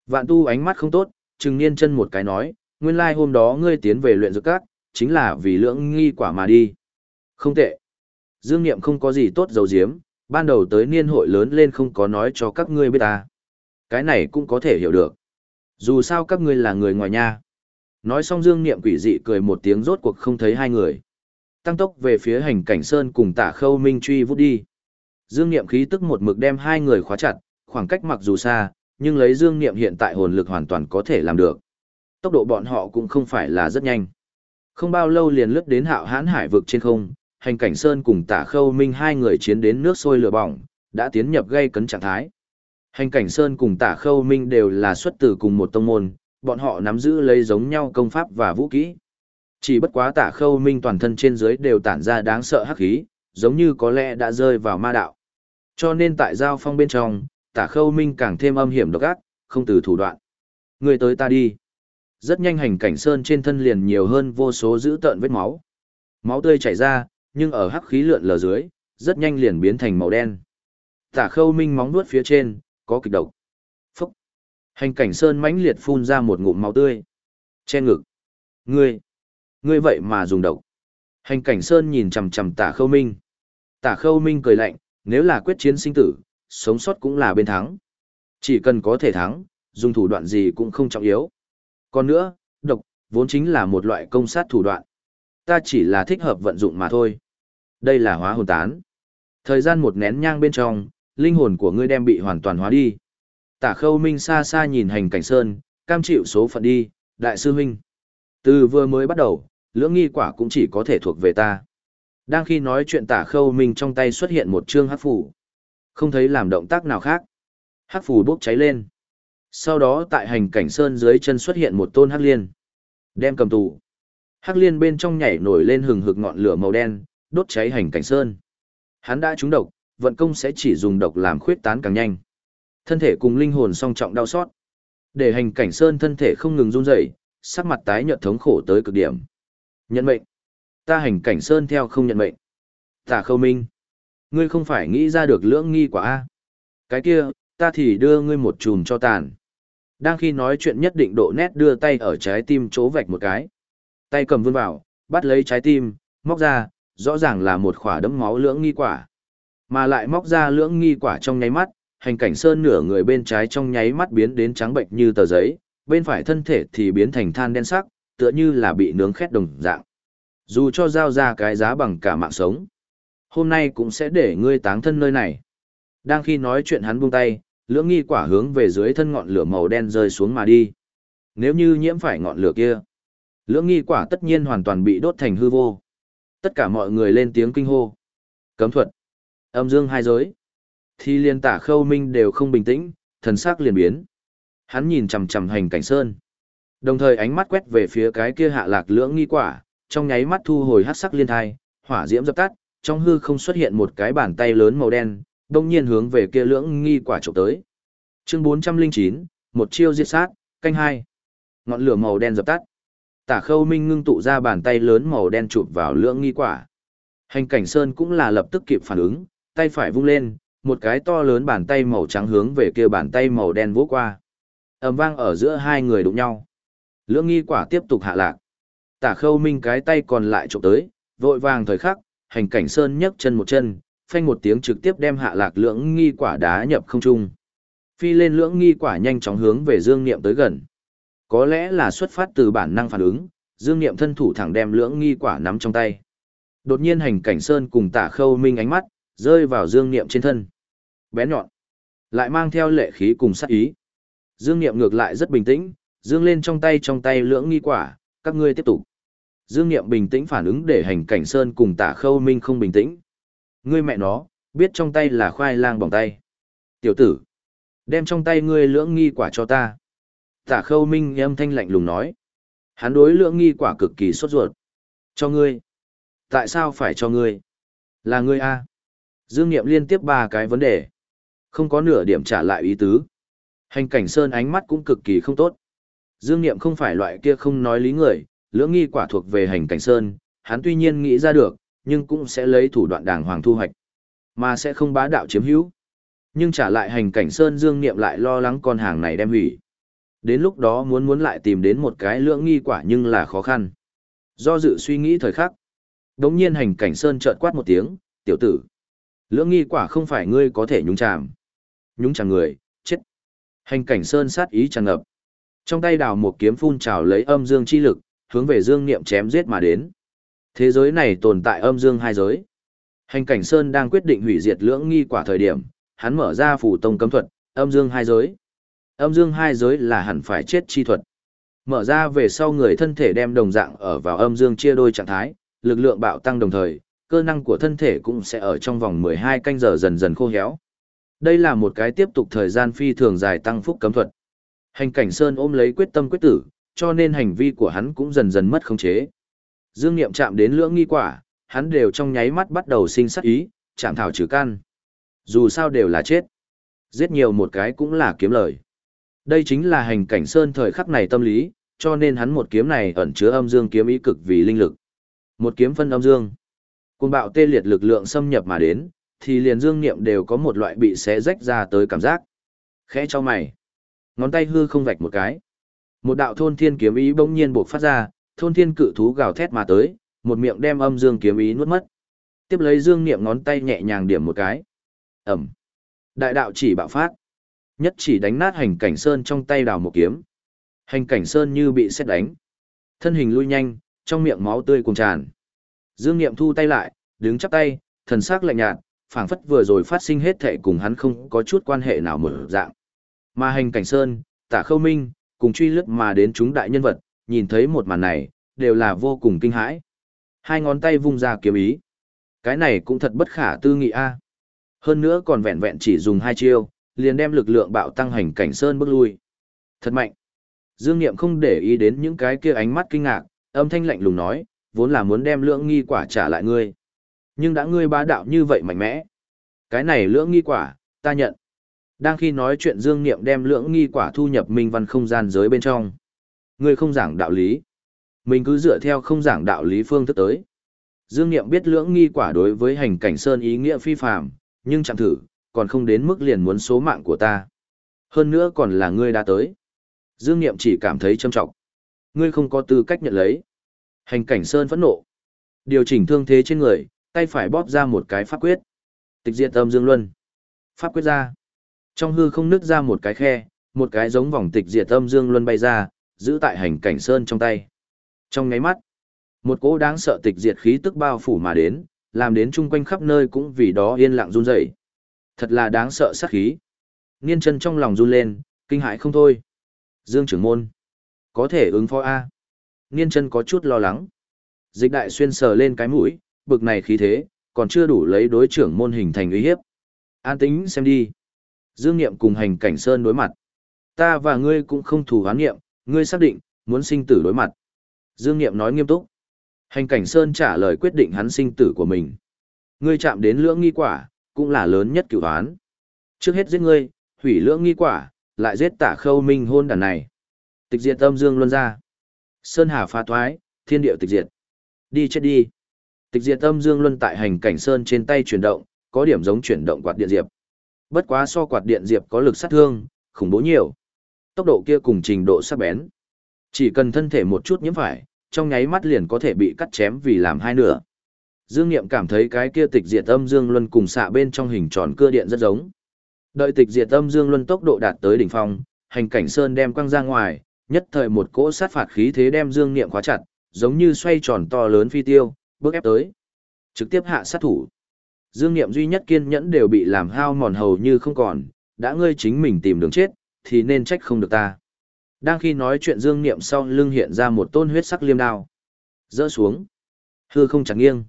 Vạn tu ánh mắt không tốt, trừng niên chân một cái nói, nguyên lai hôm đó ngươi tiến về luyện dược các, chính là vì lưỡng nghi quả mà đi. Không tệ. Dương Niệm không có gì tốt dầu diếm, ban đầu tới niên hội lớn lên không có nói cho các ngươi biết ta. Cái này cũng có thể hiểu được. Dù sao các ngươi là người ngoài nha. Nói xong Dương Niệm quỷ dị cười một tiếng rốt cuộc không thấy hai người. Tăng tốc về phía hành cảnh sơn cùng tả khâu minh truy vút đi. Dương Niệm khí tức một mực đem hai người khóa chặt, khoảng cách mặc dù xa, nhưng lấy Dương Niệm hiện tại hồn lực hoàn toàn có thể làm được. Tốc độ bọn họ cũng không phải là rất nhanh. Không bao lâu liền lướt đến hạo hãn hải vực trên không, hành cảnh sơn cùng tả khâu minh hai người chiến đến nước sôi lửa bỏng, đã tiến nhập gây cấn trạng thái. Hành cảnh sơn cùng tả khâu minh đều là xuất từ cùng một tông môn, bọn họ nắm giữ lấy giống nhau công pháp và vũ kỹ. Chỉ bất quá tả khâu minh toàn thân trên dưới đều tản ra đáng sợ hắc khí, giống như có lẽ đã rơi vào ma đạo. Cho nên tại giao phong bên trong, tả khâu minh càng thêm âm hiểm độc ác, không từ thủ đoạn. Người tới ta đi. Rất nhanh hành cảnh sơn trên thân liền nhiều hơn vô số dữ tợn vết máu. Máu tươi chảy ra, nhưng ở hắc khí lượn lờ dưới, rất nhanh liền biến thành màu đen. Tả khâu minh móng nuốt phía trên, có kịch độc. Phúc! Hành cảnh sơn mãnh liệt phun ra một ngụm máu tươi. Che ngực. Ngươi! Ngươi vậy mà dùng độc. Hành cảnh sơn nhìn chằm chằm tả khâu minh. Tả khâu minh cười lạnh, nếu là quyết chiến sinh tử, sống sót cũng là bên thắng. Chỉ cần có thể thắng, dùng thủ đoạn gì cũng không trọng yếu. Còn nữa, độc, vốn chính là một loại công sát thủ đoạn. Ta chỉ là thích hợp vận dụng mà thôi. Đây là hóa hồn tán. Thời gian một nén nhang bên trong, linh hồn của ngươi đem bị hoàn toàn hóa đi. Tả khâu minh xa xa nhìn hành cảnh sơn, cam chịu số phận đi, đại sư huynh. Từ vừa mới bắt đầu, lưỡng nghi quả cũng chỉ có thể thuộc về ta. Đang khi nói chuyện tả khâu minh trong tay xuất hiện một chương hắc phủ. Không thấy làm động tác nào khác. Hắc phủ bốc cháy lên. Sau đó tại hành cảnh sơn dưới chân xuất hiện một tôn hắc liên. Đem cầm tù. Hắc liên bên trong nhảy nổi lên hừng hực ngọn lửa màu đen, đốt cháy hành cảnh sơn. Hắn đã trúng độc, vận công sẽ chỉ dùng độc làm khuyết tán càng nhanh. Thân thể cùng linh hồn song trọng đau xót. Để hành cảnh sơn thân thể không ngừng run rẩy, sắc mặt tái nhợt thống khổ tới cực điểm. Nhận mệnh. Ta hành cảnh sơn theo không nhận mệnh. Tả khâu minh. Ngươi không phải nghĩ ra được lưỡng nghi quả A. Cái kia, ta thì đưa ngươi một chùm cho tàn. Đang khi nói chuyện nhất định độ nét đưa tay ở trái tim chỗ vạch một cái. Tay cầm vươn vào, bắt lấy trái tim, móc ra, rõ ràng là một khỏa đấm máu lưỡng nghi quả. Mà lại móc ra lưỡng nghi quả trong nháy mắt, hành cảnh sơn nửa người bên trái trong nháy mắt biến đến trắng bệnh như tờ giấy, bên phải thân thể thì biến thành than đen sắc, tựa như là bị nướng khét đồng dạng. Dù cho giao ra cái giá bằng cả mạng sống, hôm nay cũng sẽ để ngươi táng thân nơi này. Đang khi nói chuyện hắn buông tay, lưỡng nghi quả hướng về dưới thân ngọn lửa màu đen rơi xuống mà đi. Nếu như nhiễm phải ngọn lửa kia, lưỡng nghi quả tất nhiên hoàn toàn bị đốt thành hư vô. Tất cả mọi người lên tiếng kinh hô. Cấm thuật. Âm dương hai giới. Thì liên tả khâu minh đều không bình tĩnh, thần sắc liền biến. Hắn nhìn chằm chằm hành cảnh sơn. Đồng thời ánh mắt quét về phía cái kia hạ lạc lưỡng nghi quả, trong nháy mắt thu hồi hắc sắc liên thai, hỏa diễm dập tắt, trong hư không xuất hiện một cái bàn tay lớn màu đen, đông nhiên hướng về kia lưỡng nghi quả trộm tới. Chương 409, một chiêu diệt sát, canh hai. Ngọn lửa màu đen dập tắt. Tả khâu minh ngưng tụ ra bàn tay lớn màu đen chụp vào lưỡng nghi quả. Hành cảnh sơn cũng là lập tức kịp phản ứng, tay phải vung lên, một cái to lớn bàn tay màu trắng hướng về kia bàn tay màu đen vỗ qua. ầm vang ở giữa hai người đụng nhau. Lưỡng nghi quả tiếp tục hạ lạc. Tả khâu minh cái tay còn lại trộm tới, vội vàng thời khắc, hành cảnh sơn nhấc chân một chân, phanh một tiếng trực tiếp đem hạ lạc lưỡng nghi quả đá nhập không trung. Phi lên lưỡng nghi quả nhanh chóng hướng về Dương Niệm tới gần. Có lẽ là xuất phát từ bản năng phản ứng, Dương Niệm thân thủ thẳng đem lưỡng nghi quả nắm trong tay. Đột nhiên hành cảnh sơn cùng tả khâu minh ánh mắt, rơi vào Dương Niệm trên thân. Bé nhọn, lại mang theo lệ khí cùng sát ý. Dương Niệm ngược lại rất bình tĩnh, dương lên trong tay trong tay lưỡng nghi quả, các ngươi tiếp tục. Dương Niệm bình tĩnh phản ứng để hành cảnh sơn cùng tả khâu minh không bình tĩnh. Ngươi mẹ nó, biết trong tay là khoai lang bỏng tay. Tiểu tử, đem trong tay ngươi lưỡng nghi quả cho ta. Tả khâu minh âm thanh lạnh lùng nói. Hắn đối lưỡng nghi quả cực kỳ sốt ruột. Cho ngươi. Tại sao phải cho ngươi? Là ngươi A. Dương Niệm liên tiếp ba cái vấn đề. Không có nửa điểm trả lại ý tứ. Hành cảnh sơn ánh mắt cũng cực kỳ không tốt. Dương Niệm không phải loại kia không nói lý người, lưỡng nghi quả thuộc về hành cảnh sơn, hắn tuy nhiên nghĩ ra được, nhưng cũng sẽ lấy thủ đoạn đàng hoàng thu hoạch, mà sẽ không bá đạo chiếm hữu. Nhưng trả lại hành cảnh sơn Dương Niệm lại lo lắng con hàng này đem hủy. Đến lúc đó muốn muốn lại tìm đến một cái lưỡng nghi quả nhưng là khó khăn. Do dự suy nghĩ thời khắc, đống nhiên hành cảnh sơn chợt quát một tiếng, tiểu tử. Lưỡng nghi quả không phải ngươi có thể nhúng chàm. Nhúng chàm người, chết. Hành cảnh sơn sát ý tràn ngập. Trong tay đào một kiếm phun trào lấy âm dương chi lực, hướng về dương niệm chém giết mà đến. Thế giới này tồn tại âm dương hai giới. Hành cảnh Sơn đang quyết định hủy diệt lưỡng nghi quả thời điểm, hắn mở ra phủ tông cấm thuật, âm dương hai giới. Âm dương hai giới là hẳn phải chết chi thuật. Mở ra về sau người thân thể đem đồng dạng ở vào âm dương chia đôi trạng thái, lực lượng bạo tăng đồng thời, cơ năng của thân thể cũng sẽ ở trong vòng 12 canh giờ dần dần khô héo. Đây là một cái tiếp tục thời gian phi thường dài tăng phúc cấm thuật. Hành cảnh Sơn ôm lấy quyết tâm quyết tử, cho nên hành vi của hắn cũng dần dần mất khống chế. Dương Niệm chạm đến lưỡng nghi quả, hắn đều trong nháy mắt bắt đầu sinh sát ý, chạm thảo trừ căn. Dù sao đều là chết. Giết nhiều một cái cũng là kiếm lời. Đây chính là hành cảnh sơn thời khắc này tâm lý, cho nên hắn một kiếm này ẩn chứa âm dương kiếm ý cực vì linh lực. Một kiếm phân âm dương cùng bạo tê liệt lực lượng xâm nhập mà đến, thì liền dương niệm đều có một loại bị xé rách ra tới cảm giác. Khẽ cho mày. Ngón tay hư không vạch một cái. Một đạo thôn thiên kiếm ý bỗng nhiên buộc phát ra, thôn thiên cự thú gào thét mà tới, một miệng đem âm dương kiếm ý nuốt mất. Tiếp lấy dương niệm ngón tay nhẹ nhàng điểm một cái. Ẩm. Đại đạo chỉ bạo phát. Nhất chỉ đánh nát hành cảnh sơn trong tay đào một kiếm. Hành cảnh sơn như bị xét đánh. Thân hình lui nhanh, trong miệng máu tươi cuồng tràn. Dương Niệm thu tay lại, đứng chắp tay, thần sắc lạnh nhạt, phảng phất vừa rồi phát sinh hết thệ cùng hắn không có chút quan hệ nào mở dạng. Mà hành cảnh sơn, tả khâu minh, cùng truy lướt mà đến chúng đại nhân vật, nhìn thấy một màn này, đều là vô cùng kinh hãi. Hai ngón tay vung ra kiếm ý. Cái này cũng thật bất khả tư nghị a. À. Hơn nữa còn vẹn vẹn chỉ dùng hai chiêu, liền đem lực lượng bạo tăng hành cảnh sơn bước lui. Thật mạnh. Dương Niệm không để ý đến những cái kia ánh mắt kinh ngạc, âm thanh lạnh lùng nói, vốn là muốn đem lưỡng nghi quả trả lại ngươi. Nhưng đã ngươi bá đạo như vậy mạnh mẽ. Cái này lưỡng nghi quả, ta nhận. Đang khi nói chuyện Dương Niệm đem lưỡng nghi quả thu nhập minh văn không gian giới bên trong. Ngươi không giảng đạo lý. Mình cứ dựa theo không giảng đạo lý phương thức tới. Dương Niệm biết lưỡng nghi quả đối với hành cảnh sơn ý nghĩa phi phạm, nhưng chẳng thử, còn không đến mức liền muốn số mạng của ta. Hơn nữa còn là ngươi đã tới. Dương Niệm chỉ cảm thấy trâm trọng. Ngươi không có tư cách nhận lấy. Hành cảnh sơn phẫn nộ. Điều chỉnh thương thế trên người, tay phải bóp ra một cái pháp quyết. Tịch diệt âm dương luân. Pháp quyết ra. Trong hư không nứt ra một cái khe, một cái giống vòng tịch diệt âm dương luân bay ra, giữ tại hành cảnh sơn trong tay. Trong ngáy mắt, một cỗ đáng sợ tịch diệt khí tức bao phủ mà đến, làm đến chung quanh khắp nơi cũng vì đó yên lặng run rẩy. Thật là đáng sợ sát khí. Niên chân trong lòng run lên, kinh hãi không thôi. Dương trưởng môn, có thể ứng phó A. Niên chân có chút lo lắng. Dịch đại xuyên sờ lên cái mũi, bực này khí thế, còn chưa đủ lấy đối trưởng môn hình thành uy hiếp. An tính xem đi. Dương Niệm cùng hành cảnh Sơn đối mặt. Ta và ngươi cũng không thù hoán nghiệm, ngươi xác định, muốn sinh tử đối mặt. Dương Niệm nói nghiêm túc. Hành cảnh Sơn trả lời quyết định hắn sinh tử của mình. Ngươi chạm đến lưỡng nghi quả, cũng là lớn nhất cửu hoán. Trước hết giết ngươi, hủy lưỡng nghi quả, lại giết tả khâu minh hôn đàn này. Tịch diệt tâm Dương luân ra. Sơn hà pha thoái, thiên địa tịch diệt. Đi chết đi. Tịch diệt tâm Dương luân tại hành cảnh Sơn trên tay chuyển động, có điểm giống chuyển động quạt điện diệp. Bất quá so quạt điện diệp có lực sát thương, khủng bố nhiều. Tốc độ kia cùng trình độ sắc bén. Chỉ cần thân thể một chút nhiễm phải, trong nháy mắt liền có thể bị cắt chém vì làm hai nửa. Dương Niệm cảm thấy cái kia tịch diệt âm dương luân cùng xạ bên trong hình tròn cưa điện rất giống. Đợi tịch diệt âm dương luân tốc độ đạt tới đỉnh phong, hành cảnh sơn đem quăng ra ngoài, nhất thời một cỗ sát phạt khí thế đem Dương Niệm khóa chặt, giống như xoay tròn to lớn phi tiêu, bước ép tới. Trực tiếp hạ sát thủ. Dương Niệm duy nhất kiên nhẫn đều bị làm hao mòn hầu như không còn, đã ngươi chính mình tìm đường chết, thì nên trách không được ta. Đang khi nói chuyện Dương Niệm sau lưng hiện ra một tôn huyết sắc liêm đao. Dỡ xuống. Hư không chẳng nghiêng.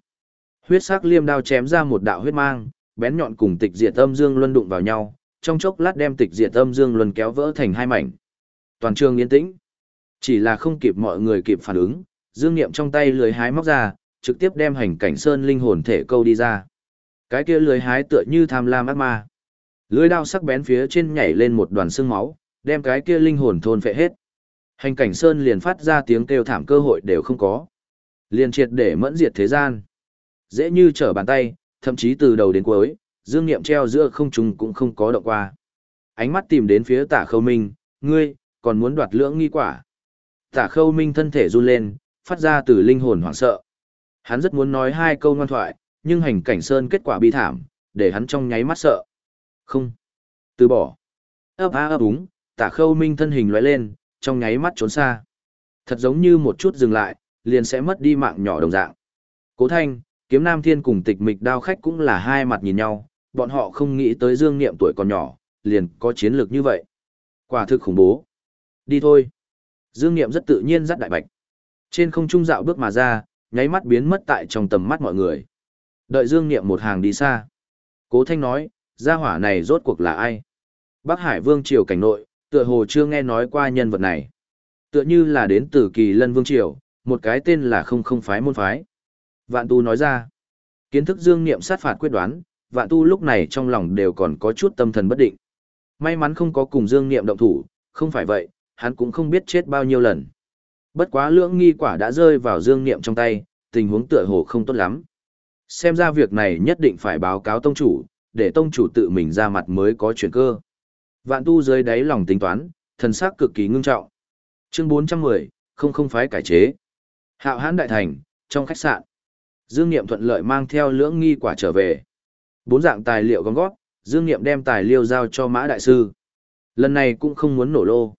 Huyết sắc liêm đao chém ra một đạo huyết mang, bén nhọn cùng tịch diệt âm dương luân đụng vào nhau, trong chốc lát đem tịch diệt âm dương luân kéo vỡ thành hai mảnh. Toàn trường yên tĩnh. Chỉ là không kịp mọi người kịp phản ứng, Dương Niệm trong tay lưới hái móc ra, trực tiếp đem hành cảnh sơn linh hồn thể câu đi ra. Cái kia lưới hái tựa như tham lam ác ma. Lưới đao sắc bén phía trên nhảy lên một đoàn xương máu, đem cái kia linh hồn thôn phệ hết. Hành cảnh sơn liền phát ra tiếng kêu thảm cơ hội đều không có. Liền triệt để mẫn diệt thế gian. Dễ như trở bàn tay, thậm chí từ đầu đến cuối, dương niệm treo giữa không trung cũng không có động qua. Ánh mắt tìm đến phía tả khâu minh, ngươi, còn muốn đoạt lưỡng nghi quả. Tả khâu minh thân thể run lên, phát ra từ linh hồn hoảng sợ. Hắn rất muốn nói hai câu ngoan thoại, nhưng hành cảnh sơn kết quả bi thảm, để hắn trong nháy mắt sợ. Không. Từ bỏ. ấp á ấp úng, tả khâu minh thân hình lóe lên, trong nháy mắt trốn xa. Thật giống như một chút dừng lại, liền sẽ mất đi mạng nhỏ đồng dạng. Cố thanh, kiếm nam thiên cùng tịch mịch đao khách cũng là hai mặt nhìn nhau, bọn họ không nghĩ tới dương niệm tuổi còn nhỏ, liền có chiến lược như vậy. Quả thực khủng bố. Đi thôi. Dương niệm rất tự nhiên dắt đại bạch. Trên không trung dạo bước mà ra, nháy mắt biến mất tại trong tầm mắt mọi người. Đợi Dương Niệm một hàng đi xa. Cố Thanh nói, gia hỏa này rốt cuộc là ai? Bắc Hải Vương Triều cảnh nội, tựa hồ chưa nghe nói qua nhân vật này. Tựa như là đến từ kỳ lân Vương Triều, một cái tên là không không phái môn phái. Vạn Tu nói ra, kiến thức Dương Niệm sát phạt quyết đoán, Vạn Tu lúc này trong lòng đều còn có chút tâm thần bất định. May mắn không có cùng Dương Niệm động thủ, không phải vậy, hắn cũng không biết chết bao nhiêu lần. Bất quá lưỡng nghi quả đã rơi vào Dương Niệm trong tay, tình huống tựa hồ không tốt lắm. Xem ra việc này nhất định phải báo cáo tông chủ, để tông chủ tự mình ra mặt mới có chuyển cơ. Vạn tu dưới đáy lòng tính toán, thần sắc cực kỳ ngưng trọng. Chương 410, không không phái cải chế. Hạo hãn đại thành, trong khách sạn. Dương Niệm thuận lợi mang theo lưỡng nghi quả trở về. Bốn dạng tài liệu gom gót, Dương Niệm đem tài liệu giao cho Mã Đại Sư. Lần này cũng không muốn nổ lô.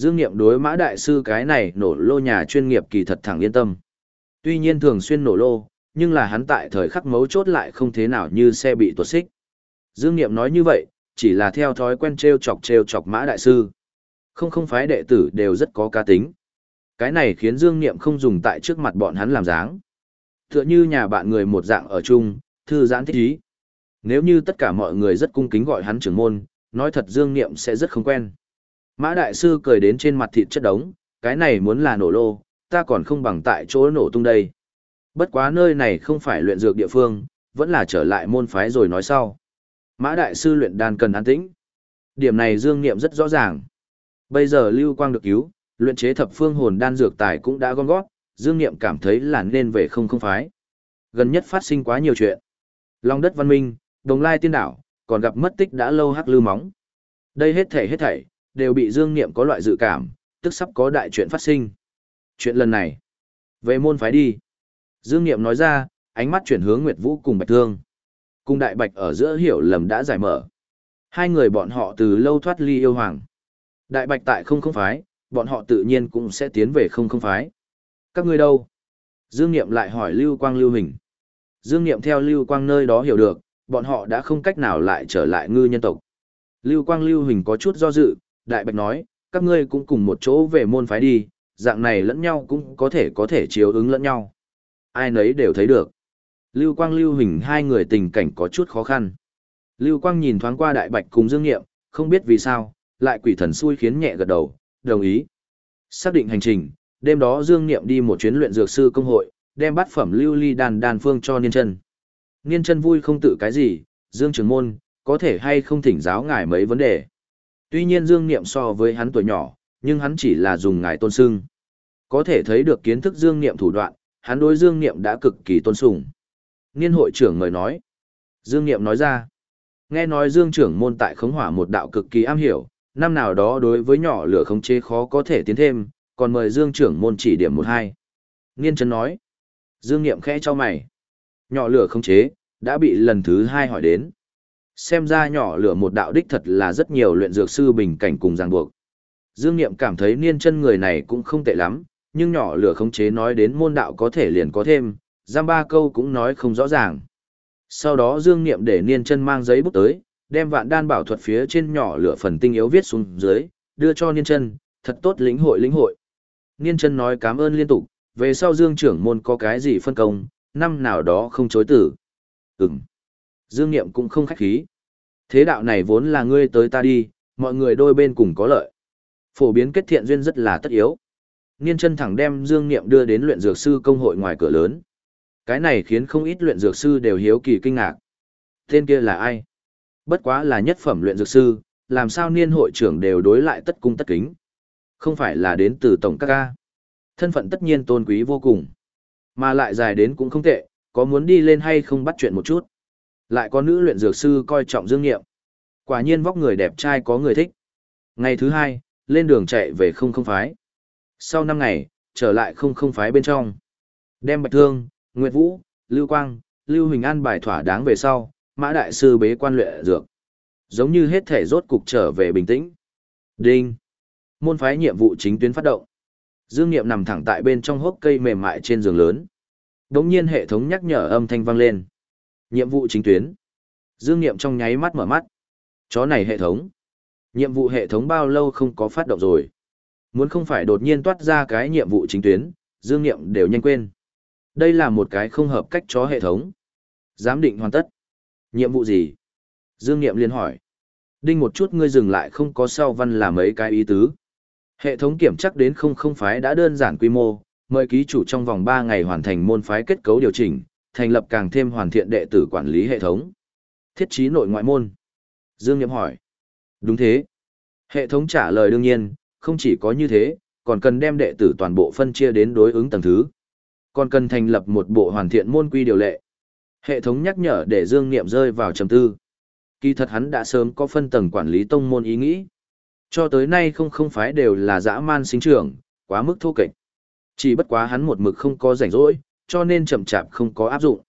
Dương Niệm đối Mã Đại Sư cái này nổ lô nhà chuyên nghiệp kỳ thật thẳng yên tâm. Tuy nhiên thường xuyên nổ lô, nhưng là hắn tại thời khắc mấu chốt lại không thế nào như xe bị tuột xích. Dương Niệm nói như vậy, chỉ là theo thói quen treo chọc treo chọc Mã Đại Sư. Không không phái đệ tử đều rất có cá tính. Cái này khiến Dương Niệm không dùng tại trước mặt bọn hắn làm dáng. Tựa như nhà bạn người một dạng ở chung, thư giãn thích ý. Nếu như tất cả mọi người rất cung kính gọi hắn trưởng môn, nói thật Dương Niệm sẽ rất không quen. Mã Đại Sư cười đến trên mặt thịt chất đống, cái này muốn là nổ lô, ta còn không bằng tại chỗ nổ tung đây. Bất quá nơi này không phải luyện dược địa phương, vẫn là trở lại môn phái rồi nói sau. Mã Đại Sư luyện đan cần an tĩnh. Điểm này Dương Niệm rất rõ ràng. Bây giờ Lưu Quang được cứu, luyện chế thập phương hồn đan dược tài cũng đã gom gót, Dương Niệm cảm thấy là nên về không không phái. Gần nhất phát sinh quá nhiều chuyện. Long đất văn minh, đồng lai tiên đảo, còn gặp mất tích đã lâu hắc lư móng. Đây hết thảy hết thảy, đều bị Dương Niệm có loại dự cảm, tức sắp có đại chuyện phát sinh. Chuyện lần này, về môn phái đi. Dương Niệm nói ra, ánh mắt chuyển hướng Nguyệt Vũ cùng Bạch Thương. Cùng Đại Bạch ở giữa hiểu lầm đã giải mở. Hai người bọn họ từ lâu thoát ly yêu hoàng. Đại Bạch tại không không phái, bọn họ tự nhiên cũng sẽ tiến về không không phái. Các ngươi đâu? Dương Niệm lại hỏi Lưu Quang Lưu Hình. Dương Niệm theo Lưu Quang nơi đó hiểu được, bọn họ đã không cách nào lại trở lại ngư nhân tộc. Lưu Quang Lưu Hình có chút do dự, Đại Bạch nói, các ngươi cũng cùng một chỗ về môn phái đi, dạng này lẫn nhau cũng có thể có thể chiếu ứng lẫn nhau. Ai nấy đều thấy được. Lưu Quang Lưu Hình hai người tình cảnh có chút khó khăn. Lưu Quang nhìn thoáng qua Đại Bạch cùng Dương Niệm, không biết vì sao, lại quỷ thần xui khiến nhẹ gật đầu, đồng ý. Xác định hành trình, đêm đó Dương Niệm đi một chuyến luyện dược sư công hội, đem bát phẩm lưu ly đan đan phương cho Niên Chân. Niên Chân vui không tự cái gì, Dương Trường Môn, có thể hay không thỉnh giáo ngài mấy vấn đề. Tuy nhiên Dương Niệm so với hắn tuổi nhỏ, nhưng hắn chỉ là dùng ngài tôn sưng. Có thể thấy được kiến thức Dương Niệm thủ đoạn, hắn đối Dương Niệm đã cực kỳ tôn sùng. Niên hội trưởng người nói. Dương Niệm nói ra. Nghe nói Dương trưởng môn tại khống hỏa một đạo cực kỳ am hiểu, năm nào đó đối với nhỏ lửa khống chế khó có thể tiến thêm, còn mời Dương trưởng môn chỉ điểm một hai. Niên chấn nói. Dương Niệm khẽ cho mày. Nhỏ lửa khống chế, đã bị lần thứ hai hỏi đến. Xem ra nhỏ lửa một đạo đích thật là rất nhiều luyện dược sư bình cảnh cùng ràng buộc. Dương Niệm cảm thấy niên chân người này cũng không tệ lắm, nhưng nhỏ lửa khống chế nói đến môn đạo có thể liền có thêm, giam ba câu cũng nói không rõ ràng. Sau đó Dương Niệm để niên chân mang giấy bút tới, đem vạn đan bảo thuật phía trên nhỏ lửa phần tinh yếu viết xuống dưới, đưa cho niên chân, thật tốt lĩnh hội lĩnh hội. Niên chân nói cảm ơn liên tục, về sau Dương trưởng môn có cái gì phân công, năm nào đó không chối tử. Ừm. Dương Niệm cũng không khách khí. Thế đạo này vốn là ngươi tới ta đi, mọi người đôi bên cùng có lợi. Phổ biến kết thiện duyên rất là tất yếu. Niên chân thẳng đem Dương Niệm đưa đến luyện dược sư công hội ngoài cửa lớn. Cái này khiến không ít luyện dược sư đều hiếu kỳ kinh ngạc. Tên kia là ai? Bất quá là nhất phẩm luyện dược sư, làm sao niên hội trưởng đều đối lại tất cung tất kính. Không phải là đến từ tổng các ca. Thân phận tất nhiên tôn quý vô cùng. Mà lại dài đến cũng không tệ, có muốn đi lên hay không bắt chuyện một chút. Lại có nữ luyện dược sư coi trọng dương nghiệm. Quả nhiên vóc người đẹp trai có người thích. Ngày thứ hai, lên đường chạy về không không phái. Sau năm ngày, trở lại không không phái bên trong. Đem bạch thương, Nguyệt Vũ, Lưu Quang, Lưu Huỳnh An bài thỏa đáng về sau, Mã Đại Sư bế quan luyện dược. Giống như hết thể rốt cục trở về bình tĩnh. Đinh. Môn phái nhiệm vụ chính tuyến phát động. Dương Niệm nằm thẳng tại bên trong hốc cây mềm mại trên giường lớn. Đống nhiên hệ thống nhắc nhở âm thanh vang lên. Nhiệm vụ chính tuyến. Dương Niệm trong nháy mắt mở mắt. Chó này hệ thống. Nhiệm vụ hệ thống bao lâu không có phát động rồi. Muốn không phải đột nhiên toát ra cái nhiệm vụ chính tuyến, Dương Niệm đều nhanh quên. Đây là một cái không hợp cách chó hệ thống. Giám định hoàn tất. Nhiệm vụ gì? Dương Niệm liên hỏi. Đinh một chút ngươi dừng lại không có sau văn là mấy cái ý tứ. Hệ thống kiểm chắc đến không không phái đã đơn giản quy mô, mời ký chủ trong vòng 3 ngày hoàn thành môn phái kết cấu điều chỉnh, thành lập càng thêm hoàn thiện đệ tử quản lý hệ thống. Thiết trí nội ngoại môn. Dương Niệm hỏi. Đúng thế. Hệ thống trả lời đương nhiên, không chỉ có như thế, còn cần đem đệ tử toàn bộ phân chia đến đối ứng tầng thứ. Còn cần thành lập một bộ hoàn thiện môn quy điều lệ. Hệ thống nhắc nhở để Dương Niệm rơi vào trầm tư. Kỳ thật hắn đã sớm có phân tầng quản lý tông môn ý nghĩ. Cho tới nay không không phái đều là dã man sinh trưởng, quá mức thô kệch. Chỉ bất quá hắn một mực không có rảnh rỗi, cho nên chậm chạp không có áp dụng.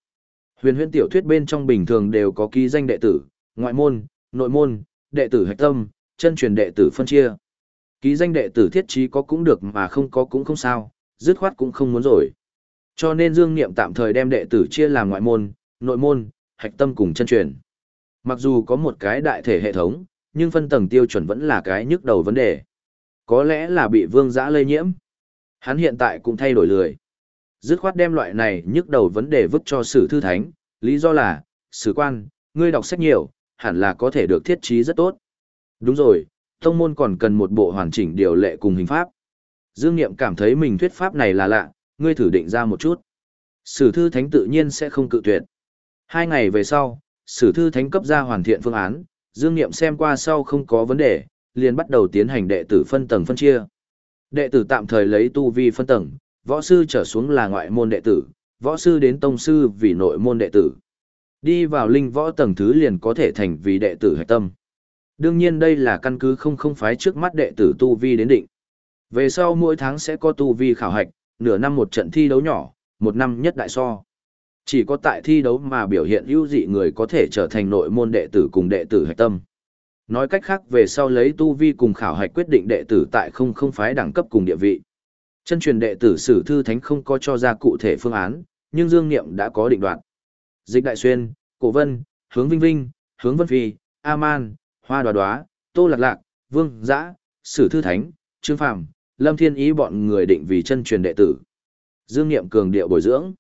Huyền huyễn tiểu thuyết bên trong bình thường đều có ký danh đệ tử, ngoại môn, nội môn, đệ tử hạch tâm, chân truyền đệ tử phân chia. Ký danh đệ tử thiết trí có cũng được mà không có cũng không sao, dứt khoát cũng không muốn rồi. Cho nên Dương Niệm tạm thời đem đệ tử chia làm ngoại môn, nội môn, hạch tâm cùng chân truyền. Mặc dù có một cái đại thể hệ thống, nhưng phân tầng tiêu chuẩn vẫn là cái nhức đầu vấn đề. Có lẽ là bị vương giã lây nhiễm. Hắn hiện tại cũng thay đổi lười. Dứt khoát đem loại này nhức đầu vấn đề vứt cho sử thư thánh, lý do là, sử quan, ngươi đọc sách nhiều, hẳn là có thể được thiết trí rất tốt. Đúng rồi, tông môn còn cần một bộ hoàn chỉnh điều lệ cùng hình pháp. Dương Niệm cảm thấy mình thuyết pháp này là lạ, ngươi thử định ra một chút. Sử thư thánh tự nhiên sẽ không cự tuyệt. Hai ngày về sau, sử thư thánh cấp ra hoàn thiện phương án, Dương Niệm xem qua sau không có vấn đề, liền bắt đầu tiến hành đệ tử phân tầng phân chia. Đệ tử tạm thời lấy tu vi phân tầng, võ sư trở xuống là ngoại môn đệ tử, võ sư đến tông sư vì nội môn đệ tử. Đi vào linh võ tầng thứ liền có thể thành vì đệ tử hạch tâm. Đương nhiên đây là căn cứ không không phái trước mắt đệ tử tu vi đến định. Về sau mỗi tháng sẽ có tu vi khảo hạch, nửa năm một trận thi đấu nhỏ, một năm nhất đại so. Chỉ có tại thi đấu mà biểu hiện ưu dị người có thể trở thành nội môn đệ tử cùng đệ tử hạch tâm. Nói cách khác về sau lấy tu vi cùng khảo hạch quyết định đệ tử tại không không phái đẳng cấp cùng địa vị. Chân truyền đệ tử Sử Thư Thánh không có cho ra cụ thể phương án, nhưng Dương Niệm đã có định đoạt. Dịch Đại Xuyên, Cổ Vân, Hướng Vinh Vinh, Hướng Vân Phi, A-man, Hoa Đoá Đoá, Tô Lạc Lạc, Vương Giã, Sử Thư Thánh, Trương Phàm, Lâm Thiên Ý bọn người định vì chân truyền đệ tử. Dương Niệm cường điệu bồi dưỡng.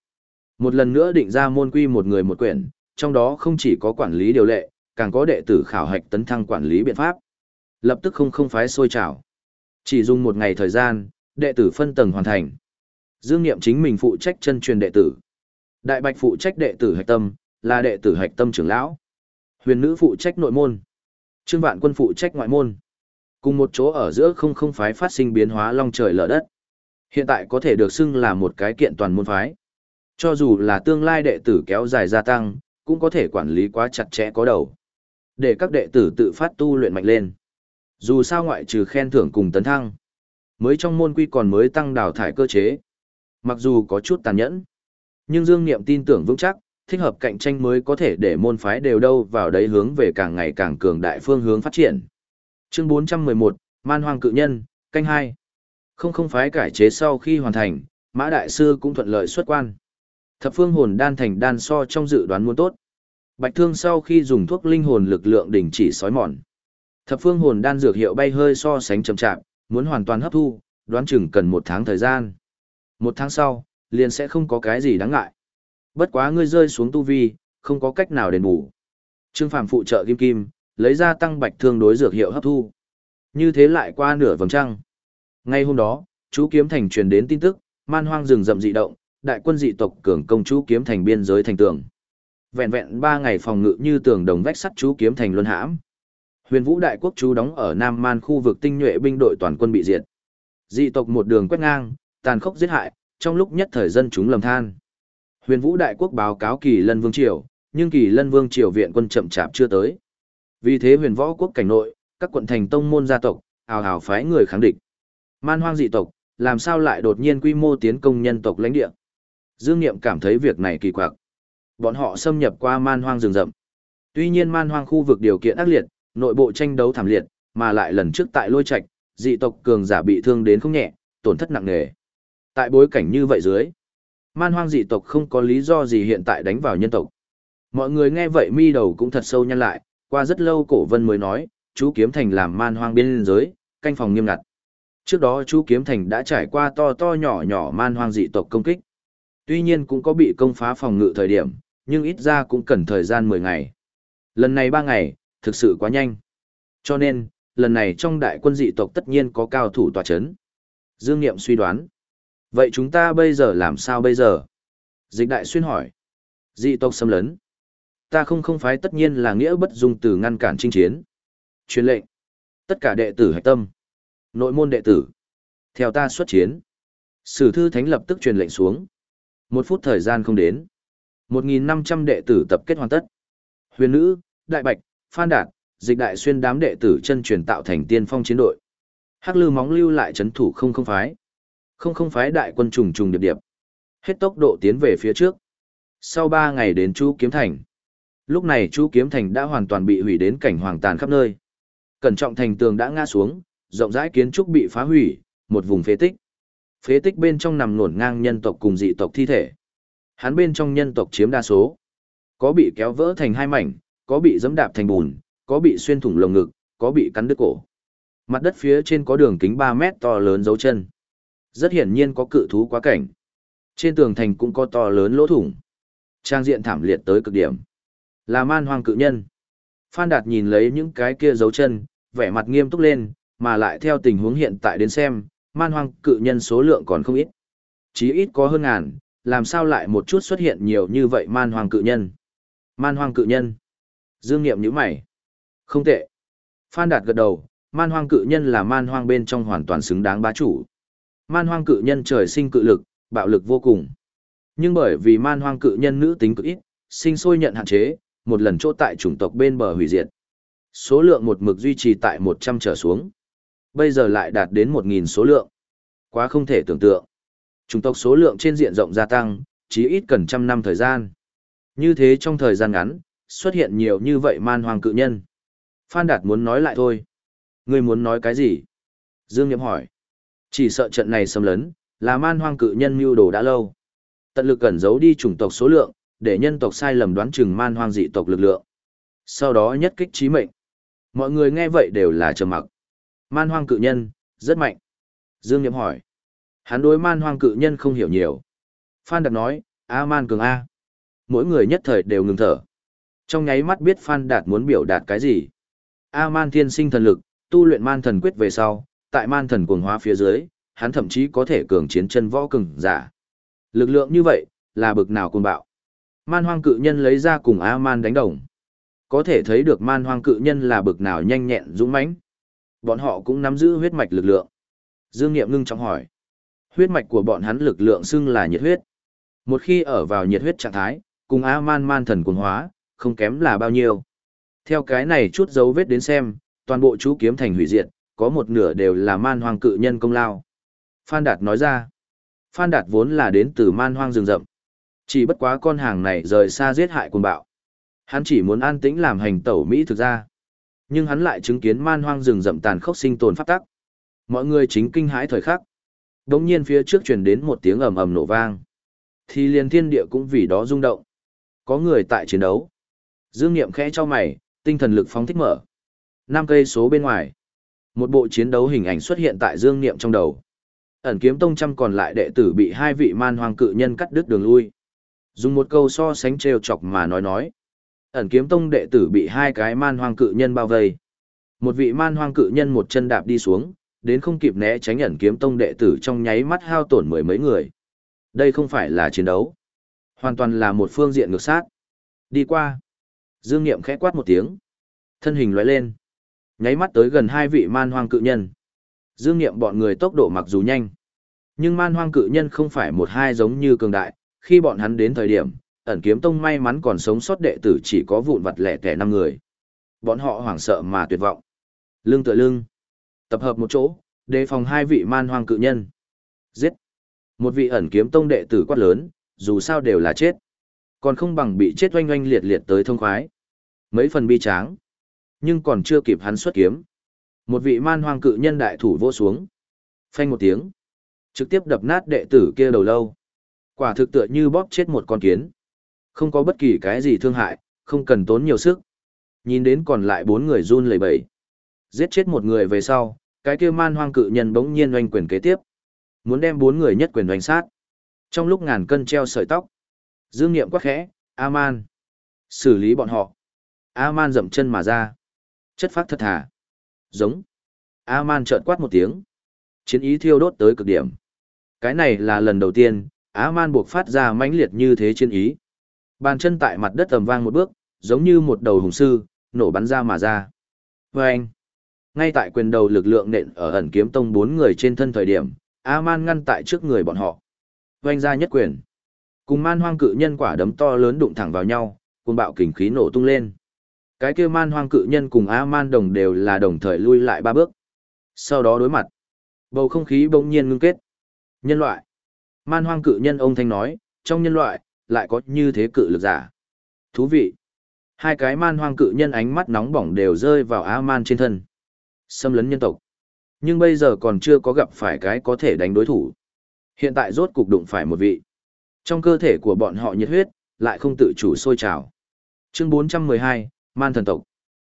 Một lần nữa định ra môn quy một người một quyển, trong đó không chỉ có quản lý điều lệ, càng có đệ tử khảo hạch tấn thăng quản lý biện pháp. Lập tức không không phái sôi trào. Chỉ dùng một ngày thời gian, đệ tử phân tầng hoàn thành. Dương Niệm chính mình phụ trách chân truyền đệ tử. Đại Bạch phụ trách đệ tử hạch tâm, là đệ tử hạch tâm trưởng lão. Huyền nữ phụ trách nội môn. Trương Vạn Quân phụ trách ngoại môn. Cùng một chỗ ở giữa không không phái phát sinh biến hóa long trời lở đất. Hiện tại có thể được xưng là một cái kiện toàn môn phái. Cho dù là tương lai đệ tử kéo dài gia tăng, cũng có thể quản lý quá chặt chẽ có đầu. Để các đệ tử tự phát tu luyện mạnh lên. Dù sao ngoại trừ khen thưởng cùng tấn thăng. Mới trong môn quy còn mới tăng đào thải cơ chế. Mặc dù có chút tàn nhẫn, nhưng Dương Niệm tin tưởng vững chắc, thích hợp cạnh tranh mới có thể để môn phái đều đâu vào đấy hướng về càng ngày càng cường đại phương hướng phát triển. Chương 411, Man Hoàng Cự Nhân, canh 2. Không không phái cải chế sau khi hoàn thành, Mã Đại Sư cũng thuận lợi xuất quan. Thập phương hồn đan thành đan so trong dự đoán muốn tốt. Bạch Thương sau khi dùng thuốc linh hồn lực lượng đình chỉ sói mòn. Thập phương hồn đan dược hiệu bay hơi so sánh chậm chạp, muốn hoàn toàn hấp thu, đoán chừng cần một tháng thời gian. Một tháng sau, liền sẽ không có cái gì đáng ngại. Bất quá ngươi rơi xuống tu vi, không có cách nào đền bù. Trương Phàm phụ trợ Kim Kim, lấy ra tăng bạch thương đối dược hiệu hấp thu. Như thế lại qua nửa vòng trăng. Ngay hôm đó, chú kiếm thành truyền đến tin tức, man hoang rừng rậm dị động, đại quân dị tộc cường công chú kiếm thành biên giới thành tường. Vẹn vẹn ba ngày phòng ngự như tường đồng vách sắt chú kiếm thành luân hãm. Huyền Vũ đại quốc chú đóng ở Nam Man khu vực tinh nhuệ binh đội toàn quân bị diệt. Dị tộc một đường quét ngang, tàn khốc giết hại, trong lúc nhất thời dân chúng lầm than. Huyền Vũ đại quốc báo cáo Kỳ Lân Vương triều, nhưng Kỳ Lân Vương triều viện quân chậm chạp chưa tới. Vì thế Huyền Võ quốc cảnh nội, các quận thành tông môn gia tộc, hào hào phái người kháng địch. Man hoang dị tộc, làm sao lại đột nhiên quy mô tiến công nhân tộc lãnh địa? Dương Niệm cảm thấy việc này kỳ quặc. Bọn họ xâm nhập qua man hoang rừng rậm. Tuy nhiên man hoang khu vực điều kiện ác liệt, nội bộ tranh đấu thảm liệt, mà lại lần trước tại lôi Trạch, dị tộc cường giả bị thương đến không nhẹ, tổn thất nặng nề. Tại bối cảnh như vậy dưới, man hoang dị tộc không có lý do gì hiện tại đánh vào nhân tộc. Mọi người nghe vậy mi đầu cũng thật sâu nhăn lại, qua rất lâu cổ vân mới nói, chú kiếm thành làm man hoang biên giới, canh phòng nghiêm ngặt. Trước đó chú kiếm thành đã trải qua to to nhỏ nhỏ man hoang dị tộc công kích. Tuy nhiên cũng có bị công phá phòng ngự thời điểm, nhưng ít ra cũng cần thời gian 10 ngày. Lần này 3 ngày, thực sự quá nhanh. Cho nên, lần này trong đại quân dị tộc tất nhiên có cao thủ tòa chấn. Dương Niệm suy đoán. Vậy chúng ta bây giờ làm sao bây giờ? Dịch đại xuyên hỏi. Dị tộc xâm lấn. Ta không không phái tất nhiên là nghĩa bất dung từ ngăn cản chinh chiến. Truyền lệnh. Tất cả đệ tử hạch tâm. Nội môn đệ tử. Theo ta xuất chiến. Sử thư thánh lập tức truyền lệnh xuống. Một phút thời gian không đến. 1.500 đệ tử tập kết hoàn tất. Huyền nữ, đại bạch, phan đạt, dịch đại xuyên đám đệ tử chân truyền tạo thành tiên phong chiến đội. Hắc lư móng lưu lại chấn thủ không không phái. Không không phái đại quân trùng trùng điệp điệp. Hết tốc độ tiến về phía trước. Sau 3 ngày đến Chu kiếm thành. Lúc này Chu kiếm thành đã hoàn toàn bị hủy đến cảnh hoàng tàn khắp nơi. Cẩn trọng thành tường đã ngã xuống, rộng rãi kiến trúc bị phá hủy, một vùng phế tích. Phế tích bên trong nằm nổn ngang nhân tộc cùng dị tộc thi thể. Hắn bên trong nhân tộc chiếm đa số. Có bị kéo vỡ thành hai mảnh, có bị dẫm đạp thành bùn, có bị xuyên thủng lồng ngực, có bị cắn đứt cổ. Mặt đất phía trên có đường kính 3 mét to lớn dấu chân. Rất hiển nhiên có cự thú quá cảnh. Trên tường thành cũng có to lớn lỗ thủng. Trang diện thảm liệt tới cực điểm. Là man hoang cự nhân. Phan Đạt nhìn lấy những cái kia dấu chân, vẻ mặt nghiêm túc lên, mà lại theo tình huống hiện tại đến xem, man hoang cự nhân số lượng còn không ít. Chí ít có hơn ngàn, làm sao lại một chút xuất hiện nhiều như vậy man hoang cự nhân. Man hoang cự nhân. Dương Niệm nhíu mày. Không tệ. Phan Đạt gật đầu, man hoang cự nhân là man hoang bên trong hoàn toàn xứng đáng bá chủ. Man hoang cự nhân trời sinh cự lực, bạo lực vô cùng. Nhưng bởi vì man hoang cự nhân nữ tính cực ít, sinh sôi nhận hạn chế, một lần chỗ tại chủng tộc bên bờ hủy diệt. Số lượng một mực duy trì tại 100 trở xuống. Bây giờ lại đạt đến 1.000 số lượng. Quá không thể tưởng tượng. Chủng tộc số lượng trên diện rộng gia tăng, chí ít cần trăm năm thời gian. Như thế trong thời gian ngắn, xuất hiện nhiều như vậy man hoang cự nhân. Phan Đạt muốn nói lại thôi. Ngươi muốn nói cái gì? Dương Niệm hỏi. Chỉ sợ trận này xâm lấn, là man hoang cự nhân mưu đồ đã lâu. Tận lực cẩn giấu đi chủng tộc số lượng, để nhân tộc sai lầm đoán chừng man hoang dị tộc lực lượng. Sau đó nhất kích trí mệnh. Mọi người nghe vậy đều là trầm mặc. Man hoang cự nhân, rất mạnh. Dương Niệm hỏi. Hắn đối man hoang cự nhân không hiểu nhiều. Phan Đạt nói, A man cường A. Mỗi người nhất thời đều ngừng thở. Trong nháy mắt biết Phan Đạt muốn biểu đạt cái gì. A man thiên sinh thần lực, tu luyện man thần quyết về sau, tại man thần cuồng hóa phía dưới, hắn thậm chí có thể cường chiến chân võ cường giả. Lực lượng như vậy, là bực nào cuồng bạo. Man hoang cự nhân lấy ra cùng A-man đánh đồng. Có thể thấy được man hoang cự nhân là bực nào nhanh nhẹn dũng mãnh. Bọn họ cũng nắm giữ huyết mạch lực lượng. Dương Nghiệm ngưng trọng hỏi. Huyết mạch của bọn hắn lực lượng xưng là nhiệt huyết. Một khi ở vào nhiệt huyết trạng thái, cùng A-man man thần cuồng hóa, không kém là bao nhiêu. Theo cái này chút dấu vết đến xem, toàn bộ chú kiếm thành hủy diệt, có một nửa đều là man hoang cự nhân công lao. Phan Đạt nói ra, Phan Đạt vốn là đến từ man hoang rừng rậm. Chỉ bất quá con hàng này rời xa giết hại quân bạo. Hắn chỉ muốn an tĩnh làm hành tẩu Mỹ thực ra. Nhưng hắn lại chứng kiến man hoang rừng rậm tàn khốc sinh tồn pháp tắc. Mọi người chính kinh hãi thời khắc. Đống nhiên phía trước truyền đến một tiếng ầm ầm nổ vang. Thì liền thiên địa cũng vì đó rung động. Có người tại chiến đấu. Dương Niệm khẽ cho mày, tinh thần lực phóng thích mở. Năm cây số bên ngoài. Một bộ chiến đấu hình ảnh xuất hiện tại Dương Niệm trong đầu. Ẩn kiếm tông trăm còn lại đệ tử bị hai vị man hoang cự nhân cắt đứt đường lui. Dùng một câu so sánh trêu chọc mà nói nói. Ẩn kiếm tông đệ tử bị hai cái man hoang cự nhân bao vây. Một vị man hoang cự nhân một chân đạp đi xuống, đến không kịp né tránh ẩn kiếm tông đệ tử trong nháy mắt hao tổn mười mấy người. Đây không phải là chiến đấu. Hoàn toàn là một phương diện ngược sát. Đi qua. Dương Niệm khẽ quát một tiếng. Thân hình lóe lên. Nháy mắt tới gần hai vị man hoang cự nhân. Dương Niệm bọn người tốc độ mặc dù nhanh. Nhưng man hoang cự nhân không phải một hai giống như cường đại, khi bọn hắn đến thời điểm, ẩn kiếm tông may mắn còn sống sót đệ tử chỉ có vụn vặt lẻ tẻ năm người. Bọn họ hoảng sợ mà tuyệt vọng. Lưng tựa lưng. Tập hợp một chỗ, đề phòng hai vị man hoang cự nhân. Giết. Một vị ẩn kiếm tông đệ tử quát lớn, dù sao đều là chết. Còn không bằng bị chết oanh oanh liệt liệt tới thông khoái. Mấy phần bi tráng. Nhưng còn chưa kịp hắn xuất kiếm. Một vị man hoang cự nhân đại thủ vô xuống. Phanh một tiếng. Trực tiếp đập nát đệ tử kia đầu lâu. Quả thực tựa như bóp chết một con kiến. Không có bất kỳ cái gì thương hại, không cần tốn nhiều sức. Nhìn đến còn lại bốn người run lẩy bẩy. Giết chết một người về sau, cái kia man hoang cự nhân bỗng nhiên oanh quyền kế tiếp. Muốn đem bốn người nhất quyền oanh sát. Trong lúc ngàn cân treo sợi tóc. Dương Niệm quát khẽ, A-man. Xử lý bọn họ. A-man dậm chân mà ra. Chất phát thật thà. Giống. A-man trợn quát một tiếng. Chiến ý thiêu đốt tới cực điểm. Cái này là lần đầu tiên, A-man buộc phát ra mãnh liệt như thế chiến ý. Bàn chân tại mặt đất tầm vang một bước, giống như một đầu hùng sư, nổ bắn ra mà ra. Và anh, ngay tại quyền đầu lực lượng nện ở ẩn kiếm tông bốn người trên thân thời điểm, A-man ngăn tại trước người bọn họ. Vành ra nhất quyền. Cùng man hoang cự nhân quả đấm to lớn đụng thẳng vào nhau, cùng bạo kình khí nổ tung lên. Cái kia man hoang cự nhân cùng A-man đồng đều là đồng thời lui lại ba bước. Sau đó đối mặt. Bầu không khí bỗng nhiên ngưng kết. Nhân loại. Man hoang cự nhân ông thanh nói, trong nhân loại, lại có như thế cự lực giả. Thú vị. Hai cái man hoang cự nhân ánh mắt nóng bỏng đều rơi vào A-man trên thân. Xâm lấn nhân tộc. Nhưng bây giờ còn chưa có gặp phải cái có thể đánh đối thủ. Hiện tại rốt cục đụng phải một vị. Trong cơ thể của bọn họ nhiệt huyết, lại không tự chủ sôi trào. Chương 412, Man thần tộc.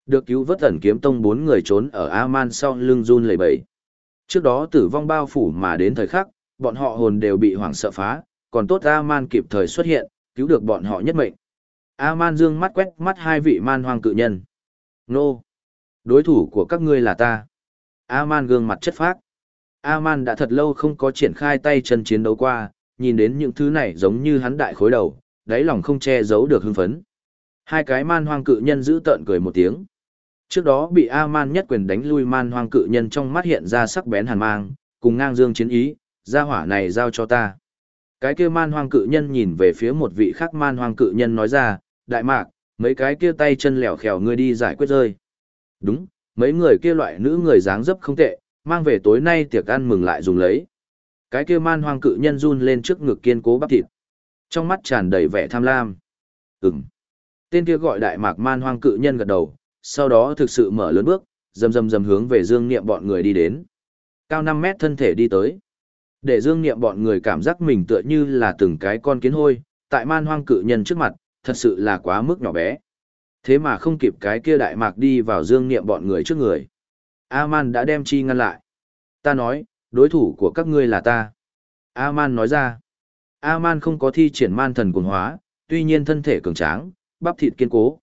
Được cứu vớt ẩn kiếm tông bốn người trốn ở A-man sau lưng run lẩy bẩy. Trước đó tử vong bao phủ mà đến thời khắc, bọn họ hồn đều bị hoảng sợ phá, còn tốt A-man kịp thời xuất hiện, cứu được bọn họ nhất mệnh. A-man dương mắt quét mắt hai vị man hoang cự nhân. Nô! Đối thủ của các ngươi là ta. A-man gương mặt chất phác. A-man đã thật lâu không có triển khai tay chân chiến đấu qua, nhìn đến những thứ này giống như hắn đại khối đầu, đáy lòng không che giấu được hưng phấn. Hai cái man hoang cự nhân giữ tợn cười một tiếng. Trước đó bị A-man nhất quyền đánh lui man hoang cự nhân trong mắt hiện ra sắc bén hàn mang, cùng ngang dương chiến ý, gia hỏa này giao cho ta. Cái kia man hoang cự nhân nhìn về phía một vị khác man hoang cự nhân nói ra, đại mạc, mấy cái kia tay chân lẻo khèo ngươi đi giải quyết rơi. Đúng, mấy người kia loại nữ người dáng dấp không tệ, mang về tối nay tiệc ăn mừng lại dùng lấy. Cái kia man hoang cự nhân run lên trước ngực kiên cố bắp thịt. Trong mắt tràn đầy vẻ tham lam. Ừm. Tên kia gọi đại mạc man hoang cự nhân gật đầu, sau đó thực sự mở lớn bước, dầm dầm dầm hướng về dương niệm bọn người đi đến. Cao năm mét thân thể đi tới. Để dương niệm bọn người cảm giác mình tựa như là từng cái con kiến hôi, tại man hoang cự nhân trước mặt, thật sự là quá mức nhỏ bé. Thế mà không kịp cái kia đại mạc đi vào dương niệm bọn người trước người. A-man đã đem chi ngăn lại. Ta nói, đối thủ của các ngươi là ta. A-man nói ra. A-man không có thi triển man thần cuồng hóa, tuy nhiên thân thể cường tráng, bắp thịt kiên cố.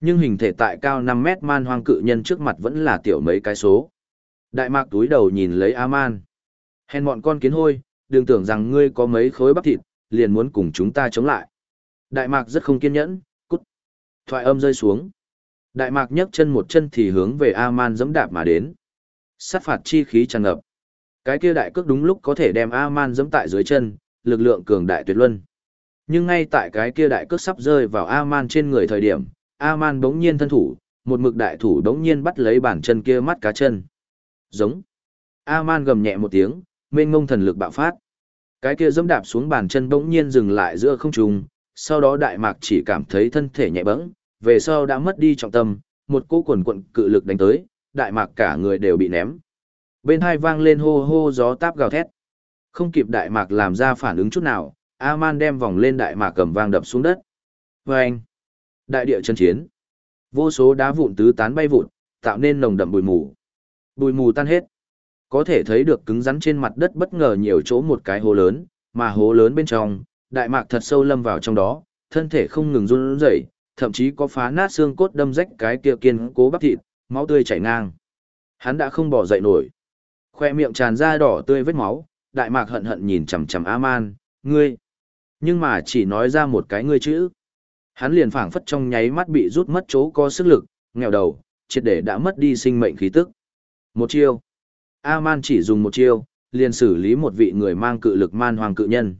Nhưng hình thể tại cao 5 mét man hoang cự nhân trước mặt vẫn là tiểu mấy cái số. Đại mạc túi đầu nhìn lấy A-man. Hèn bọn con kiến hôi, đừng tưởng rằng ngươi có mấy khối bắp thịt, liền muốn cùng chúng ta chống lại. Đại mạc rất không kiên nhẫn, cút. Thoại âm rơi xuống. Đại mạc nhấc chân một chân thì hướng về A-man dẫm đạp mà đến. Sát phạt chi khí tràn ngập. Cái kia đại cước đúng lúc có thể đem A-man dẫm tại dưới chân, lực lượng cường đại tuyệt luân. Nhưng ngay tại cái kia đại cước sắp rơi vào A-man trên người thời điểm, A-man bỗng nhiên thân thủ, một mực đại thủ bỗng nhiên bắt lấy bàn chân kia mắt cá chân. Giống. A-man gầm nhẹ một tiếng, mênh ngông thần lực bạo phát. Cái kia dẫm đạp xuống bàn chân bỗng nhiên dừng lại giữa không trung, sau đó đại mạc chỉ cảm thấy thân thể nhẹ bẫng, về sau đã mất đi trọng tâm, một cỗ quần quận cự lực đánh tới, đại mạc cả người đều bị ném. Bên hai vang lên hô hô gió táp gào thét. Không kịp đại mạc làm ra phản ứng chút nào, A-man đem vòng lên đại mạc cầm vang đập xuống đất. Vâng! Đại địa chân chiến. Vô số đá vụn tứ tán bay vụn, tạo nên nồng đậm bụi mù. Bụi mù tan hết. Có thể thấy được cứng rắn trên mặt đất bất ngờ nhiều chỗ một cái hố lớn, mà hố lớn bên trong, đại mạc thật sâu lâm vào trong đó, thân thể không ngừng run rẩy, thậm chí có phá nát xương cốt đâm rách cái kia kiên cố bắp thịt, máu tươi chảy ngang. Hắn đã không bỏ dậy nổi. Khoe miệng tràn ra đỏ tươi vết máu, đại mạc hận hận nhìn chằm chằm A-man, ngươi. Nhưng mà chỉ nói ra một cái ngươi chữ. Hắn liền phảng phất trong nháy mắt bị rút mất chỗ có sức lực, nghèo đầu, triệt để đã mất đi sinh mệnh khí tức. Một chiêu. A-man chỉ dùng một chiêu, liền xử lý một vị người mang cự lực man hoàng cự nhân.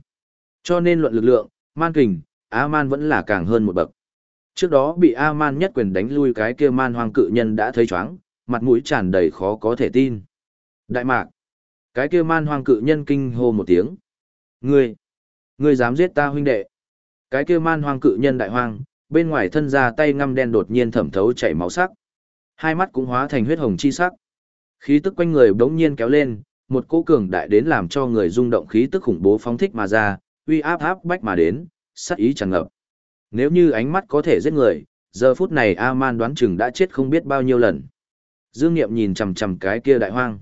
Cho nên luận lực lượng, man kình, A-man vẫn là càng hơn một bậc. Trước đó bị A-man nhất quyền đánh lui cái kia man hoàng cự nhân đã thấy chóng, mặt mũi tràn đầy khó có thể tin. Đại mạc. Cái kia man hoang cự nhân kinh hô một tiếng. Ngươi, ngươi dám giết ta huynh đệ. Cái kia man hoang cự nhân đại hoang, bên ngoài thân ra tay ngăm đen đột nhiên thẩm thấu chảy máu sắc. Hai mắt cũng hóa thành huyết hồng chi sắc. Khí tức quanh người bỗng nhiên kéo lên, một cỗ cường đại đến làm cho người rung động khí tức khủng bố phóng thích mà ra, uy áp áp bách mà đến, sát ý tràn ngập. Nếu như ánh mắt có thể giết người, giờ phút này A-man đoán chừng đã chết không biết bao nhiêu lần. Dương Niệm nhìn chằm chằm cái kia đại hoang.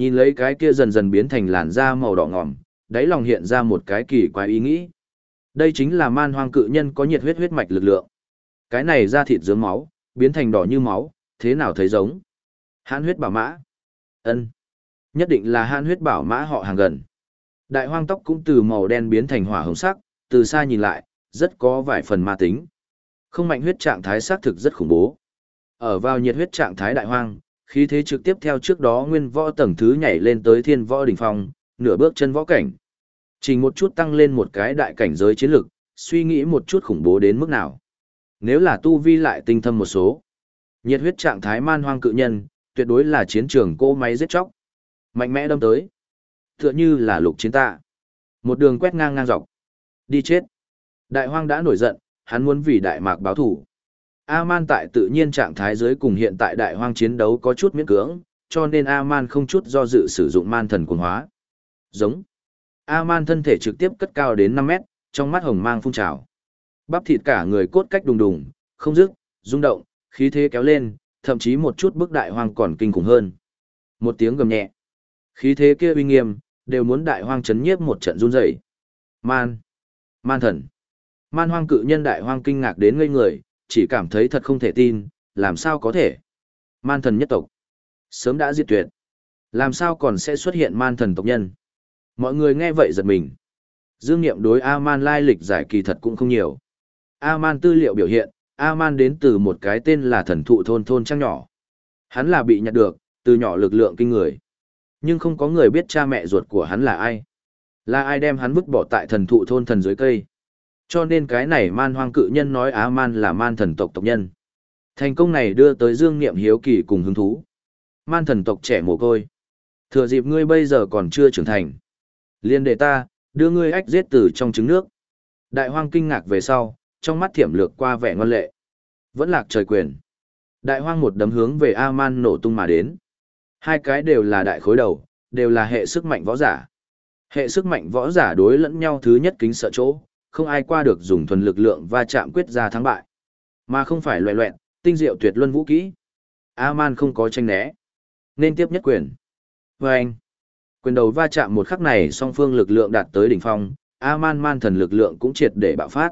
Nhìn lấy cái kia dần dần biến thành làn da màu đỏ ngòm, đáy lòng hiện ra một cái kỳ quái ý nghĩ. Đây chính là man hoang cự nhân có nhiệt huyết huyết mạch lực lượng. Cái này da thịt dướng máu, biến thành đỏ như máu, thế nào thấy giống? Hãn huyết bảo mã. ân Nhất định là hãn huyết bảo mã họ hàng gần. Đại hoang tóc cũng từ màu đen biến thành hỏa hồng sắc, từ xa nhìn lại, rất có vài phần ma tính. Không mạnh huyết trạng thái xác thực rất khủng bố. Ở vào nhiệt huyết trạng thái đại hoang, khí thế trực tiếp theo trước đó nguyên võ tầng thứ nhảy lên tới thiên võ đỉnh phong, nửa bước chân võ cảnh. Chỉ một chút tăng lên một cái đại cảnh giới chiến lực, suy nghĩ một chút khủng bố đến mức nào. Nếu là tu vi lại tinh thâm một số. Nhiệt huyết trạng thái man hoang cự nhân, tuyệt đối là chiến trường cô máy giết chóc. Mạnh mẽ đâm tới. Tựa như là lục chiến tạ. Một đường quét ngang ngang dọc. Đi chết. Đại hoang đã nổi giận, hắn muốn vì đại mạc báo thủ. A-man tại tự nhiên trạng thái dưới cùng hiện tại đại hoang chiến đấu có chút miễn cưỡng, cho nên A-man không chút do dự sử dụng man thần cuồng hóa. Giống. A-man thân thể trực tiếp cất cao đến 5 mét, trong mắt hồng mang phun trào. Bắp thịt cả người cốt cách đùng đùng, không dứt, rung động, khí thế kéo lên, thậm chí một chút bức đại hoang còn kinh khủng hơn. Một tiếng gầm nhẹ. Khí thế kia uy nghiêm, đều muốn đại hoang chấn nhiếp một trận run rẩy. Man. Man thần. Man hoang cự nhân đại hoang kinh ngạc đến ngây người, chỉ cảm thấy thật không thể tin, làm sao có thể. Man thần nhất tộc. Sớm đã diệt tuyệt. Làm sao còn sẽ xuất hiện man thần tộc nhân. Mọi người nghe vậy giật mình. Dương nghiệm đối A-man lai lịch giải kỳ thật cũng không nhiều. A-man tư liệu biểu hiện, A-man đến từ một cái tên là thần thụ thôn thôn trang nhỏ. Hắn là bị nhặt được, từ nhỏ lực lượng kinh người. Nhưng không có người biết cha mẹ ruột của hắn là ai. Là ai đem hắn vứt bỏ tại thần thụ thôn thần dưới cây. Cho nên cái này man hoang cự nhân nói Á man là man thần tộc tộc nhân. Thành công này đưa tới dương niệm hiếu kỳ cùng hứng thú. Man thần tộc trẻ mồ côi. Thừa dịp ngươi bây giờ còn chưa trưởng thành. Liên đệ ta, đưa ngươi ách giết từ trong trứng nước. Đại hoang kinh ngạc về sau, trong mắt thiểm lược qua vẻ ngon lệ. Vẫn lạc trời quyền. Đại hoang một đấm hướng về A-man nổ tung mà đến. Hai cái đều là đại khối đầu, đều là hệ sức mạnh võ giả. Hệ sức mạnh võ giả đối lẫn nhau thứ nhất kính sợ chỗ, không ai qua được dùng thuần lực lượng và chạm quyết ra thắng bại. Mà không phải loẹ loẹn, tinh diệu tuyệt luân vũ kỹ. A-man không có tranh né. Nên tiếp nhất quyền. Và anh, quyền đầu va chạm một khắc này song phương lực lượng đạt tới đỉnh phong, A-man man thần lực lượng cũng triệt để bạo phát.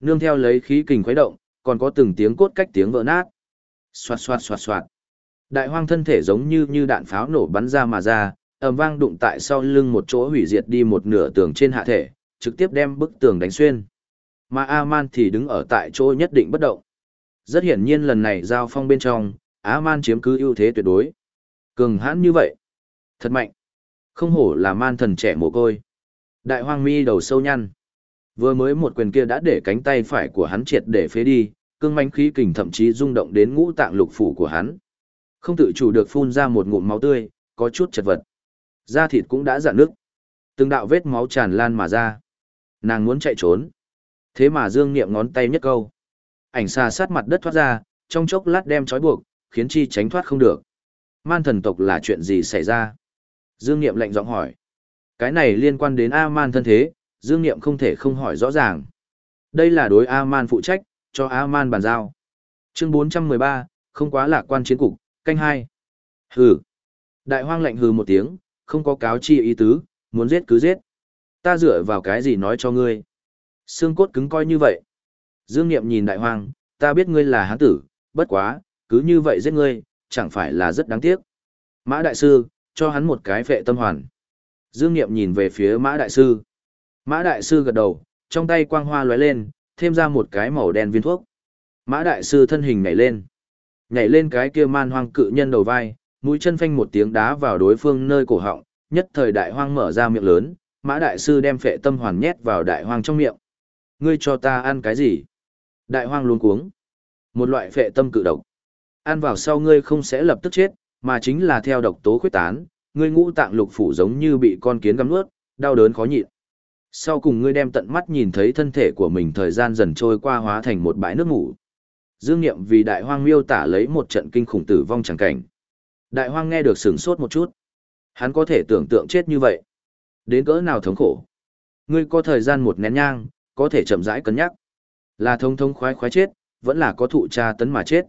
Nương theo lấy khí kình khuấy động, còn có từng tiếng cốt cách tiếng vỡ nát. Xoạt xoạt xoạt xoạt. Đại hoang thân thể giống như như đạn pháo nổ bắn ra mà ra, ầm vang đụng tại sau lưng một chỗ hủy diệt đi một nửa tường trên hạ thể, trực tiếp đem bức tường đánh xuyên. Mà A-man thì đứng ở tại chỗ nhất định bất động. Rất hiển nhiên lần này giao phong bên trong, A-man chiếm cứ ưu thế tuyệt đối. Cường hãn như vậy. Thật mạnh. Không hổ là man thần trẻ mồ côi. Đại hoang mi đầu sâu nhăn. Vừa mới một quyền kia đã để cánh tay phải của hắn triệt để phế đi, cương manh khí kình thậm chí rung động đến ngũ tạng lục phủ của hắn. Không tự chủ được phun ra một ngụm máu tươi, có chút chật vật. Da thịt cũng đã rạn nước. Từng đạo vết máu tràn lan mà ra. Nàng muốn chạy trốn. Thế mà Dương Niệm ngón tay nhất câu. Ảnh xa sát mặt đất thoát ra, trong chốc lát đem trói buộc, khiến chi tránh thoát không được. Man thần tộc là chuyện gì xảy ra? Dương Niệm lạnh giọng hỏi. Cái này liên quan đến A-man thân thế, Dương Niệm không thể không hỏi rõ ràng. Đây là đối A-man phụ trách, cho A-man bàn giao. Chương 413, không quá lạc quan chiến cục, canh hai. Hừ. Đại hoang lạnh hừ một tiếng, không có cáo chi ý tứ, muốn giết cứ giết. Ta dựa vào cái gì nói cho ngươi? Xương cốt cứng coi như vậy. Dương Niệm nhìn đại hoang, ta biết ngươi là hán tử, bất quá, cứ như vậy giết ngươi, chẳng phải là rất đáng tiếc. Mã đại sư, cho hắn một cái phệ tâm hoàn. Dương Niệm nhìn về phía Mã đại sư. Mã đại sư gật đầu, trong tay quang hoa lóe lên, thêm ra một cái màu đen viên thuốc. Mã đại sư thân hình nhảy lên. Nhảy lên cái kia man hoang cự nhân đầu vai, mũi chân phanh một tiếng đá vào đối phương nơi cổ họng, nhất thời đại hoang mở ra miệng lớn, mã đại sư đem phệ tâm hoàn nhét vào đại hoang trong miệng. Ngươi cho ta ăn cái gì? Đại hoang luôn cuống. Một loại phệ tâm cự độc. Ăn vào sau ngươi không sẽ lập tức chết, mà chính là theo độc tố khuyết tán, ngươi ngũ tạng lục phủ giống như bị con kiến găm nuốt, đau đớn khó nhịn. Sau cùng ngươi đem tận mắt nhìn thấy thân thể của mình thời gian dần trôi qua hóa thành một bãi nước ngủ. Dương Niệm vì đại hoang miêu tả lấy một trận kinh khủng tử vong chẳng cảnh. Đại hoang nghe được sửng sốt một chút. Hắn có thể tưởng tượng chết như vậy. Đến cỡ nào thống khổ. Ngươi có thời gian một nén nhang, có thể chậm rãi cân nhắc. Là thông thông khoái khoái chết, vẫn là có thụ tra tấn mà chết.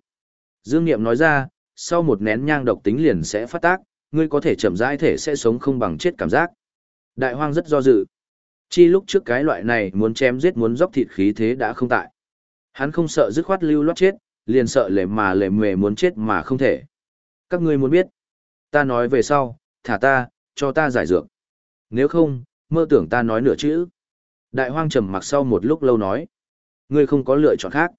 Dương Niệm nói ra, sau một nén nhang độc tính liền sẽ phát tác, ngươi có thể chậm rãi thể sẽ sống không bằng chết cảm giác. Đại hoang rất do dự. Chi lúc trước cái loại này muốn chém giết muốn dốc thịt khí thế đã không tại. Hắn không sợ dứt khoát lưu loát chết, liền sợ lệ mà lệ mề muốn chết mà không thể. Các ngươi muốn biết. Ta nói về sau, thả ta, cho ta giải dược. Nếu không, mơ tưởng ta nói nửa chữ. Đại hoang trầm mặc sau một lúc lâu nói. Ngươi không có lựa chọn khác.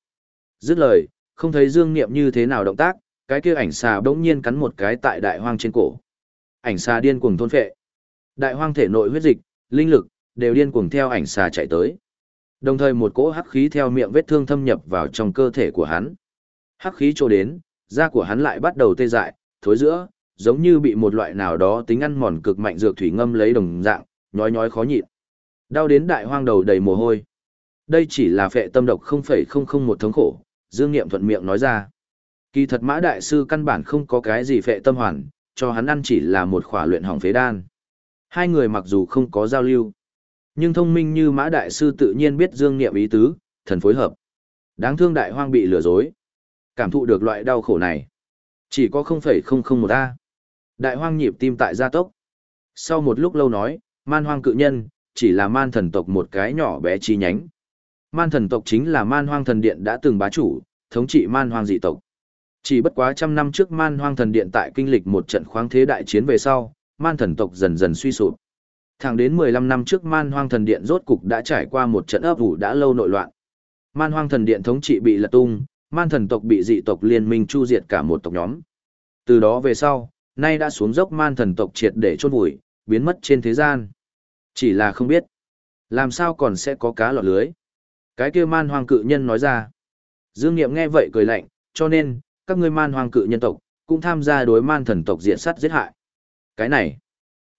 Dứt lời, không thấy dương niệm như thế nào động tác, cái kia ảnh xà bỗng nhiên cắn một cái tại đại hoang trên cổ. Ảnh xà điên cuồng thôn phệ. Đại hoang thể nội huyết dịch, linh lực, đều điên cuồng theo ảnh xà chạy tới. Đồng thời một cỗ hắc khí theo miệng vết thương thâm nhập vào trong cơ thể của hắn. Hắc khí trôi đến, da của hắn lại bắt đầu tê dại, thối giữa, giống như bị một loại nào đó tính ăn mòn cực mạnh dược thủy ngâm lấy đồng dạng, nhói nhói khó nhịn. Đau đến đại hoang đầu đầy mồ hôi. Đây chỉ là phệ tâm độc 0,001 thống khổ, Dương Niệm thuận miệng nói ra. Kỳ thật Mã Đại Sư căn bản không có cái gì phệ tâm hoàn, cho hắn ăn chỉ là một khỏa luyện hỏng phế đan. Hai người mặc dù không có giao lưu, nhưng thông minh như Mã Đại Sư tự nhiên biết Dương Niệm ý tứ, thần phối hợp. Đáng thương đại hoang bị lừa dối. Cảm thụ được loại đau khổ này. Chỉ có 0,001 A. Đại hoang nhịp tim tại gia tốc. Sau một lúc lâu nói, man hoang cự nhân, chỉ là man thần tộc một cái nhỏ bé chi nhánh. Man thần tộc chính là man hoang thần điện đã từng bá chủ, thống trị man hoang dị tộc. Chỉ bất quá trăm năm trước man hoang thần điện tại kinh lịch một trận khoáng thế đại chiến về sau, man thần tộc dần dần suy sụp. Thẳng đến 15 năm trước man hoang thần điện rốt cục đã trải qua một trận ấp ủ đã lâu nội loạn. Man hoang thần điện thống trị bị lật tung, man thần tộc bị dị tộc liên minh chu diệt cả một tộc nhóm. Từ đó về sau, nay đã xuống dốc man thần tộc triệt để chôn vùi, biến mất trên thế gian. Chỉ là không biết, làm sao còn sẽ có cá lọt lưới. Cái kia man hoang cự nhân nói ra. Dương Niệm nghe vậy cười lạnh, cho nên, các ngươi man hoang cự nhân tộc, cũng tham gia đối man thần tộc diện sát giết hại. Cái này,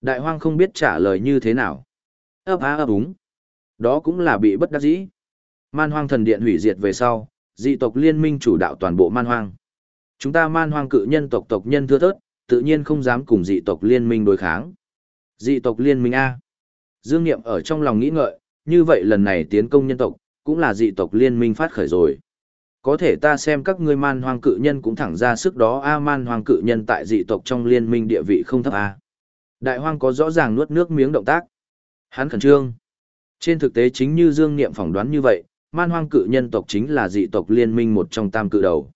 đại hoang không biết trả lời như thế nào. ấp á ấp úng. Đó cũng là bị bất đắc dĩ. Man hoang thần điện hủy diệt về sau, dị tộc liên minh chủ đạo toàn bộ man hoang. Chúng ta man hoang cự nhân tộc tộc nhân thưa thớt, tự nhiên không dám cùng dị tộc liên minh đối kháng. Dị tộc liên minh A. Dương Niệm ở trong lòng nghĩ ngợi, như vậy lần này tiến công nhân tộc, cũng là dị tộc liên minh phát khởi rồi. Có thể ta xem các ngươi man hoang cự nhân cũng thẳng ra sức đó A man hoang cự nhân tại dị tộc trong liên minh địa vị không thấp A. Đại hoang có rõ ràng nuốt nước miếng động tác. Hắn khẩn trương. Trên thực tế chính như Dương Niệm phỏng đoán như vậy, man hoang cự nhân tộc chính là dị tộc liên minh một trong tam cự đầu.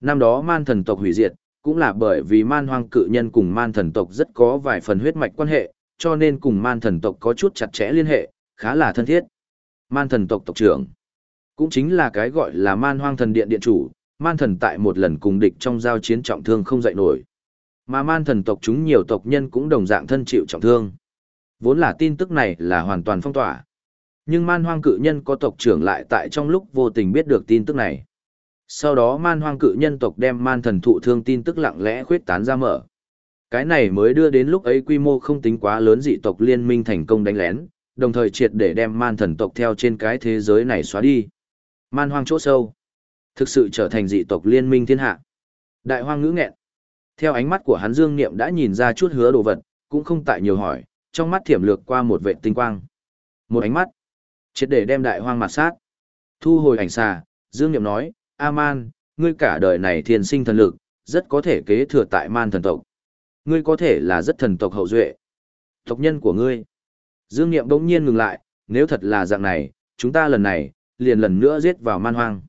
Năm đó man thần tộc hủy diệt, cũng là bởi vì man hoang cự nhân cùng man thần tộc rất có vài phần huyết mạch quan hệ, cho nên cùng man thần tộc có chút chặt chẽ liên hệ, khá là thân thiết. Man thần tộc tộc trưởng, cũng chính là cái gọi là man hoang thần điện điện chủ, man thần tại một lần cùng địch trong giao chiến trọng thương không dậy nổi. Mà man thần tộc chúng nhiều tộc nhân cũng đồng dạng thân chịu trọng thương. Vốn là tin tức này là hoàn toàn phong tỏa. Nhưng man hoang cự nhân có tộc trưởng lại tại trong lúc vô tình biết được tin tức này. Sau đó man hoang cự nhân tộc đem man thần thụ thương tin tức lặng lẽ khuyết tán ra mở. Cái này mới đưa đến lúc ấy quy mô không tính quá lớn dị tộc liên minh thành công đánh lén, đồng thời triệt để đem man thần tộc theo trên cái thế giới này xóa đi. Man hoang chỗ sâu. Thực sự trở thành dị tộc liên minh thiên hạ. Đại hoang ngữ nghẹn. Theo ánh mắt của hắn dương niệm đã nhìn ra chút hứa đồ vật, cũng không tại nhiều hỏi, trong mắt thiểm lược qua một vệ tinh quang. Một ánh mắt. Triệt để đem đại hoang mặt sát. Thu hồi ảnh xà, dương niệm nói, A-man, ngươi cả đời này thiên sinh thần lực, rất có thể kế thừa tại man thần tộc. Ngươi có thể là rất thần tộc hậu duệ. Tộc nhân của ngươi. Dương Niệm đống nhiên ngừng lại, nếu thật là dạng này, chúng ta lần này, liền lần nữa giết vào man hoang.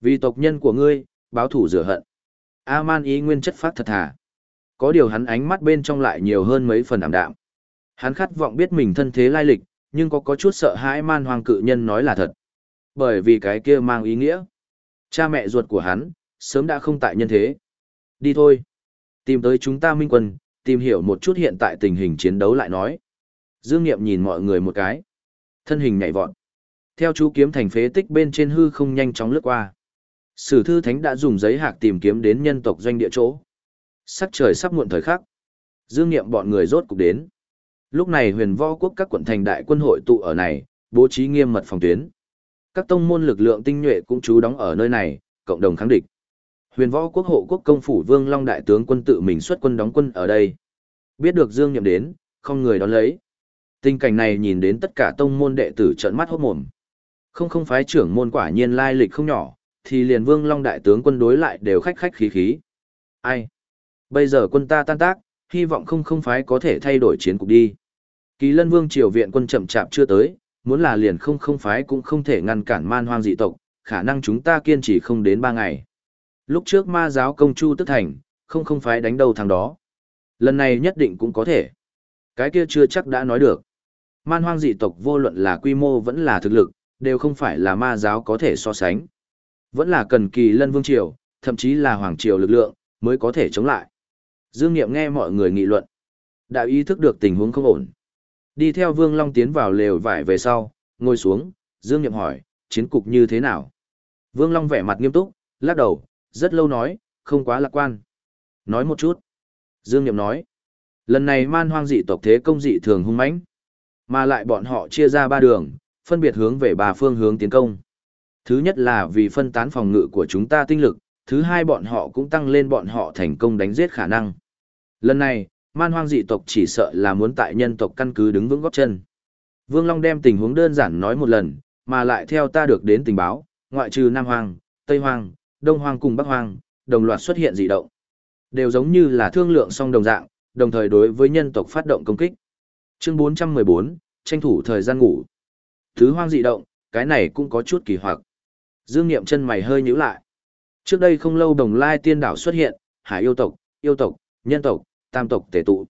Vì tộc nhân của ngươi, báo thủ rửa hận. A-man ý nguyên chất phát thật thà. Có điều hắn ánh mắt bên trong lại nhiều hơn mấy phần ảm đạm. Hắn khát vọng biết mình thân thế lai lịch, nhưng có có chút sợ hãi man hoang cự nhân nói là thật. Bởi vì cái kia mang ý nghĩa. Cha mẹ ruột của hắn, sớm đã không tại nhân thế. Đi thôi. Tìm tới chúng ta minh quân, tìm hiểu một chút hiện tại tình hình chiến đấu lại nói. Dương Niệm nhìn mọi người một cái. Thân hình nhảy vọt. Theo chú kiếm thành phế tích bên trên hư không nhanh chóng lướt qua. Sử thư thánh đã dùng giấy hạc tìm kiếm đến nhân tộc doanh địa chỗ. Sắc trời sắp muộn thời khắc. Dương Niệm bọn người rốt cục đến. Lúc này huyền võ quốc các quận thành đại quân hội tụ ở này, bố trí nghiêm mật phòng tuyến. Các tông môn lực lượng tinh nhuệ cũng trú đóng ở nơi này, cộng đồng kháng địch. Huyền võ quốc hộ quốc công phủ Vương Long đại tướng quân tự mình xuất quân đóng quân ở đây. Biết được Dương Nhậm đến, không người đón lấy. Tình cảnh này nhìn đến tất cả tông môn đệ tử trợn mắt hốt mồm. Không không phái trưởng môn quả nhiên lai lịch không nhỏ, thì liền Vương Long đại tướng quân đối lại đều khách khách khí khí. Ai? Bây giờ quân ta tan tác, hy vọng không không phái có thể thay đổi chiến cục đi. Kỳ Lân Vương triều viện quân chậm chạp chưa tới, muốn là liền không không phái cũng không thể ngăn cản man hoang dị tộc, khả năng chúng ta kiên trì không đến ba ngày. Lúc trước ma giáo công chu tức thành, không không phái đánh đầu thằng đó. Lần này nhất định cũng có thể. Cái kia chưa chắc đã nói được. Man hoang dị tộc vô luận là quy mô vẫn là thực lực, đều không phải là ma giáo có thể so sánh. Vẫn là cần kỳ lân vương triều, thậm chí là hoàng triều lực lượng, mới có thể chống lại. Dương Niệm nghe mọi người nghị luận. Đã ý thức được tình huống không ổn. Đi theo Vương Long tiến vào lều vải về sau, ngồi xuống, Dương Niệm hỏi, chiến cục như thế nào? Vương Long vẻ mặt nghiêm túc, lắc đầu, rất lâu nói, không quá lạc quan. Nói một chút. Dương Niệm nói, lần này man hoang dị tộc thế công dị thường hung mãnh, mà lại bọn họ chia ra ba đường, phân biệt hướng về ba phương hướng tiến công. Thứ nhất là vì phân tán phòng ngự của chúng ta tinh lực, thứ hai bọn họ cũng tăng lên bọn họ thành công đánh giết khả năng. Lần này, man hoang dị tộc chỉ sợ là muốn tại nhân tộc căn cứ đứng vững góp chân. Vương Long đem tình huống đơn giản nói một lần, mà lại theo ta được đến tình báo, ngoại trừ Nam Hoang, Tây Hoang, Đông Hoang cùng Bắc Hoang, đồng loạt xuất hiện dị động. Đều giống như là thương lượng song đồng dạng, đồng thời đối với nhân tộc phát động công kích. Chương 414, tranh thủ thời gian ngủ. Thứ hoang dị động, cái này cũng có chút kỳ hoặc. Dương Niệm chân mày hơi nhíu lại. Trước đây không lâu đồng lai tiên đảo xuất hiện, hải yêu tộc, yêu tộc, nhân tộc, tam tộc tề tụ.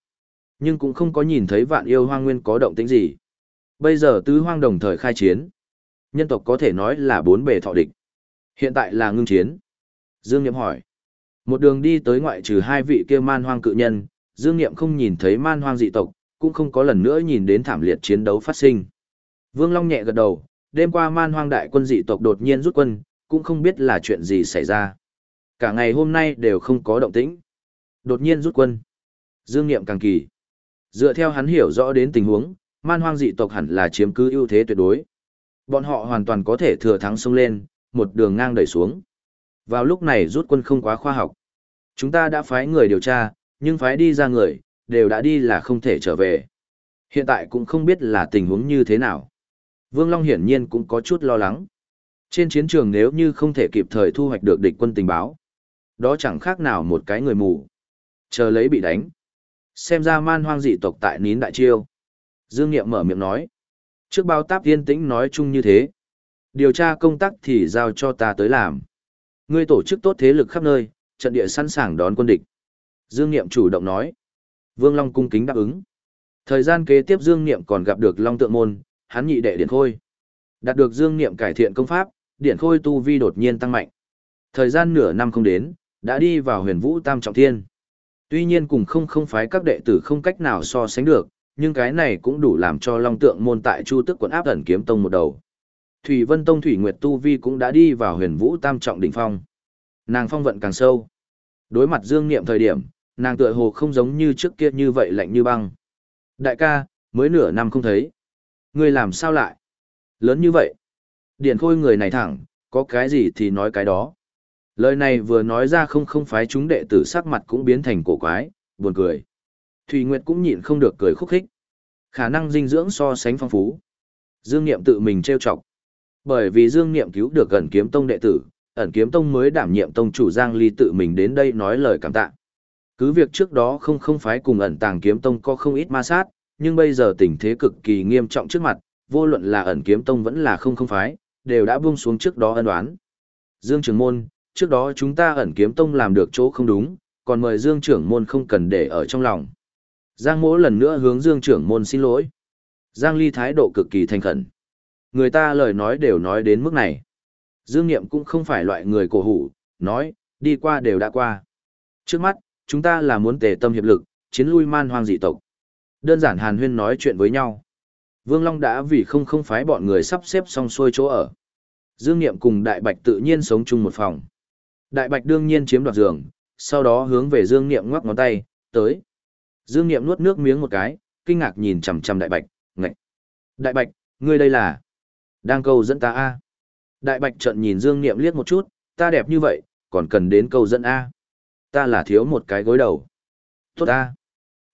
Nhưng cũng không có nhìn thấy vạn yêu hoang nguyên có động tĩnh gì. Bây giờ tứ hoang đồng thời khai chiến. Nhân tộc có thể nói là bốn bề thọ địch. Hiện tại là ngưng chiến. Dương Niệm hỏi. Một đường đi tới ngoại trừ hai vị kia man hoang cự nhân, Dương Niệm không nhìn thấy man hoang dị tộc, cũng không có lần nữa nhìn đến thảm liệt chiến đấu phát sinh. Vương Long nhẹ gật đầu, đêm qua man hoang đại quân dị tộc đột nhiên rút quân, cũng không biết là chuyện gì xảy ra. Cả ngày hôm nay đều không có động tĩnh. Đột nhiên rút quân. Dương Niệm càng kỳ. Dựa theo hắn hiểu rõ đến tình huống, man hoang dị tộc hẳn là chiếm cứ ưu thế tuyệt đối. Bọn họ hoàn toàn có thể thừa thắng xông lên, một đường ngang đẩy xuống. Vào lúc này rút quân không quá khoa học. Chúng ta đã phái người điều tra, nhưng phái đi ra người, đều đã đi là không thể trở về. Hiện tại cũng không biết là tình huống như thế nào. Vương Long hiển nhiên cũng có chút lo lắng. Trên chiến trường nếu như không thể kịp thời thu hoạch được địch quân tình báo, đó chẳng khác nào một cái người mù. Chờ lấy bị đánh. Xem ra man hoang dị tộc tại nín đại chiêu. Dương Niệm mở miệng nói. Trước bao táp yên tĩnh nói chung như thế. Điều tra công tác thì giao cho ta tới làm. Ngươi tổ chức tốt thế lực khắp nơi, trận địa sẵn sàng đón quân địch. Dương Niệm chủ động nói. Vương Long cung kính đáp ứng. Thời gian kế tiếp Dương Niệm còn gặp được Long Tượng Môn, hắn nhị đệ Điện Khôi. Đạt được Dương Niệm cải thiện công pháp, Điện Khôi tu vi đột nhiên tăng mạnh. Thời gian nửa năm không đến, đã đi vào huyền vũ tam trọng thiên. Tuy nhiên cùng không không phái các đệ tử không cách nào so sánh được, nhưng cái này cũng đủ làm cho Long Tượng Môn tại Chu Tức quận áp ẩn kiếm tông một đầu. Thủy Vân Tông Thủy Nguyệt Tu Vi cũng đã đi vào huyền vũ tam trọng đỉnh phong. Nàng phong vận càng sâu. Đối mặt Dương Niệm thời điểm, nàng tựa hồ không giống như trước kia như vậy lạnh như băng. Đại ca, mới nửa năm không thấy. Ngươi làm sao lại? Lớn như vậy. Điển khôi người này thẳng, có cái gì thì nói cái đó. Lời này vừa nói ra không không phái chúng đệ tử sắc mặt cũng biến thành cổ quái, buồn cười. Thủy Nguyệt cũng nhịn không được cười khúc khích. Khả năng dinh dưỡng so sánh phong phú. Dương Niệm tự mình trêu chọc. Bởi vì Dương Niệm cứu được gần kiếm tông đệ tử, ẩn kiếm tông mới đảm nhiệm tông chủ Giang Ly tự mình đến đây nói lời cảm tạ. Cứ việc trước đó không không phái cùng ẩn tàng kiếm tông có không ít ma sát, nhưng bây giờ tình thế cực kỳ nghiêm trọng trước mặt, vô luận là ẩn kiếm tông vẫn là không không phái, đều đã buông xuống trước đó ân đoán. Dương trường môn, trước đó chúng ta ẩn kiếm tông làm được chỗ không đúng, còn mời Dương trưởng môn không cần để ở trong lòng. Giang mỗ lần nữa hướng Dương trưởng môn xin lỗi. Giang ly thái độ cực kỳ thành khẩn. Người ta lời nói đều nói đến mức này. Dương Niệm cũng không phải loại người cổ hủ, nói, đi qua đều đã qua. Trước mắt, chúng ta là muốn tề tâm hiệp lực, chiến lui man hoang dị tộc. Đơn giản hàn huyên nói chuyện với nhau. Vương Long đã vì không không phái bọn người sắp xếp xong xuôi chỗ ở. Dương Niệm cùng Đại Bạch tự nhiên sống chung một phòng. Đại Bạch đương nhiên chiếm đoạt giường, sau đó hướng về Dương Niệm ngoắc ngón tay, tới. Dương Niệm nuốt nước miếng một cái, kinh ngạc nhìn chằm chằm Đại Bạch, ngạch. Đại Bạch, ngươi đây là... Đang câu dẫn ta a Đại Bạch trợn nhìn Dương Niệm liếc một chút, ta đẹp như vậy, còn cần đến câu dẫn a Ta là thiếu một cái gối đầu. Tốt a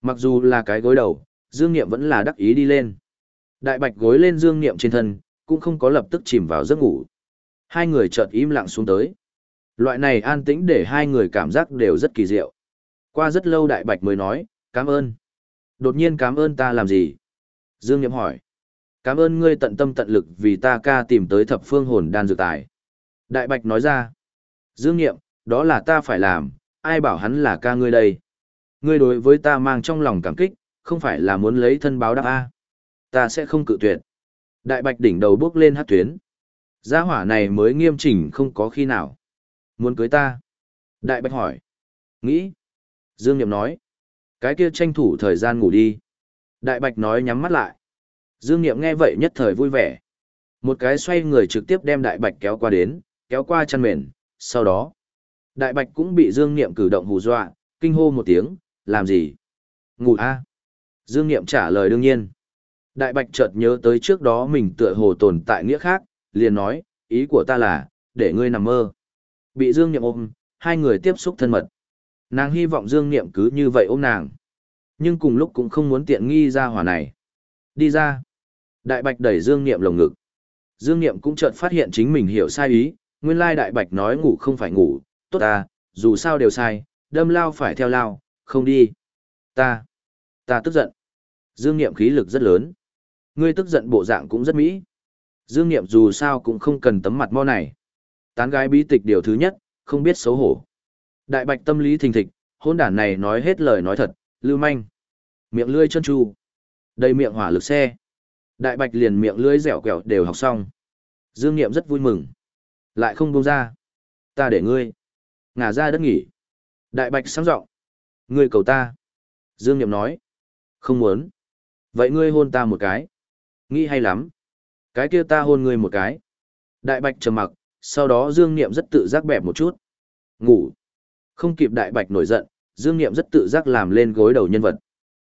Mặc dù là cái gối đầu, Dương Niệm vẫn là đắc ý đi lên. Đại Bạch gối lên Dương Niệm trên thân, cũng không có lập tức chìm vào giấc ngủ. Hai người chợt im lặng xuống tới. Loại này an tĩnh để hai người cảm giác đều rất kỳ diệu. Qua rất lâu Đại Bạch mới nói, cảm ơn. Đột nhiên cảm ơn ta làm gì? Dương Niệm hỏi. Cảm ơn ngươi tận tâm tận lực vì ta ca tìm tới thập phương hồn đan dược tài. Đại Bạch nói ra. Dương Niệm, đó là ta phải làm, ai bảo hắn là ca ngươi đây? Ngươi đối với ta mang trong lòng cảm kích, không phải là muốn lấy thân báo đáp A. Ta sẽ không cự tuyệt. Đại Bạch đỉnh đầu bước lên hát tuyến. Gia hỏa này mới nghiêm chỉnh không có khi nào. Muốn cưới ta? Đại Bạch hỏi. Nghĩ. Dương Niệm nói. Cái kia tranh thủ thời gian ngủ đi. Đại Bạch nói nhắm mắt lại. Dương Niệm nghe vậy nhất thời vui vẻ. Một cái xoay người trực tiếp đem Đại Bạch kéo qua đến, kéo qua chăn mền, sau đó. Đại Bạch cũng bị Dương Niệm cử động hù dọa, kinh hô một tiếng, làm gì? Ngủ a Dương Niệm trả lời đương nhiên. Đại Bạch chợt nhớ tới trước đó mình tựa hồ tồn tại nghĩa khác, liền nói, ý của ta là, để ngươi nằm mơ. Bị Dương Niệm ôm, hai người tiếp xúc thân mật. Nàng hy vọng Dương Niệm cứ như vậy ôm nàng. Nhưng cùng lúc cũng không muốn tiện nghi ra hỏa này. Đi ra. Đại Bạch đẩy Dương Niệm lồng ngực. Dương Niệm cũng chợt phát hiện chính mình hiểu sai ý, nguyên lai Đại Bạch nói ngủ không phải ngủ, tốt ta, dù sao đều sai, đâm lao phải theo lao, không đi. Ta, ta tức giận. Dương Niệm khí lực rất lớn. Ngươi tức giận bộ dạng cũng rất mỹ. Dương Niệm dù sao cũng không cần tấm mặt mo này. Tán gái bí tịch điều thứ nhất, không biết xấu hổ. Đại bạch tâm lý thình thịch, hôn đản này nói hết lời nói thật, lưu manh. Miệng lưỡi chân tru. Đầy miệng hỏa lực xe. Đại bạch liền miệng lưỡi dẻo quẹo đều học xong. Dương Niệm rất vui mừng. Lại không buông ra. Ta để ngươi. Ngả ra đất nghỉ. Đại bạch sáng giọng Ngươi cầu ta. Dương Niệm nói. Không muốn. Vậy ngươi hôn ta một cái. Nghĩ hay lắm. Cái kia ta hôn ngươi một cái. Đại bạch trầm mặc, sau đó Dương Niệm rất tự giác bẹp một chút. Ngủ. Không kịp đại bạch nổi giận, Dương Niệm rất tự giác làm lên gối đầu nhân vật.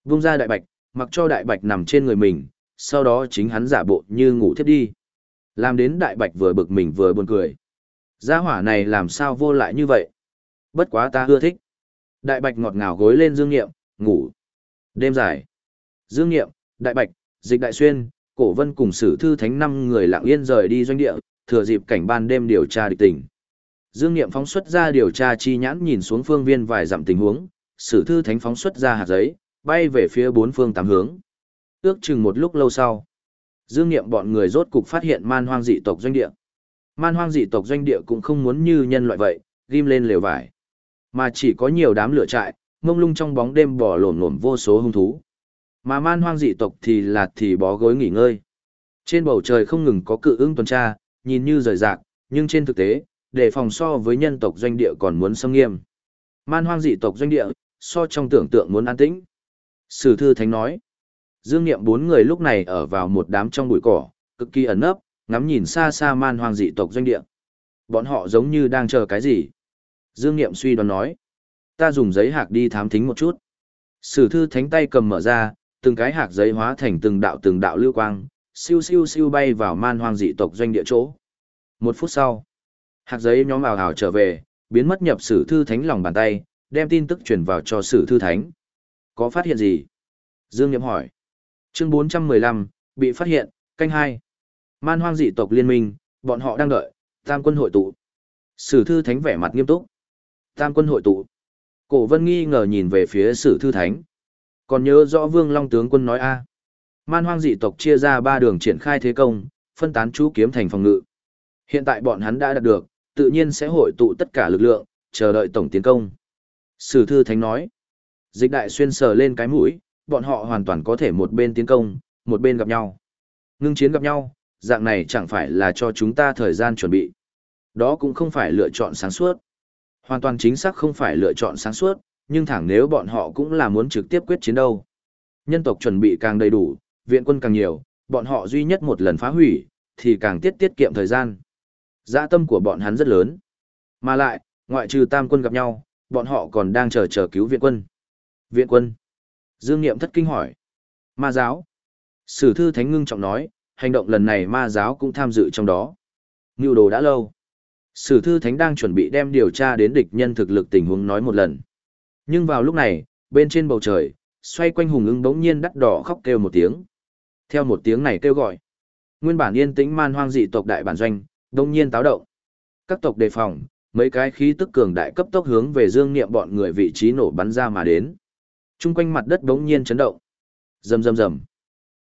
Vung ra đại bạch, mặc cho đại bạch nằm trên người mình, sau đó chính hắn giả bộ như ngủ thiếp đi. Làm đến đại bạch vừa bực mình vừa buồn cười. Gia hỏa này làm sao vô lại như vậy? Bất quá ta ưa thích. Đại bạch ngọt ngào gối lên Dương Niệm, ngủ. Đêm dài. Dương Niệm, Đại Bạch, Dịch Đại Xuyên, Cổ Vân cùng Sử Thư Thánh năm người lặng yên rời đi doanh địa, thừa dịp cảnh ban đêm điều tra địch tình. Dương Niệm phóng xuất ra điều tra chi nhãn nhìn xuống phương viên vài dặm tình huống, Sử Thư Thánh phóng xuất ra hạt giấy, bay về phía bốn phương tám hướng. Ước chừng một lúc lâu sau, Dương Niệm bọn người rốt cục phát hiện man hoang dị tộc doanh địa. Man hoang dị tộc doanh địa cũng không muốn như nhân loại vậy, ghim lên lều vải, mà chỉ có nhiều đám lửa trại, mông lung trong bóng đêm bò lổm lổm vô số hung thú. Mà man hoang dị tộc thì là thì bó gối nghỉ ngơi. Trên bầu trời không ngừng có cự ưng tuần tra, nhìn như rời rạc, nhưng trên thực tế, để phòng so với nhân tộc doanh địa còn muốn xâm nghiêm. Man hoang dị tộc doanh địa, so trong tưởng tượng muốn an tĩnh. Sử thư thánh nói, dương nghiệm bốn người lúc này ở vào một đám trong bụi cỏ, cực kỳ ẩn nấp, ngắm nhìn xa xa man hoang dị tộc doanh địa. Bọn họ giống như đang chờ cái gì? Dương nghiệm suy đoán nói, ta dùng giấy hạc đi thám thính một chút. Sử thư thánh tay cầm mở ra, từng cái hạc giấy hóa thành từng đạo từng đạo lưu quang, siêu siêu siêu bay vào man hoang dị tộc doanh địa chỗ. Một phút sau, hạt giấy nhóm ảo ảo trở về, biến mất nhập sử thư thánh lòng bàn tay, đem tin tức truyền vào cho sử thư thánh. Có phát hiện gì? Dương Niệm hỏi. Chương 415, bị phát hiện, canh hai. Man hoang dị tộc liên minh, bọn họ đang đợi, tam quân hội tụ. Sử thư thánh vẻ mặt nghiêm túc. Tam quân hội tụ. Cổ vân nghi ngờ nhìn về phía sử thư thánh. Còn nhớ rõ Vương Long tướng quân nói a Man hoang dị tộc chia ra ba đường triển khai thế công, phân tán chú kiếm thành phòng ngự. Hiện tại bọn hắn đã đạt được, tự nhiên sẽ hội tụ tất cả lực lượng, chờ đợi tổng tiến công. Sử thư thánh nói, dịch đại xuyên sờ lên cái mũi, bọn họ hoàn toàn có thể một bên tiến công, một bên gặp nhau. Ngưng chiến gặp nhau, dạng này chẳng phải là cho chúng ta thời gian chuẩn bị. Đó cũng không phải lựa chọn sáng suốt. Hoàn toàn chính xác không phải lựa chọn sáng suốt, nhưng thẳng nếu bọn họ cũng là muốn trực tiếp quyết chiến đâu. Nhân tộc chuẩn bị càng đầy đủ, viện quân càng nhiều, bọn họ duy nhất một lần phá hủy, thì càng tiết tiết kiệm thời gian. Dạ tâm của bọn hắn rất lớn. Mà lại, ngoại trừ tam quân gặp nhau, bọn họ còn đang chờ chờ cứu viện quân. Viện quân. Dương Niệm thất kinh hỏi. Ma giáo. Sử thư thánh ngưng trọng nói, hành động lần này ma giáo cũng tham dự trong đó. Ngưu đồ đã lâu. Sử thư thánh đang chuẩn bị đem điều tra đến địch nhân thực lực tình huống nói một lần. Nhưng vào lúc này, bên trên bầu trời, xoay quanh hùng ưng bỗng nhiên đắt đỏ khóc kêu một tiếng. Theo một tiếng này kêu gọi, nguyên bản yên tĩnh man hoang dị tộc đại bản doanh, đông nhiên táo động. Các tộc đề phòng, mấy cái khí tức cường đại cấp tốc hướng về dương niệm bọn người vị trí nổ bắn ra mà đến. Trung quanh mặt đất bỗng nhiên chấn động. Rầm rầm rầm.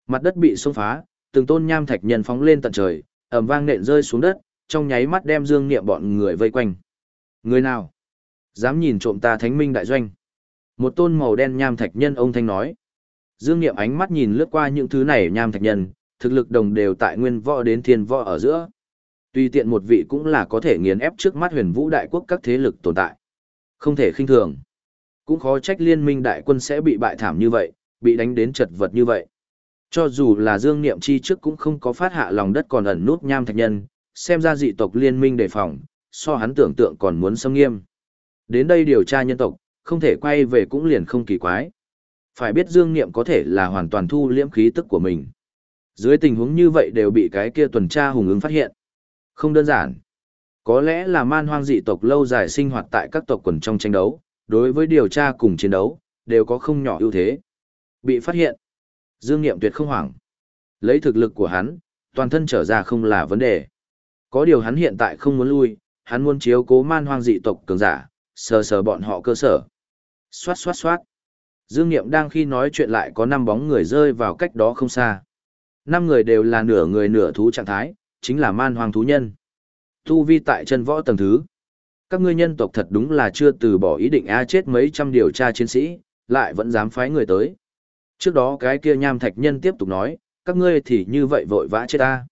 Mặt đất bị xông phá, từng tôn nham thạch nhân phóng lên tận trời, ầm vang nện rơi xuống đất, trong nháy mắt đem dương niệm bọn người vây quanh. Người nào? Dám nhìn trộm ta thánh minh đại doanh. Một tôn màu đen nham thạch nhân ông thanh nói. Dương Niệm ánh mắt nhìn lướt qua những thứ này nham thạch nhân, thực lực đồng đều tại nguyên võ đến thiên võ ở giữa. Tuy tiện một vị cũng là có thể nghiền ép trước mắt huyền vũ đại quốc các thế lực tồn tại. Không thể khinh thường. Cũng khó trách liên minh đại quân sẽ bị bại thảm như vậy, bị đánh đến chật vật như vậy. Cho dù là Dương Niệm chi trước cũng không có phát hạ lòng đất còn ẩn nút nham thạch nhân, xem ra dị tộc liên minh đề phòng, so hắn tưởng tượng còn muốn xâm nghiêm. Đến đây điều tra nhân tộc, không thể quay về cũng liền không kỳ quái. Phải biết Dương Niệm có thể là hoàn toàn thu liễm khí tức của mình. Dưới tình huống như vậy đều bị cái kia tuần tra hùng ứng phát hiện. Không đơn giản. Có lẽ là man hoang dị tộc lâu dài sinh hoạt tại các tộc quần trong tranh đấu, đối với điều tra cùng chiến đấu, đều có không nhỏ ưu thế. Bị phát hiện. Dương Niệm tuyệt không hoảng. Lấy thực lực của hắn, toàn thân trở ra không là vấn đề. Có điều hắn hiện tại không muốn lui, hắn muốn chiếu cố man hoang dị tộc cường giả, sờ sờ bọn họ cơ sở. Xoát xoát xoát. Dương Niệm đang khi nói chuyện lại có năm bóng người rơi vào cách đó không xa. Năm người đều là nửa người nửa thú trạng thái, chính là man hoang thú nhân. Tu vi tại chân võ tầng thứ. Các ngươi nhân tộc thật đúng là chưa từ bỏ ý định a chết mấy trăm điều tra chiến sĩ, lại vẫn dám phái người tới. Trước đó cái kia nham thạch nhân tiếp tục nói, các ngươi thì như vậy vội vã chết ta.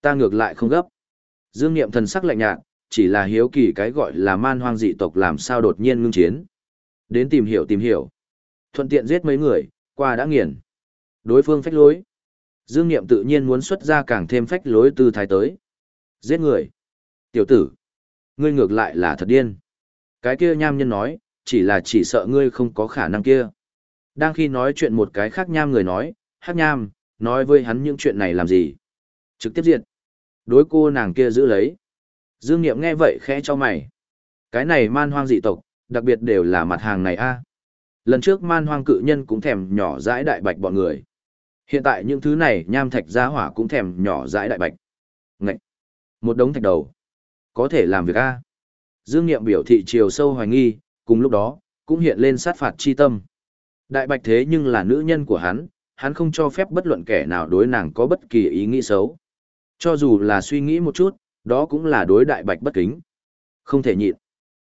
Ta ngược lại không gấp. Dương Niệm thần sắc lạnh nhạt, chỉ là hiếu kỳ cái gọi là man hoang dị tộc làm sao đột nhiên ngưng chiến. Đến tìm hiểu tìm hiểu. Thuận tiện giết mấy người, qua đã nghiền. Đối phương phách lối. Dương Niệm tự nhiên muốn xuất ra càng thêm phách lối từ thái tới. Giết người. Tiểu tử. Ngươi ngược lại là thật điên. Cái kia nham nhân nói, chỉ là chỉ sợ ngươi không có khả năng kia. Đang khi nói chuyện một cái khác nham người nói, hát nham, nói với hắn những chuyện này làm gì. Trực tiếp diện. Đối cô nàng kia giữ lấy. Dương Niệm nghe vậy khẽ cho mày. Cái này man hoang dị tộc, đặc biệt đều là mặt hàng này a. Lần trước man hoang cự nhân cũng thèm nhỏ dãi đại bạch bọn người. Hiện tại những thứ này nham thạch gia hỏa cũng thèm nhỏ dãi đại bạch. Ngậy! Một đống thạch đầu. Có thể làm việc a. Dương Niệm biểu thị chiều sâu hoài nghi, cùng lúc đó, cũng hiện lên sát phạt chi tâm. Đại bạch thế nhưng là nữ nhân của hắn, hắn không cho phép bất luận kẻ nào đối nàng có bất kỳ ý nghĩ xấu. Cho dù là suy nghĩ một chút, đó cũng là đối đại bạch bất kính. Không thể nhịn.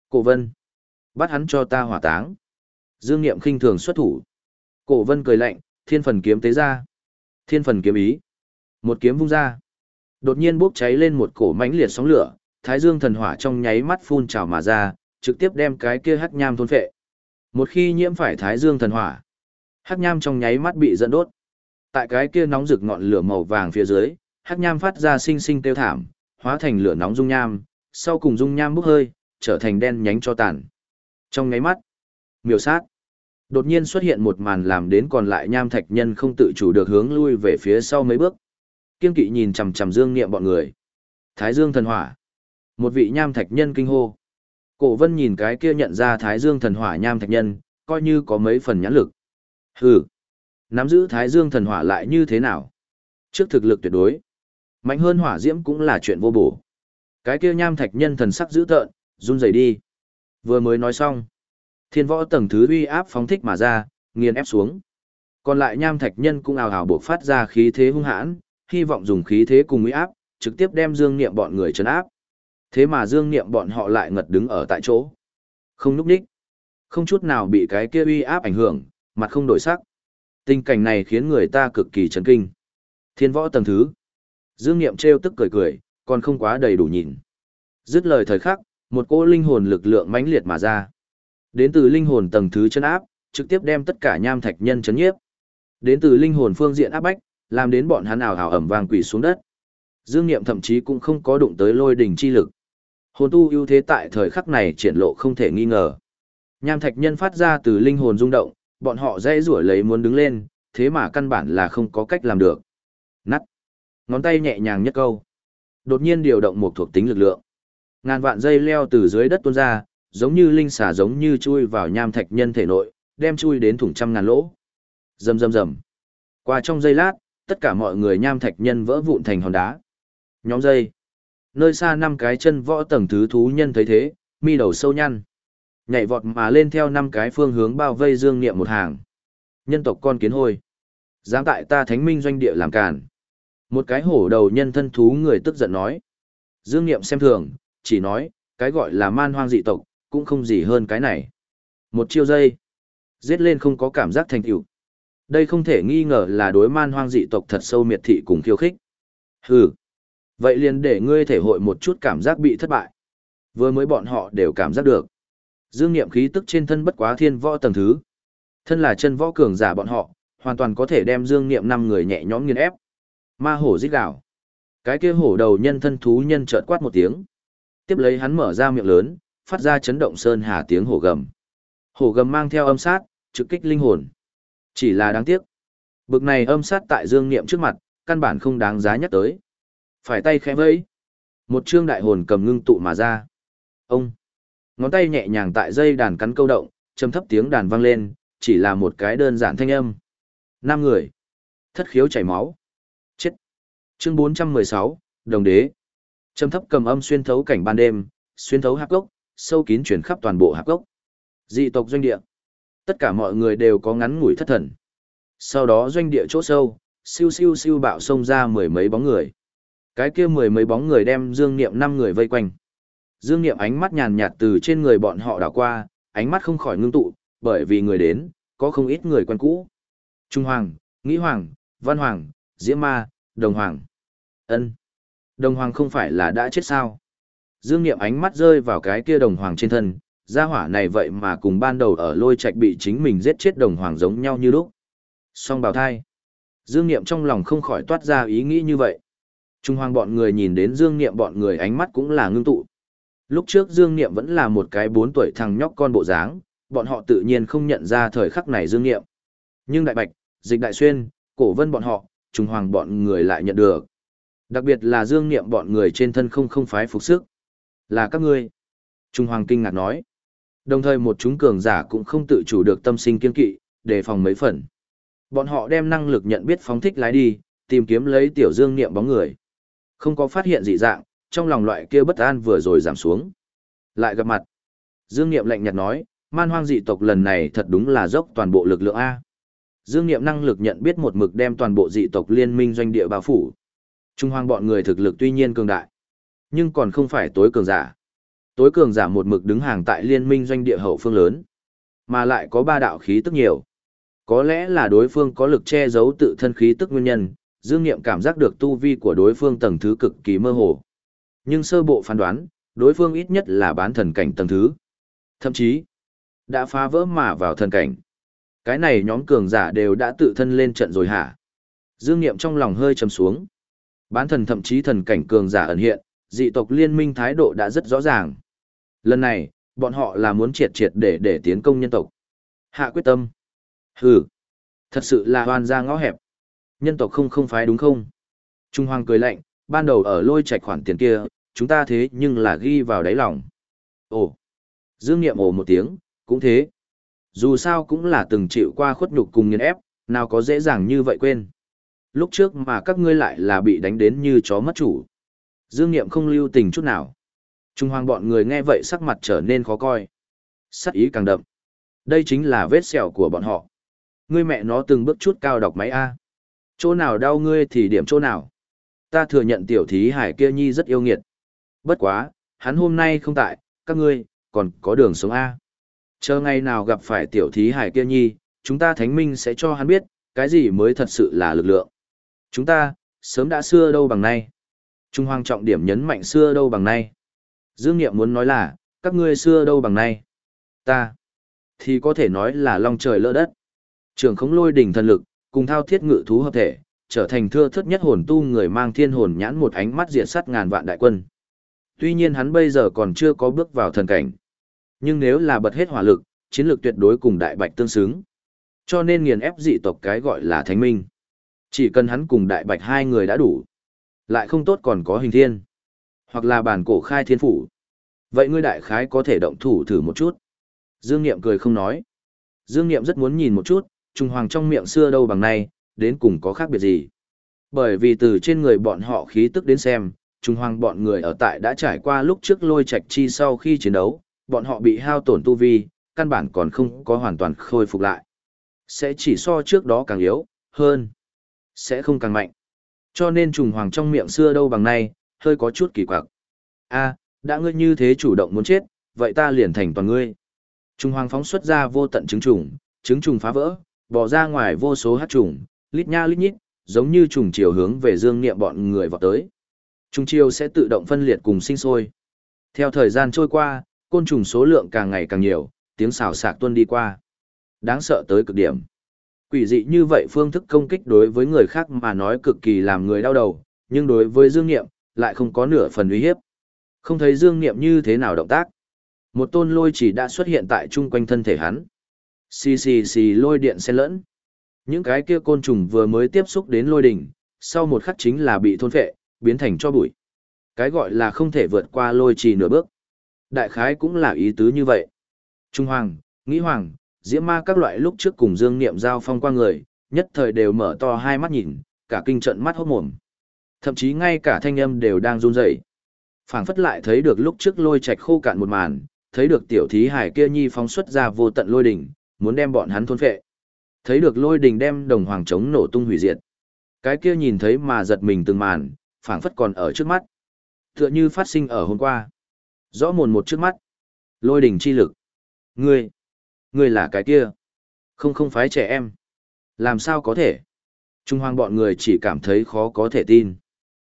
Cổ vân. Bắt hắn cho ta hỏa táng. Dương Niệm khinh thường xuất thủ. Cổ vân cười lạnh, thiên phần kiếm tế ra. Thiên phần kiếm ý. Một kiếm vung ra. Đột nhiên bốc cháy lên một cổ mãnh liệt sóng lửa, thái dương thần hỏa trong nháy mắt phun trào mà ra, trực tiếp đem cái kia hắc nham thôn phệ. Một khi nhiễm phải thái dương thần hỏa, hắc nham trong nháy mắt bị dẫn đốt. Tại cái kia nóng rực ngọn lửa màu vàng phía dưới, hắc nham phát ra sinh sinh tiêu thảm, hóa thành lửa nóng dung nham, sau cùng dung nham bốc hơi, trở thành đen nhánh cho tàn. Trong nháy mắt, miểu sát. Đột nhiên xuất hiện một màn làm đến còn lại nham thạch nhân không tự chủ được hướng lui về phía sau mấy bước. Kiên kỵ nhìn chằm chằm Dương Niệm bọn người. Thái Dương thần hỏa. Một vị nham thạch nhân kinh hô. Cổ Vân nhìn cái kia nhận ra Thái Dương thần hỏa nham thạch nhân, coi như có mấy phần nhãn lực. Hừ, nắm giữ Thái Dương thần hỏa lại như thế nào? Trước thực lực tuyệt đối, mạnh hơn hỏa diễm cũng là chuyện vô bổ. Cái kia nham thạch nhân thần sắc dữ tợn, run rẩy đi. Vừa mới nói xong, thiên võ tầng thứ uy áp phóng thích mà ra, nghiền ép xuống. Còn lại nham thạch nhân cũng ào ào buộc phát ra khí thế hung hãn, hy vọng dùng khí thế cùng uy áp, trực tiếp đem Dương Niệm bọn người chấn áp. Thế mà Dương Niệm bọn họ lại ngật đứng ở tại chỗ. Không núp đích. Không chút nào bị cái kia uy áp ảnh hưởng, mặt không đổi sắc. Tình cảnh này khiến người ta cực kỳ chấn kinh. Thiên võ tầng thứ. Dương Niệm trêu tức cười cười, còn không quá đầy đủ nhìn. Dứt lời thời khắc, một cô linh hồn lực lượng mãnh liệt mà ra. Đến từ linh hồn tầng thứ chân áp, trực tiếp đem tất cả nham thạch nhân chấn nhiếp. Đến từ linh hồn phương diện áp bách, làm đến bọn hắn ảo ảo ẩm vàng quỷ xuống đất. Dương Niệm thậm chí cũng không có đụng tới lôi đỉnh chi lực. Hồn tu ưu thế tại thời khắc này triển lộ không thể nghi ngờ. Nham thạch nhân phát ra từ linh hồn rung động, bọn họ dễ rủa lấy muốn đứng lên, thế mà căn bản là không có cách làm được. Nắt. Ngón tay nhẹ nhàng nhất câu. Đột nhiên điều động một thuộc tính lực lượng. Ngàn vạn dây leo từ dưới đất tuôn ra, giống như linh xà giống như chui vào nham thạch nhân thể nội, đem chui đến thủng trăm ngàn lỗ. Rầm rầm rầm. Qua trong giây lát, tất cả mọi người nham thạch nhân vỡ vụn thành hòn đá. Nhóm dây nơi xa năm cái chân võ tầng thứ thú nhân thấy thế, mi đầu sâu nhăn. Nhảy vọt mà lên theo năm cái phương hướng bao vây dương niệm một hàng. Nhân tộc con kiến hôi. Dám tại ta thánh minh doanh địa làm càn. Một cái hổ đầu nhân thân thú người tức giận nói. Dương niệm xem thường, chỉ nói, cái gọi là man hoang dị tộc, cũng không gì hơn cái này. Một chiêu dây. Giết lên không có cảm giác thành tựu. Đây không thể nghi ngờ là đối man hoang dị tộc thật sâu miệt thị cùng khiêu khích. Hừ. Vậy liền để ngươi thể hội một chút cảm giác bị thất bại. Vừa mới bọn họ đều cảm giác được. Dương niệm khí tức trên thân bất quá thiên võ tầng thứ. Thân là chân võ cường giả bọn họ, hoàn toàn có thể đem dương niệm năm người nhẹ nhõm nghiền ép. Ma hổ rít gào. Cái kia hổ đầu nhân thân thú nhân chợt quát một tiếng. Tiếp lấy hắn mở ra miệng lớn, phát ra chấn động sơn hà tiếng hổ gầm. Hổ gầm mang theo âm sát, trực kích linh hồn. Chỉ là đáng tiếc. Bực này âm sát tại dương niệm trước mặt, căn bản không đáng giá nhắc tới. Phải tay khẽ vẫy. Một chương đại hồn cầm ngưng tụ mà ra. Ông. Ngón tay nhẹ nhàng tại dây đàn cắn câu động, trầm thấp tiếng đàn vang lên, chỉ là một cái đơn giản thanh âm. Năm người. Thất khiếu chảy máu. Chết. Chương 416, Đồng đế. Trầm thấp cầm âm xuyên thấu cảnh ban đêm, xuyên thấu hạp gốc, sâu kín chuyển khắp toàn bộ hạp gốc. Dị tộc doanh địa. Tất cả mọi người đều có ngắn ngủi thất thần. Sau đó doanh địa chỗ sâu, siêu siêu siêu bạo xông ra mười mấy bóng người. Cái kia mười mấy bóng người đem Dương Niệm năm người vây quanh. Dương Niệm ánh mắt nhàn nhạt từ trên người bọn họ đảo qua, ánh mắt không khỏi ngưng tụ, bởi vì người đến, có không ít người quen cũ. Trung Hoàng, Nghĩ Hoàng, Văn Hoàng, Diễm Ma, Đồng Hoàng. ân Đồng Hoàng không phải là đã chết sao? Dương Niệm ánh mắt rơi vào cái kia Đồng Hoàng trên thân, gia hỏa này vậy mà cùng ban đầu ở lôi Trạch bị chính mình giết chết Đồng Hoàng giống nhau như lúc. Song bào thai. Dương Niệm trong lòng không khỏi toát ra ý nghĩ như vậy. Trung Hoàng bọn người nhìn đến Dương Niệm bọn người ánh mắt cũng là ngưng tụ. Lúc trước Dương Niệm vẫn là một cái bốn tuổi thằng nhóc con bộ dáng, bọn họ tự nhiên không nhận ra thời khắc này Dương Niệm. Nhưng Đại Bạch, Dịch Đại Xuyên, Cổ Vân bọn họ, Trung Hoàng bọn người lại nhận được. Đặc biệt là Dương Niệm bọn người trên thân không không phái phục sức. Là các ngươi. Trung Hoàng kinh ngạc nói. Đồng thời một chúng cường giả cũng không tự chủ được tâm sinh kiên kỵ, đề phòng mấy phần. Bọn họ đem năng lực nhận biết phóng thích lái đi, tìm kiếm lấy tiểu Dương Niệm bóng người. Không có phát hiện dị dạng, trong lòng loại kia bất an vừa rồi giảm xuống. Lại gặp mặt. Dương Niệm lạnh nhạt nói, man hoang dị tộc lần này thật đúng là dốc toàn bộ lực lượng A. Dương Niệm năng lực nhận biết một mực đem toàn bộ dị tộc liên minh doanh địa bao phủ. Trung hoang bọn người thực lực tuy nhiên cường đại, nhưng còn không phải tối cường giả. Tối cường giả một mực đứng hàng tại liên minh doanh địa hậu phương lớn, mà lại có ba đạo khí tức nhiều. Có lẽ là đối phương có lực che giấu tự thân khí tức nguyên nhân, Dương Niệm cảm giác được tu vi của đối phương tầng thứ cực kỳ mơ hồ. Nhưng sơ bộ phán đoán, đối phương ít nhất là bán thần cảnh tầng thứ. Thậm chí, đã phá vỡ mà vào thần cảnh. Cái này nhóm cường giả đều đã tự thân lên trận rồi hả? Dương Niệm trong lòng hơi trầm xuống. Bán thần thậm chí thần cảnh cường giả ẩn hiện, dị tộc liên minh thái độ đã rất rõ ràng. Lần này, bọn họ là muốn triệt triệt để để tiến công nhân tộc. Hạ quyết tâm. Hừ. Thật sự là hoàn ra ngõ hẹp. Nhân tộc không không phái đúng không? Trung Hoàng cười lạnh, ban đầu ở lôi trạch khoản tiền kia, chúng ta thế nhưng là ghi vào đáy lòng. Ồ. Dương Niệm ồ một tiếng, cũng thế. Dù sao cũng là từng chịu qua khuất nhục cùng nghiền ép, nào có dễ dàng như vậy quên. Lúc trước mà các ngươi lại là bị đánh đến như chó mất chủ. Dương Niệm không lưu tình chút nào. Trung hoàng bọn người nghe vậy sắc mặt trở nên khó coi. Sắc ý càng đậm. Đây chính là vết sẹo của bọn họ. Ngươi mẹ nó từng bước chút cao đọc máy A. Chỗ nào đau ngươi thì điểm chỗ nào. Ta thừa nhận tiểu thí hải kia nhi rất yêu nghiệt. Bất quá, hắn hôm nay không tại, các ngươi, còn có đường sống A. Chờ ngày nào gặp phải tiểu thí hải kia nhi, chúng ta thánh minh sẽ cho hắn biết, cái gì mới thật sự là lực lượng. Chúng ta, sớm đã xưa đâu bằng nay. Trung Hoàng trọng điểm nhấn mạnh xưa đâu bằng nay. Dương Niệm muốn nói là, các ngươi xưa đâu bằng nay. Ta, thì có thể nói là long trời lỡ đất. Trường khống lôi đỉnh thần lực, cùng thao thiết ngự thú hợp thể, trở thành thưa thất nhất hồn tu người mang thiên hồn nhãn một ánh mắt diệt sát ngàn vạn đại quân. Tuy nhiên hắn bây giờ còn chưa có bước vào thần cảnh. Nhưng nếu là bật hết hỏa lực, chiến lược tuyệt đối cùng đại bạch tương xứng. Cho nên nghiền ép dị tộc cái gọi là thánh minh. Chỉ cần hắn cùng đại bạch hai người đã đủ. Lại không tốt còn có hình thiên. Hoặc là bản cổ khai thiên phủ. Vậy ngươi đại khái có thể động thủ thử một chút. Dương Niệm cười không nói. Dương Niệm rất muốn nhìn một chút, Trung Hoàng trong miệng xưa đâu bằng nay, đến cùng có khác biệt gì. Bởi vì từ trên người bọn họ khí tức đến xem, Trung Hoàng bọn người ở tại đã trải qua lúc trước lôi Trạch chi sau khi chiến đấu, bọn họ bị hao tổn tu vi, căn bản còn không có hoàn toàn khôi phục lại. Sẽ chỉ so trước đó càng yếu, hơn. Sẽ không càng mạnh. Cho nên trùng hoàng trong miệng xưa đâu bằng nay, hơi có chút kỳ quặc. a đã ngươi như thế chủ động muốn chết, vậy ta liền thành toàn ngươi. Trùng hoàng phóng xuất ra vô tận trứng trùng, trứng trùng phá vỡ, bỏ ra ngoài vô số hát trùng, lít nha lít nhít, giống như trùng chiều hướng về dương niệm bọn người vào tới. Trùng chiều sẽ tự động phân liệt cùng sinh sôi. Theo thời gian trôi qua, côn trùng số lượng càng ngày càng nhiều, tiếng xào xạc tuôn đi qua. Đáng sợ tới cực điểm. Quỷ dị như vậy phương thức công kích đối với người khác mà nói cực kỳ làm người đau đầu, nhưng đối với Dương Niệm, lại không có nửa phần uy hiếp. Không thấy Dương Niệm như thế nào động tác. Một tôn lôi chỉ đã xuất hiện tại chung quanh thân thể hắn. Xì xì xì lôi điện xen lẫn. Những cái kia côn trùng vừa mới tiếp xúc đến lôi đỉnh, sau một khắc chính là bị thôn phệ, biến thành cho bụi. Cái gọi là không thể vượt qua lôi trì nửa bước. Đại khái cũng là ý tứ như vậy. Trung Hoàng, Nghĩ Hoàng, Diễm Ma các loại lúc trước cùng Dương Niệm giao phong qua người, nhất thời đều mở to hai mắt nhìn, cả kinh trận mắt hốt mồm. Thậm chí ngay cả thanh âm đều đang run rẩy. Phảng phất lại thấy được lúc trước lôi trạch khô cạn một màn, thấy được tiểu thí hải kia nhi phóng xuất ra vô tận lôi đỉnh, muốn đem bọn hắn thôn phệ. Thấy được lôi đỉnh đem đồng hoàng chống nổ tung hủy diệt. Cái kia nhìn thấy mà giật mình từng màn, phảng phất còn ở trước mắt. Tựa như phát sinh ở hôm qua. Rõ mồn một trước mắt. Lôi đỉnh chi lực. Ngươi, ngươi là cái kia. Không không phải trẻ em. Làm sao có thể? Trung Hoang bọn người chỉ cảm thấy khó có thể tin.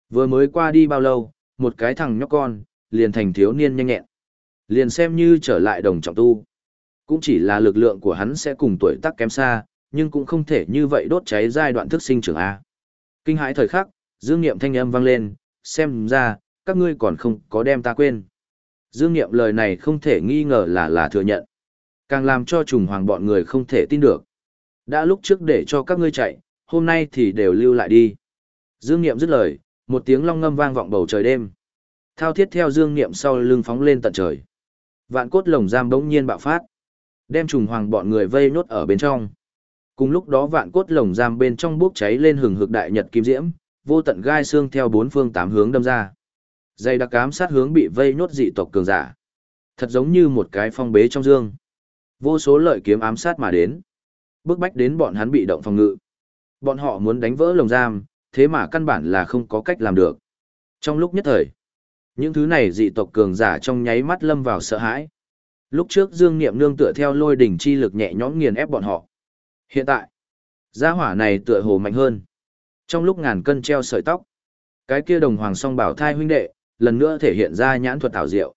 Vừa mới qua đi bao lâu, một cái thằng nhóc con, liền thành thiếu niên nhanh nhẹn. Liền xem như trở lại đồng trọng tu. Cũng chỉ là lực lượng của hắn sẽ cùng tuổi tác kém xa, nhưng cũng không thể như vậy đốt cháy giai đoạn thức sinh trưởng A. Kinh hãi thời khắc, dương nghiệm thanh âm vang lên, xem ra, các ngươi còn không có đem ta quên. Dương nghiệm lời này không thể nghi ngờ là là thừa nhận. Càng làm cho trùng hoàng bọn người không thể tin được. Đã lúc trước để cho các ngươi chạy, hôm nay thì đều lưu lại đi. Dương niệm dứt lời, một tiếng long ngâm vang vọng bầu trời đêm. Thao thiết theo dương niệm sau lưng phóng lên tận trời. Vạn cốt lồng giam bỗng nhiên bạo phát. Đem trùng hoàng bọn người vây nốt ở bên trong. Cùng lúc đó vạn cốt lồng giam bên trong bốc cháy lên hừng hực đại nhật kim diễm, vô tận gai xương theo bốn phương tám hướng đâm ra. Dây đặc cám sát hướng bị vây nốt dị tộc cường giả. Thật giống như một cái phong bế trong dương. Vô số lợi kiếm ám sát mà đến. Bước bách đến bọn hắn bị động phòng ngự. Bọn họ muốn đánh vỡ lồng giam, thế mà căn bản là không có cách làm được. Trong lúc nhất thời, những thứ này dị tộc cường giả trong nháy mắt lâm vào sợ hãi. Lúc trước Dương Niệm nương tựa theo lôi đỉnh chi lực nhẹ nhõm nghiền ép bọn họ. Hiện tại, gia hỏa này tựa hồ mạnh hơn. Trong lúc ngàn cân treo sợi tóc, cái kia đồng hoàng song bảo thai huynh đệ, lần nữa thể hiện ra nhãn thuật thảo diệu.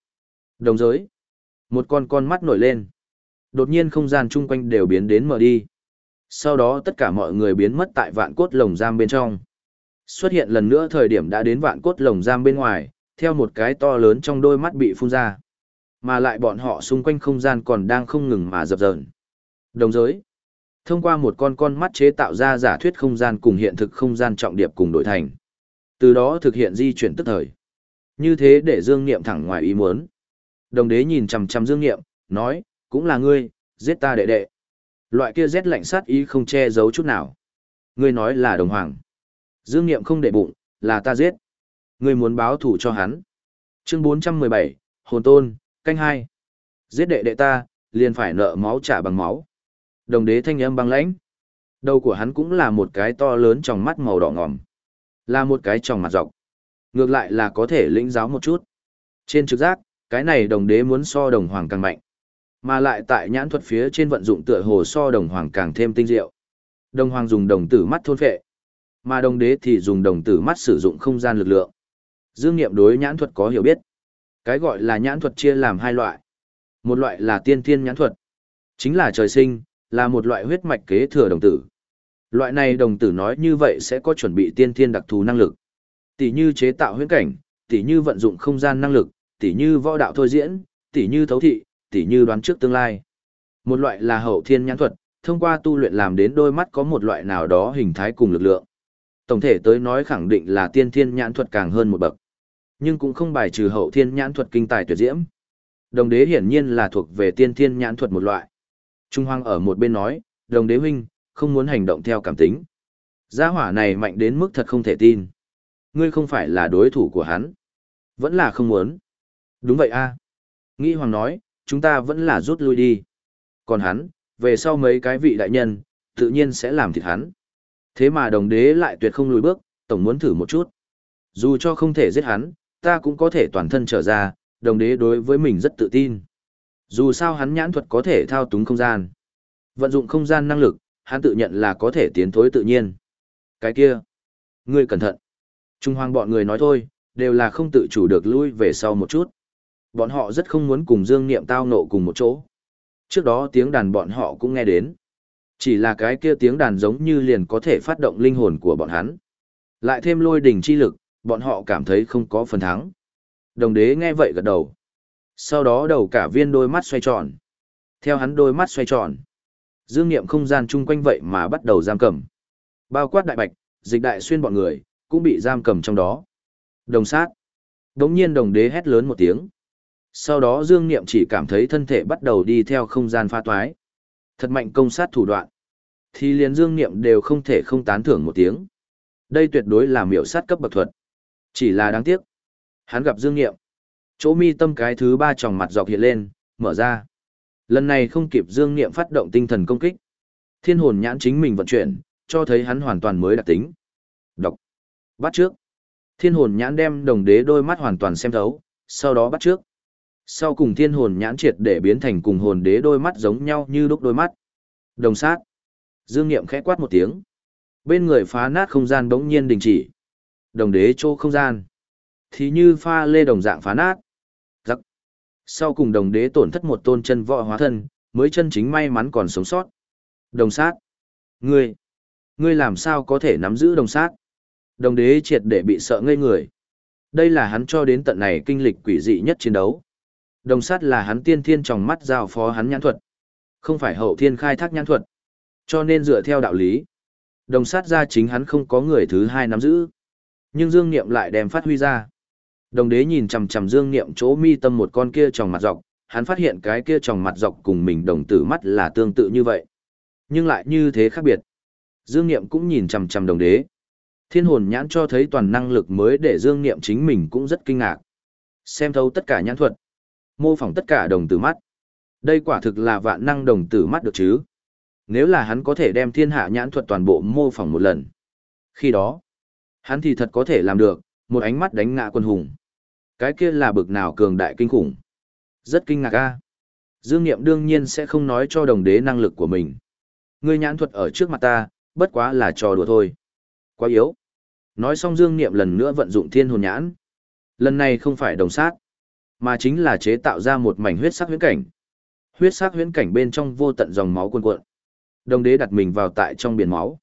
Đồng giới, một con con mắt nổi lên. Đột nhiên không gian chung quanh đều biến đến mở đi. Sau đó tất cả mọi người biến mất tại vạn cốt lồng giam bên trong. Xuất hiện lần nữa thời điểm đã đến vạn cốt lồng giam bên ngoài, theo một cái to lớn trong đôi mắt bị phun ra. Mà lại bọn họ xung quanh không gian còn đang không ngừng mà dập dờn. Đồng giới. Thông qua một con con mắt chế tạo ra giả thuyết không gian cùng hiện thực không gian trọng điệp cùng đổi thành. Từ đó thực hiện di chuyển tức thời. Như thế để Dương Niệm thẳng ngoài ý muốn. Đồng đế nhìn chằm chằm Dương Niệm, nói, cũng là ngươi, giết ta đệ đệ. Loại kia rét lạnh sát ý không che giấu chút nào. Ngươi nói là đồng hoàng. Dương Niệm không để bụng, là ta giết. Ngươi muốn báo thủ cho hắn. Chương 417, Hồn Tôn, canh hai. Giết đệ đệ ta, liền phải nợ máu trả bằng máu. Đồng đế thanh âm băng lãnh. Đầu của hắn cũng là một cái to lớn trong mắt màu đỏ ngòm. Là một cái tròng mặt dọc. Ngược lại là có thể lĩnh giáo một chút. Trên trực giác, cái này đồng đế muốn so đồng hoàng càng mạnh. Mà lại tại nhãn thuật phía trên vận dụng tựa hồ so đồng hoàng càng thêm tinh diệu. Đồng hoàng dùng đồng tử mắt thôn phệ, mà đồng đế thì dùng đồng tử mắt sử dụng không gian lực lượng. Dương Nghiệm đối nhãn thuật có hiểu biết. Cái gọi là nhãn thuật chia làm hai loại. Một loại là tiên thiên nhãn thuật, chính là trời sinh, là một loại huyết mạch kế thừa đồng tử. Loại này đồng tử nói như vậy sẽ có chuẩn bị tiên thiên đặc thù năng lực. Tỷ như chế tạo huyễn cảnh, tỷ như vận dụng không gian năng lực, tỷ như võ đạo thôi diễn, tỷ như thấu thị, tỉ như đoán trước tương lai. Một loại là hậu thiên nhãn thuật, thông qua tu luyện làm đến đôi mắt có một loại nào đó hình thái cùng lực lượng. Tổng thể tới nói khẳng định là tiên thiên nhãn thuật càng hơn một bậc. Nhưng cũng không bài trừ hậu thiên nhãn thuật kinh tài tuyệt diễm. Đồng đế hiển nhiên là thuộc về tiên thiên nhãn thuật một loại. Trung Hoang ở một bên nói, đồng đế huynh, không muốn hành động theo cảm tính. Gia hỏa này mạnh đến mức thật không thể tin. Ngươi không phải là đối thủ của hắn. Vẫn là không muốn. Đúng vậy a Nghĩ Hoàng nói, chúng ta vẫn là rút lui đi. Còn hắn, về sau mấy cái vị đại nhân, tự nhiên sẽ làm thịt hắn. Thế mà đồng đế lại tuyệt không lùi bước, tổng muốn thử một chút. Dù cho không thể giết hắn, ta cũng có thể toàn thân trở ra, đồng đế đối với mình rất tự tin. Dù sao hắn nhãn thuật có thể thao túng không gian. Vận dụng không gian năng lực, hắn tự nhận là có thể tiến thối tự nhiên. Cái kia, ngươi cẩn thận. Trung hoàng bọn người nói thôi, đều là không tự chủ được lui về sau một chút. Bọn họ rất không muốn cùng Dương Niệm tao nộ cùng một chỗ. Trước đó tiếng đàn bọn họ cũng nghe đến. Chỉ là cái kia tiếng đàn giống như liền có thể phát động linh hồn của bọn hắn. Lại thêm lôi đỉnh chi lực, bọn họ cảm thấy không có phần thắng. Đồng đế nghe vậy gật đầu. Sau đó đầu cả viên đôi mắt xoay tròn. Theo hắn đôi mắt xoay tròn. Dương niệm không gian chung quanh vậy mà bắt đầu giam cầm. Bao quát đại bạch, dịch đại xuyên bọn người, cũng bị giam cầm trong đó. Đồng sát. Đống nhiên đồng đế hét lớn một tiếng. Sau đó Dương Niệm chỉ cảm thấy thân thể bắt đầu đi theo không gian pha toái. Thật mạnh công sát thủ đoạn. Thì liền Dương Niệm đều không thể không tán thưởng một tiếng. Đây tuyệt đối là miểu sát cấp bậc thuật. Chỉ là đáng tiếc. Hắn gặp Dương Niệm. Chỗ mi tâm cái thứ ba tròng mặt dọc hiện lên, mở ra. Lần này không kịp Dương Niệm phát động tinh thần công kích. Thiên hồn nhãn chính mình vận chuyển, cho thấy hắn hoàn toàn mới đặc tính. Đọc. Bắt trước. Thiên hồn nhãn đem đồng đế đôi mắt hoàn toàn xem thấu, sau đó bắt trước. Sau cùng thiên hồn nhãn triệt để biến thành cùng hồn đế đôi mắt giống nhau như đúc đôi mắt. Đồng sát. Dương Niệm khẽ quát một tiếng. Bên người phá nát không gian bỗng nhiên đình chỉ. Đồng đế chỗ không gian. Thì như pha lê đồng dạng phá nát. Giặc. Sau cùng đồng đế tổn thất một tôn chân võ hóa thân, mới chân chính may mắn còn sống sót. Đồng sát. Ngươi. Ngươi làm sao có thể nắm giữ đồng sát? Đồng đế triệt để bị sợ ngây người. Đây là hắn cho đến tận này kinh lịch quỷ dị nhất chiến đấu. Đồng sát là hắn tiên thiên trong mắt giao phó hắn nhãn thuật. Không phải hậu thiên khai thác nhãn thuật. Cho nên dựa theo đạo lý. Đồng sát ra chính hắn không có người thứ hai nắm giữ. Nhưng Dương Niệm lại đem phát huy ra. Đồng đế nhìn chằm chằm Dương Niệm chỗ mi tâm một con kia tròng mặt dọc, hắn phát hiện cái kia tròng mặt dọc cùng mình đồng tử mắt là tương tự như vậy. Nhưng lại như thế khác biệt. Dương Niệm cũng nhìn chằm chằm đồng đế. Thiên hồn nhãn cho thấy toàn năng lực mới để Dương Niệm chính mình cũng rất kinh ngạc. Xem thấu tất cả nhãn thuật, mô phỏng tất cả đồng tử mắt. Đây quả thực là vạn năng đồng tử mắt được chứ. Nếu là hắn có thể đem thiên hạ nhãn thuật toàn bộ mô phỏng một lần. Khi đó, hắn thì thật có thể làm được, một ánh mắt đánh ngã quân hùng. Cái kia là bực nào cường đại kinh khủng. Rất kinh ngạc a. Dương Niệm đương nhiên sẽ không nói cho đồng đế năng lực của mình. Ngươi nhãn thuật ở trước mặt ta, bất quá là trò đùa thôi. Quá yếu. Nói xong Dương Niệm lần nữa vận dụng thiên hồn nhãn. Lần này không phải đồng sát, mà chính là chế tạo ra một mảnh huyết sắc huyễn cảnh. Huyết sắc huyễn cảnh bên trong vô tận dòng máu cuồn cuộn. Đồng đế đặt mình vào tại trong biển máu.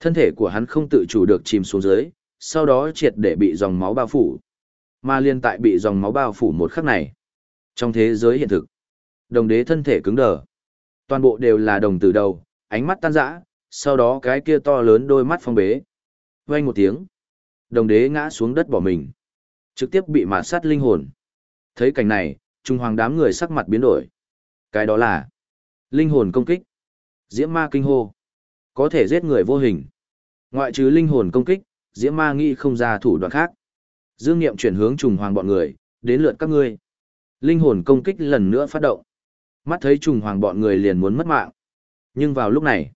Thân thể của hắn không tự chủ được chìm xuống dưới, sau đó triệt để bị dòng máu bao phủ. Mà liên tại bị dòng máu bao phủ một khắc này. Trong thế giới hiện thực, đồng đế thân thể cứng đờ. Toàn bộ đều là đồng từ đầu, ánh mắt tan rã, sau đó cái kia to lớn đôi mắt phong bế. Vang một tiếng, đồng đế ngã xuống đất bỏ mình. Trực tiếp bị mạt sát linh hồn. Thấy cảnh này, trung hoàng đám người sắc mặt biến đổi. Cái đó là linh hồn công kích. Diễm ma kinh hô. Có thể giết người vô hình. Ngoại trừ linh hồn công kích, diễm ma nghĩ không ra thủ đoạn khác. Dương Niệm chuyển hướng trùng hoàng bọn người, đến lượt các ngươi. Linh hồn công kích lần nữa phát động. Mắt thấy trùng hoàng bọn người liền muốn mất mạng. Nhưng vào lúc này,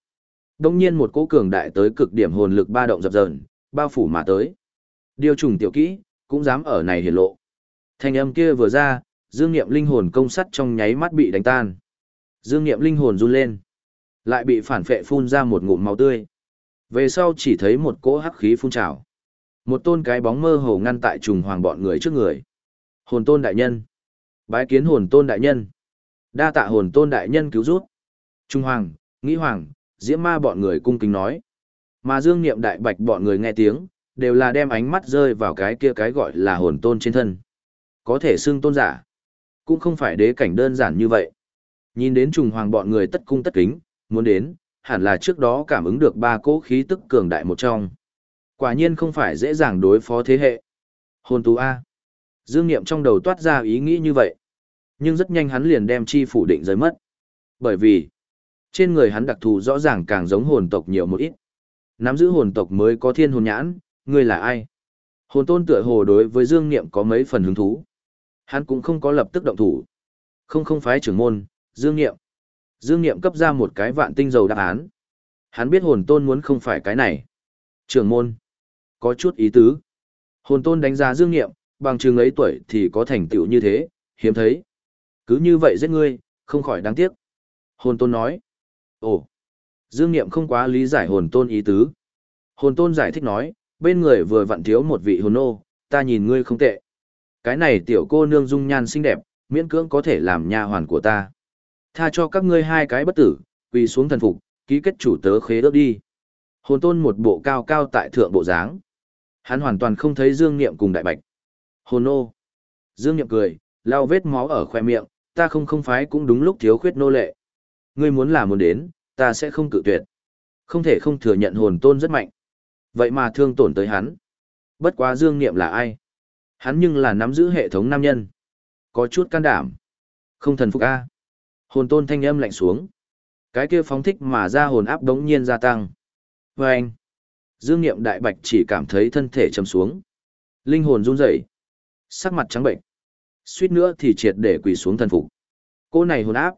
đông nhiên một cỗ cường đại tới cực điểm hồn lực ba động dập dờn, bao phủ mà tới. Điều trùng tiểu kỹ, cũng dám ở này hiển lộ. Thanh âm kia vừa ra, dương niệm linh hồn công sắt trong nháy mắt bị đánh tan. Dương niệm linh hồn run lên, lại bị phản phệ phun ra một ngụm máu tươi. Về sau chỉ thấy một cỗ hắc khí phun trào. Một tôn cái bóng mơ hồ ngăn tại trùng hoàng bọn người trước người. Hồn tôn đại nhân. Bái kiến hồn tôn đại nhân. Đa tạ hồn tôn đại nhân cứu rút. Trung hoàng, nghĩ hoàng, diễm ma bọn người cung kính nói. Mà dương niệm đại bạch bọn người nghe tiếng, đều là đem ánh mắt rơi vào cái kia cái gọi là hồn tôn trên thân. Có thể xưng tôn giả. Cũng không phải đế cảnh đơn giản như vậy. Nhìn đến trùng hoàng bọn người tất cung tất kính, muốn đến, hẳn là trước đó cảm ứng được ba cỗ khí tức cường đại một trong. Quả nhiên không phải dễ dàng đối phó thế hệ. Hồn tú A. Dương Niệm trong đầu toát ra ý nghĩ như vậy. Nhưng rất nhanh hắn liền đem chi phủ định giới mất. Bởi vì, trên người hắn đặc thù rõ ràng càng giống hồn tộc nhiều một ít. Nắm giữ hồn tộc mới có thiên hồn nhãn, ngươi là ai? Hồn tôn tựa hồ đối với Dương Niệm có mấy phần hứng thú. Hắn cũng không có lập tức động thủ. Không không phái trưởng môn, Dương Niệm. Dương Niệm cấp ra một cái vạn tinh dầu đáp án. Hắn biết hồn tôn muốn không phải cái này. Trưởng môn. Có chút ý tứ. Hồn tôn đánh giá Dương Niệm, bằng chừng ấy tuổi thì có thành tựu như thế, hiếm thấy. Cứ như vậy giết ngươi, không khỏi đáng tiếc. Hồn tôn nói. Ồ. Dương Niệm không quá lý giải hồn tôn ý tứ. Hồn tôn giải thích nói, bên người vừa vặn thiếu một vị hồn nô, ta nhìn ngươi không tệ. Cái này tiểu cô nương dung nhan xinh đẹp, miễn cưỡng có thể làm nha hoàn của ta. Tha cho các ngươi hai cái bất tử, quỳ xuống thần phục, ký kết chủ tớ khế ước đi. Hồn tôn một bộ cao cao tại thượng bộ dáng. Hắn hoàn toàn không thấy Dương Niệm cùng đại bạch. Hồn nô. Dương Niệm cười, lau vết máu ở khoe miệng, ta không không phái cũng đúng lúc thiếu khuyết nô lệ. Ngươi muốn là muốn đến, ta sẽ không cự tuyệt. Không thể không thừa nhận hồn tôn rất mạnh. Vậy mà thương tổn tới hắn. Bất quá Dương Niệm là ai? Hắn nhưng là nắm giữ hệ thống nam nhân. Có chút can đảm. Không thần phục A. Hồn tôn thanh âm lạnh xuống. Cái kia phóng thích mà ra hồn áp đống nhiên gia tăng. Và anh. Dương nghiệm đại bạch chỉ cảm thấy thân thể chầm xuống. Linh hồn run rẩy, Sắc mặt trắng bệnh. Suýt nữa thì triệt để quỳ xuống thần phục. Cô này hồn áp.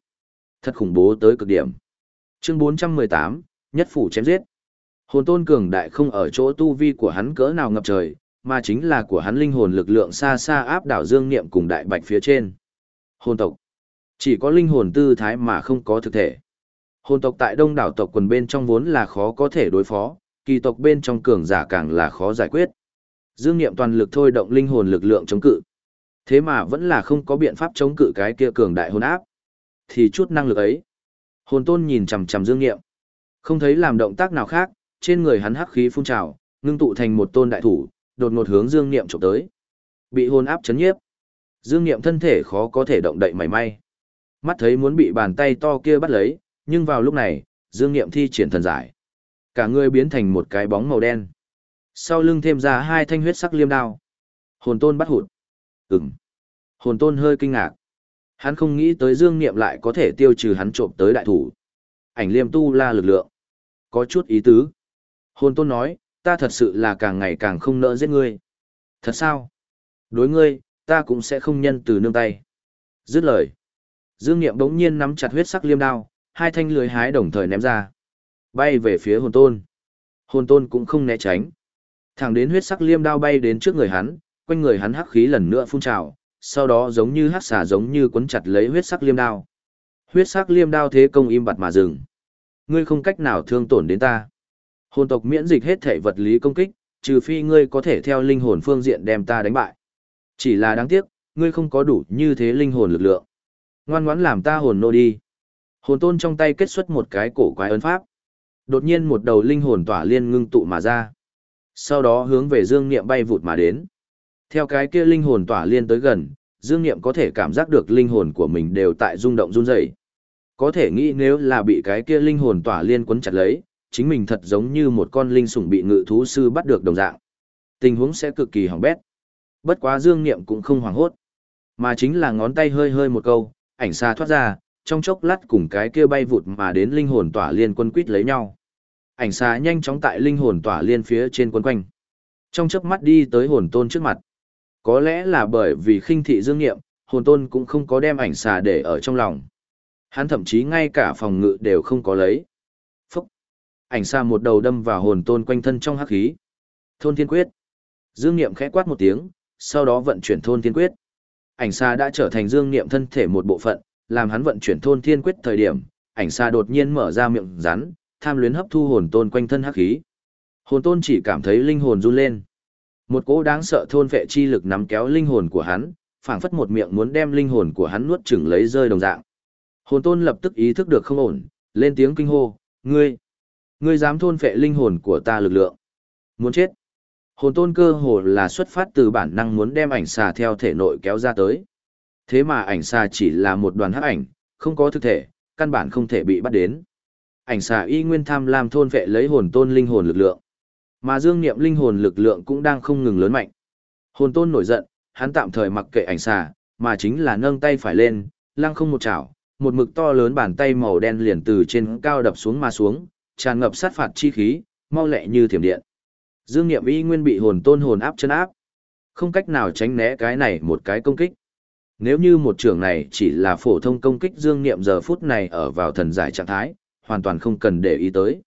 Thật khủng bố tới cực điểm. Chương 418, nhất phủ chém giết. Hồn tôn cường đại không ở chỗ tu vi của hắn cỡ nào ngập trời, mà chính là của hắn linh hồn lực lượng xa xa áp đảo dương niệm cùng đại bạch phía trên. Hồn tộc. Chỉ có linh hồn tư thái mà không có thực thể. Hồn tộc tại đông đảo tộc quần bên trong vốn là khó có thể đối phó, kỳ tộc bên trong cường giả càng là khó giải quyết. Dương Niệm toàn lực thôi động linh hồn lực lượng chống cự. Thế mà vẫn là không có biện pháp chống cự cái kia cường đại hồn áp. Thì chút năng lực ấy. Hồn tôn nhìn chằm chằm Dương Niệm. Không thấy làm động tác nào khác, trên người hắn hắc khí phun trào, ngưng tụ thành một tôn đại thủ, đột ngột hướng Dương Niệm trộm tới. Bị hồn áp chấn nhiếp. Dương Niệm thân thể khó có thể động đậy mảy may. Mắt thấy muốn bị bàn tay to kia bắt lấy, nhưng vào lúc này, Dương Niệm thi triển thần giải. Cả người biến thành một cái bóng màu đen. Sau lưng thêm ra hai thanh huyết sắc liêm đao. Hồn tôn bắt hụt. Ừm. Hồn tôn hơi kinh ngạc. Hắn không nghĩ tới Dương Niệm lại có thể tiêu trừ hắn trộm tới đại thủ. Ảnh liêm tu la lực lượng. Có chút ý tứ. Hồn tôn nói, ta thật sự là càng ngày càng không nỡ giết ngươi. Thật sao? Đối ngươi, ta cũng sẽ không nhân từ nương tay. Dứt lời. Dương Niệm đống nhiên nắm chặt huyết sắc liêm đao, hai thanh lưới hái đồng thời ném ra. Bay về phía hồn tôn. Hồn tôn cũng không né tránh. Thẳng đến huyết sắc liêm đao bay đến trước người hắn, quanh người hắn hắc khí lần nữa phun trào, sau đó giống như hắc xà giống như cuốn chặt lấy huyết sắc liêm đao. Huyết sắc liêm đao thế công im bặt mà dừng. Ngươi không cách nào thương tổn đến ta. Hồn tộc miễn dịch hết thể vật lý công kích, trừ phi ngươi có thể theo linh hồn phương diện đem ta đánh bại. Chỉ là đáng tiếc, ngươi không có đủ như thế linh hồn lực lượng. Ngoan ngoãn làm ta hồn nô đi. Hồn tôn trong tay kết xuất một cái cổ quái ấn pháp. Đột nhiên một đầu linh hồn tỏa liên ngưng tụ mà ra. Sau đó hướng về Dương Niệm bay vụt mà đến. Theo cái kia linh hồn tỏa liên tới gần, Dương Niệm có thể cảm giác được linh hồn của mình đều tại rung động run rẩy. Có thể nghĩ nếu là bị cái kia linh hồn tỏa liên quấn chặt lấy, chính mình thật giống như một con linh sủng bị ngự thú sư bắt được đồng dạng. Tình huống sẽ cực kỳ hỏng bét. Bất quá Dương Niệm cũng không hoảng hốt, mà chính là ngón tay hơi hơi một câu, ảnh xa thoát ra, trong chốc lát cùng cái kia bay vụt mà đến linh hồn tỏa liên quân quýt lấy nhau. Ảnh xa nhanh chóng tại linh hồn tỏa liên phía trên quân quanh. Trong chớp mắt đi tới hồn tôn trước mặt. Có lẽ là bởi vì khinh thị dương nghiệm, hồn tôn cũng không có đem ảnh xà để ở trong lòng. Hắn thậm chí ngay cả phòng ngự đều không có lấy. Ảnh xa một đầu đâm vào hồn tôn quanh thân trong hắc khí. Thôn thiên quyết. Dương Niệm khẽ quát một tiếng, sau đó vận chuyển thôn thiên quyết. Ảnh xa đã trở thành dương Niệm thân thể một bộ phận, làm hắn vận chuyển thôn thiên quyết thời điểm, ảnh xa đột nhiên mở ra miệng rắn, tham luyến hấp thu hồn tôn quanh thân hắc khí. Hồn tôn chỉ cảm thấy linh hồn run lên. Một cỗ đáng sợ thôn vệ chi lực nắm kéo linh hồn của hắn, phảng phất một miệng muốn đem linh hồn của hắn nuốt chửng lấy rơi đồng dạng. Hồn tôn lập tức ý thức được không ổn, lên tiếng kinh hô, ngươi, ngươi dám thôn vệ linh hồn của ta lực lượng. Muốn chết. Hồn tôn cơ hồ là xuất phát từ bản năng muốn đem ảnh xà theo thể nội kéo ra tới. Thế mà ảnh xà chỉ là một đoàn hắc ảnh, không có thực thể, căn bản không thể bị bắt đến. Ảnh xà y nguyên tham lam thôn vệ lấy hồn tôn linh hồn lực lượng. Mà dương niệm linh hồn lực lượng cũng đang không ngừng lớn mạnh. Hồn tôn nổi giận, hắn tạm thời mặc kệ ảnh xà, mà chính là nâng tay phải lên, lăng không một chảo, một mực to lớn bàn tay màu đen liền từ trên cao đập xuống mà xuống, tràn ngập sát phạt chi khí, mau lẹ như thiểm điện. Dương Niệm y nguyên bị hồn tôn hồn áp chân áp, không cách nào tránh né cái này một cái công kích. Nếu như một trường này chỉ là phổ thông công kích Dương Niệm giờ phút này ở vào thần giải trạng thái, hoàn toàn không cần để ý tới.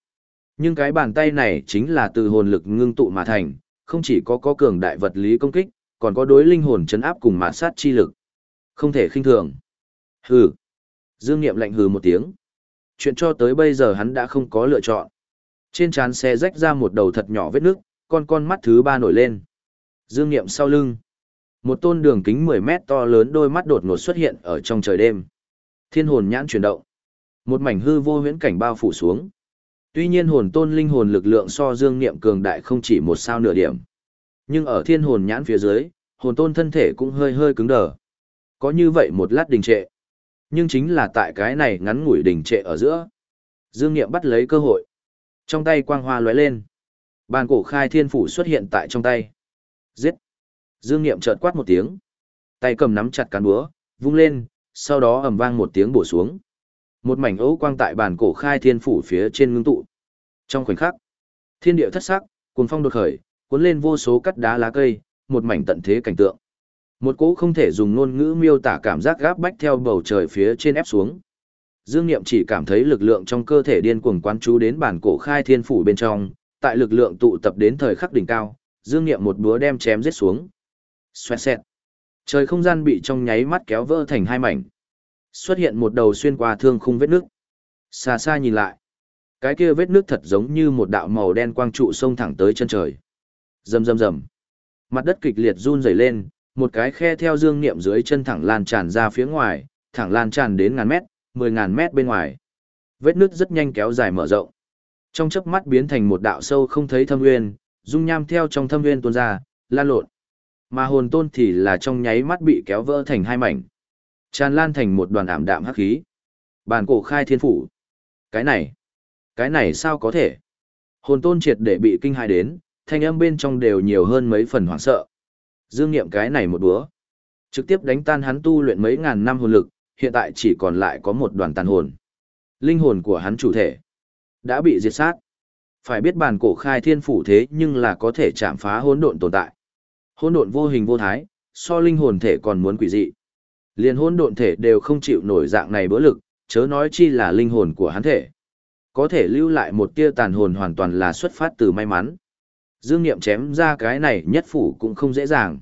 Nhưng cái bàn tay này chính là từ hồn lực ngưng tụ mà thành, không chỉ có có cường đại vật lý công kích, còn có đối linh hồn chấn áp cùng mã sát chi lực. Không thể khinh thường. Hừ. Dương Niệm lạnh hừ một tiếng. Chuyện cho tới bây giờ hắn đã không có lựa chọn. Trên trán xe rách ra một đầu thật nhỏ vết nước, con con mắt thứ ba nổi lên. Dương Niệm sau lưng. Một tôn đường kính 10 mét to lớn đôi mắt đột ngột xuất hiện ở trong trời đêm. Thiên hồn nhãn chuyển động. Một mảnh hư vô huyễn cảnh bao phủ xuống. Tuy nhiên hồn tôn linh hồn lực lượng so dương niệm cường đại không chỉ một sao nửa điểm. Nhưng ở thiên hồn nhãn phía dưới, hồn tôn thân thể cũng hơi hơi cứng đờ. Có như vậy một lát đình trệ. Nhưng chính là tại cái này ngắn ngủi đỉnh trệ ở giữa. Dương niệm bắt lấy cơ hội. Trong tay quang hoa lóe lên. Bàn cổ khai thiên phủ xuất hiện tại trong tay. Giết! Dương Niệm chợt quát một tiếng. Tay cầm nắm chặt cán búa, vung lên, sau đó ầm vang một tiếng bổ xuống. Một mảnh ấu quang tại bàn cổ khai thiên phủ phía trên ngưng tụ. Trong khoảnh khắc, thiên địa thất sắc, cuồng phong đột khởi, cuốn lên vô số cắt đá lá cây, một mảnh tận thế cảnh tượng. Một cỗ không thể dùng ngôn ngữ miêu tả cảm giác gáp bách theo bầu trời phía trên ép xuống. Dương Niệm chỉ cảm thấy lực lượng trong cơ thể điên cuồng quán chú đến bản cổ khai thiên phủ bên trong, tại lực lượng tụ tập đến thời khắc đỉnh cao, Dương Niệm một búa đem chém giết xuống. Xoẹt xẹt. Trời không gian bị trong nháy mắt kéo vỡ thành hai mảnh. Xuất hiện một đầu xuyên qua thương khung vết nước. Xa xa nhìn lại, cái kia vết nước thật giống như một đạo màu đen quang trụ xông thẳng tới chân trời. Rầm rầm rầm. Mặt đất kịch liệt run rẩy lên, một cái khe theo dương niệm dưới chân thẳng lan tràn ra phía ngoài, thẳng lan tràn đến ngàn mét, mười ngàn mét bên ngoài. Vết nứt rất nhanh kéo dài mở rộng. Trong chớp mắt biến thành một đạo sâu không thấy thâm nguyên, dung nham theo trong thâm nguyên tuôn ra, lan lộn. Mà hồn tôn thì là trong nháy mắt bị kéo vỡ thành hai mảnh. Tràn lan thành một đoàn ảm đạm hắc khí. Bàn cổ khai thiên phủ. Cái này, cái này sao có thể? Hồn tôn triệt để bị kinh hại đến, thanh âm bên trong đều nhiều hơn mấy phần hoảng sợ. Dương Niệm cái này một búa, trực tiếp đánh tan hắn tu luyện mấy ngàn năm hồn lực, hiện tại chỉ còn lại có một đoàn tàn hồn. Linh hồn của hắn chủ thể đã bị diệt sát. Phải biết bản cổ khai thiên phủ thế nhưng là có thể chạm phá hỗn độn tồn tại. Hỗn độn vô hình vô thái, so linh hồn thể còn muốn quỷ dị. Liền hỗn độn thể đều không chịu nổi dạng này bữa lực, chớ nói chi là linh hồn của hắn thể. Có thể lưu lại một tia tàn hồn hoàn toàn là xuất phát từ may mắn. Dương Niệm chém ra cái này nhất phủ cũng không dễ dàng.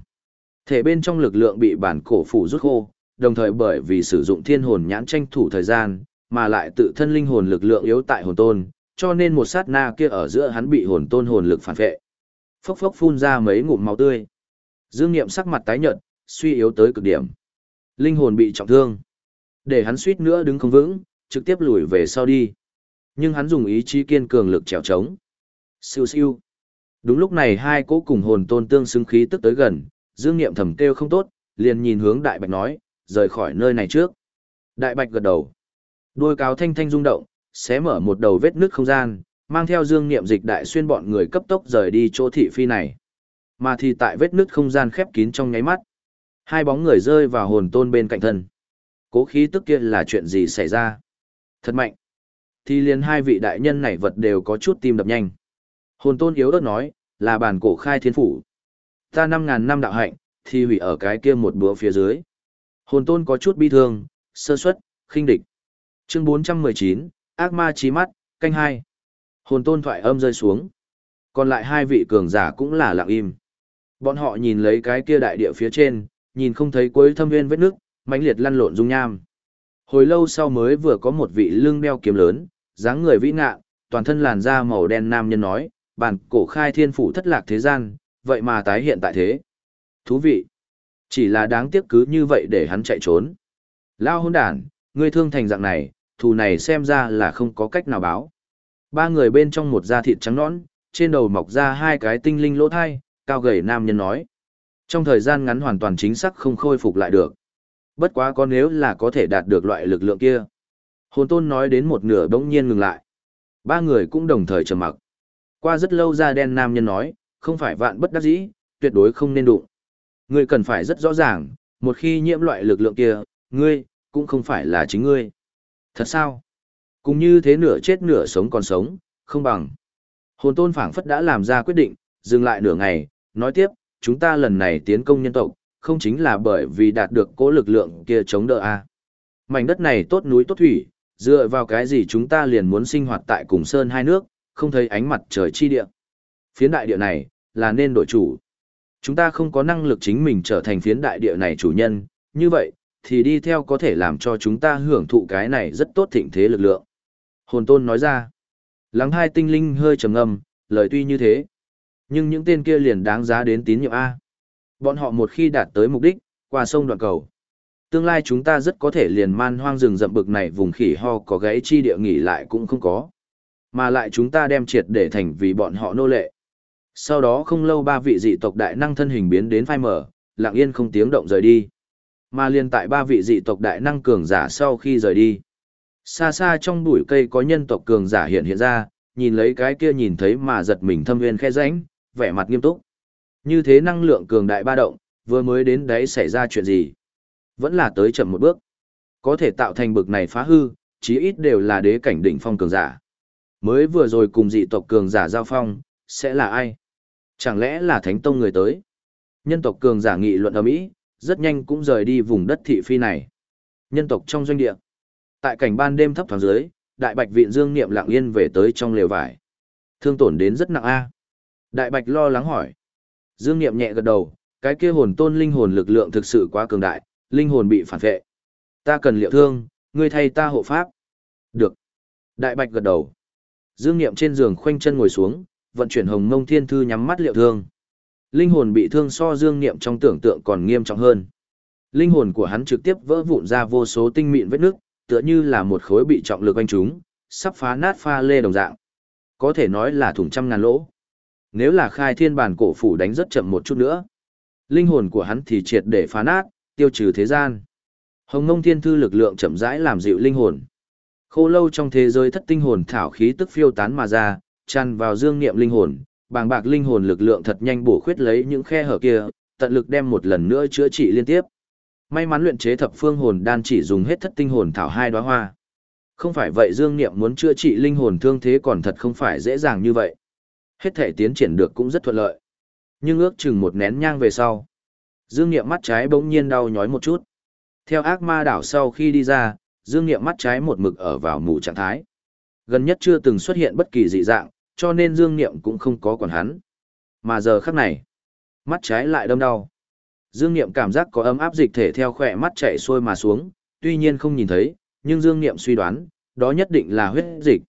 Thể bên trong lực lượng bị bản cổ phủ rút khô, đồng thời bởi vì sử dụng thiên hồn nhãn tranh thủ thời gian, mà lại tự thân linh hồn lực lượng yếu tại hồn tôn, cho nên một sát na kia ở giữa hắn bị hồn tôn hồn lực phản vệ. Phốc phốc phun ra mấy ngụm máu tươi. Dương Niệm sắc mặt tái nhợt, suy yếu tới cực điểm. Linh hồn bị trọng thương. Để hắn suýt nữa đứng không vững, trực tiếp lùi về sau đi. Nhưng hắn dùng ý chí kiên cường lực trèo trống. Siêu siêu. Đúng lúc này hai cỗ cùng hồn tôn tương xứng khí tức tới gần, Dương Niệm thầm kêu không tốt, liền nhìn hướng Đại Bạch nói, rời khỏi nơi này trước. Đại Bạch gật đầu. Đôi cáo thanh thanh rung động, xé mở một đầu vết nước không gian, mang theo Dương Niệm dịch đại xuyên bọn người cấp tốc rời đi chỗ thị phi này. Mà thì tại vết nước không gian khép kín trong nháy mắt, hai bóng người rơi vào hồn tôn bên cạnh thân. Cố khí tức kia là chuyện gì xảy ra? Thật mạnh. Thì liền hai vị đại nhân này vật đều có chút tim đập nhanh. Hồn tôn yếu ớt nói, là bản cổ khai thiên phủ. Ta năm ngàn năm đạo hạnh, thì hủy ở cái kia một bữa phía dưới. Hồn tôn có chút bi thương, sơ suất, khinh địch. Chương 419, ác ma trí mắt, canh hai. Hồn tôn thoại âm rơi xuống. Còn lại hai vị cường giả cũng là lặng im. Bọn họ nhìn lấy cái kia đại địa phía trên, nhìn không thấy cuối thâm viên vết nước, mãnh liệt lăn lộn dung nham. Hồi lâu sau mới vừa có một vị lưng đeo kiếm lớn, dáng người vĩ ngạ, toàn thân làn da màu đen nam nhân nói, bản cổ khai thiên phủ thất lạc thế gian, vậy mà tái hiện tại thế. Thú vị. Chỉ là đáng tiếc cứ như vậy để hắn chạy trốn. Lao hôn đàn, ngươi thương thành dạng này, thù này xem ra là không có cách nào báo. Ba người bên trong một da thịt trắng nõn, trên đầu mọc ra hai cái tinh linh lỗ thai, cao gầy nam nhân nói. Trong thời gian ngắn hoàn toàn chính xác không khôi phục lại được. Bất quá có nếu là có thể đạt được loại lực lượng kia. Hồn tôn nói đến một nửa bỗng nhiên ngừng lại. Ba người cũng đồng thời trầm mặc. Qua rất lâu da đen nam nhân nói, không phải vạn bất đắc dĩ, tuyệt đối không nên đụng. Ngươi cần phải rất rõ ràng, một khi nhiễm loại lực lượng kia, ngươi, cũng không phải là chính ngươi. Thật sao? Cũng như thế nửa chết nửa sống còn sống, không bằng. Hồn tôn phảng phất đã làm ra quyết định, dừng lại nửa ngày, nói tiếp, chúng ta lần này tiến công nhân tộc, không chính là bởi vì đạt được cố lực lượng kia chống đỡ a. À. Mảnh đất này tốt núi tốt thủy, dựa vào cái gì chúng ta liền muốn sinh hoạt tại cùng sơn hai nước, không thấy ánh mặt trời chi địa. Phiến đại địa này, là nên đổi chủ. Chúng ta không có năng lực chính mình trở thành phiến đại địa này chủ nhân, như vậy, thì đi theo có thể làm cho chúng ta hưởng thụ cái này rất tốt thịnh thế lực lượng. Hồn tôn nói ra, lắng hai tinh linh hơi trầm ngâm, lời tuy như thế. Nhưng những tên kia liền đáng giá đến tín nhiệm A. Bọn họ một khi đạt tới mục đích, qua sông đoạn cầu. Tương lai chúng ta rất có thể liền man hoang rừng rậm bực này vùng khỉ ho có gãy chi địa nghỉ lại cũng không có. Mà lại chúng ta đem triệt để thành vì bọn họ nô lệ. Sau đó không lâu ba vị dị tộc đại năng thân hình biến đến phai mở, lặng yên không tiếng động rời đi. Mà liền tại ba vị dị tộc đại năng cường giả sau khi rời đi. Xa xa trong bụi cây có nhân tộc cường giả hiện hiện ra, nhìn lấy cái kia nhìn thấy mà giật mình thâm viên khe ránh, vẻ mặt nghiêm túc. Như thế năng lượng cường đại ba động, vừa mới đến đấy xảy ra chuyện gì. Vẫn là tới chậm một bước. Có thể tạo thành bực này phá hư, chí ít đều là đế cảnh đỉnh phong cường giả. Mới vừa rồi cùng dị tộc cường giả giao phong, sẽ là ai? Chẳng lẽ là thánh tông người tới? Nhân tộc cường giả nghị luận ở Mỹ, rất nhanh cũng rời đi vùng đất thị phi này. Nhân tộc trong doanh địa. Tại cảnh ban đêm thấp thoáng dưới, đại bạch viện dương niệm lặng yên về tới trong lều vải. Thương tổn đến rất nặng a. Đại bạch lo lắng hỏi. Dương niệm nhẹ gật đầu, cái kia hồn tôn linh hồn lực lượng thực sự quá cường đại, linh hồn bị phản vệ. Ta cần liệu thương, ngươi thay ta hộ pháp. Được. Đại bạch gật đầu. Dương niệm trên giường khoanh chân ngồi xuống, vận chuyển hồng mông thiên thư nhắm mắt liệu thương. Linh hồn bị thương so dương niệm trong tưởng tượng còn nghiêm trọng hơn. Linh hồn của hắn trực tiếp vỡ vụn ra vô số tinh mịn vết nước, tựa như là một khối bị trọng lực anh chúng, sắp phá nát pha lê đồng dạng. Có thể nói là thủng trăm ngàn lỗ. Nếu là khai thiên bản cổ phủ đánh rất chậm một chút nữa, linh hồn của hắn thì triệt để phá nát, tiêu trừ thế gian. Hồng Ngông Thiên Thư lực lượng chậm rãi làm dịu linh hồn. Khô lâu trong thế giới thất tinh hồn thảo khí tức phiêu tán mà ra, tràn vào dương niệm linh hồn, bàng bạc linh hồn lực lượng thật nhanh bổ khuyết lấy những khe hở kia, tận lực đem một lần nữa chữa trị liên tiếp. May mắn luyện chế thập phương hồn đan chỉ dùng hết thất tinh hồn thảo hai đóa hoa. Không phải vậy Dương Niệm muốn chữa trị linh hồn thương thế còn thật không phải dễ dàng như vậy. Hết thể tiến triển được cũng rất thuận lợi. Nhưng ước chừng một nén nhang về sau. Dương Niệm mắt trái bỗng nhiên đau nhói một chút. Theo ác ma đảo sau khi đi ra, Dương Niệm mắt trái một mực ở vào mù trạng thái. Gần nhất chưa từng xuất hiện bất kỳ dị dạng, cho nên Dương Niệm cũng không có quản hắn. Mà giờ khắc này, mắt trái lại đâm đau. Dương Niệm cảm giác có ấm áp dịch thể theo khỏe mắt chạy xuôi mà xuống, tuy nhiên không nhìn thấy, nhưng Dương Niệm suy đoán, đó nhất định là huyết dịch.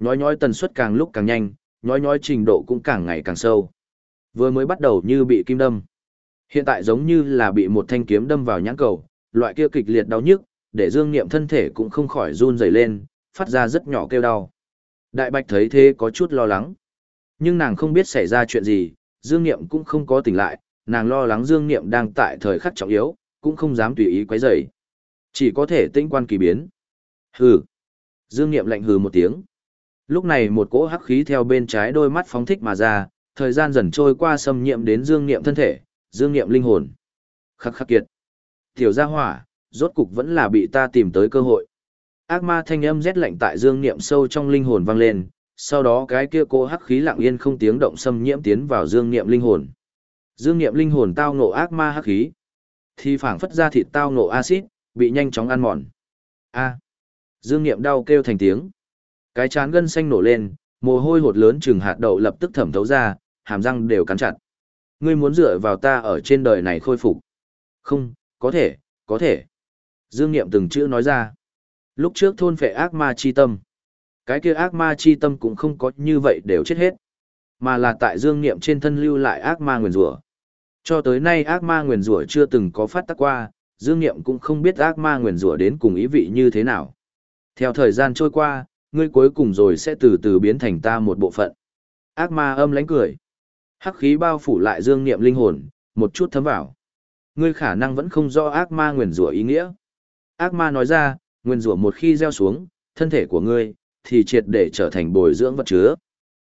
Nhói nhói tần suất càng lúc càng nhanh, nhói nhói trình độ cũng càng ngày càng sâu. Vừa mới bắt đầu như bị kim đâm. Hiện tại giống như là bị một thanh kiếm đâm vào nhãn cầu, loại kia kịch liệt đau nhức, để Dương Niệm thân thể cũng không khỏi run rẩy lên, phát ra rất nhỏ kêu đau. Đại Bạch thấy thế có chút lo lắng. Nhưng nàng không biết xảy ra chuyện gì, Dương Niệm cũng không có tỉnh lại, nàng lo lắng Dương Niệm đang tại thời khắc trọng yếu, cũng không dám tùy ý quấy rầy. Chỉ có thể tinh quan kỳ biến. Hừ. Dương Niệm lạnh hừ một tiếng. Lúc này một cỗ hắc khí theo bên trái đôi mắt phóng thích mà ra, thời gian dần trôi qua xâm nhiễm đến Dương Niệm thân thể, Dương Niệm linh hồn. Khắc khắc kiệt. Tiểu gia hỏa, rốt cục vẫn là bị ta tìm tới cơ hội. Ác ma thanh âm rét lạnh tại Dương Niệm sâu trong linh hồn vang lên, sau đó cái kia cô hắc khí lặng yên không tiếng động xâm nhiễm tiến vào Dương Niệm linh hồn. Dương Niệm linh hồn tao ngộ ác ma hắc khí, thì phảng phất ra thịt tao ngộ axit, bị nhanh chóng ăn mòn. A. À. Dương Niệm đau kêu thành tiếng. Cái chán gân xanh nổ lên, mồ hôi hột lớn chừng hạt đậu lập tức thẩm thấu ra, hàm răng đều cắn chặt. Ngươi muốn dựa vào ta ở trên đời này khôi phục? Không, có thể, có thể. Dương Niệm từng chữ nói ra. Lúc trước thôn phệ ác ma chi tâm. Cái kia ác ma chi tâm cũng không có như vậy đều chết hết. Mà là tại Dương Niệm trên thân lưu lại ác ma nguyền rủa. Cho tới nay ác ma nguyền rủa chưa từng có phát tác qua, Dương Niệm cũng không biết ác ma nguyền rủa đến cùng ý vị như thế nào. Theo thời gian trôi qua, ngươi cuối cùng rồi sẽ từ từ biến thành ta một bộ phận. Ác ma âm lánh cười. Hắc khí bao phủ lại Dương Niệm linh hồn, một chút thấm vào. Ngươi khả năng vẫn không rõ ác ma nguyền rủa ý nghĩa. Ác ma nói ra, Nguyên rủa một khi gieo xuống, thân thể của ngươi thì triệt để trở thành bồi dưỡng vật chứa.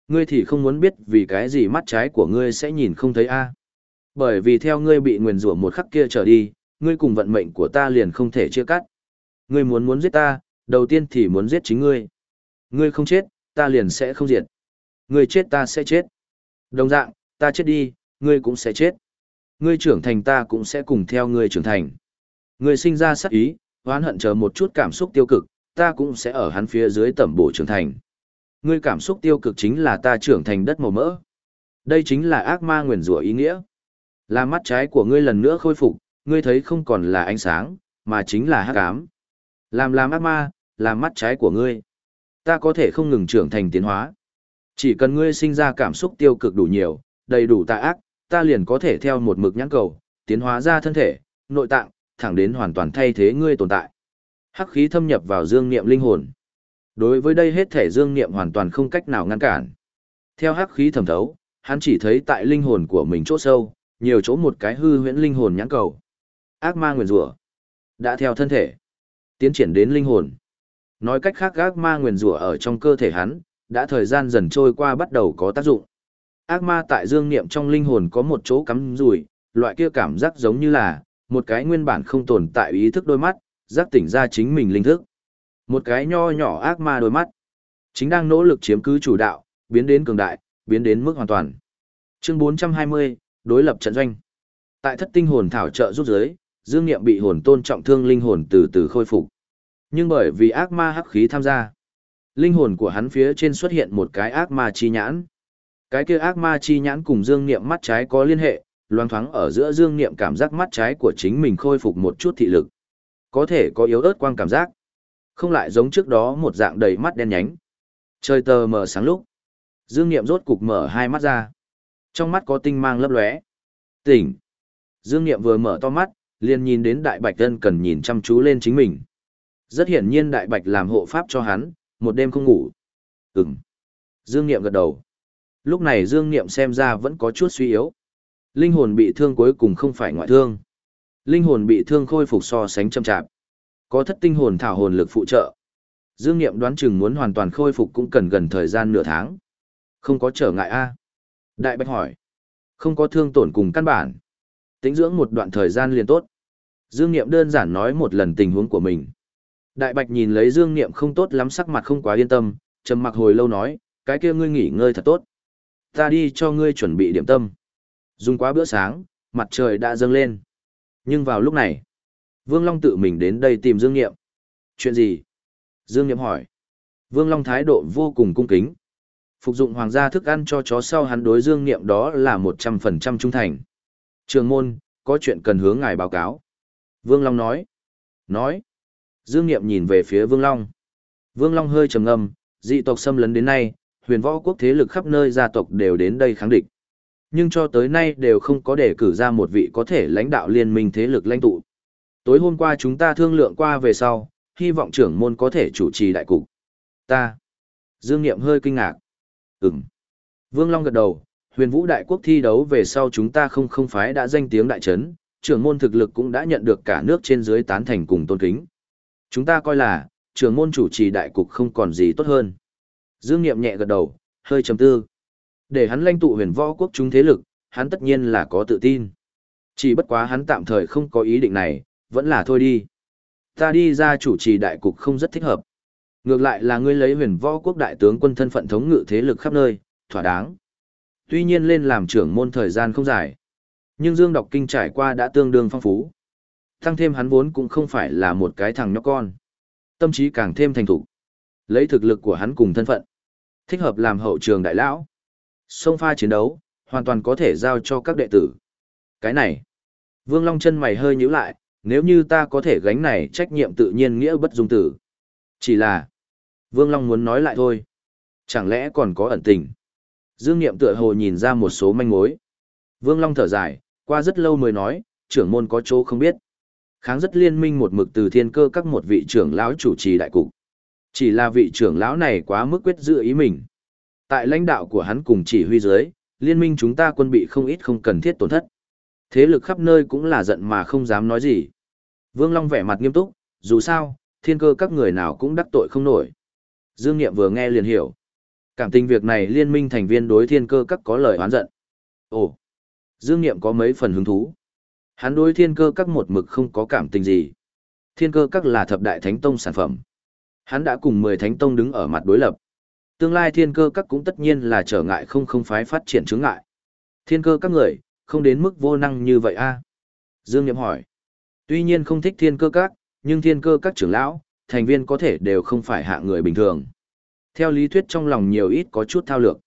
Ngươi thì không muốn biết vì cái gì mắt trái của ngươi sẽ nhìn không thấy a. Bởi vì theo ngươi bị nguyền rủa một khắc kia trở đi, ngươi cùng vận mệnh của ta liền không thể chia cắt. Ngươi muốn muốn giết ta, đầu tiên thì muốn giết chính ngươi. Ngươi không chết, ta liền sẽ không diệt. Ngươi chết ta sẽ chết. Đồng dạng, ta chết đi, ngươi cũng sẽ chết. Ngươi trưởng thành ta cũng sẽ cùng theo ngươi trưởng thành. Ngươi sinh ra sát ý, hoán hận chờ một chút cảm xúc tiêu cực, ta cũng sẽ ở hắn phía dưới tẩm bổ trưởng thành. Ngươi cảm xúc tiêu cực chính là ta trưởng thành đất màu mỡ. Đây chính là ác ma nguyền rủa ý nghĩa. Là mắt trái của ngươi lần nữa khôi phục, ngươi thấy không còn là ánh sáng, mà chính là hắc ám. Làm làm ác ma, làm mắt trái của ngươi. Ta có thể không ngừng trưởng thành tiến hóa. Chỉ cần ngươi sinh ra cảm xúc tiêu cực đủ nhiều, đầy đủ tà ác, ta liền có thể theo một mực nhãn cầu, tiến hóa ra thân thể, nội tạng, thẳng đến hoàn toàn thay thế ngươi tồn tại. Hắc khí thâm nhập vào dương niệm linh hồn. Đối với đây hết thể dương niệm hoàn toàn không cách nào ngăn cản. Theo hắc khí thẩm thấu, hắn chỉ thấy tại linh hồn của mình chỗ sâu, nhiều chỗ một cái hư huyễn linh hồn nhãn cầu. Ác ma nguyền rủa đã theo thân thể tiến triển đến linh hồn. Nói cách khác ác ma nguyền rủa ở trong cơ thể hắn, đã thời gian dần trôi qua bắt đầu có tác dụng. Ác ma tại dương niệm trong linh hồn có một chỗ cắm rủi, loại kia cảm giác giống như là, một cái nguyên bản không tồn tại ý thức đôi mắt, giác tỉnh ra chính mình linh thức. Một cái nho nhỏ ác ma đôi mắt, chính đang nỗ lực chiếm cứ chủ đạo, biến đến cường đại, biến đến mức hoàn toàn. Chương 420, đối lập trận doanh. Tại thất tinh hồn thảo trợ giúp giới, Dương Nghiệm bị hồn tôn trọng thương linh hồn từ từ khôi phục. Nhưng bởi vì ác ma hắc khí tham gia, linh hồn của hắn phía trên xuất hiện một cái ác ma chi nhãn. Cái kia ác ma chi nhãn cùng Dương Nghiệm mắt trái có liên hệ, loang thoáng ở giữa Dương Nghiệm cảm giác mắt trái của chính mình khôi phục một chút thị lực. Có thể có yếu ớt quang cảm giác. Không lại giống trước đó một dạng đầy mắt đen nhánh. Trời tờ mờ sáng lúc. Dương Nghiệm rốt cục mở hai mắt ra. Trong mắt có tinh mang lấp lóe. Tỉnh. Dương Nghiệm vừa mở to mắt, liền nhìn đến Đại Bạch Tân cần nhìn chăm chú lên chính mình. Rất hiển nhiên Đại Bạch làm hộ pháp cho hắn, một đêm không ngủ. Ừm. Dương Nghiệm gật đầu. Lúc này Dương Nghiệm xem ra vẫn có chút suy yếu. Linh hồn bị thương cuối cùng không phải ngoại thương. Linh hồn bị thương khôi phục so sánh chậm chạp. Có thất tinh hồn thảo hồn lực phụ trợ. Dương Nghiệm đoán chừng muốn hoàn toàn khôi phục cũng cần gần thời gian nửa tháng. Không có trở ngại a Đại Bạch hỏi. Không có thương tổn cùng căn bản. Tính dưỡng một đoạn thời gian liền tốt. Dương Niệm đơn giản nói một lần tình huống của mình. Đại Bạch nhìn lấy Dương Niệm không tốt lắm sắc mặt không quá yên tâm, trầm mặc hồi lâu nói, cái kia ngươi nghỉ ngơi thật tốt. Ta đi cho ngươi chuẩn bị điểm tâm. Dùng quá bữa sáng, mặt trời đã dâng lên. Nhưng vào lúc này, Vương Long tự mình đến đây tìm Dương Niệm. Chuyện gì? Dương Niệm hỏi. Vương Long thái độ vô cùng cung kính. Phục dụng hoàng gia thức ăn cho chó sau hắn đối Dương Niệm đó là 100% trung thành. Trường môn, có chuyện cần hướng ngài báo cáo. Vương Long nói. Nói. Dương Niệm nhìn về phía Vương Long. Vương Long hơi trầm ngâm, dị tộc xâm lấn đến nay, huyền võ quốc thế lực khắp nơi gia tộc đều đến đây kháng địch. Nhưng cho tới nay đều không có đề cử ra một vị có thể lãnh đạo liên minh thế lực lãnh tụ. Tối hôm qua chúng ta thương lượng qua về sau, hy vọng trưởng môn có thể chủ trì đại cục. Ta. Dương Niệm hơi kinh ngạc. Ừm. Vương Long gật đầu, huyền vũ đại quốc thi đấu về sau chúng ta không không phái đã danh tiếng đại trấn, trưởng môn thực lực cũng đã nhận được cả nước trên dưới tán thành cùng tôn kính. Chúng ta coi là, trưởng môn chủ trì đại cục không còn gì tốt hơn. Dương Niệm nhẹ gật đầu, hơi trầm tư. Để hắn lãnh tụ huyền võ quốc chúng thế lực, hắn tất nhiên là có tự tin. Chỉ bất quá hắn tạm thời không có ý định này, vẫn là thôi đi. Ta đi ra chủ trì đại cục không rất thích hợp. Ngược lại là ngươi lấy huyền võ quốc đại tướng quân thân phận thống ngự thế lực khắp nơi, thỏa đáng. Tuy nhiên lên làm trưởng môn thời gian không dài. Nhưng Dương đọc kinh trải qua đã tương đương phong phú. Tăng thêm hắn vốn cũng không phải là một cái thằng nhóc con. Tâm trí càng thêm thành thục. Lấy thực lực của hắn cùng thân phận. Thích hợp làm hậu trường đại lão. Sông pha chiến đấu, hoàn toàn có thể giao cho các đệ tử. Cái này. Vương Long chân mày hơi nhíu lại, nếu như ta có thể gánh này trách nhiệm tự nhiên nghĩa bất dung tử. Chỉ là, Vương Long muốn nói lại thôi. Chẳng lẽ còn có ẩn tình? Dương Niệm tựa hồ nhìn ra một số manh mối. Vương Long thở dài, qua rất lâu mới nói, trưởng môn có chỗ không biết. Kháng rất liên minh một mực từ thiên cơ các một vị trưởng lão chủ trì đại cục. Chỉ là vị trưởng lão này quá mức quyết dự ý mình. Tại lãnh đạo của hắn cùng chỉ huy dưới, liên minh chúng ta quân bị không ít không cần thiết tổn thất. Thế lực khắp nơi cũng là giận mà không dám nói gì. Vương Long vẻ mặt nghiêm túc, dù sao, thiên cơ các người nào cũng đắc tội không nổi. Dương Niệm vừa nghe liền hiểu. Cảm tình việc này liên minh thành viên đối thiên cơ các có lời oán giận. Ồ, Dương Niệm có mấy phần hứng thú. Hắn đối thiên cơ các một mực không có cảm tình gì. Thiên cơ các là thập đại thánh tông sản phẩm. Hắn đã cùng 10 thánh tông đứng ở mặt đối lập. Tương lai thiên cơ các cũng tất nhiên là trở ngại không không phái phát triển chướng ngại. Thiên cơ các người, không đến mức vô năng như vậy a Dương Niệm hỏi. Tuy nhiên không thích thiên cơ các, nhưng thiên cơ các trưởng lão, thành viên có thể đều không phải hạ người bình thường. Theo lý thuyết trong lòng nhiều ít có chút thao lược.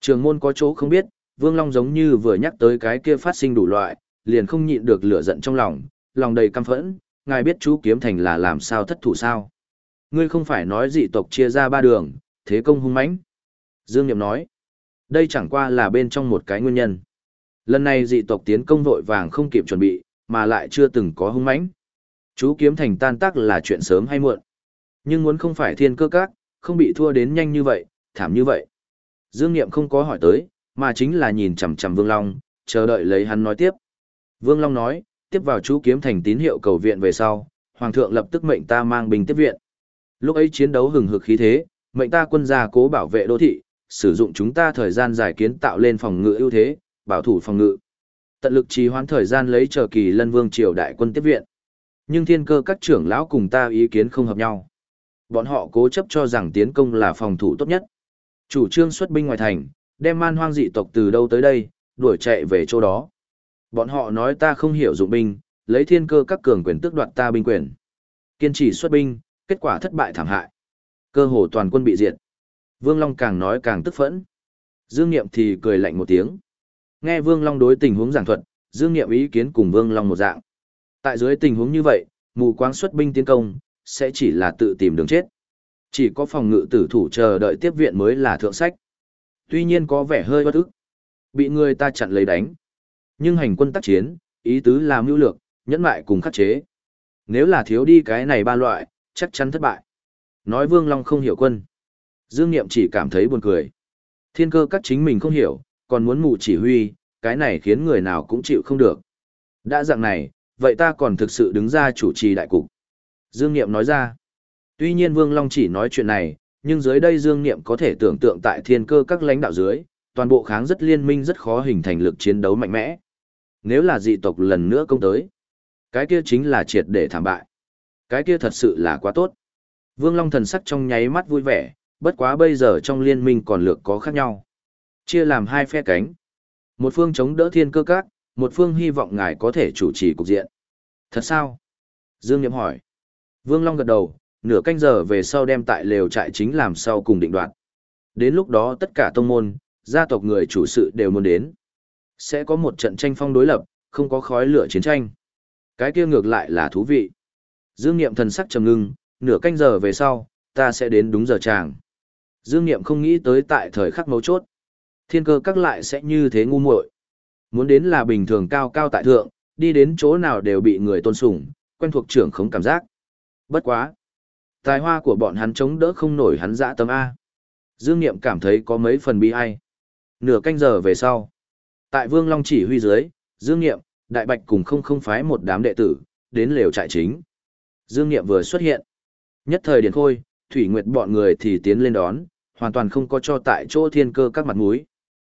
Trường môn có chỗ không biết, Vương Long giống như vừa nhắc tới cái kia phát sinh đủ loại, liền không nhịn được lửa giận trong lòng, lòng đầy căm phẫn, ngài biết chú kiếm thành là làm sao thất thủ sao. Ngươi không phải nói dị tộc chia ra ba đường, thế công hung mãnh. Dương Niệm nói, đây chẳng qua là bên trong một cái nguyên nhân. Lần này dị tộc tiến công vội vàng không kịp chuẩn bị, mà lại chưa từng có hung mãnh. Chú kiếm thành tan tác là chuyện sớm hay muộn. Nhưng muốn không phải thiên cơ các, không bị thua đến nhanh như vậy, thảm như vậy. Dương Niệm không có hỏi tới, mà chính là nhìn chằm chằm Vương Long, chờ đợi lấy hắn nói tiếp. Vương Long nói, tiếp vào chú kiếm thành tín hiệu cầu viện về sau, Hoàng thượng lập tức mệnh ta mang binh tiếp viện. Lúc ấy chiến đấu hừng hực khí thế, mệnh ta quân gia cố bảo vệ đô thị, sử dụng chúng ta thời gian giải kiến tạo lên phòng ngự ưu thế, bảo thủ phòng ngự. Tận lực trì hoãn thời gian lấy chờ kỳ lân vương triều đại quân tiếp viện. Nhưng thiên cơ các trưởng lão cùng ta ý kiến không hợp nhau. Bọn họ cố chấp cho rằng tiến công là phòng thủ tốt nhất. Chủ trương xuất binh ngoài thành, đem man hoang dị tộc từ đâu tới đây, đuổi chạy về chỗ đó. Bọn họ nói ta không hiểu dụng binh, lấy thiên cơ các cường quyền tước đoạt ta binh quyền. Kiên trì xuất binh, kết quả thất bại thảm hại. Cơ hồ toàn quân bị diệt. Vương Long càng nói càng tức phẫn. Dương Niệm thì cười lạnh một tiếng. Nghe Vương Long đối tình huống giảng thuật, Dương Niệm ý kiến cùng Vương Long một dạng. Tại dưới tình huống như vậy, mù quáng xuất binh tiến công, sẽ chỉ là tự tìm đường chết. Chỉ có phòng ngự tử thủ chờ đợi tiếp viện mới là thượng sách. Tuy nhiên có vẻ hơi bất ức. Bị người ta chặn lấy đánh. Nhưng hành quân tác chiến, ý tứ là mưu lược, nhẫn mại cùng khắc chế. Nếu là thiếu đi cái này ba loại, chắc chắn thất bại. Nói Vương Long không hiểu quân. Dương Niệm chỉ cảm thấy buồn cười. Thiên cơ các chính mình không hiểu, còn muốn mù chỉ huy, cái này khiến người nào cũng chịu không được. Đã dạng này, vậy ta còn thực sự đứng ra chủ trì đại cục. Dương Niệm nói ra. Tuy nhiên Vương Long chỉ nói chuyện này, nhưng dưới đây Dương Niệm có thể tưởng tượng tại thiên cơ các lãnh đạo dưới, toàn bộ kháng rất liên minh rất khó hình thành lực chiến đấu mạnh mẽ. Nếu là dị tộc lần nữa công tới, cái kia chính là triệt để thảm bại. Cái kia thật sự là quá tốt. Vương Long thần sắc trong nháy mắt vui vẻ, bất quá bây giờ trong liên minh còn lược có khác nhau. Chia làm hai phe cánh. Một phương chống đỡ thiên cơ các, một phương hy vọng ngài có thể chủ trì cục diện. Thật sao? Dương Niệm hỏi. Vương Long gật đầu, nửa canh giờ về sau đem tại lều trại chính làm sau cùng định đoạt. Đến lúc đó tất cả tông môn, gia tộc người chủ sự đều muốn đến. Sẽ có một trận tranh phong đối lập, không có khói lửa chiến tranh. Cái kia ngược lại là thú vị. Dương Niệm thần sắc trầm ngưng, nửa canh giờ về sau, ta sẽ đến đúng giờ chàng. Dương Niệm không nghĩ tới tại thời khắc mấu chốt. Thiên cơ các lại sẽ như thế ngu muội. Muốn đến là bình thường cao cao tại thượng, đi đến chỗ nào đều bị người tôn sùng, quen thuộc trưởng không cảm giác. Bất quá. Tài hoa của bọn hắn chống đỡ không nổi hắn dã tâm A. Dương Niệm cảm thấy có mấy phần bi ai. Nửa canh giờ về sau. Tại Vương Long chỉ huy dưới, Dương Niệm, Đại Bạch cùng không không phái một đám đệ tử, đến lều trại chính. Dương Niệm vừa xuất hiện. Nhất thời điển Khôi, Thủy Nguyệt bọn người thì tiến lên đón, hoàn toàn không có cho tại chỗ thiên cơ các mặt mũi.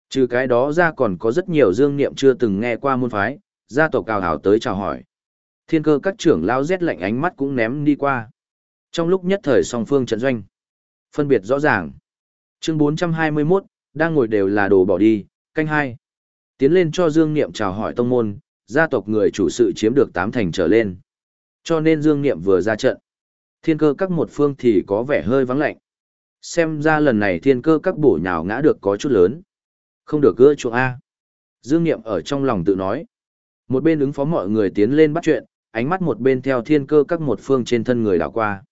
Trừ cái đó ra còn có rất nhiều dương niệm chưa từng nghe qua môn phái, gia tộc cào hào tới chào hỏi. Thiên cơ các trưởng lao rét lạnh ánh mắt cũng ném đi qua. Trong lúc nhất thời song phương trận doanh, phân biệt rõ ràng. Chương 421, đang ngồi đều là đồ bỏ đi, canh hai. Tiến lên cho Dương Niệm chào hỏi tông môn, gia tộc người chủ sự chiếm được tám thành trở lên. Cho nên Dương Niệm vừa ra trận. Thiên cơ các một phương thì có vẻ hơi vắng lạnh. Xem ra lần này thiên cơ các bổ nhào ngã được có chút lớn. Không được gỡ chuộng A. Dương Niệm ở trong lòng tự nói. Một bên ứng phó mọi người tiến lên bắt chuyện, ánh mắt một bên theo thiên cơ các một phương trên thân người đảo qua.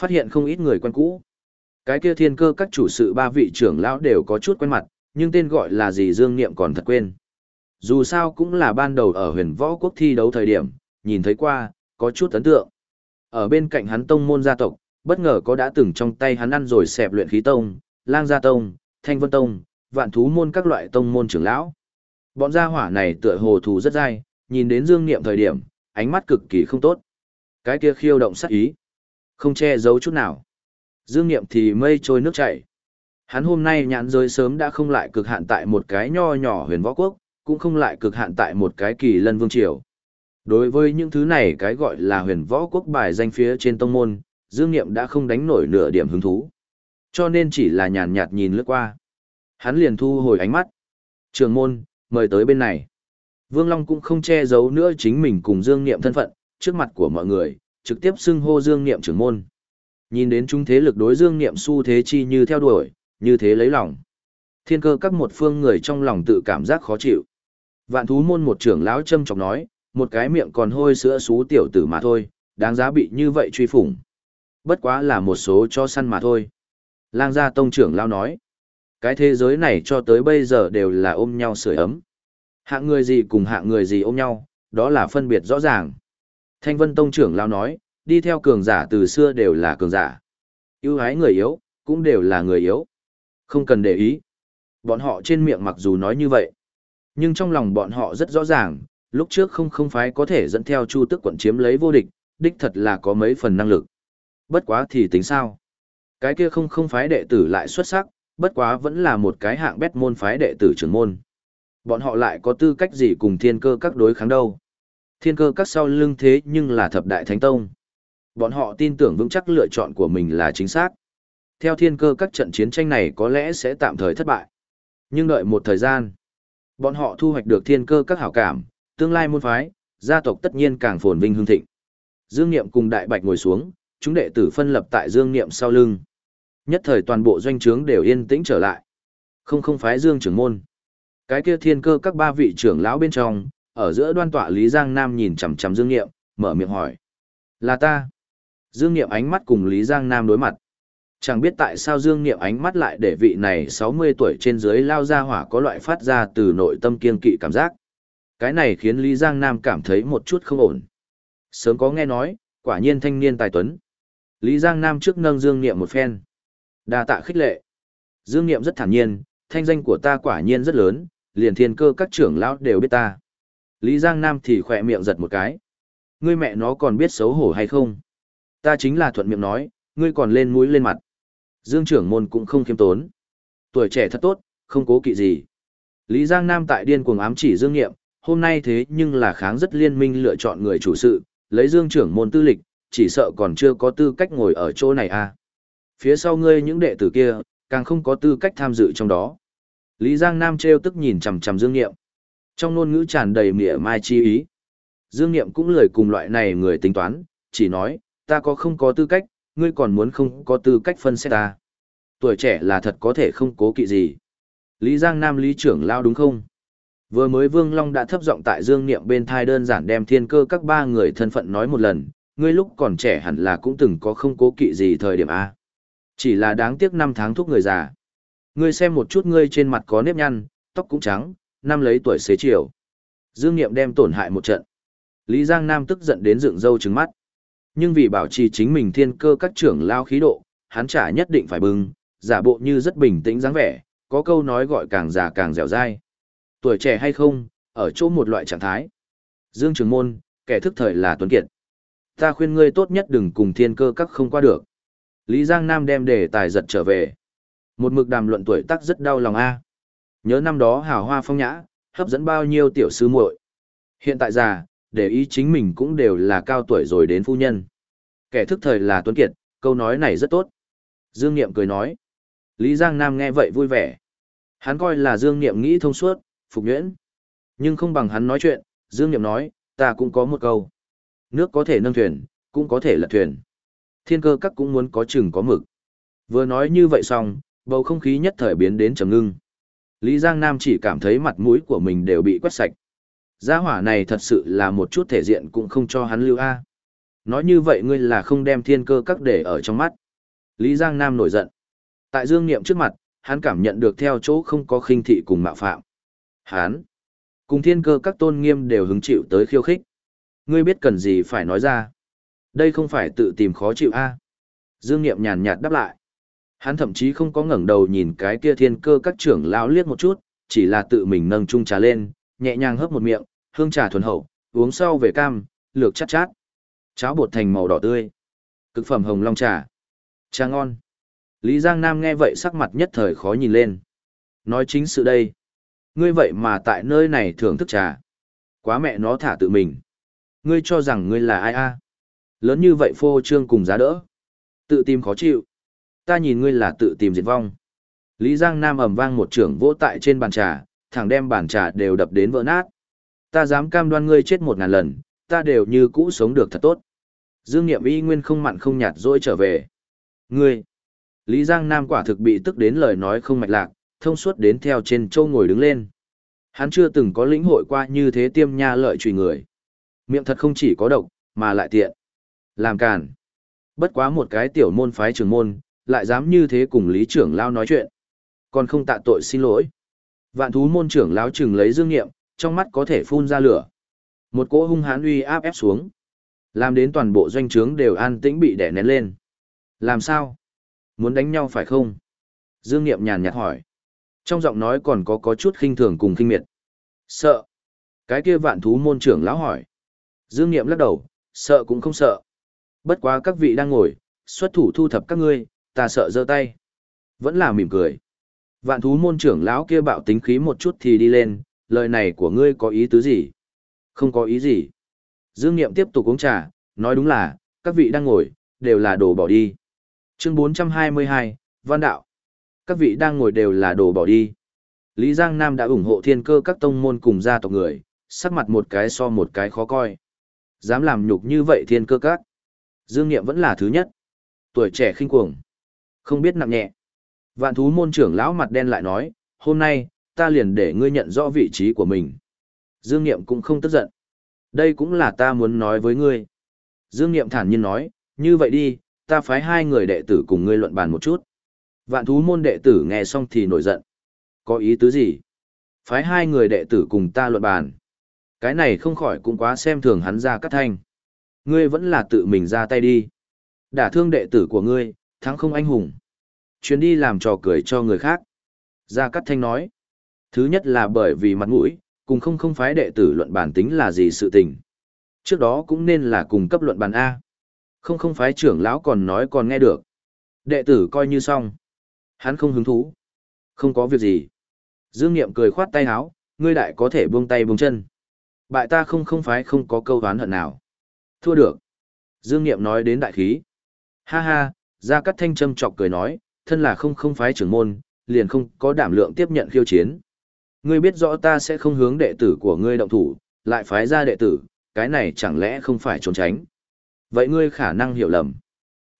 Phát hiện không ít người quen cũ. Cái kia thiên cơ các chủ sự ba vị trưởng lão đều có chút quen mặt, nhưng tên gọi là gì Dương Niệm còn thật quên. Dù sao cũng là ban đầu ở huyền võ quốc thi đấu thời điểm, nhìn thấy qua, có chút ấn tượng. Ở bên cạnh hắn tông môn gia tộc, bất ngờ có đã từng trong tay hắn ăn rồi xẹp luyện khí tông, lang gia tông, thanh vân tông, vạn thú môn các loại tông môn trưởng lão. Bọn gia hỏa này tựa hồ thù rất dai, nhìn đến dương niệm thời điểm, ánh mắt cực kỳ không tốt. Cái kia khiêu động sát ý, không che giấu chút nào. Dương niệm thì mây trôi nước chảy. Hắn hôm nay nhãn rơi sớm đã không lại cực hạn tại một cái nho nhỏ huyền võ quốc, cũng không lại cực hạn tại một cái kỳ lân vương triều. Đối với những thứ này cái gọi là huyền võ quốc bài danh phía trên tông môn, Dương Niệm đã không đánh nổi nửa điểm hứng thú. Cho nên chỉ là nhàn nhạt nhìn lướt qua. Hắn liền thu hồi ánh mắt. Trường môn, mời tới bên này. Vương Long cũng không che giấu nữa chính mình cùng Dương Niệm thân phận, trước mặt của mọi người, trực tiếp xưng hô Dương Niệm trưởng môn. Nhìn đến chúng thế lực đối Dương Niệm su thế chi như theo đuổi, như thế lấy lòng. Thiên cơ các một phương người trong lòng tự cảm giác khó chịu. Vạn thú môn một trưởng lão châm chọc nói, một cái miệng còn hôi sữa xú tiểu tử mà thôi, đáng giá bị như vậy truy phủng. Bất quá là một số cho săn mà thôi. Lang gia tông trưởng lao nói, cái thế giới này cho tới bây giờ đều là ôm nhau sưởi ấm. Hạng người gì cùng hạng người gì ôm nhau, đó là phân biệt rõ ràng. Thanh vân tông trưởng lao nói, đi theo cường giả từ xưa đều là cường giả. Yêu hái người yếu, cũng đều là người yếu. Không cần để ý. Bọn họ trên miệng mặc dù nói như vậy, nhưng trong lòng bọn họ rất rõ ràng, lúc trước không không phái có thể dẫn theo chu tước quận chiếm lấy vô địch, đích thật là có mấy phần năng lực. Bất quá thì tính sao? Cái kia không không phái đệ tử lại xuất sắc, bất quá vẫn là một cái hạng bét môn phái đệ tử trưởng môn. Bọn họ lại có tư cách gì cùng thiên cơ các đối kháng đâu. Thiên cơ các sau lưng thế nhưng là thập đại thánh tông. Bọn họ tin tưởng vững chắc lựa chọn của mình là chính xác. Theo thiên cơ các trận chiến tranh này có lẽ sẽ tạm thời thất bại. Nhưng đợi một thời gian, bọn họ thu hoạch được thiên cơ các hảo cảm, tương lai môn phái, gia tộc tất nhiên càng phồn vinh hương thịnh. Dương Niệm cùng Đại Bạch ngồi xuống, chúng đệ tử phân lập tại Dương Niệm sau lưng. Nhất thời toàn bộ doanh trướng đều yên tĩnh trở lại. Không không phái Dương trưởng môn. Cái kia thiên cơ các ba vị trưởng lão bên trong, ở giữa đoan tọa Lý Giang Nam nhìn chằm chằm Dương Niệm, mở miệng hỏi. Là ta. Dương Niệm ánh mắt cùng Lý Giang Nam đối mặt. Chẳng biết tại sao Dương Niệm ánh mắt lại để vị này 60 tuổi trên dưới lao ra hỏa có loại phát ra từ nội tâm kiên kỵ cảm giác. Cái này khiến Lý Giang Nam cảm thấy một chút không ổn. Sớm có nghe nói, quả nhiên thanh niên tài tuấn. Lý Giang Nam trước nâng Dương Niệm một phen. đa tạ khích lệ. Dương Niệm rất thản nhiên, thanh danh của ta quả nhiên rất lớn, liền thiên cơ các trưởng lão đều biết ta. Lý Giang Nam thì khỏe miệng giật một cái. Ngươi mẹ nó còn biết xấu hổ hay không? Ta chính là thuận miệng nói, ngươi còn lên mũi lên mặt. Dương trưởng môn cũng không khiêm tốn. Tuổi trẻ thật tốt, không cố kỵ gì. Lý Giang Nam tại điên cuồng ám chỉ Dương Niệm hôm nay thế nhưng là kháng rất liên minh lựa chọn người chủ sự, lấy Dương trưởng môn tư lịch, chỉ sợ còn chưa có tư cách ngồi ở chỗ này à. Phía sau ngươi những đệ tử kia, càng không có tư cách tham dự trong đó. Lý Giang Nam trêu tức nhìn chằm chằm Dương Niệm Trong ngôn ngữ tràn đầy mỉa mai chi ý. Dương Niệm cũng lời cùng loại này người tính toán, chỉ nói, ta có không có tư cách, ngươi còn muốn không có tư cách phân xét ta. Tuổi trẻ là thật có thể không cố kỵ gì. Lý Giang Nam Lý trưởng lao đúng không? Vừa mới Vương Long đã thấp giọng tại Dương Niệm bên thai đơn giản đem thiên cơ các ba người thân phận nói một lần, ngươi lúc còn trẻ hẳn là cũng từng có không cố kỵ gì thời điểm A. Chỉ là đáng tiếc năm tháng thúc người già. Ngươi xem một chút ngươi trên mặt có nếp nhăn, tóc cũng trắng, năm lấy tuổi xế chiều. Dương Niệm đem tổn hại một trận. Lý Giang Nam tức giận đến dựng râu trứng mắt. Nhưng vì bảo trì chính mình thiên cơ các trưởng lao khí độ, hắn trả nhất định phải bưng, giả bộ như rất bình tĩnh dáng vẻ, có câu nói gọi càng già càng dẻo dai. Tuổi trẻ hay không, ở chỗ một loại trạng thái. Dương Trường Môn, kẻ thức thời là Tuấn Kiệt. Ta khuyên ngươi tốt nhất đừng cùng thiên cơ các không qua được. Lý Giang Nam đem đề tài giật trở về. Một mực đàm luận tuổi tác rất đau lòng a. Nhớ năm đó hào hoa phong nhã, hấp dẫn bao nhiêu tiểu sư muội. Hiện tại già, để ý chính mình cũng đều là cao tuổi rồi đến phu nhân. Kẻ thức thời là Tuấn Kiệt, câu nói này rất tốt. Dương Niệm cười nói. Lý Giang Nam nghe vậy vui vẻ. Hắn coi là Dương Niệm nghĩ thông suốt, phục nhuyễn. Nhưng không bằng hắn nói chuyện, Dương Niệm nói, ta cũng có một câu. Nước có thể nâng thuyền, cũng có thể lật thuyền. Thiên cơ các cũng muốn có chừng có mực. Vừa nói như vậy xong, bầu không khí nhất thời biến đến trầm ngưng. Lý Giang Nam chỉ cảm thấy mặt mũi của mình đều bị quét sạch. Gia hỏa này thật sự là một chút thể diện cũng không cho hắn lưu A. Nói như vậy ngươi là không đem thiên cơ các để ở trong mắt. Lý Giang Nam nổi giận. Tại Dương Niệm trước mặt, hắn cảm nhận được theo chỗ không có khinh thị cùng mạo phạm. Hán, cùng thiên cơ các tôn nghiêm đều hứng chịu tới khiêu khích. Ngươi biết cần gì phải nói ra. Đây không phải tự tìm khó chịu a Dương Niệm nhàn nhạt đáp lại. Hắn thậm chí không có ngẩng đầu nhìn cái kia thiên cơ các trưởng lão liếc một chút, chỉ là tự mình nâng chung trà lên, nhẹ nhàng hớp một miệng, hương trà thuần hậu, uống sau về cam, lược chát chát. Cháo bột thành màu đỏ tươi. Cực phẩm hồng long trà. Trà ngon. Lý Giang Nam nghe vậy sắc mặt nhất thời khó nhìn lên. Nói chính sự đây. Ngươi vậy mà tại nơi này thưởng thức trà. Quá mẹ nó thả tự mình. Ngươi cho rằng ngươi là ai a? Lớn như vậy phô trương cùng giá đỡ. Tự tìm khó chịu. Ta nhìn ngươi là tự tìm diệt vong. Lý Giang Nam ầm vang một trưởng vỗ tại trên bàn trà, thẳng đem bàn trà đều đập đến vỡ nát. Ta dám cam đoan ngươi chết một ngàn lần, ta đều như cũ sống được thật tốt. Dương Niệm y nguyên không mặn không nhạt dỗi trở về. Ngươi! Lý Giang Nam quả thực bị tức đến lời nói không mạch lạc, thông suốt đến theo trên châu ngồi đứng lên. Hắn chưa từng có lĩnh hội qua như thế tiêm nha lợi trùy người. Miệng thật không chỉ có độc, mà lại tiện. Làm càn. Bất quá một cái tiểu môn phái trưởng môn, lại dám như thế cùng lý trưởng lao nói chuyện. Còn không tạ tội xin lỗi. Vạn thú môn trưởng lão trừng lấy dương nghiệm, trong mắt có thể phun ra lửa. Một cỗ hung hãn uy áp ép xuống. Làm đến toàn bộ doanh trướng đều an tĩnh bị đè nén lên. Làm sao? Muốn đánh nhau phải không? Dương nghiệm nhàn nhạt hỏi. Trong giọng nói còn có có chút khinh thường cùng khinh miệt. Sợ. Cái kia vạn thú môn trưởng lão hỏi. Dương nghiệm lắc đầu, sợ cũng không sợ. Bất quá các vị đang ngồi, xuất thủ thu thập các ngươi, ta sợ giơ tay. Vẫn là mỉm cười. Vạn thú môn trưởng lão kia bạo tính khí một chút thì đi lên, lời này của ngươi có ý tứ gì? Không có ý gì. Dương Niệm tiếp tục uống trà, nói đúng là, các vị đang ngồi, đều là đồ bỏ đi. Chương 422, Văn Đạo. Các vị đang ngồi đều là đồ bỏ đi. Lý Giang Nam đã ủng hộ thiên cơ các tông môn cùng gia tộc người, sắc mặt một cái so một cái khó coi. Dám làm nhục như vậy thiên cơ các. Dương Niệm vẫn là thứ nhất. Tuổi trẻ khinh cuồng. Không biết nặng nhẹ. Vạn thú môn trưởng lão mặt đen lại nói, hôm nay, ta liền để ngươi nhận rõ vị trí của mình. Dương Niệm cũng không tức giận. Đây cũng là ta muốn nói với ngươi. Dương Niệm thản nhiên nói, như vậy đi, ta phái hai người đệ tử cùng ngươi luận bàn một chút. Vạn thú môn đệ tử nghe xong thì nổi giận. Có ý tứ gì? Phái hai người đệ tử cùng ta luận bàn. Cái này không khỏi cũng quá xem thường hắn ra cắt thanh. Ngươi vẫn là tự mình ra tay đi. Đả thương đệ tử của ngươi, thắng không anh hùng. Chuyến đi làm trò cười cho người khác. Gia Cát Thanh nói. Thứ nhất là bởi vì mặt mũi, cùng không không phái đệ tử luận bản tính là gì sự tình. Trước đó cũng nên là cùng cấp luận bản A. Không không phái trưởng lão còn nói còn nghe được. Đệ tử coi như xong. Hắn không hứng thú. Không có việc gì. Dương Niệm cười khoát tay áo, ngươi đại có thể buông tay buông chân. Bại ta không không phái không có câu đoán hận nào. Thua được. Dương Niệm nói đến đại khí. Ha ha, Gia Cát Thanh châm chọc cười nói, thân là không không phái trưởng môn, liền không có đảm lượng tiếp nhận khiêu chiến. Ngươi biết rõ ta sẽ không hướng đệ tử của ngươi động thủ, lại phái ra đệ tử, cái này chẳng lẽ không phải trốn tránh. Vậy ngươi khả năng hiểu lầm.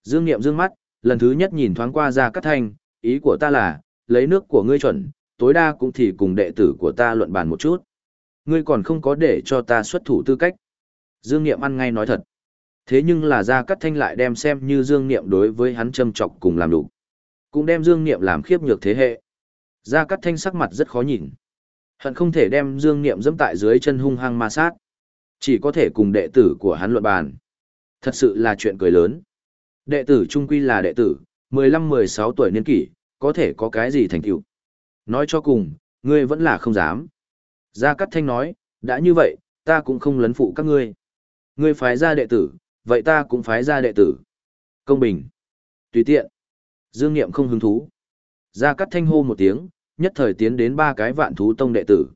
Dương Niệm dương mắt, lần thứ nhất nhìn thoáng qua Gia Cát Thanh, ý của ta là, lấy nước của ngươi chuẩn, tối đa cũng thì cùng đệ tử của ta luận bàn một chút. Ngươi còn không có để cho ta xuất thủ tư cách. Dương Niệm ăn ngay nói thật. Thế nhưng là Gia Cát Thanh lại đem xem như Dương Niệm đối với hắn châm chọc cùng làm đủ. Cũng đem Dương Niệm làm khiếp nhược thế hệ. Gia Cát Thanh sắc mặt rất khó nhìn. Hận không thể đem Dương Niệm dẫm tại dưới chân hung hăng ma sát. Chỉ có thể cùng đệ tử của hắn luận bàn. Thật sự là chuyện cười lớn. Đệ tử trung quy là đệ tử, 15-16 tuổi niên kỷ, có thể có cái gì thành tựu. Nói cho cùng, ngươi vẫn là không dám. Gia Cát Thanh nói, đã như vậy, ta cũng không lấn phụ các ngươi. Ngươi phái ra đệ tử, vậy ta cũng phái ra đệ tử. Công bình. Tùy tiện. Dương Niệm không hứng thú. Gia Cát Thanh hô một tiếng, nhất thời tiến đến ba cái vạn thú tông đệ tử.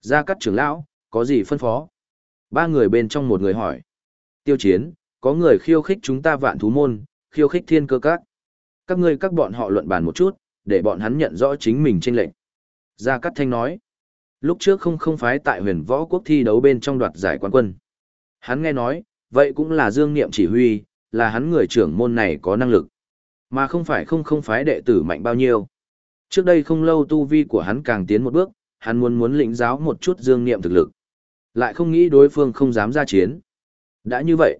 Gia Cát trưởng lão, có gì phân phó? Ba người bên trong một người hỏi. Tiêu chiến, có người khiêu khích chúng ta vạn thú môn, khiêu khích thiên cơ các. Các ngươi các bọn họ luận bàn một chút, để bọn hắn nhận rõ chính mình trên lệnh. Gia Cát Thanh nói. Lúc trước không không phái tại huyền võ quốc thi đấu bên trong đoạt giải quán quân. Hắn nghe nói, vậy cũng là dương niệm chỉ huy, là hắn người trưởng môn này có năng lực. Mà không phải không không phái đệ tử mạnh bao nhiêu. Trước đây không lâu tu vi của hắn càng tiến một bước, hắn muốn muốn lĩnh giáo một chút dương niệm thực lực. Lại không nghĩ đối phương không dám ra chiến. Đã như vậy,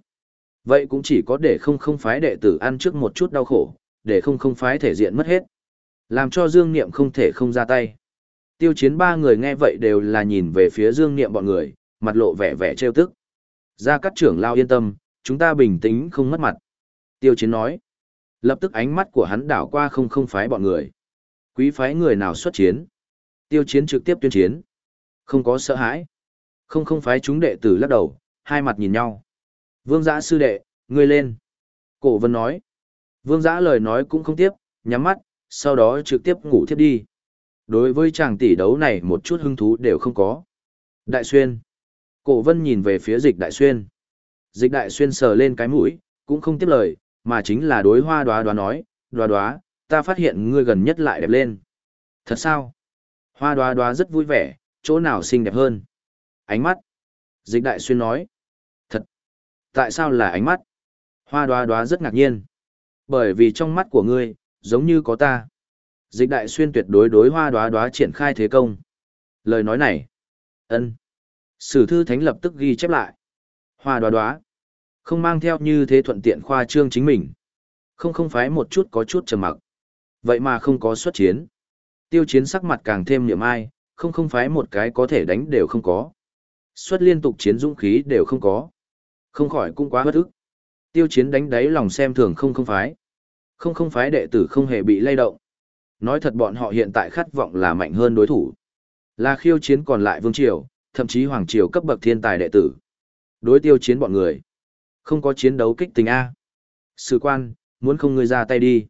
vậy cũng chỉ có để không không phái đệ tử ăn trước một chút đau khổ, để không không phái thể diện mất hết. Làm cho dương niệm không thể không ra tay. Tiêu chiến ba người nghe vậy đều là nhìn về phía dương niệm bọn người, mặt lộ vẻ vẻ trêu tức. Ra các trưởng lao yên tâm, chúng ta bình tĩnh không mất mặt. Tiêu chiến nói. Lập tức ánh mắt của hắn đảo qua không không phái bọn người. Quý phái người nào xuất chiến? Tiêu chiến trực tiếp tuyên chiến. Không có sợ hãi. Không không phái chúng đệ tử lắc đầu, hai mặt nhìn nhau. Vương giã sư đệ, ngươi lên. Cổ vân nói. Vương giã lời nói cũng không tiếp, nhắm mắt, sau đó trực tiếp ngủ thiếp đi. Đối với chàng tỷ đấu này một chút hứng thú đều không có. Đại xuyên. Cổ vân nhìn về phía dịch đại xuyên. Dịch đại xuyên sờ lên cái mũi, cũng không tiếp lời, mà chính là đối hoa đoá đoá nói, đoá đoá, ta phát hiện ngươi gần nhất lại đẹp lên. Thật sao? Hoa đoá đoá rất vui vẻ, chỗ nào xinh đẹp hơn? Ánh mắt. Dịch đại xuyên nói. Thật. Tại sao là ánh mắt? Hoa đoá đoá rất ngạc nhiên. Bởi vì trong mắt của ngươi, giống như có ta. Dịch đại xuyên tuyệt đối đối hoa đoá đoá triển khai thế công. Lời nói này. ân Sử thư thánh lập tức ghi chép lại. Hoa đoá đoá. Không mang theo như thế thuận tiện khoa trương chính mình. Không không phái một chút có chút trầm mặc. Vậy mà không có xuất chiến. Tiêu chiến sắc mặt càng thêm niệm ai, không không phái một cái có thể đánh đều không có. Xuất liên tục chiến dũng khí đều không có. Không khỏi cũng quá bất ức. Tiêu chiến đánh đáy lòng xem thường không không phái. Không không phái đệ tử không hề bị lay động. Nói thật bọn họ hiện tại khát vọng là mạnh hơn đối thủ. Là khiêu chiến còn lại vương triều, thậm chí hoàng triều cấp bậc thiên tài đệ tử. Đối tiêu chiến bọn người. Không có chiến đấu kích tình A. Sử quan, muốn không ngươi ra tay đi.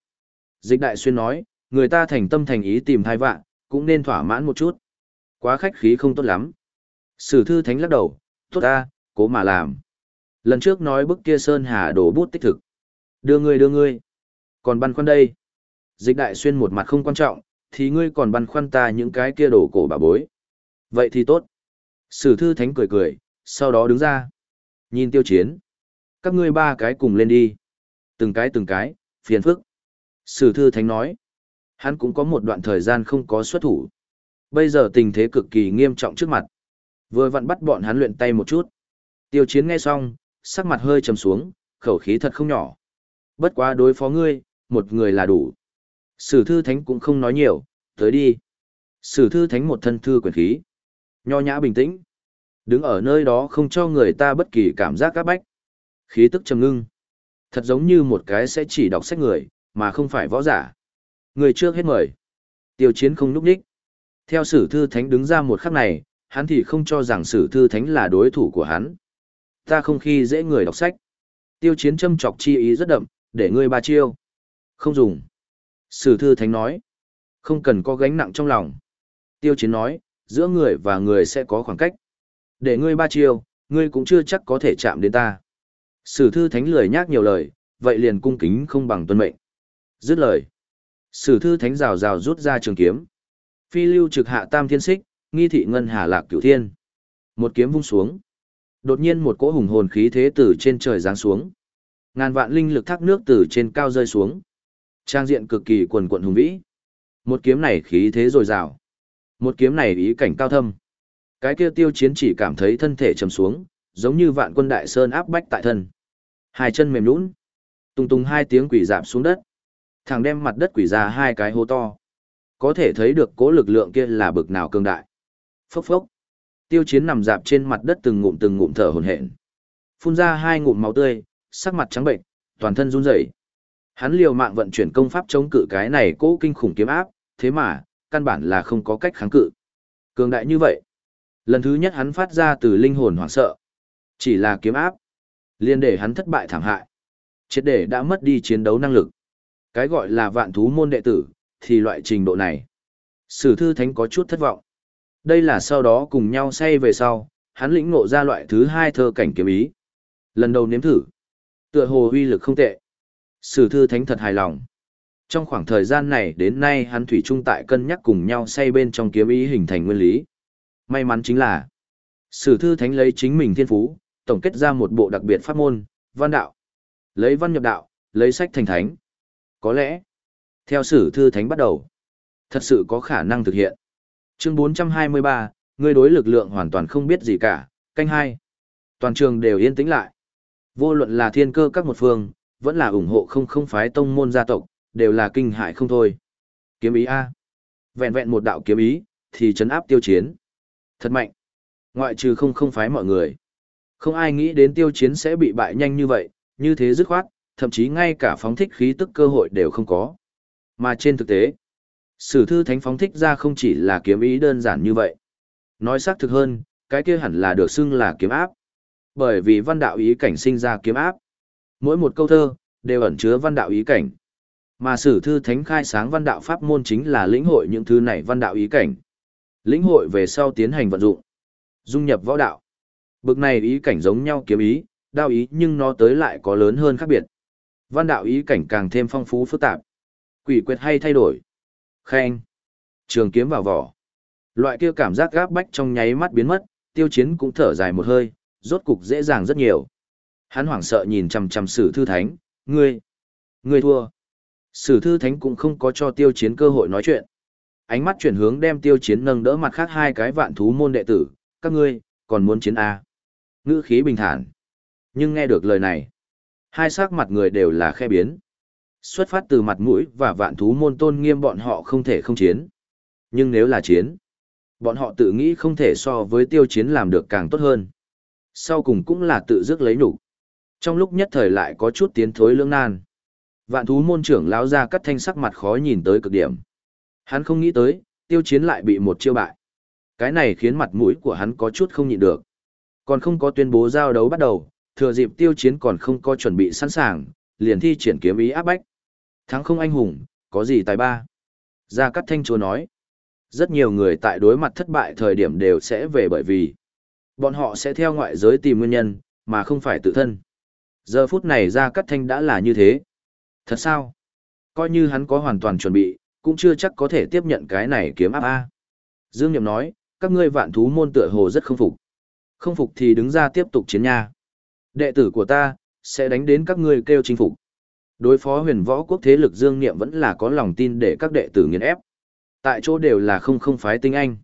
Dịch đại xuyên nói, người ta thành tâm thành ý tìm thai vạn, cũng nên thỏa mãn một chút. Quá khách khí không tốt lắm. Sử thư thánh lắc đầu, tốt ta, cố mà làm. Lần trước nói bức kia Sơn Hà đổ bút tích thực. Đưa ngươi đưa ngươi. Còn băn khoăn đây. Dịch đại xuyên một mặt không quan trọng, thì ngươi còn băn khoăn ta những cái kia đổ cổ bà bối. Vậy thì tốt. Sử thư thánh cười cười, sau đó đứng ra. Nhìn tiêu chiến. Các ngươi ba cái cùng lên đi. Từng cái từng cái, phiền phức. Sử thư thánh nói. Hắn cũng có một đoạn thời gian không có xuất thủ. Bây giờ tình thế cực kỳ nghiêm trọng trước mặt. Vừa vặn bắt bọn hắn luyện tay một chút. Tiêu chiến nghe xong, sắc mặt hơi trầm xuống, khẩu khí thật không nhỏ. Bất quá đối phó ngươi, một người là đủ. Sử thư thánh cũng không nói nhiều, tới đi. Sử thư thánh một thân thư quyền khí. Nho nhã bình tĩnh. Đứng ở nơi đó không cho người ta bất kỳ cảm giác các bách. Khí tức trầm ngưng. Thật giống như một cái sẽ chỉ đọc sách người, mà không phải võ giả. Người trước hết mời. Tiêu chiến không núp đích. Theo sử thư thánh đứng ra một khắc này, hắn thì không cho rằng sử thư thánh là đối thủ của hắn. Ta không khi dễ người đọc sách. Tiêu chiến châm chọc chi ý rất đậm, để ngươi ba chiêu. Không dùng. Sử thư thánh nói. Không cần có gánh nặng trong lòng. Tiêu chiến nói, giữa người và người sẽ có khoảng cách. Để ngươi ba chiêu, ngươi cũng chưa chắc có thể chạm đến ta. Sử thư thánh lười nhác nhiều lời, vậy liền cung kính không bằng tuân mệnh. Dứt lời. Sử thư thánh rào rào rút ra trường kiếm. Phi lưu trực hạ tam thiên xích, nghi thị ngân hà lạc cửu thiên. Một kiếm vung xuống. Đột nhiên một cỗ hùng hồn khí thế từ trên trời giáng xuống. Ngàn vạn linh lực thác nước từ trên cao rơi xuống. Trang diện cực kỳ quần quận hùng vĩ. Một kiếm này khí thế dồi dào. Một kiếm này ý cảnh cao thâm. Cái kia tiêu chiến chỉ cảm thấy thân thể trầm xuống, giống như vạn quân đại sơn áp bách tại thân. Hai chân mềm nhũn, tung tung hai tiếng quỷ dạp xuống đất. Thằng đem mặt đất quỷ ra hai cái hố to. Có thể thấy được cố lực lượng kia là bực nào cường đại. Phốc phốc. Tiêu chiến nằm dạp trên mặt đất từng ngụm từng ngụm thở hổn hển. Phun ra hai ngụm máu tươi, sắc mặt trắng bệnh, toàn thân run rẩy. Hắn liều mạng vận chuyển công pháp chống cự cái này cố kinh khủng kiếm áp, thế mà, căn bản là không có cách kháng cự. Cường đại như vậy. Lần thứ nhất hắn phát ra từ linh hồn hoảng sợ. Chỉ là kiếm áp. Liên để hắn thất bại thảm hại. Triệt để đã mất đi chiến đấu năng lực. Cái gọi là vạn thú môn đệ tử, thì loại trình độ này. Sử thư thánh có chút thất vọng. Đây là sau đó cùng nhau say về sau, hắn lĩnh ngộ ra loại thứ hai thơ cảnh kiếm ý. Lần đầu nếm thử. Tựa hồ uy lực không tệ. Sử thư thánh thật hài lòng. Trong khoảng thời gian này đến nay hắn thủy chung tại cân nhắc cùng nhau say bên trong kiếm ý hình thành nguyên lý. May mắn chính là, sử thư thánh lấy chính mình thiên phú, tổng kết ra một bộ đặc biệt pháp môn, văn đạo. Lấy văn nhập đạo, lấy sách thành thánh. Có lẽ, theo sử thư thánh bắt đầu, thật sự có khả năng thực hiện. Chương 423, ngươi đối lực lượng hoàn toàn không biết gì cả, canh hai. Toàn trường đều yên tĩnh lại. Vô luận là thiên cơ các một phương, vẫn là ủng hộ không không phái tông môn gia tộc, đều là kinh hại không thôi. Kiếm ý A. Vẹn vẹn một đạo kiếm ý, thì chấn áp tiêu chiến. Thật mạnh. Ngoại trừ không không phái mọi người. Không ai nghĩ đến tiêu chiến sẽ bị bại nhanh như vậy, như thế dứt khoát, thậm chí ngay cả phóng thích khí tức cơ hội đều không có. Mà trên thực tế, sử thư thánh phóng thích ra không chỉ là kiếm ý đơn giản như vậy. Nói xác thực hơn, cái kia hẳn là được xưng là kiếm áp. Bởi vì văn đạo ý cảnh sinh ra kiếm áp. Mỗi một câu thơ, đều ẩn chứa văn đạo ý cảnh. Mà sử thư thánh khai sáng văn đạo pháp môn chính là lĩnh hội những thứ này văn đạo ý cảnh. Lĩnh hội về sau tiến hành vận dụng. Dung nhập võ đạo. Bực này ý cảnh giống nhau kiếm ý, đao ý nhưng nó tới lại có lớn hơn khác biệt. Văn đạo ý cảnh càng thêm phong phú phức tạp. Quỷ quyệt hay thay đổi. Khen. Trường kiếm vào vỏ. Loại kia cảm giác gáp bách trong nháy mắt biến mất, tiêu chiến cũng thở dài một hơi, rốt cục dễ dàng rất nhiều. Hắn hoảng sợ nhìn chằm chằm sử thư thánh, ngươi, ngươi thua. Sử thư thánh cũng không có cho tiêu chiến cơ hội nói chuyện. Ánh mắt chuyển hướng đem tiêu chiến nâng đỡ mặt khác hai cái vạn thú môn đệ tử, các ngươi, còn muốn chiến A. Ngữ khí bình thản. Nhưng nghe được lời này, hai sắc mặt người đều là khe biến. Xuất phát từ mặt mũi và vạn thú môn tôn nghiêm bọn họ không thể không chiến. Nhưng nếu là chiến, bọn họ tự nghĩ không thể so với tiêu chiến làm được càng tốt hơn. Sau cùng cũng là tự dứt lấy nhục Trong lúc nhất thời lại có chút tiến thối lưỡng nan. Vạn thú môn trưởng lão ra cắt thanh sắc mặt khó nhìn tới cực điểm. Hắn không nghĩ tới, tiêu chiến lại bị một chiêu bại. Cái này khiến mặt mũi của hắn có chút không nhịn được. Còn không có tuyên bố giao đấu bắt đầu, thừa dịp tiêu chiến còn không có chuẩn bị sẵn sàng, liền thi triển kiếm ý áp bách. Thắng không anh hùng, có gì tài ba? Gia Cát Thanh Chúa nói. Rất nhiều người tại đối mặt thất bại thời điểm đều sẽ về bởi vì bọn họ sẽ theo ngoại giới tìm nguyên nhân, mà không phải tự thân. Giờ phút này Gia Cát thanh đã là như thế. Thật sao? Coi như hắn có hoàn toàn chuẩn bị, cũng chưa chắc có thể tiếp nhận cái này kiếm áp A. Dương Niệm nói, các ngươi vạn thú môn tựa hồ rất không phục. Không phục thì đứng ra tiếp tục chiến nha. Đệ tử của ta, sẽ đánh đến các ngươi kêu chinh phục. Đối phó huyền võ quốc thế lực Dương Niệm vẫn là có lòng tin để các đệ tử nghiền ép. Tại chỗ đều là không không phái tinh anh.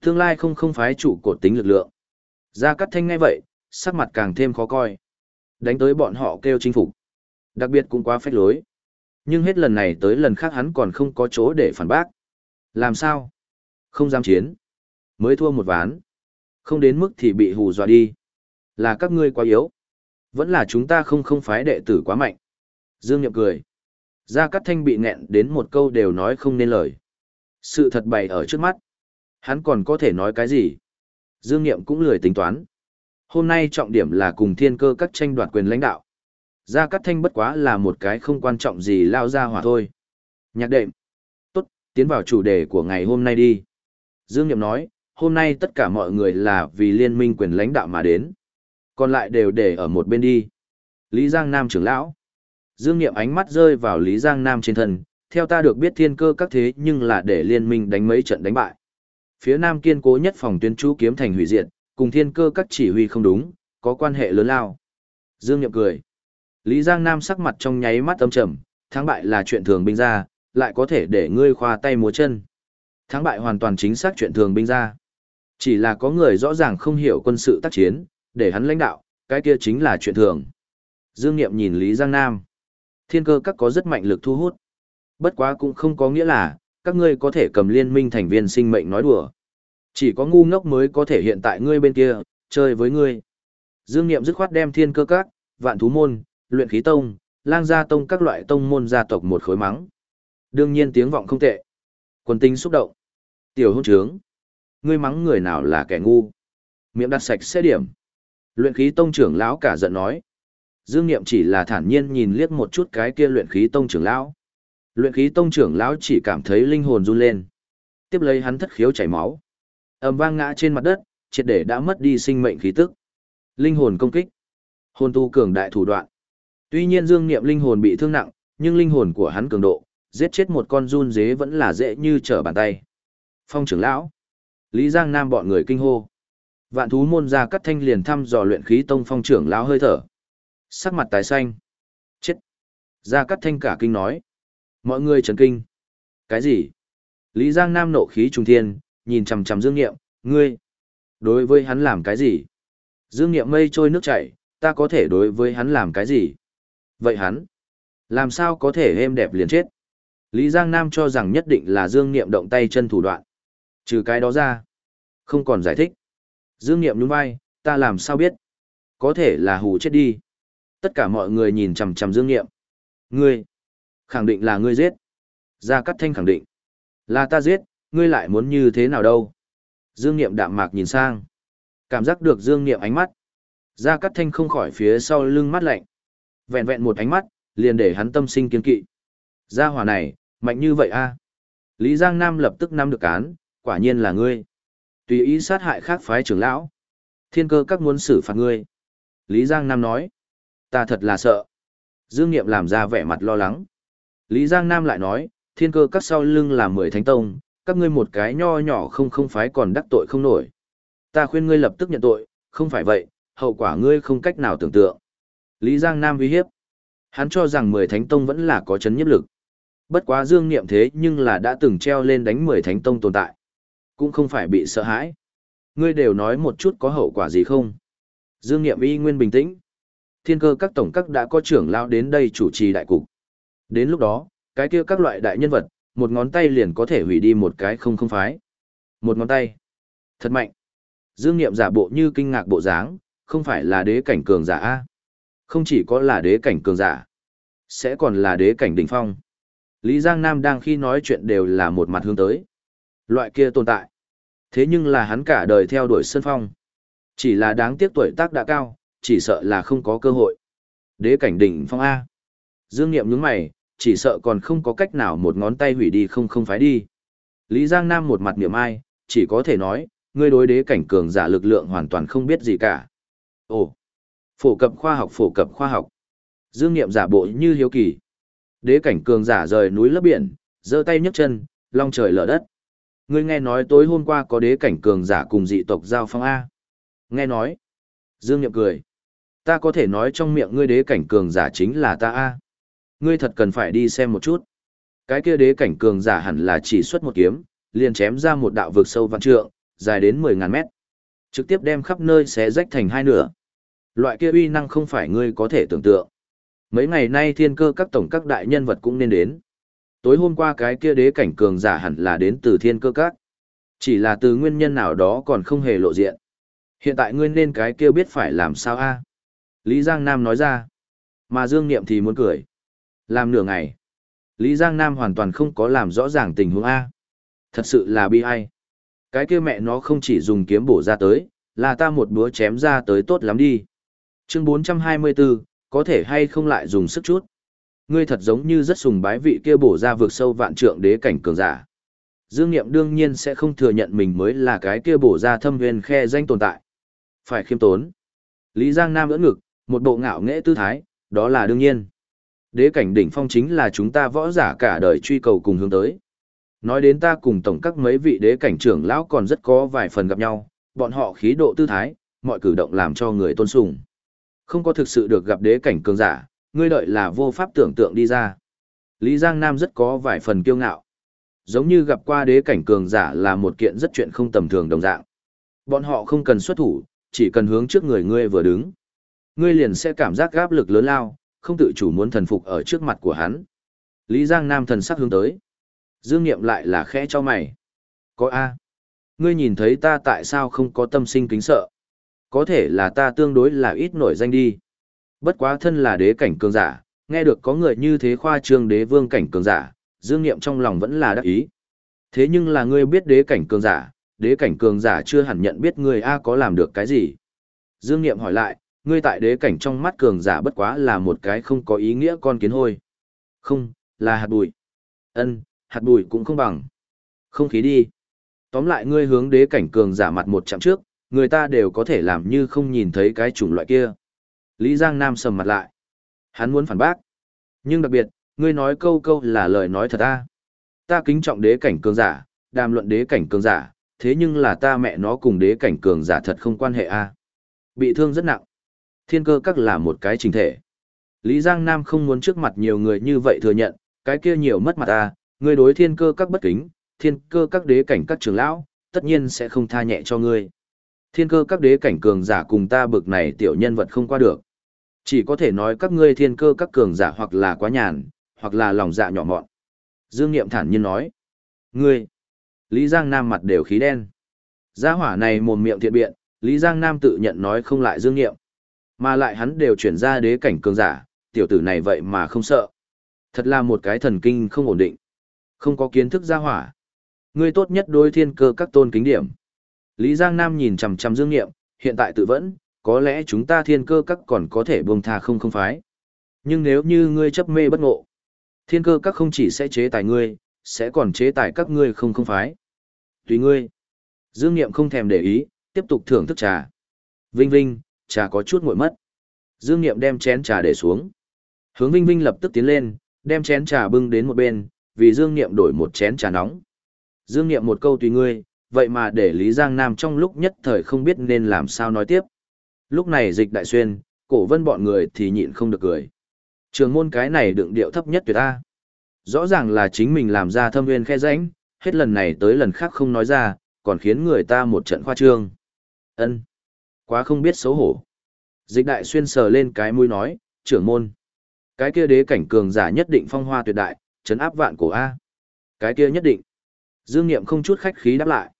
Tương lai không không phái chủ cột tính lực lượng. Gia Cát Thanh ngay vậy, sắc mặt càng thêm khó coi. Đánh tới bọn họ kêu chinh phục. Đặc biệt cũng quá phách lối. Nhưng hết lần này tới lần khác hắn còn không có chỗ để phản bác. Làm sao? Không dám chiến. Mới thua một ván. Không đến mức thì bị hù dọa đi. Là các ngươi quá yếu. Vẫn là chúng ta không không phái đệ tử quá mạnh. Dương Niệm cười. Gia Cát Thanh bị nghẹn đến một câu đều nói không nên lời. Sự thật bày ở trước mắt. Hắn còn có thể nói cái gì? Dương Niệm cũng lười tính toán. Hôm nay trọng điểm là cùng thiên cơ các tranh đoạt quyền lãnh đạo. Gia Cát Thanh bất quá là một cái không quan trọng gì lao ra hỏa thôi. Nhạc đệm. Tốt, tiến vào chủ đề của ngày hôm nay đi. Dương Niệm nói, hôm nay tất cả mọi người là vì liên minh quyền lãnh đạo mà đến. Còn lại đều để ở một bên đi. Lý Giang Nam trưởng lão. Dương Niệm ánh mắt rơi vào Lý Giang Nam trên thân, theo ta được biết thiên cơ các thế nhưng là để liên minh đánh mấy trận đánh bại. Phía Nam kiên cố nhất phòng tuyến chú kiếm thành hủy diệt, cùng thiên cơ các chỉ huy không đúng, có quan hệ lớn lao. Dương Niệm cười. Lý Giang Nam sắc mặt trong nháy mắt âm trầm, thắng bại là chuyện thường binh ra, lại có thể để ngươi khoa tay múa chân. Thắng bại hoàn toàn chính xác chuyện thường binh ra. Chỉ là có người rõ ràng không hiểu quân sự tác chiến, để hắn lãnh đạo, cái kia chính là chuyện thường. Dương Niệm nhìn Lý Giang Nam. Thiên cơ các có rất mạnh lực thu hút. Bất quá cũng không có nghĩa là, các ngươi có thể cầm liên minh thành viên sinh mệnh nói đùa. Chỉ có ngu ngốc mới có thể hiện tại ngươi bên kia, chơi với ngươi. Dương Niệm dứt khoát đem thiên cơ các, vạn thú môn, luyện khí tông, lang gia tông các loại tông môn gia tộc một khối mắng. Đương nhiên tiếng vọng không tệ. Quân tinh xúc động. Tiểu hôn trướng. Ngươi mắng người nào là kẻ ngu. Miệng đặt sạch sẽ điểm. Luyện khí tông trưởng lão cả giận nói. Dương Niệm chỉ là thản nhiên nhìn liếc một chút cái kia luyện khí tông trưởng lão. Luyện khí tông trưởng lão chỉ cảm thấy linh hồn run lên. Tiếp lấy hắn thất khiếu chảy máu. Ầm vang ngã trên mặt đất, triệt để đã mất đi sinh mệnh khí tức. Linh hồn công kích. Hồn tu cường đại thủ đoạn. Tuy nhiên Dương Niệm linh hồn bị thương nặng, nhưng linh hồn của hắn cường độ, giết chết một con run dế vẫn là dễ như trở bàn tay. Phong trưởng lão. Lý Giang Nam bọn người kinh hô. Vạn thú môn ra cắt thanh liền thăm dò luyện khí tông phong trưởng lão hơi thở. Sắc mặt tái xanh. Chết. Gia cắt thanh cả kinh nói. Mọi người chấn kinh. Cái gì? Lý Giang Nam nộ khí trùng thiên, nhìn chằm chằm Dương Nghiệm, ngươi. Đối với hắn làm cái gì? Dương Nghiệm mây trôi nước chảy, ta có thể đối với hắn làm cái gì? Vậy hắn, làm sao có thể êm đẹp liền chết? Lý Giang Nam cho rằng nhất định là Dương Niệm động tay chân thủ đoạn. Trừ cái đó ra, không còn giải thích. Dương Niệm nhún vai, ta làm sao biết? Có thể là hù chết đi. Tất cả mọi người nhìn chằm chằm Dương Niệm. Ngươi, khẳng định là ngươi giết. Gia Cát Thanh khẳng định. Là ta giết, ngươi lại muốn như thế nào đâu? Dương Niệm đạm mạc nhìn sang. Cảm giác được Dương Niệm ánh mắt. Gia Cát Thanh không khỏi phía sau lưng mắt lạnh. Vẹn vẹn một ánh mắt, liền để hắn tâm sinh kiên kỵ. Gia hỏa này, mạnh như vậy a Lý Giang Nam lập tức nắm được án, quả nhiên là ngươi. Tùy ý sát hại khác phái trưởng lão. Thiên cơ các muốn xử phạt ngươi. Lý Giang Nam nói. Ta thật là sợ. Dương Niệm làm ra vẻ mặt lo lắng. Lý Giang Nam lại nói, thiên cơ các sau lưng là mười thánh tông, các ngươi một cái nho nhỏ không không phái còn đắc tội không nổi. Ta khuyên ngươi lập tức nhận tội, không phải vậy, hậu quả ngươi không cách nào tưởng tượng. Lý Giang Nam uy hiếp. Hắn cho rằng mười thánh tông vẫn là có chấn nhiếp lực. Bất quá dương niệm thế nhưng là đã từng treo lên đánh mười thánh tông tồn tại. Cũng không phải bị sợ hãi. Ngươi đều nói một chút có hậu quả gì không? Dương niệm y nguyên bình tĩnh. Thiên cơ các tổng các đã có trưởng lao đến đây chủ trì đại cục. Đến lúc đó, cái kia các loại đại nhân vật, một ngón tay liền có thể hủy đi một cái không không phái. Một ngón tay. Thật mạnh. Dương Niệm giả bộ như kinh ngạc bộ dáng, không phải là đế cảnh cường giả a Không chỉ có là đế cảnh cường giả, sẽ còn là đế cảnh đỉnh phong. Lý Giang Nam đang khi nói chuyện đều là một mặt hướng tới. Loại kia tồn tại. Thế nhưng là hắn cả đời theo đuổi Sơn Phong. Chỉ là đáng tiếc tuổi tác đã cao, chỉ sợ là không có cơ hội. Đế cảnh đỉnh phong A. Dương Niệm nhướng mày, chỉ sợ còn không có cách nào một ngón tay hủy đi không không phái đi. Lý Giang Nam một mặt niệm ai, chỉ có thể nói, ngươi đối đế cảnh cường giả lực lượng hoàn toàn không biết gì cả. Ồ, phổ cập khoa học phổ cập khoa học. Dương Niệm giả bộ như hiếu kỳ. Đế cảnh cường giả rời núi lấp biển, giơ tay nhấc chân, long trời lở đất. Ngươi nghe nói tối hôm qua có đế cảnh cường giả cùng dị tộc giao phong A. Nghe nói. Dương Niệm cười. Ta có thể nói trong miệng ngươi đế cảnh cường giả chính là ta A. Ngươi thật cần phải đi xem một chút. Cái kia đế cảnh cường giả hẳn là chỉ xuất một kiếm, liền chém ra một đạo vực sâu vạn trượng, dài đến mười ngàn mét. Trực tiếp đem khắp nơi xé rách thành hai nửa. Loại kia uy năng không phải ngươi có thể tưởng tượng. Mấy ngày nay thiên cơ các tổng các đại nhân vật cũng nên đến. Tối hôm qua cái kia đế cảnh cường giả hẳn là đến từ thiên cơ các. Chỉ là từ nguyên nhân nào đó còn không hề lộ diện. Hiện tại ngươi nên cái kia biết phải làm sao a Lý Giang Nam nói ra. Mà Dương Niệm thì muốn cười. Làm nửa ngày. Lý Giang Nam hoàn toàn không có làm rõ ràng tình huống A. Thật sự là bi ai. Cái kia mẹ nó không chỉ dùng kiếm bổ ra tới, là ta một búa chém ra tới tốt lắm đi. Chương 424, có thể hay không lại dùng sức chút. Ngươi thật giống như rất sùng bái vị kia bổ ra vượt sâu vạn trượng đế cảnh cường giả. Dương Niệm đương nhiên sẽ không thừa nhận mình mới là cái kia bổ ra thâm huyền khe danh tồn tại. Phải khiêm tốn. Lý Giang Nam ưỡn ngực, một bộ ngạo nghễ tư thái, đó là đương nhiên. Đế cảnh đỉnh phong chính là chúng ta võ giả cả đời truy cầu cùng hướng tới. Nói đến ta cùng tổng các mấy vị đế cảnh trưởng lão còn rất có vài phần gặp nhau, bọn họ khí độ tư thái, mọi cử động làm cho người tôn sùng. Không có thực sự được gặp đế cảnh cường giả, ngươi đợi là vô pháp tưởng tượng đi ra. Lý Giang Nam rất có vài phần kiêu ngạo. Giống như gặp qua đế cảnh cường giả là một kiện rất chuyện không tầm thường đồng dạng. Bọn họ không cần xuất thủ, chỉ cần hướng trước người ngươi vừa đứng. Ngươi liền sẽ cảm giác gáp lực lớn lao, không tự chủ muốn thần phục ở trước mặt của hắn. Lý Giang Nam thần sắc hướng tới. Dương Niệm lại là khẽ cho mày. Có A. Ngươi nhìn thấy ta tại sao không có tâm sinh kính sợ? Có thể là ta tương đối là ít nổi danh đi. Bất quá thân là đế cảnh cường giả, nghe được có người như thế khoa trương đế vương cảnh cường giả, Dương Niệm trong lòng vẫn là đắc ý. Thế nhưng là ngươi biết đế cảnh cường giả, đế cảnh cường giả chưa hẳn nhận biết ngươi A có làm được cái gì. Dương Niệm hỏi lại, ngươi tại đế cảnh trong mắt cường giả bất quá là một cái không có ý nghĩa con kiến hôi. Không, là hạt bụi. Ân, hạt bụi cũng không bằng. Không khí đi. Tóm lại ngươi hướng đế cảnh cường giả mặt một chặng trước, người ta đều có thể làm như không nhìn thấy cái chủng loại kia. Lý Giang Nam sầm mặt lại. Hắn muốn phản bác. Nhưng đặc biệt, ngươi nói câu câu là lời nói thật ta. Ta kính trọng đế cảnh cường giả, đàm luận đế cảnh cường giả, thế nhưng là ta mẹ nó cùng đế cảnh cường giả thật không quan hệ a. Bị thương rất nặng. Thiên cơ các là một cái trình thể. Lý Giang Nam không muốn trước mặt nhiều người như vậy thừa nhận, cái kia nhiều mất mặt ta, ngươi đối thiên cơ các bất kính, thiên cơ các đế cảnh các trưởng lão, tất nhiên sẽ không tha nhẹ cho ngươi. Thiên cơ các đế cảnh cường giả cùng ta bực này tiểu nhân vật không qua được. Chỉ có thể nói các ngươi thiên cơ các cường giả hoặc là quá nhàn, hoặc là lòng dạ nhỏ mọn. Dương Niệm thản nhiên nói. Ngươi! Lý Giang Nam mặt đều khí đen. Gia hỏa này mồm miệng thiện biện, Lý Giang Nam tự nhận nói không lại Dương Niệm. Mà lại hắn đều chuyển ra đế cảnh cường giả, tiểu tử này vậy mà không sợ. Thật là một cái thần kinh không ổn định. Không có kiến thức gia hỏa. Ngươi tốt nhất đối thiên cơ các tôn kính điểm. Lý Giang Nam nhìn chằm chằm Dương Nghiệm, hiện tại tự vẫn, có lẽ chúng ta thiên cơ các còn có thể buông tha không không phái. Nhưng nếu như ngươi chấp mê bất ngộ, thiên cơ các không chỉ sẽ chế tài ngươi, sẽ còn chế tài các ngươi không không phái. Tùy ngươi. Dương Nghiệm không thèm để ý, tiếp tục thưởng thức trà. Vinh Vinh, trà có chút nguội mất. Dương Nghiệm đem chén trà để xuống. Hướng Vinh Vinh lập tức tiến lên, đem chén trà bưng đến một bên, vì Dương Nghiệm đổi một chén trà nóng. Dương Nghiệm một câu tùy ngươi, vậy mà để Lý Giang Nam trong lúc nhất thời không biết nên làm sao nói tiếp. Lúc này dịch đại xuyên, cổ vân bọn người thì nhịn không được cười. Trường môn cái này đựng điệu thấp nhất tuyệt ta. Rõ ràng là chính mình làm ra thâm nguyên khe rãnh, hết lần này tới lần khác không nói ra, còn khiến người ta một trận khoa trương. Ân, Quá không biết xấu hổ. Dịch đại xuyên sờ lên cái mũi nói, trưởng môn. Cái kia đế cảnh cường giả nhất định phong hoa tuyệt đại, chấn áp vạn cổ A. Cái kia nhất định. Dương Niệm không chút khách khí đáp lại.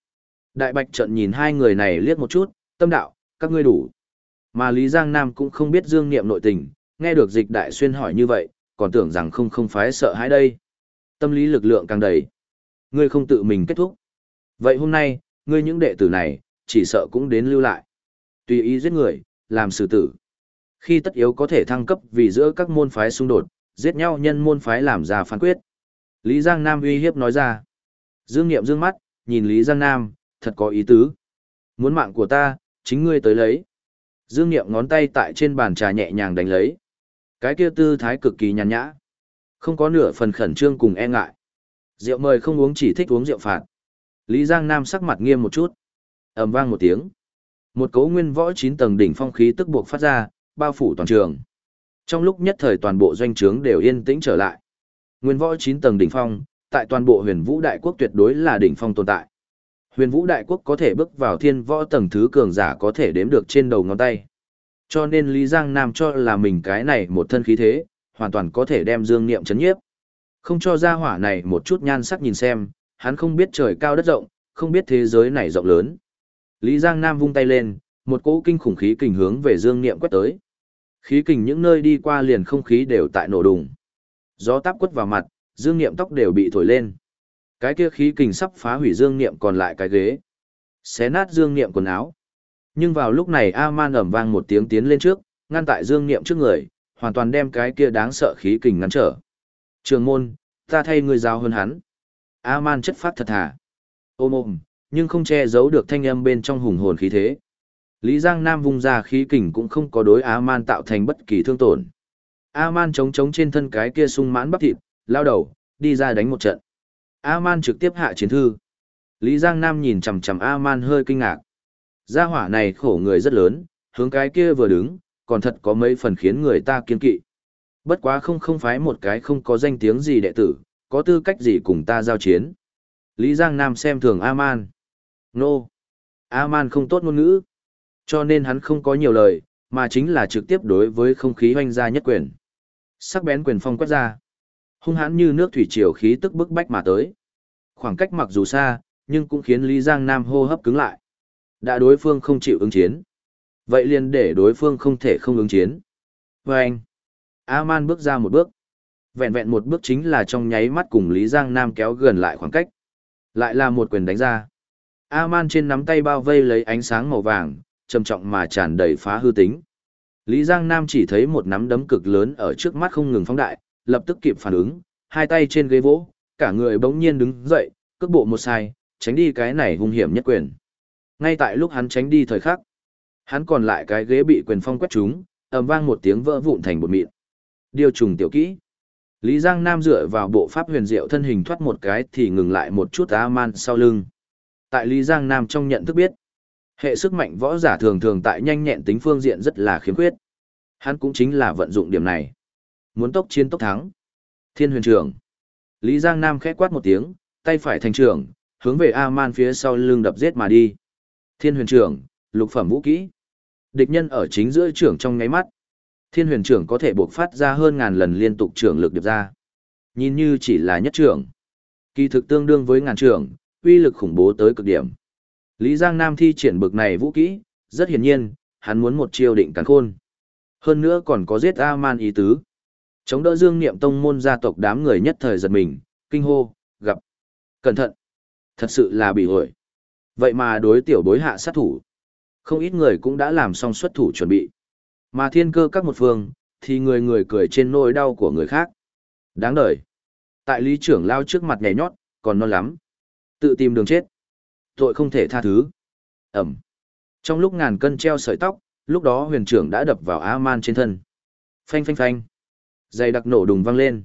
Đại Bạch trận nhìn hai người này liếc một chút, tâm đạo, các ngươi đủ. Mà Lý Giang Nam cũng không biết Dương Niệm nội tình, nghe được dịch đại xuyên hỏi như vậy, còn tưởng rằng không không phái sợ hãi đây. Tâm lý lực lượng càng đầy. Ngươi không tự mình kết thúc. Vậy hôm nay, ngươi những đệ tử này, chỉ sợ cũng đến lưu lại. Tùy ý giết người, làm xử tử. Khi tất yếu có thể thăng cấp vì giữa các môn phái xung đột, giết nhau nhân môn phái làm ra phán quyết. Lý Giang Nam uy hiếp nói ra. Dương Niệm dương mắt, nhìn Lý Giang Nam, thật có ý tứ. Muốn mạng của ta, chính ngươi tới lấy. Dương Niệm ngón tay tại trên bàn trà nhẹ nhàng đánh lấy. Cái kia tư thái cực kỳ nhàn nhã. Không có nửa phần khẩn trương cùng e ngại. Rượu mời không uống chỉ thích uống rượu phạt. Lý Giang Nam sắc mặt nghiêm một chút. ầm vang một tiếng. Một cấu nguyên võ chín tầng đỉnh phong khí tức buộc phát ra, bao phủ toàn trường. Trong lúc nhất thời toàn bộ doanh trướng đều yên tĩnh trở lại. Nguyên võ chín tầng đỉnh phong, tại toàn bộ huyền vũ đại quốc tuyệt đối là đỉnh phong tồn tại. Huyền vũ đại quốc có thể bước vào thiên võ tầng thứ cường giả có thể đếm được trên đầu ngón tay. Cho nên Lý Giang Nam cho là mình cái này một thân khí thế, hoàn toàn có thể đem dương niệm chấn nhiếp. Không cho ra hỏa này một chút nhan sắc nhìn xem, hắn không biết trời cao đất rộng, không biết thế giới này rộng lớn. Lý Giang Nam vung tay lên, một cỗ kinh khủng khí kình hướng về dương niệm quét tới. Khí kình những nơi đi qua liền không khí đều tại nổ đùng. Gió táp quất vào mặt, dương niệm tóc đều bị thổi lên. Cái kia khí kình sắp phá hủy dương niệm còn lại cái ghế. Xé nát dương niệm quần áo. Nhưng vào lúc này A-man ẩm vang một tiếng tiến lên trước, ngăn tại dương niệm trước người, hoàn toàn đem cái kia đáng sợ khí kình ngăn trở. Trường môn, ta thay người giáo hơn hắn. A-man chất phát thật thà. Ôm ôm, nhưng không che giấu được thanh âm bên trong hùng hồn khí thế. Lý Giang Nam vung ra khí kình cũng không có đối A-man tạo thành bất kỳ thương tổn. A-man chống chống trên thân cái kia sung mãn bắp thịt, lao đầu, đi ra đánh một trận. A-man trực tiếp hạ chiến thư. Lý Giang Nam nhìn chằm chằm A-man hơi kinh ngạc. Gia hỏa này khổ người rất lớn, hướng cái kia vừa đứng, còn thật có mấy phần khiến người ta kiên kỵ. Bất quá không không phái một cái không có danh tiếng gì đệ tử, có tư cách gì cùng ta giao chiến. Lý Giang Nam xem thường A-man. Nô. A-man không tốt ngôn ngữ. Cho nên hắn không có nhiều lời, mà chính là trực tiếp đối với không khí hoanh ra nhất quyền. Sắc bén quyền phong quét ra. Hung hãn như nước thủy triều khí tức bức bách mà tới. Khoảng cách mặc dù xa, nhưng cũng khiến Lý Giang Nam hô hấp cứng lại. Đã đối phương không chịu ứng chiến. Vậy liền để đối phương không thể không ứng chiến. Và anh, A-man bước ra một bước. Vẹn vẹn một bước chính là trong nháy mắt cùng Lý Giang Nam kéo gần lại khoảng cách. Lại là một quyền đánh ra. A-man trên nắm tay bao vây lấy ánh sáng màu vàng, trầm trọng mà tràn đầy phá hư tính. Lý Giang Nam chỉ thấy một nắm đấm cực lớn ở trước mắt không ngừng phóng đại, lập tức kịp phản ứng, hai tay trên ghế vỗ, cả người bỗng nhiên đứng dậy, cước bộ một sai, tránh đi cái này hung hiểm nhất quyền. Ngay tại lúc hắn tránh đi thời khắc, hắn còn lại cái ghế bị quyền phong quét trúng, ầm vang một tiếng vỡ vụn thành bột mịn. Điều trùng tiểu kỹ. Lý Giang Nam dựa vào bộ pháp huyền diệu thân hình thoát một cái thì ngừng lại một chút A-man sau lưng. Tại Lý Giang Nam trong nhận thức biết, hệ sức mạnh võ giả thường thường tại nhanh nhẹn tính phương diện rất là khiếm khuyết. Hắn cũng chính là vận dụng điểm này. Muốn tốc chiến tốc thắng. Thiên huyền trưởng. Lý Giang Nam khẽ quát một tiếng, tay phải thành trưởng, hướng về A-man phía sau lưng đập giết mà đi. Thiên huyền trưởng, lục phẩm vũ kỹ. Địch nhân ở chính giữa trưởng trong ngáy mắt. Thiên huyền trưởng có thể buộc phát ra hơn ngàn lần liên tục trưởng lực điệp ra. Nhìn như chỉ là nhất trưởng. Kỳ thực tương đương với ngàn trưởng, uy lực khủng bố tới cực điểm. Lý Giang Nam thi triển bực này vũ kỹ, rất hiển nhiên, hắn muốn một chiêu định cắn khôn. Hơn nữa còn có giết A-man ý tứ. Chống đỡ dương niệm tông môn gia tộc đám người nhất thời giật mình, kinh hô, gặp. Cẩn thận. Thật sự là bị hội. Vậy mà đối tiểu bối hạ sát thủ. Không ít người cũng đã làm xong xuất thủ chuẩn bị. Mà thiên cơ các một phương, thì người người cười trên nỗi đau của người khác. Đáng đời. Tại lý trưởng lao trước mặt nhảy nhót, còn non lắm. Tự tìm đường chết. Tội không thể tha thứ. Ẩm. Trong lúc ngàn cân treo sợi tóc, lúc đó huyền trưởng đã đập vào A-man trên thân. Phanh phanh phanh. Dày đặc nổ đùng vang lên.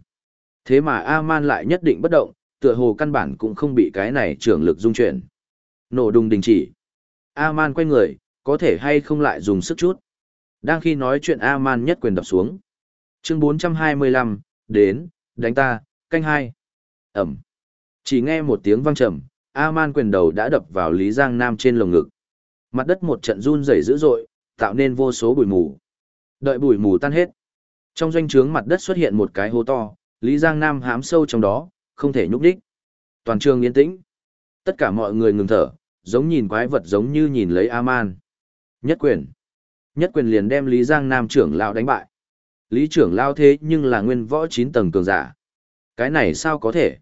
Thế mà A-man lại nhất định bất động, tựa hồ căn bản cũng không bị cái này trưởng lực dung chuyển. Nổ đùng đình chỉ. A-man quay người, có thể hay không lại dùng sức chút. Đang khi nói chuyện A-man nhất quyền đập xuống. Chương 425, đến, đánh ta, canh hai. Ẩm. Chỉ nghe một tiếng vang trầm, A-man quyền đầu đã đập vào Lý Giang Nam trên lồng ngực. Mặt đất một trận run rẩy dữ dội, tạo nên vô số bụi mù. Đợi bụi mù tan hết. Trong doanh trướng mặt đất xuất hiện một cái hố to, Lý Giang Nam hám sâu trong đó, không thể nhúc đích. Toàn trường yên tĩnh. Tất cả mọi người ngừng thở, giống nhìn quái vật giống như nhìn lấy A-man. Nhất quyền. Nhất quyền liền đem Lý Giang Nam trưởng lão đánh bại. Lý trưởng lão thế nhưng là nguyên võ 9 tầng cường giả. Cái này sao có thể?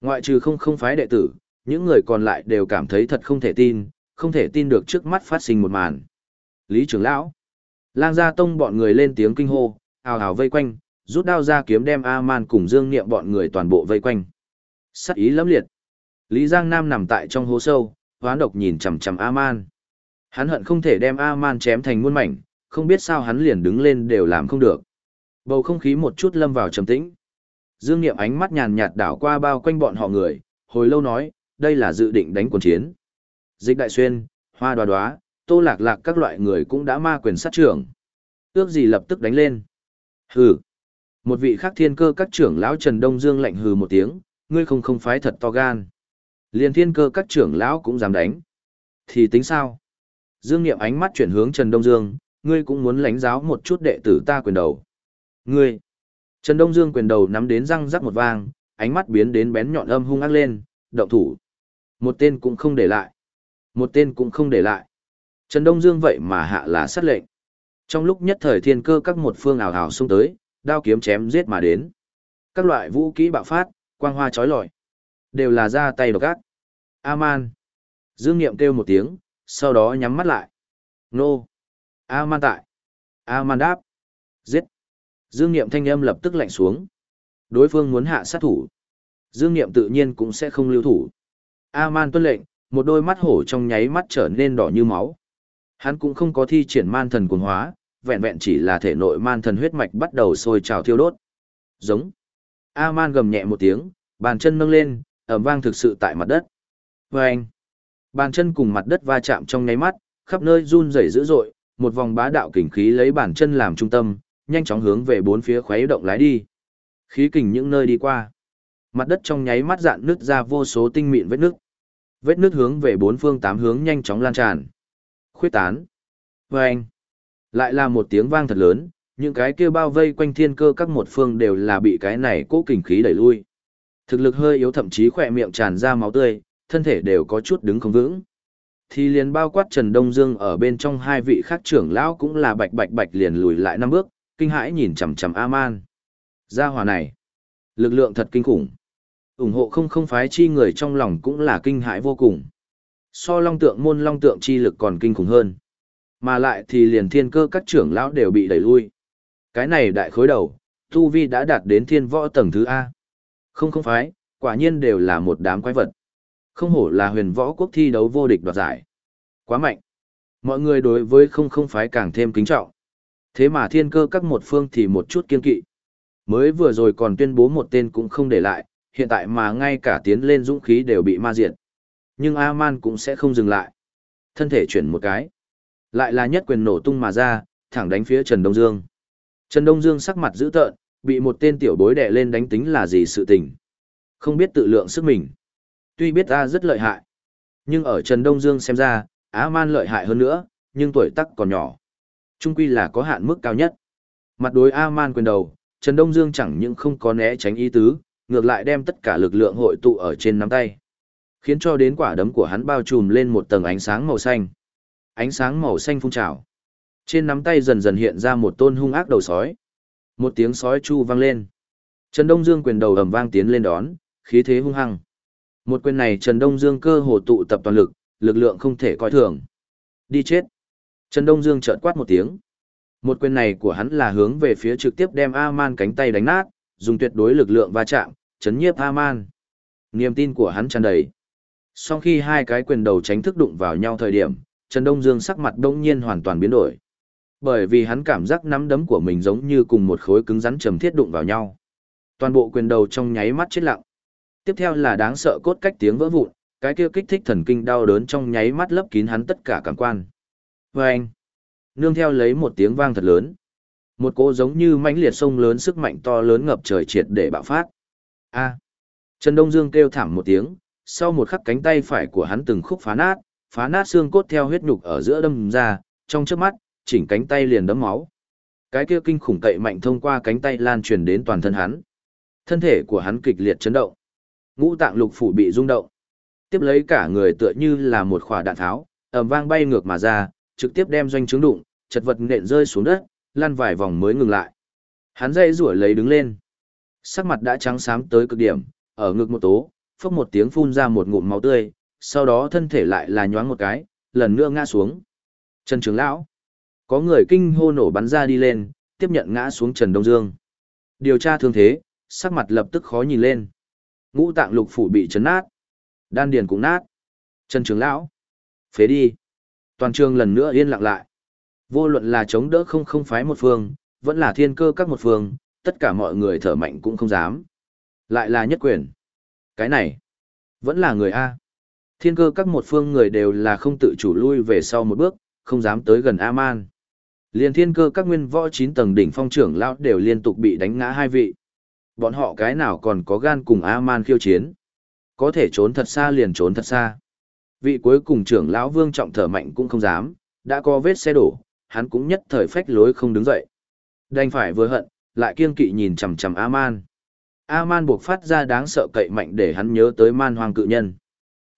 Ngoại trừ không không phái đệ tử, những người còn lại đều cảm thấy thật không thể tin, không thể tin được trước mắt phát sinh một màn. Lý trưởng lão. Lang gia tông bọn người lên tiếng kinh hô, ào ào vây quanh, rút đao ra kiếm đem A-man cùng Dương Niệm bọn người toàn bộ vây quanh. Sắc ý lắm liệt. Lý Giang Nam nằm tại trong hố sâu, hoán độc nhìn chằm chằm A-man. Hắn hận không thể đem A-man chém thành muôn mảnh, không biết sao hắn liền đứng lên đều làm không được. Bầu không khí một chút lâm vào trầm tĩnh. Dương Niệm ánh mắt nhàn nhạt đảo qua bao quanh bọn họ người, hồi lâu nói, đây là dự định đánh quần chiến. Dịch đại xuyên, hoa đoá đoá, tô lạc lạc các loại người cũng đã ma quyền sát trưởng. Ước gì lập tức đánh lên. Hừ. Một vị khác thiên cơ các trưởng lão Trần Đông Dương lạnh hừ một tiếng, ngươi không không phái thật to gan. Liên thiên cơ các trưởng lão cũng dám đánh. Thì tính sao? Dương Niệm ánh mắt chuyển hướng Trần Đông Dương, ngươi cũng muốn lãnh giáo một chút đệ tử ta quyền đầu. Ngươi! Trần Đông Dương quyền đầu nắm đến răng rắc một vang, ánh mắt biến đến bén nhọn âm hung ác lên, động thủ. Một tên cũng không để lại. Một tên cũng không để lại. Trần Đông Dương vậy mà hạ là sát lệnh. Trong lúc nhất thời thiên cơ các một phương ảo ảo xung tới, đao kiếm chém giết mà đến. Các loại vũ kỹ bạo phát, quang hoa chói lọi, đều là ra tay độc ác. Aman. Dương Niệm kêu một tiếng, sau đó nhắm mắt lại. Nô. Aman tại. Aman đáp. Giết. Dương Niệm thanh âm lập tức lạnh xuống. Đối phương muốn hạ sát thủ. Dương Niệm tự nhiên cũng sẽ không lưu thủ. Aman tuân lệnh, một đôi mắt hổ trong nháy mắt trở nên đỏ như máu. Hắn cũng không có thi triển man thần cuồng hóa, vẹn vẹn chỉ là thể nội man thần huyết mạch bắt đầu sôi trào thiêu đốt. Giống. A-man gầm nhẹ một tiếng, bàn chân nâng lên, ầm vang thực sự tại mặt đất. Vâng. anh. Bàn chân cùng mặt đất va chạm trong nháy mắt, khắp nơi run rẩy dữ dội, một vòng bá đạo kình khí lấy bàn chân làm trung tâm, nhanh chóng hướng về bốn phía khuấy động lái đi. Khí kình những nơi đi qua. Mặt đất trong nháy mắt dạn nứt ra vô số tinh mịn vết nước. Vết nước hướng về bốn phương tám hướng nhanh chóng lan tràn. Khuyết tán. Vâng. Lại là một tiếng vang thật lớn, những cái kia bao vây quanh thiên cơ các một phương đều là bị cái này cố kình khí đẩy lui. Thực lực hơi yếu thậm chí khỏe miệng tràn ra máu tươi, thân thể đều có chút đứng không vững. Thì liền bao quát Trần Đông Dương ở bên trong hai vị khác trưởng lão cũng là bạch bạch bạch liền lùi lại năm bước, kinh hãi nhìn chằm chằm A-man. Gia hòa này, lực lượng thật kinh khủng. ủng hộ không không phái chi người trong lòng cũng là kinh hãi vô cùng. So long tượng môn long tượng chi lực còn kinh khủng hơn. Mà lại thì liền thiên cơ các trưởng lão đều bị đẩy lui. Cái này đại khối đầu, Tu Vi đã đạt đến thiên võ tầng thứ A. Không không phái, quả nhiên đều là một đám quái vật. Không hổ là huyền võ quốc thi đấu vô địch đoạt giải. Quá mạnh. Mọi người đối với không không phái càng thêm kính trọng. Thế mà thiên cơ các một phương thì một chút kiên kỵ. Mới vừa rồi còn tuyên bố một tên cũng không để lại, hiện tại mà ngay cả tiến lên dũng khí đều bị ma diệt. Nhưng A-man cũng sẽ không dừng lại. Thân thể chuyển một cái. Lại là nhất quyền nổ tung mà ra, thẳng đánh phía Trần Đông Dương. Trần Đông Dương sắc mặt dữ tợn, bị một tên tiểu bối đè lên đánh tính là gì sự tình. Không biết tự lượng sức mình. Tuy biết ta rất lợi hại, nhưng ở Trần Đông Dương xem ra, Aman Man lợi hại hơn nữa, nhưng tuổi tác còn nhỏ. Trung quy là có hạn mức cao nhất. Mặt đối A Man quyền đầu, Trần Đông Dương chẳng những không có né tránh ý tứ, ngược lại đem tất cả lực lượng hội tụ ở trên nắm tay. Khiến cho đến quả đấm của hắn bao trùm lên một tầng ánh sáng màu xanh ánh sáng màu xanh phun trào. Trên nắm tay dần dần hiện ra một tôn hung ác đầu sói. Một tiếng sói chu vang lên. Trần Đông Dương quyền đầu ầm vang tiến lên đón, khí thế hung hăng. Một quyền này Trần Đông Dương cơ hồ tụ tập toàn lực, lực lượng không thể coi thường. Đi chết. Trần Đông Dương chợt quát một tiếng. Một quyền này của hắn là hướng về phía trực tiếp đem A-man cánh tay đánh nát, dùng tuyệt đối lực lượng va chạm, chấn nhiếp A-man. Niềm tin của hắn tràn đầy. Sau khi hai cái quyền đầu tránh thức đụng vào nhau thời điểm, Trần Đông Dương sắc mặt đông nhiên hoàn toàn biến đổi. Bởi vì hắn cảm giác nắm đấm của mình giống như cùng một khối cứng rắn trầm thiết đụng vào nhau. Toàn bộ quyền đầu trong nháy mắt chết lặng. Tiếp theo là đáng sợ cốt cách tiếng vỡ vụn, cái kia kích thích thần kinh đau đớn trong nháy mắt lấp kín hắn tất cả cảm quan. Và anh, nương theo lấy một tiếng vang thật lớn. Một cỗ giống như mãnh liệt sông lớn sức mạnh to lớn ngập trời triệt để bạo phát. A. Trần Đông Dương kêu thảm một tiếng, sau một khắc cánh tay phải của hắn từng khúc phá nát, phá nát xương cốt theo huyết nhục ở giữa đâm ra, trong chớp mắt, chỉnh cánh tay liền đấm máu. Cái kia kinh khủng cậy mạnh thông qua cánh tay lan truyền đến toàn thân hắn. Thân thể của hắn kịch liệt chấn động. Ngũ tạng lục phủ bị rung động. Tiếp lấy cả người tựa như là một quả đạn tháo, ầm vang bay ngược mà ra, trực tiếp đem doanh trướng đụng, chật vật nện rơi xuống đất, lăn vài vòng mới ngừng lại. Hắn dây rủa lấy đứng lên. Sắc mặt đã trắng xám tới cực điểm, ở ngực một tố, phốc một tiếng phun ra một ngụm máu tươi, sau đó thân thể lại là nhoáng một cái, lần nữa ngã xuống. Trần trưởng Lão. Có người kinh hô nổ bắn ra đi lên, tiếp nhận ngã xuống Trần Đông Dương. Điều tra thương thế, sắc mặt lập tức khó nhìn lên. Ngũ tạng lục phủ bị chấn nát. Đan điền cũng nát. Trần trưởng Lão. Phế đi. Toàn trường lần nữa yên lặng lại. Vô luận là chống đỡ không không phái một phương, vẫn là thiên cơ các một phương, tất cả mọi người thở mạnh cũng không dám. Lại là nhất quyền. Cái này, vẫn là người A. Thiên cơ các một phương người đều là không tự chủ lui về sau một bước, không dám tới gần A-man. Liên thiên cơ các nguyên võ 9 tầng đỉnh phong trưởng lão đều liên tục bị đánh ngã hai vị. Bọn họ cái nào còn có gan cùng A-man khiêu chiến. Có thể trốn thật xa liền trốn thật xa. Vị cuối cùng trưởng lão vương trọng thở mạnh cũng không dám, đã có vết xe đổ, hắn cũng nhất thời phách lối không đứng dậy. Đành phải vừa hận, lại kiên kỵ nhìn chằm chằm A-man. A-man buộc phát ra đáng sợ cậy mạnh để hắn nhớ tới man hoang cự nhân.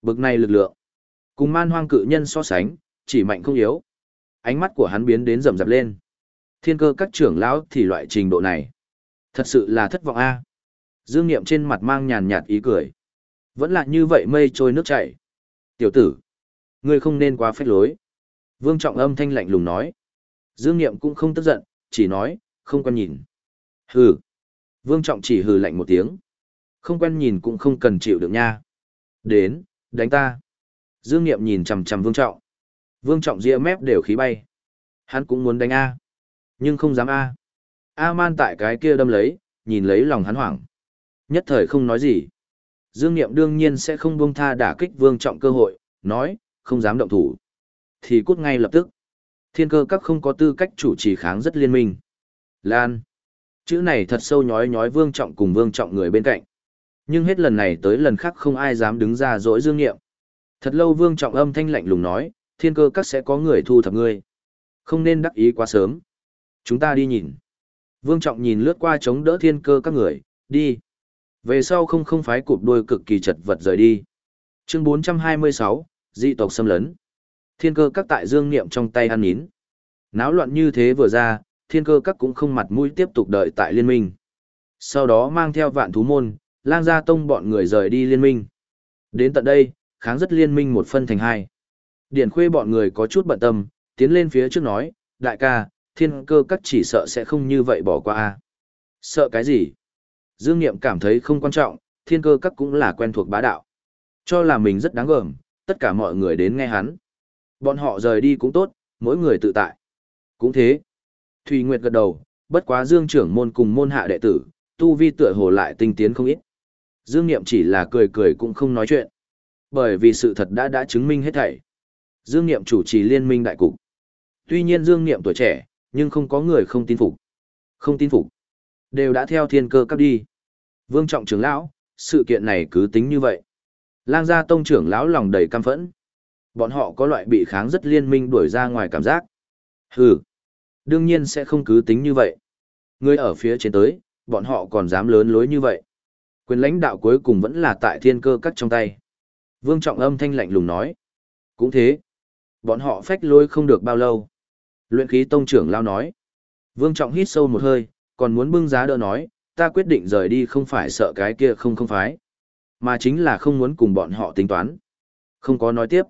Bực này lực lượng. Cùng man hoang cự nhân so sánh, chỉ mạnh không yếu. Ánh mắt của hắn biến đến rầm rập lên. Thiên cơ các trưởng lão thì loại trình độ này. Thật sự là thất vọng a. Dương Niệm trên mặt mang nhàn nhạt ý cười. Vẫn là như vậy mây trôi nước chảy. Tiểu tử, ngươi không nên quá phách lối. Vương Trọng âm thanh lạnh lùng nói. Dương Niệm cũng không tức giận, chỉ nói, không quan nhìn. Hừ. Vương Trọng chỉ hừ lạnh một tiếng. Không quen nhìn cũng không cần chịu được nha. Đến, đánh ta. Dương Niệm nhìn chằm chằm Vương Trọng. Vương Trọng ria mép đều khí bay. Hắn cũng muốn đánh A. Nhưng không dám A. A-man tại cái kia đâm lấy, nhìn lấy lòng hắn hoảng. Nhất thời không nói gì. Dương Niệm đương nhiên sẽ không buông tha đả kích Vương Trọng cơ hội, nói, không dám động thủ. Thì cút ngay lập tức. Thiên cơ các không có tư cách chủ trì kháng rất liên minh. Lan. Chữ này thật sâu nhói nhói Vương Trọng cùng Vương Trọng người bên cạnh. Nhưng hết lần này tới lần khác không ai dám đứng ra dỗi Dương Niệm. Thật lâu Vương Trọng âm thanh lạnh lùng nói, thiên cơ các sẽ có người thu thập ngươi. Không nên đắc ý quá sớm. Chúng ta đi nhìn. Vương Trọng nhìn lướt qua chống đỡ thiên cơ các người, đi. Về sau không không phái cụp đuôi cực kỳ chật vật rời đi. Chương 426, dị tộc xâm lấn. Thiên cơ các tại dương niệm trong tay ăn nín. Náo loạn như thế vừa ra, thiên cơ các cũng không mặt mũi tiếp tục đợi tại liên minh. Sau đó mang theo vạn thú môn, lang gia tông bọn người rời đi liên minh. Đến tận đây, kháng rất liên minh một phân thành hai. Điển khuê bọn người có chút bận tâm, tiến lên phía trước nói, đại ca, thiên cơ các chỉ sợ sẽ không như vậy bỏ qua a Sợ cái gì? Dương Niệm cảm thấy không quan trọng, thiên cơ các cũng là quen thuộc bá đạo. Cho là mình rất đáng gờm, tất cả mọi người đến nghe hắn. Bọn họ rời đi cũng tốt, mỗi người tự tại. Cũng thế. Thùy Nguyệt gật đầu, bất quá Dương trưởng môn cùng môn hạ đệ tử, tu vi tựa hồ lại tinh tiến không ít. Dương Niệm chỉ là cười cười cũng không nói chuyện. Bởi vì sự thật đã đã chứng minh hết thảy. Dương Niệm chủ trì liên minh đại cục. Tuy nhiên Dương Niệm tuổi trẻ, nhưng không có người không tin phục. Không tin phục. Đều đã theo thiên cơ các đi. Vương trọng trưởng lão, sự kiện này cứ tính như vậy. Lang gia tông trưởng lão lòng đầy căm phẫn. Bọn họ có loại bị kháng rất liên minh đuổi ra ngoài cảm giác. Hừ. Đương nhiên sẽ không cứ tính như vậy. Người ở phía trên tới, bọn họ còn dám lớn lối như vậy. Quyền lãnh đạo cuối cùng vẫn là tại thiên cơ cắt trong tay. Vương trọng âm thanh lạnh lùng nói. Cũng thế. Bọn họ phách lối không được bao lâu. Luyện khí tông trưởng lao nói. Vương trọng hít sâu một hơi, còn muốn bưng giá đỡ nói, ta quyết định rời đi không phải sợ cái kia không không phái, mà chính là không muốn cùng bọn họ tính toán. Không có nói tiếp.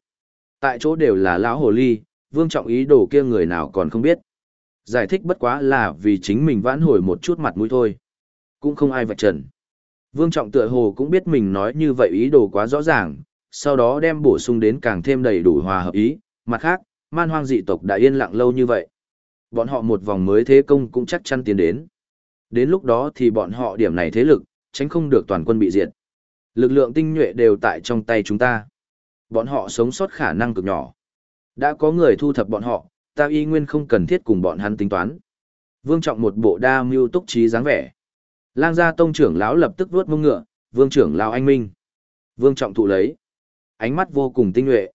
Tại chỗ đều là lão hồ ly, vương trọng ý đồ kia người nào còn không biết. Giải thích bất quá là vì chính mình vãn hồi một chút mặt mũi thôi. Cũng không ai vạch trần. Vương trọng tựa hồ cũng biết mình nói như vậy ý đồ quá rõ ràng, sau đó đem bổ sung đến càng thêm đầy đủ hòa hợp ý. Mặt khác, man hoang dị tộc đã yên lặng lâu như vậy. Bọn họ một vòng mới thế công cũng chắc chắn tiến đến. Đến lúc đó thì bọn họ điểm này thế lực, tránh không được toàn quân bị diệt. Lực lượng tinh nhuệ đều tại trong tay chúng ta. Bọn họ sống sót khả năng cực nhỏ. Đã có người thu thập bọn họ, ta y nguyên không cần thiết cùng bọn hắn tính toán. Vương trọng một bộ đa mưu túc trí dáng vẻ. Lang gia tông trưởng lão lập tức vuốt mông ngựa, vương trưởng lão anh minh. Vương trọng thụ lấy. Ánh mắt vô cùng tinh nhuệ.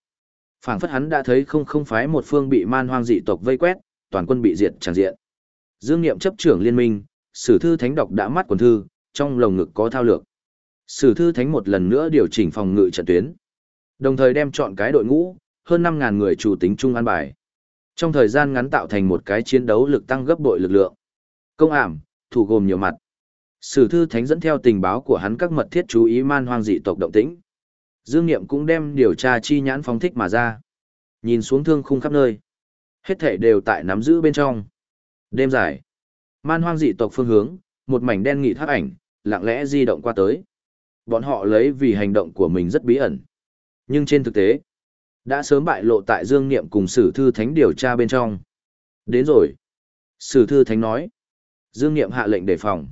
phảng phất hắn đã thấy không không phái một phương bị man hoang dị tộc vây quét, toàn quân bị diệt tràn diện. Dương Niệm chấp trưởng liên minh, sử thư thánh đọc đã mắt quần thư, trong lồng ngực có thao lược. Sử thư thánh một lần nữa điều chỉnh phòng ngự trận tuyến. Đồng thời đem chọn cái đội ngũ, hơn 5.000 người chủ tính chung an bài. Trong thời gian ngắn tạo thành một cái chiến đấu lực tăng gấp bội lực lượng. Công ảm, thủ gồm nhiều mặt. Sử thư thánh dẫn theo tình báo của hắn các mật thiết chú ý man hoang dị tộc động tĩnh. Dương Niệm cũng đem điều tra chi nhãn phóng thích mà ra. Nhìn xuống thương khung khắp nơi. Hết thể đều tại nắm giữ bên trong. Đêm dài. Man hoang dị tộc phương hướng, một mảnh đen nghị thác ảnh, lặng lẽ di động qua tới. Bọn họ lấy vì hành động của mình rất bí ẩn. Nhưng trên thực tế, đã sớm bại lộ tại Dương Niệm cùng Sử Thư Thánh điều tra bên trong. Đến rồi. Sử Thư Thánh nói. Dương Niệm hạ lệnh đề phòng.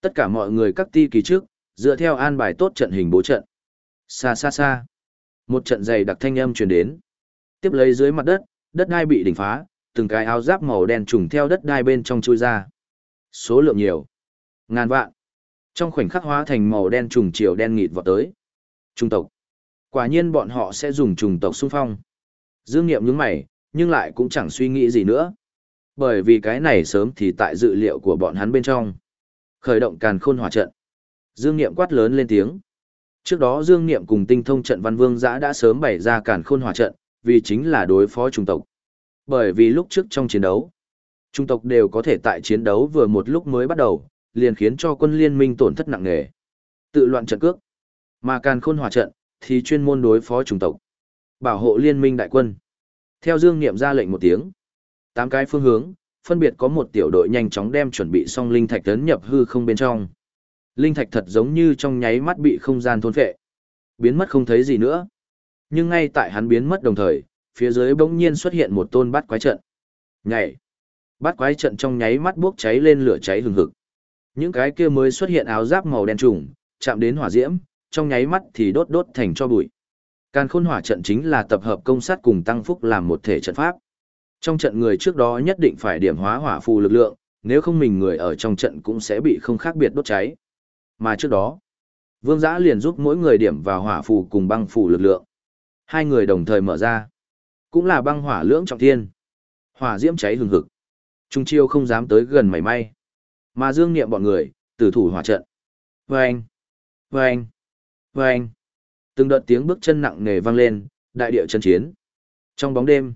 Tất cả mọi người các ti kỳ trước, dựa theo an bài tốt trận hình bố trận. Xa xa xa. Một trận dày đặc thanh âm truyền đến. Tiếp lấy dưới mặt đất, đất đai bị đỉnh phá, từng cái áo giáp màu đen trùng theo đất đai bên trong chui ra. Số lượng nhiều. Ngàn vạn. Trong khoảnh khắc hóa thành màu đen trùng chiều đen nghịt vọt tới. Trung tộc. Quả nhiên bọn họ sẽ dùng trùng tộc xung phong. Dương Niệm nhướng mày, nhưng lại cũng chẳng suy nghĩ gì nữa. Bởi vì cái này sớm thì tại dự liệu của bọn hắn bên trong. Khởi động càn khôn hỏa trận. Dương Niệm quát lớn lên tiếng. Trước đó Dương Niệm cùng tinh thông trận văn vương giã đã sớm bày ra càn khôn hỏa trận, vì chính là đối phó trùng tộc. Bởi vì lúc trước trong chiến đấu, trung tộc đều có thể tại chiến đấu vừa một lúc mới bắt đầu, liền khiến cho quân liên minh tổn thất nặng nề. Tự loạn trận cước. Mà càn khôn hỏa trận, thì chuyên môn đối phó chủng tộc. Bảo hộ liên minh đại quân. Theo Dương Niệm ra lệnh một tiếng. Tám cái phương hướng, phân biệt có một tiểu đội nhanh chóng đem chuẩn bị xong linh thạch tấn nhập hư không bên trong. Linh thạch thật giống như trong nháy mắt bị không gian thôn phệ. Biến mất không thấy gì nữa. Nhưng ngay tại hắn biến mất đồng thời, phía dưới bỗng nhiên xuất hiện một tôn bát quái trận. Nhảy. Bát quái trận trong nháy mắt bốc cháy lên lửa cháy hừng hực. Những cái kia mới xuất hiện áo giáp màu đen trùng, chạm đến hỏa diễm, trong nháy mắt thì đốt đốt thành cho bụi. Càn khôn hỏa trận chính là tập hợp công sát cùng tăng phúc làm một thể trận pháp. Trong trận người trước đó nhất định phải điểm hóa hỏa phù lực lượng, nếu không mình người ở trong trận cũng sẽ bị không khác biệt đốt cháy. Mà trước đó, Vương Giã liền giúp mỗi người điểm vào hỏa phù cùng băng phù lực lượng. Hai người đồng thời mở ra. Cũng là băng hỏa lưỡng trọng thiên. Hỏa diễm cháy hừng hực. Trung chiêu không dám tới gần mảy may. Mà dương niệm bọn người, tử thủ hỏa trận. Vâng! Vâng! Vâng! Từng đợt tiếng bước chân nặng nề vang lên, đại địa chân chiến. Trong bóng đêm,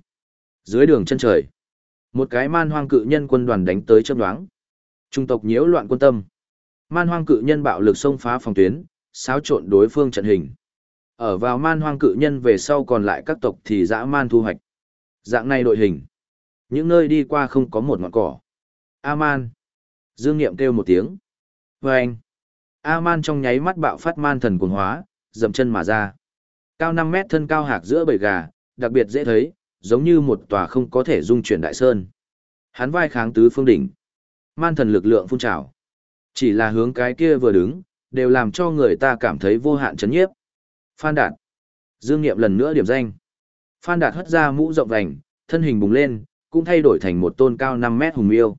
dưới đường chân trời, một cái man hoang cự nhân quân đoàn đánh tới châm nhoáng. Trung tộc nhiễu loạn quân tâm. Man hoang cự nhân bạo lực xông phá phòng tuyến, xáo trộn đối phương trận hình. Ở vào man hoang cự nhân về sau còn lại các tộc thì dã man thu hoạch. Dạng này đội hình. Những nơi đi qua không có một ngọn cỏ. A-man. Dương Niệm kêu một tiếng. Và anh. A-man trong nháy mắt bạo phát man thần cuồng hóa, dậm chân mà ra. Cao 5 mét thân cao hạc giữa bầy gà, đặc biệt dễ thấy, giống như một tòa không có thể dung chuyển đại sơn. Hắn vai kháng tứ phương đỉnh. Man thần lực lượng phun trào. Chỉ là hướng cái kia vừa đứng, đều làm cho người ta cảm thấy vô hạn chấn nhiếp. Phan Đạt. Dương Nghiệm lần nữa điểm danh. Phan Đạt hất ra mũ rộng vành, thân hình bùng lên, cũng thay đổi thành một tôn cao 5 mét hùng miêu.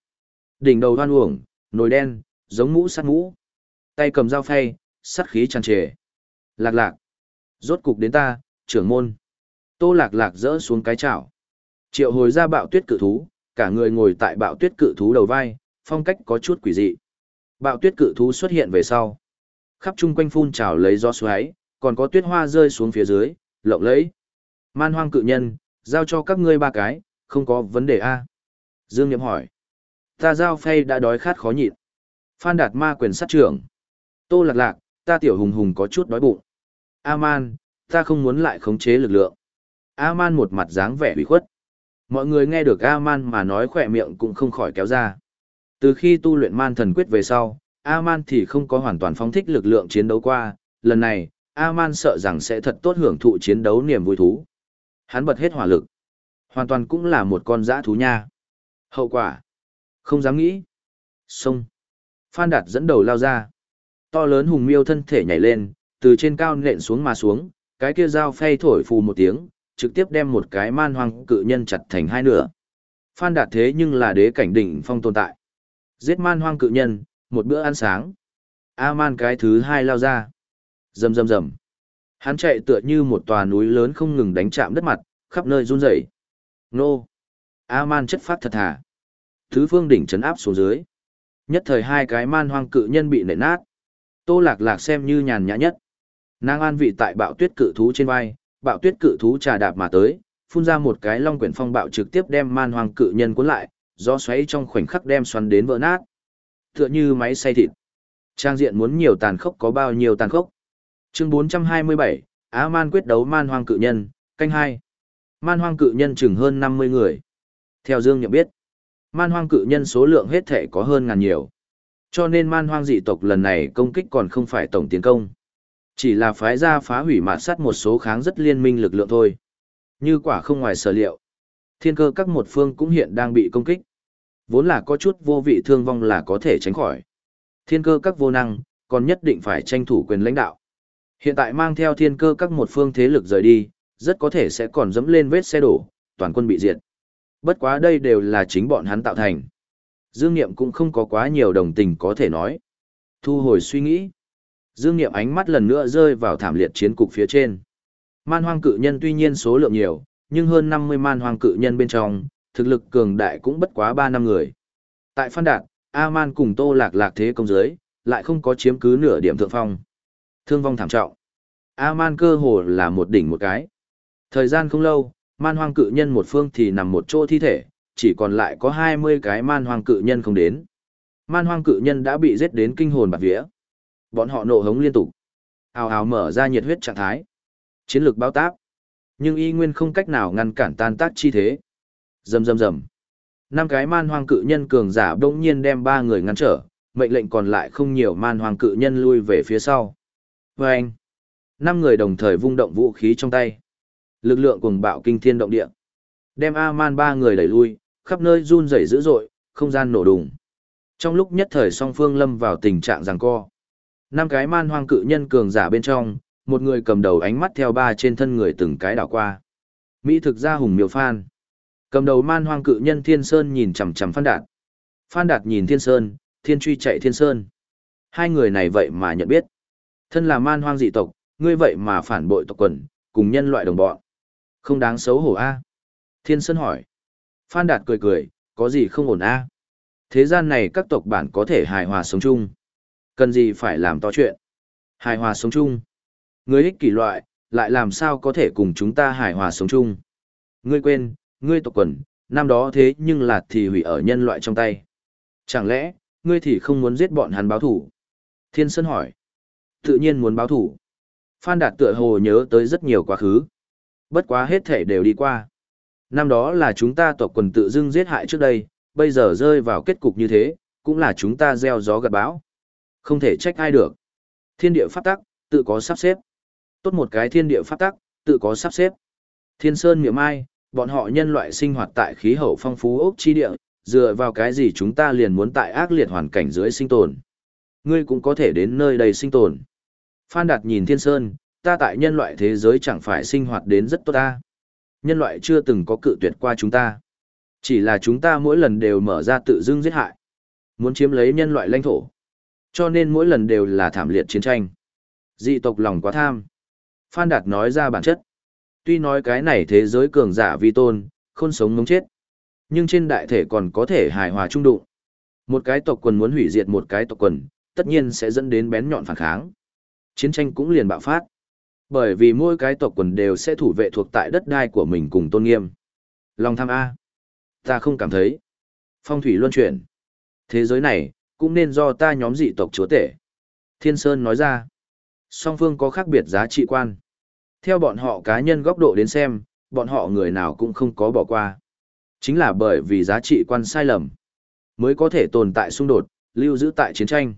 Đỉnh đầu hoan uổng, nồi đen, giống mũ sắt mũ. Tay cầm dao phay, sắt khí tràn trề. Lạc lạc. Rốt cục đến ta, trưởng môn. Tô lạc lạc rỡ xuống cái chảo. Triệu hồi ra bạo tuyết cự thú, cả người ngồi tại bạo tuyết cự thú đầu vai, phong cách có chút quỷ dị. Bạo tuyết cự thú xuất hiện về sau. Khắp chung quanh phun trào lấy gió xoáy, còn có tuyết hoa rơi xuống phía dưới, lộng lẫy. Man hoang cự nhân, giao cho các ngươi ba cái, không có vấn đề a Dương niệm hỏi. Ta giao phay đã đói khát khó nhịn. Phan đạt ma quyền sát trưởng. Tô lạc lạc, ta tiểu hùng hùng có chút đói bụng. A-man, ta không muốn lại khống chế lực lượng. A-man một mặt dáng vẻ bị khuất. Mọi người nghe được A-man mà nói khỏe miệng cũng không khỏi kéo ra. Từ khi tu luyện man thần quyết về sau, A-man thì không có hoàn toàn phóng thích lực lượng chiến đấu qua, lần này, A-man sợ rằng sẽ thật tốt hưởng thụ chiến đấu niềm vui thú. Hắn bật hết hỏa lực. Hoàn toàn cũng là một con dã thú nha. Hậu quả. Không dám nghĩ. Xông. Phan Đạt dẫn đầu lao ra. To lớn hùng miêu thân thể nhảy lên, từ trên cao nện xuống mà xuống, cái kia dao phay thổi phù một tiếng, trực tiếp đem một cái man hoang cự nhân chặt thành hai nửa. Phan Đạt thế nhưng là đế cảnh đỉnh phong tồn tại. Giết man hoang cự nhân, một bữa ăn sáng. A-man cái thứ hai lao ra. Rầm rầm rầm. Hắn chạy tựa như một tòa núi lớn không ngừng đánh chạm đất mặt, khắp nơi run rẩy. Nô. A-man chất phát thật thà. Thứ phương đỉnh chấn áp xuống dưới. Nhất thời hai cái man hoang cự nhân bị nện nát. Tô lạc lạc xem như nhàn nhã nhất. Nàng an vị tại bạo tuyết cự thú trên vai, bạo tuyết cự thú trà đạp mà tới, phun ra một cái long quyển phong bạo trực tiếp đem man hoang cự nhân cuốn lại, gió xoáy trong khoảnh khắc đem xoắn đến vỡ nát. Tựa như máy xay thịt. Trang diện muốn nhiều tàn khốc có bao nhiêu tàn khốc. Chương 427, Á Man quyết đấu man hoang cự nhân, canh hai. Man hoang cự nhân chừng hơn 50 người. Theo Dương nhận biết, man hoang cự nhân số lượng hết thể có hơn ngàn nhiều. Cho nên man hoang dị tộc lần này công kích còn không phải tổng tiến công. Chỉ là phái ra phá hủy mạt sát một số kháng rất liên minh lực lượng thôi. Như quả không ngoài sở liệu. Thiên cơ các một phương cũng hiện đang bị công kích. Vốn là có chút vô vị thương vong là có thể tránh khỏi. Thiên cơ các vô năng, còn nhất định phải tranh thủ quyền lãnh đạo. Hiện tại mang theo thiên cơ các một phương thế lực rời đi, rất có thể sẽ còn dẫm lên vết xe đổ, toàn quân bị diệt. Bất quá đây đều là chính bọn hắn tạo thành. Dương Niệm cũng không có quá nhiều đồng tình có thể nói. Thu hồi suy nghĩ. Dương Niệm ánh mắt lần nữa rơi vào thảm liệt chiến cục phía trên. Man hoang cự nhân tuy nhiên số lượng nhiều, nhưng hơn 50 man hoang cự nhân bên trong, thực lực cường đại cũng bất quá 3 năm người. Tại Phan Đạt, A-man cùng Tô Lạc Lạc thế công giới, lại không có chiếm cứ nửa điểm thượng phong. Thương vong thảm trọng. A-man cơ hồ là một đỉnh một cái. Thời gian không lâu, man hoang cự nhân một phương thì nằm một chỗ thi thể, chỉ còn lại có 20 cái man hoang cự nhân không đến. Man hoang cự nhân đã bị giết đến kinh hồn bạt vía. Bọn họ nộ hống liên tục. Ào ào mở ra nhiệt huyết trạng thái. Chiến lược bao táp. Nhưng y nguyên không cách nào ngăn cản tan tác chi thế. Rầm rầm rầm. Năm cái man hoang cự nhân cường giả đông nhiên đem ba người ngăn trở, mệnh lệnh còn lại không nhiều man hoang cự nhân lui về phía sau. Và anh. Năm người đồng thời vung động vũ khí trong tay. Lực lượng cùng bạo kinh thiên động địa. Đem A-man ba người đẩy lui, khắp nơi run rẩy dữ dội, không gian nổ đùng. Trong lúc nhất thời song phương lâm vào tình trạng giằng co. Năm cái man hoang cự nhân cường giả bên trong, một người cầm đầu ánh mắt theo ba trên thân người từng cái đảo qua. Mỹ thực ra hùng miêu phan. Cầm đầu man hoang cự nhân Thiên Sơn nhìn chằm chằm Phan Đạt. Phan Đạt nhìn Thiên Sơn, Thiên Truy chạy Thiên Sơn. Hai người này vậy mà nhận biết. Thân là man hoang dị tộc, ngươi vậy mà phản bội tộc quần, cùng nhân loại đồng bọn. Không đáng xấu hổ a Thiên Sơn hỏi. Phan Đạt cười cười, có gì không ổn a Thế gian này các tộc bản có thể hài hòa sống chung. Cần gì phải làm to chuyện. Hài hòa sống chung. Ngươi ích kỷ loại, lại làm sao có thể cùng chúng ta hài hòa sống chung. Ngươi quên, ngươi tộc quần, năm đó thế nhưng là thì hủy ở nhân loại trong tay. Chẳng lẽ, ngươi thì không muốn giết bọn hắn báo thủ? Thiên Sơn hỏi. Tự nhiên muốn báo thủ. Phan Đạt tựa hồ nhớ tới rất nhiều quá khứ. Bất quá hết thể đều đi qua. Năm đó là chúng ta tộc quần tự dưng giết hại trước đây, bây giờ rơi vào kết cục như thế, cũng là chúng ta gieo gió gặt bão. Không thể trách ai được. Thiên địa pháp tắc, tự có sắp xếp. Tốt một cái thiên địa pháp tắc, tự có sắp xếp. Thiên Sơn miệng ai, bọn họ nhân loại sinh hoạt tại khí hậu phong phú ốc chi địa, dựa vào cái gì chúng ta liền muốn tại ác liệt hoàn cảnh dưới sinh tồn. Ngươi cũng có thể đến nơi đây sinh tồn. Phan Đạt nhìn Thiên Sơn, ta tại nhân loại thế giới chẳng phải sinh hoạt đến rất tốt ta. Nhân loại chưa từng có cự tuyệt qua chúng ta. Chỉ là chúng ta mỗi lần đều mở ra tự dưng giết hại. Muốn chiếm lấy nhân loại lãnh thổ. Cho nên mỗi lần đều là thảm liệt chiến tranh. Dị tộc lòng quá tham. Phan Đạt nói ra bản chất. Tuy nói cái này thế giới cường giả vi tôn, khôn sống ngống chết. Nhưng trên đại thể còn có thể hài hòa trung đụng. Một cái tộc quần muốn hủy diệt một cái tộc quần, tất nhiên sẽ dẫn đến bén nhọn phản kháng. Chiến tranh cũng liền bạo phát. Bởi vì mỗi cái tộc quần đều sẽ thủ vệ thuộc tại đất đai của mình cùng tôn nghiêm. Lòng tham A. Ta không cảm thấy. Phong thủy luân chuyển. Thế giới này, cũng nên do ta nhóm dị tộc chúa tể. Thiên Sơn nói ra. Song phương có khác biệt giá trị quan. Theo bọn họ cá nhân góc độ đến xem, bọn họ người nào cũng không có bỏ qua. Chính là bởi vì giá trị quan sai lầm, mới có thể tồn tại xung đột, lưu giữ tại chiến tranh.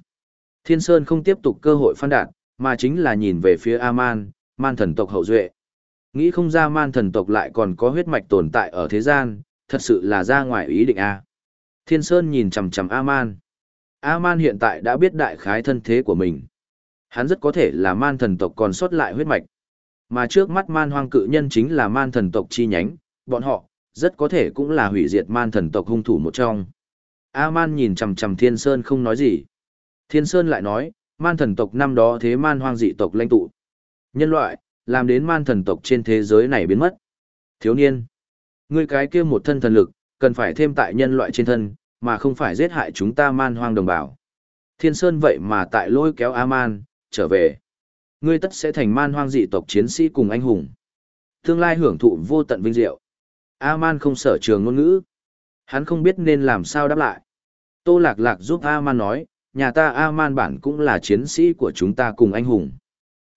Thiên Sơn không tiếp tục cơ hội phan đạt, mà chính là nhìn về phía Aman, man thần tộc hậu duệ. Nghĩ không ra man thần tộc lại còn có huyết mạch tồn tại ở thế gian, thật sự là ra ngoài ý định A. Thiên Sơn nhìn chằm chằm Aman. Aman hiện tại đã biết đại khái thân thế của mình. Hắn rất có thể là man thần tộc còn sót lại huyết mạch. Mà trước mắt man hoang cự nhân chính là man thần tộc chi nhánh, bọn họ, rất có thể cũng là hủy diệt man thần tộc hung thủ một trong. A-man nhìn chằm chằm Thiên Sơn không nói gì. Thiên Sơn lại nói, man thần tộc năm đó thế man hoang dị tộc lãnh tụ. Nhân loại, làm đến man thần tộc trên thế giới này biến mất. Thiếu niên, ngươi cái kia một thân thần lực, cần phải thêm tại nhân loại trên thân, mà không phải giết hại chúng ta man hoang đồng bào. Thiên Sơn vậy mà tại lôi kéo A-man, trở về. Ngươi tất sẽ thành man hoang dị tộc chiến sĩ cùng anh hùng. Tương lai hưởng thụ vô tận vinh diệu. A-man không sở trường ngôn ngữ. Hắn không biết nên làm sao đáp lại. Tô Lạc Lạc giúp A-man nói, nhà ta A-man bản cũng là chiến sĩ của chúng ta cùng anh hùng.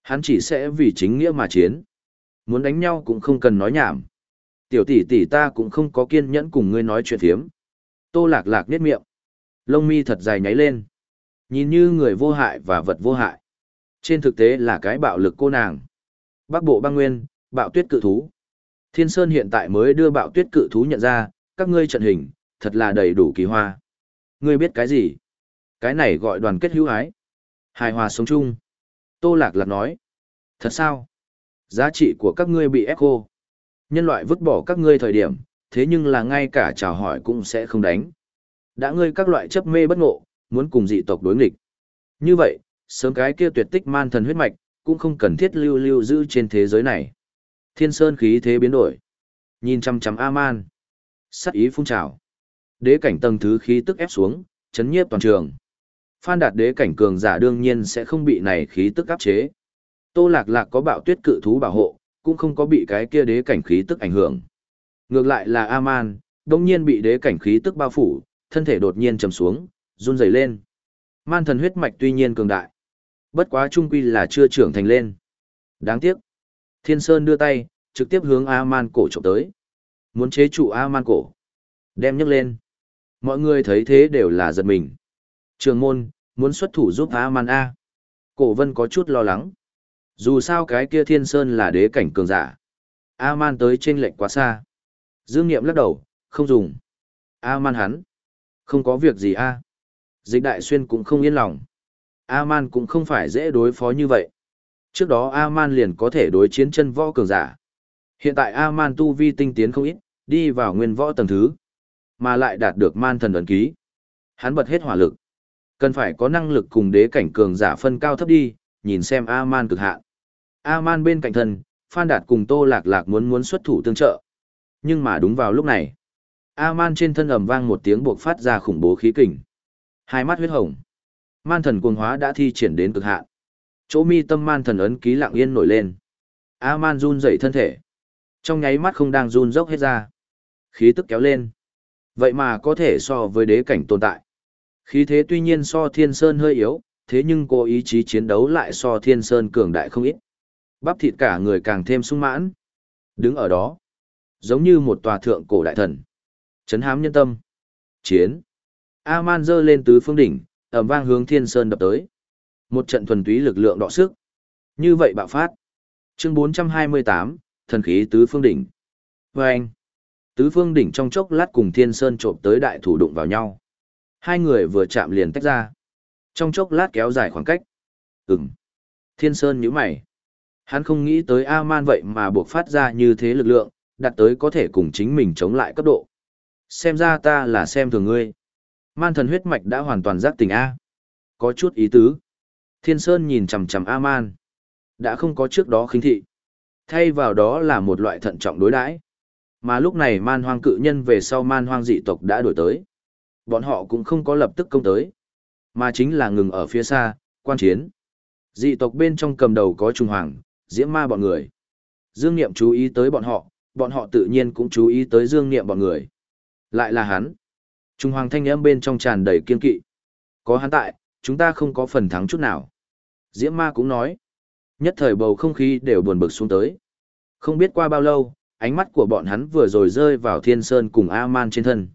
Hắn chỉ sẽ vì chính nghĩa mà chiến. Muốn đánh nhau cũng không cần nói nhảm. Tiểu tỷ tỷ ta cũng không có kiên nhẫn cùng ngươi nói chuyện thiếm. Tô Lạc Lạc niết miệng. Lông mi thật dài nháy lên. Nhìn như người vô hại và vật vô hại. Trên thực tế là cái bạo lực cô nàng. Bắc bộ băng nguyên, bạo tuyết cự thú. Thiên Sơn hiện tại mới đưa bạo tuyết cự thú nhận ra, các ngươi trận hình, thật là đầy đủ kỳ hoa. Ngươi biết cái gì? Cái này gọi đoàn kết hữu ái. Hài hòa sống chung. Tô Lạc Lạc nói. Thật sao? Giá trị của các ngươi bị ép khô. Nhân loại vứt bỏ các ngươi thời điểm, thế nhưng là ngay cả chào hỏi cũng sẽ không đánh. Đã ngươi các loại chấp mê bất ngộ, muốn cùng dị tộc đối nghịch. Như vậy, sớm cái kia tuyệt tích man thần huyết mạch, cũng không cần thiết lưu lưu giữ trên thế giới này. Thiên Sơn khí thế biến đổi. Nhìn chăm chăm A-man. Sắc ý phun trào. Đế cảnh tầng thứ khí tức ép xuống, chấn nhiếp toàn trường. Phan đạt đế cảnh cường giả đương nhiên sẽ không bị này khí tức áp chế. Tô lạc lạc có bạo tuyết cự thú bảo hộ, cũng không có bị cái kia đế cảnh khí tức ảnh hưởng. Ngược lại là A-man, nhiên bị đế cảnh khí tức bao phủ, thân thể đột nhiên trầm xuống, run rẩy lên. Man thần huyết mạch tuy nhiên cường đại, bất quá trung quy là chưa trưởng thành lên. Đáng tiếc. Thiên Sơn đưa tay, trực tiếp hướng A-man cổ trộm tới. Muốn chế trụ A-man cổ. Đem nhấc lên. Mọi người thấy thế đều là giật mình. Trường môn, muốn xuất thủ giúp A-man A. Cổ vân có chút lo lắng. Dù sao cái kia Thiên Sơn là đế cảnh cường giả. A-man tới trên lệnh quá xa. Dương Niệm lắc đầu, không dùng. A-man hắn. Không có việc gì A. Dịch đại xuyên cũng không yên lòng. A-man cũng không phải dễ đối phó như vậy. Trước đó A-man liền có thể đối chiến chân võ cường giả. Hiện tại A-man tu vi tinh tiến không ít, đi vào nguyên võ tầng thứ, mà lại đạt được man thần ấn ký. Hắn bật hết hỏa lực. Cần phải có năng lực cùng đế cảnh cường giả phân cao thấp đi, nhìn xem A-man cực hạn. A-man bên cạnh thần, Phan Đạt cùng Tô Lạc Lạc muốn muốn xuất thủ tương trợ. Nhưng mà đúng vào lúc này, A-man trên thân ầm vang một tiếng buộc phát ra khủng bố khí kình. Hai mắt huyết hồng. Man thần cuồng hóa đã thi triển đến cực hạn. Chỗ mi tâm man thần ấn ký lặng yên nổi lên. A-man run dậy thân thể. Trong nháy mắt không đang run dốc hết ra. Khí tức kéo lên. Vậy mà có thể so với đế cảnh tồn tại. Khí thế tuy nhiên so thiên sơn hơi yếu, thế nhưng cô ý chí chiến đấu lại so thiên sơn cường đại không ít. Bắp thịt cả người càng thêm sung mãn. Đứng ở đó, giống như một tòa thượng cổ đại thần. Chấn hám nhân tâm. Chiến. A-man dơ lên tứ phương đỉnh, ẩm vang hướng thiên sơn đập tới. Một trận thuần túy lực lượng đọ sức. Như vậy bạo phát. Chương 428, thần khí tứ phương đỉnh. Vâng! Tứ phương đỉnh trong chốc lát cùng thiên sơn trộm tới đại thủ đụng vào nhau. Hai người vừa chạm liền tách ra. Trong chốc lát kéo dài khoảng cách. Ừm. Thiên sơn nhíu mày. Hắn không nghĩ tới A-man vậy mà buộc phát ra như thế lực lượng, đạt tới có thể cùng chính mình chống lại cấp độ. Xem ra ta là xem thường ngươi. Man thần huyết mạch đã hoàn toàn giác tình A. Có chút ý tứ. Thiên Sơn nhìn chằm chằm A-man. Đã không có trước đó khinh thị. Thay vào đó là một loại thận trọng đối đãi. Mà lúc này man hoang cự nhân về sau man hoang dị tộc đã đổi tới. Bọn họ cũng không có lập tức công tới. Mà chính là ngừng ở phía xa, quan chiến. Dị tộc bên trong cầm đầu có trùng hoàng, diễm ma bọn người. Dương Niệm chú ý tới bọn họ, bọn họ tự nhiên cũng chú ý tới Dương Niệm bọn người. Lại là hắn. Trung hoàng thanh âm bên trong tràn đầy kiên kỵ. Có hắn tại, chúng ta không có phần thắng chút nào. Diễm ma cũng nói. Nhất thời bầu không khí đều buồn bực xuống tới. Không biết qua bao lâu, ánh mắt của bọn hắn vừa rồi rơi vào thiên sơn cùng A-man trên thân.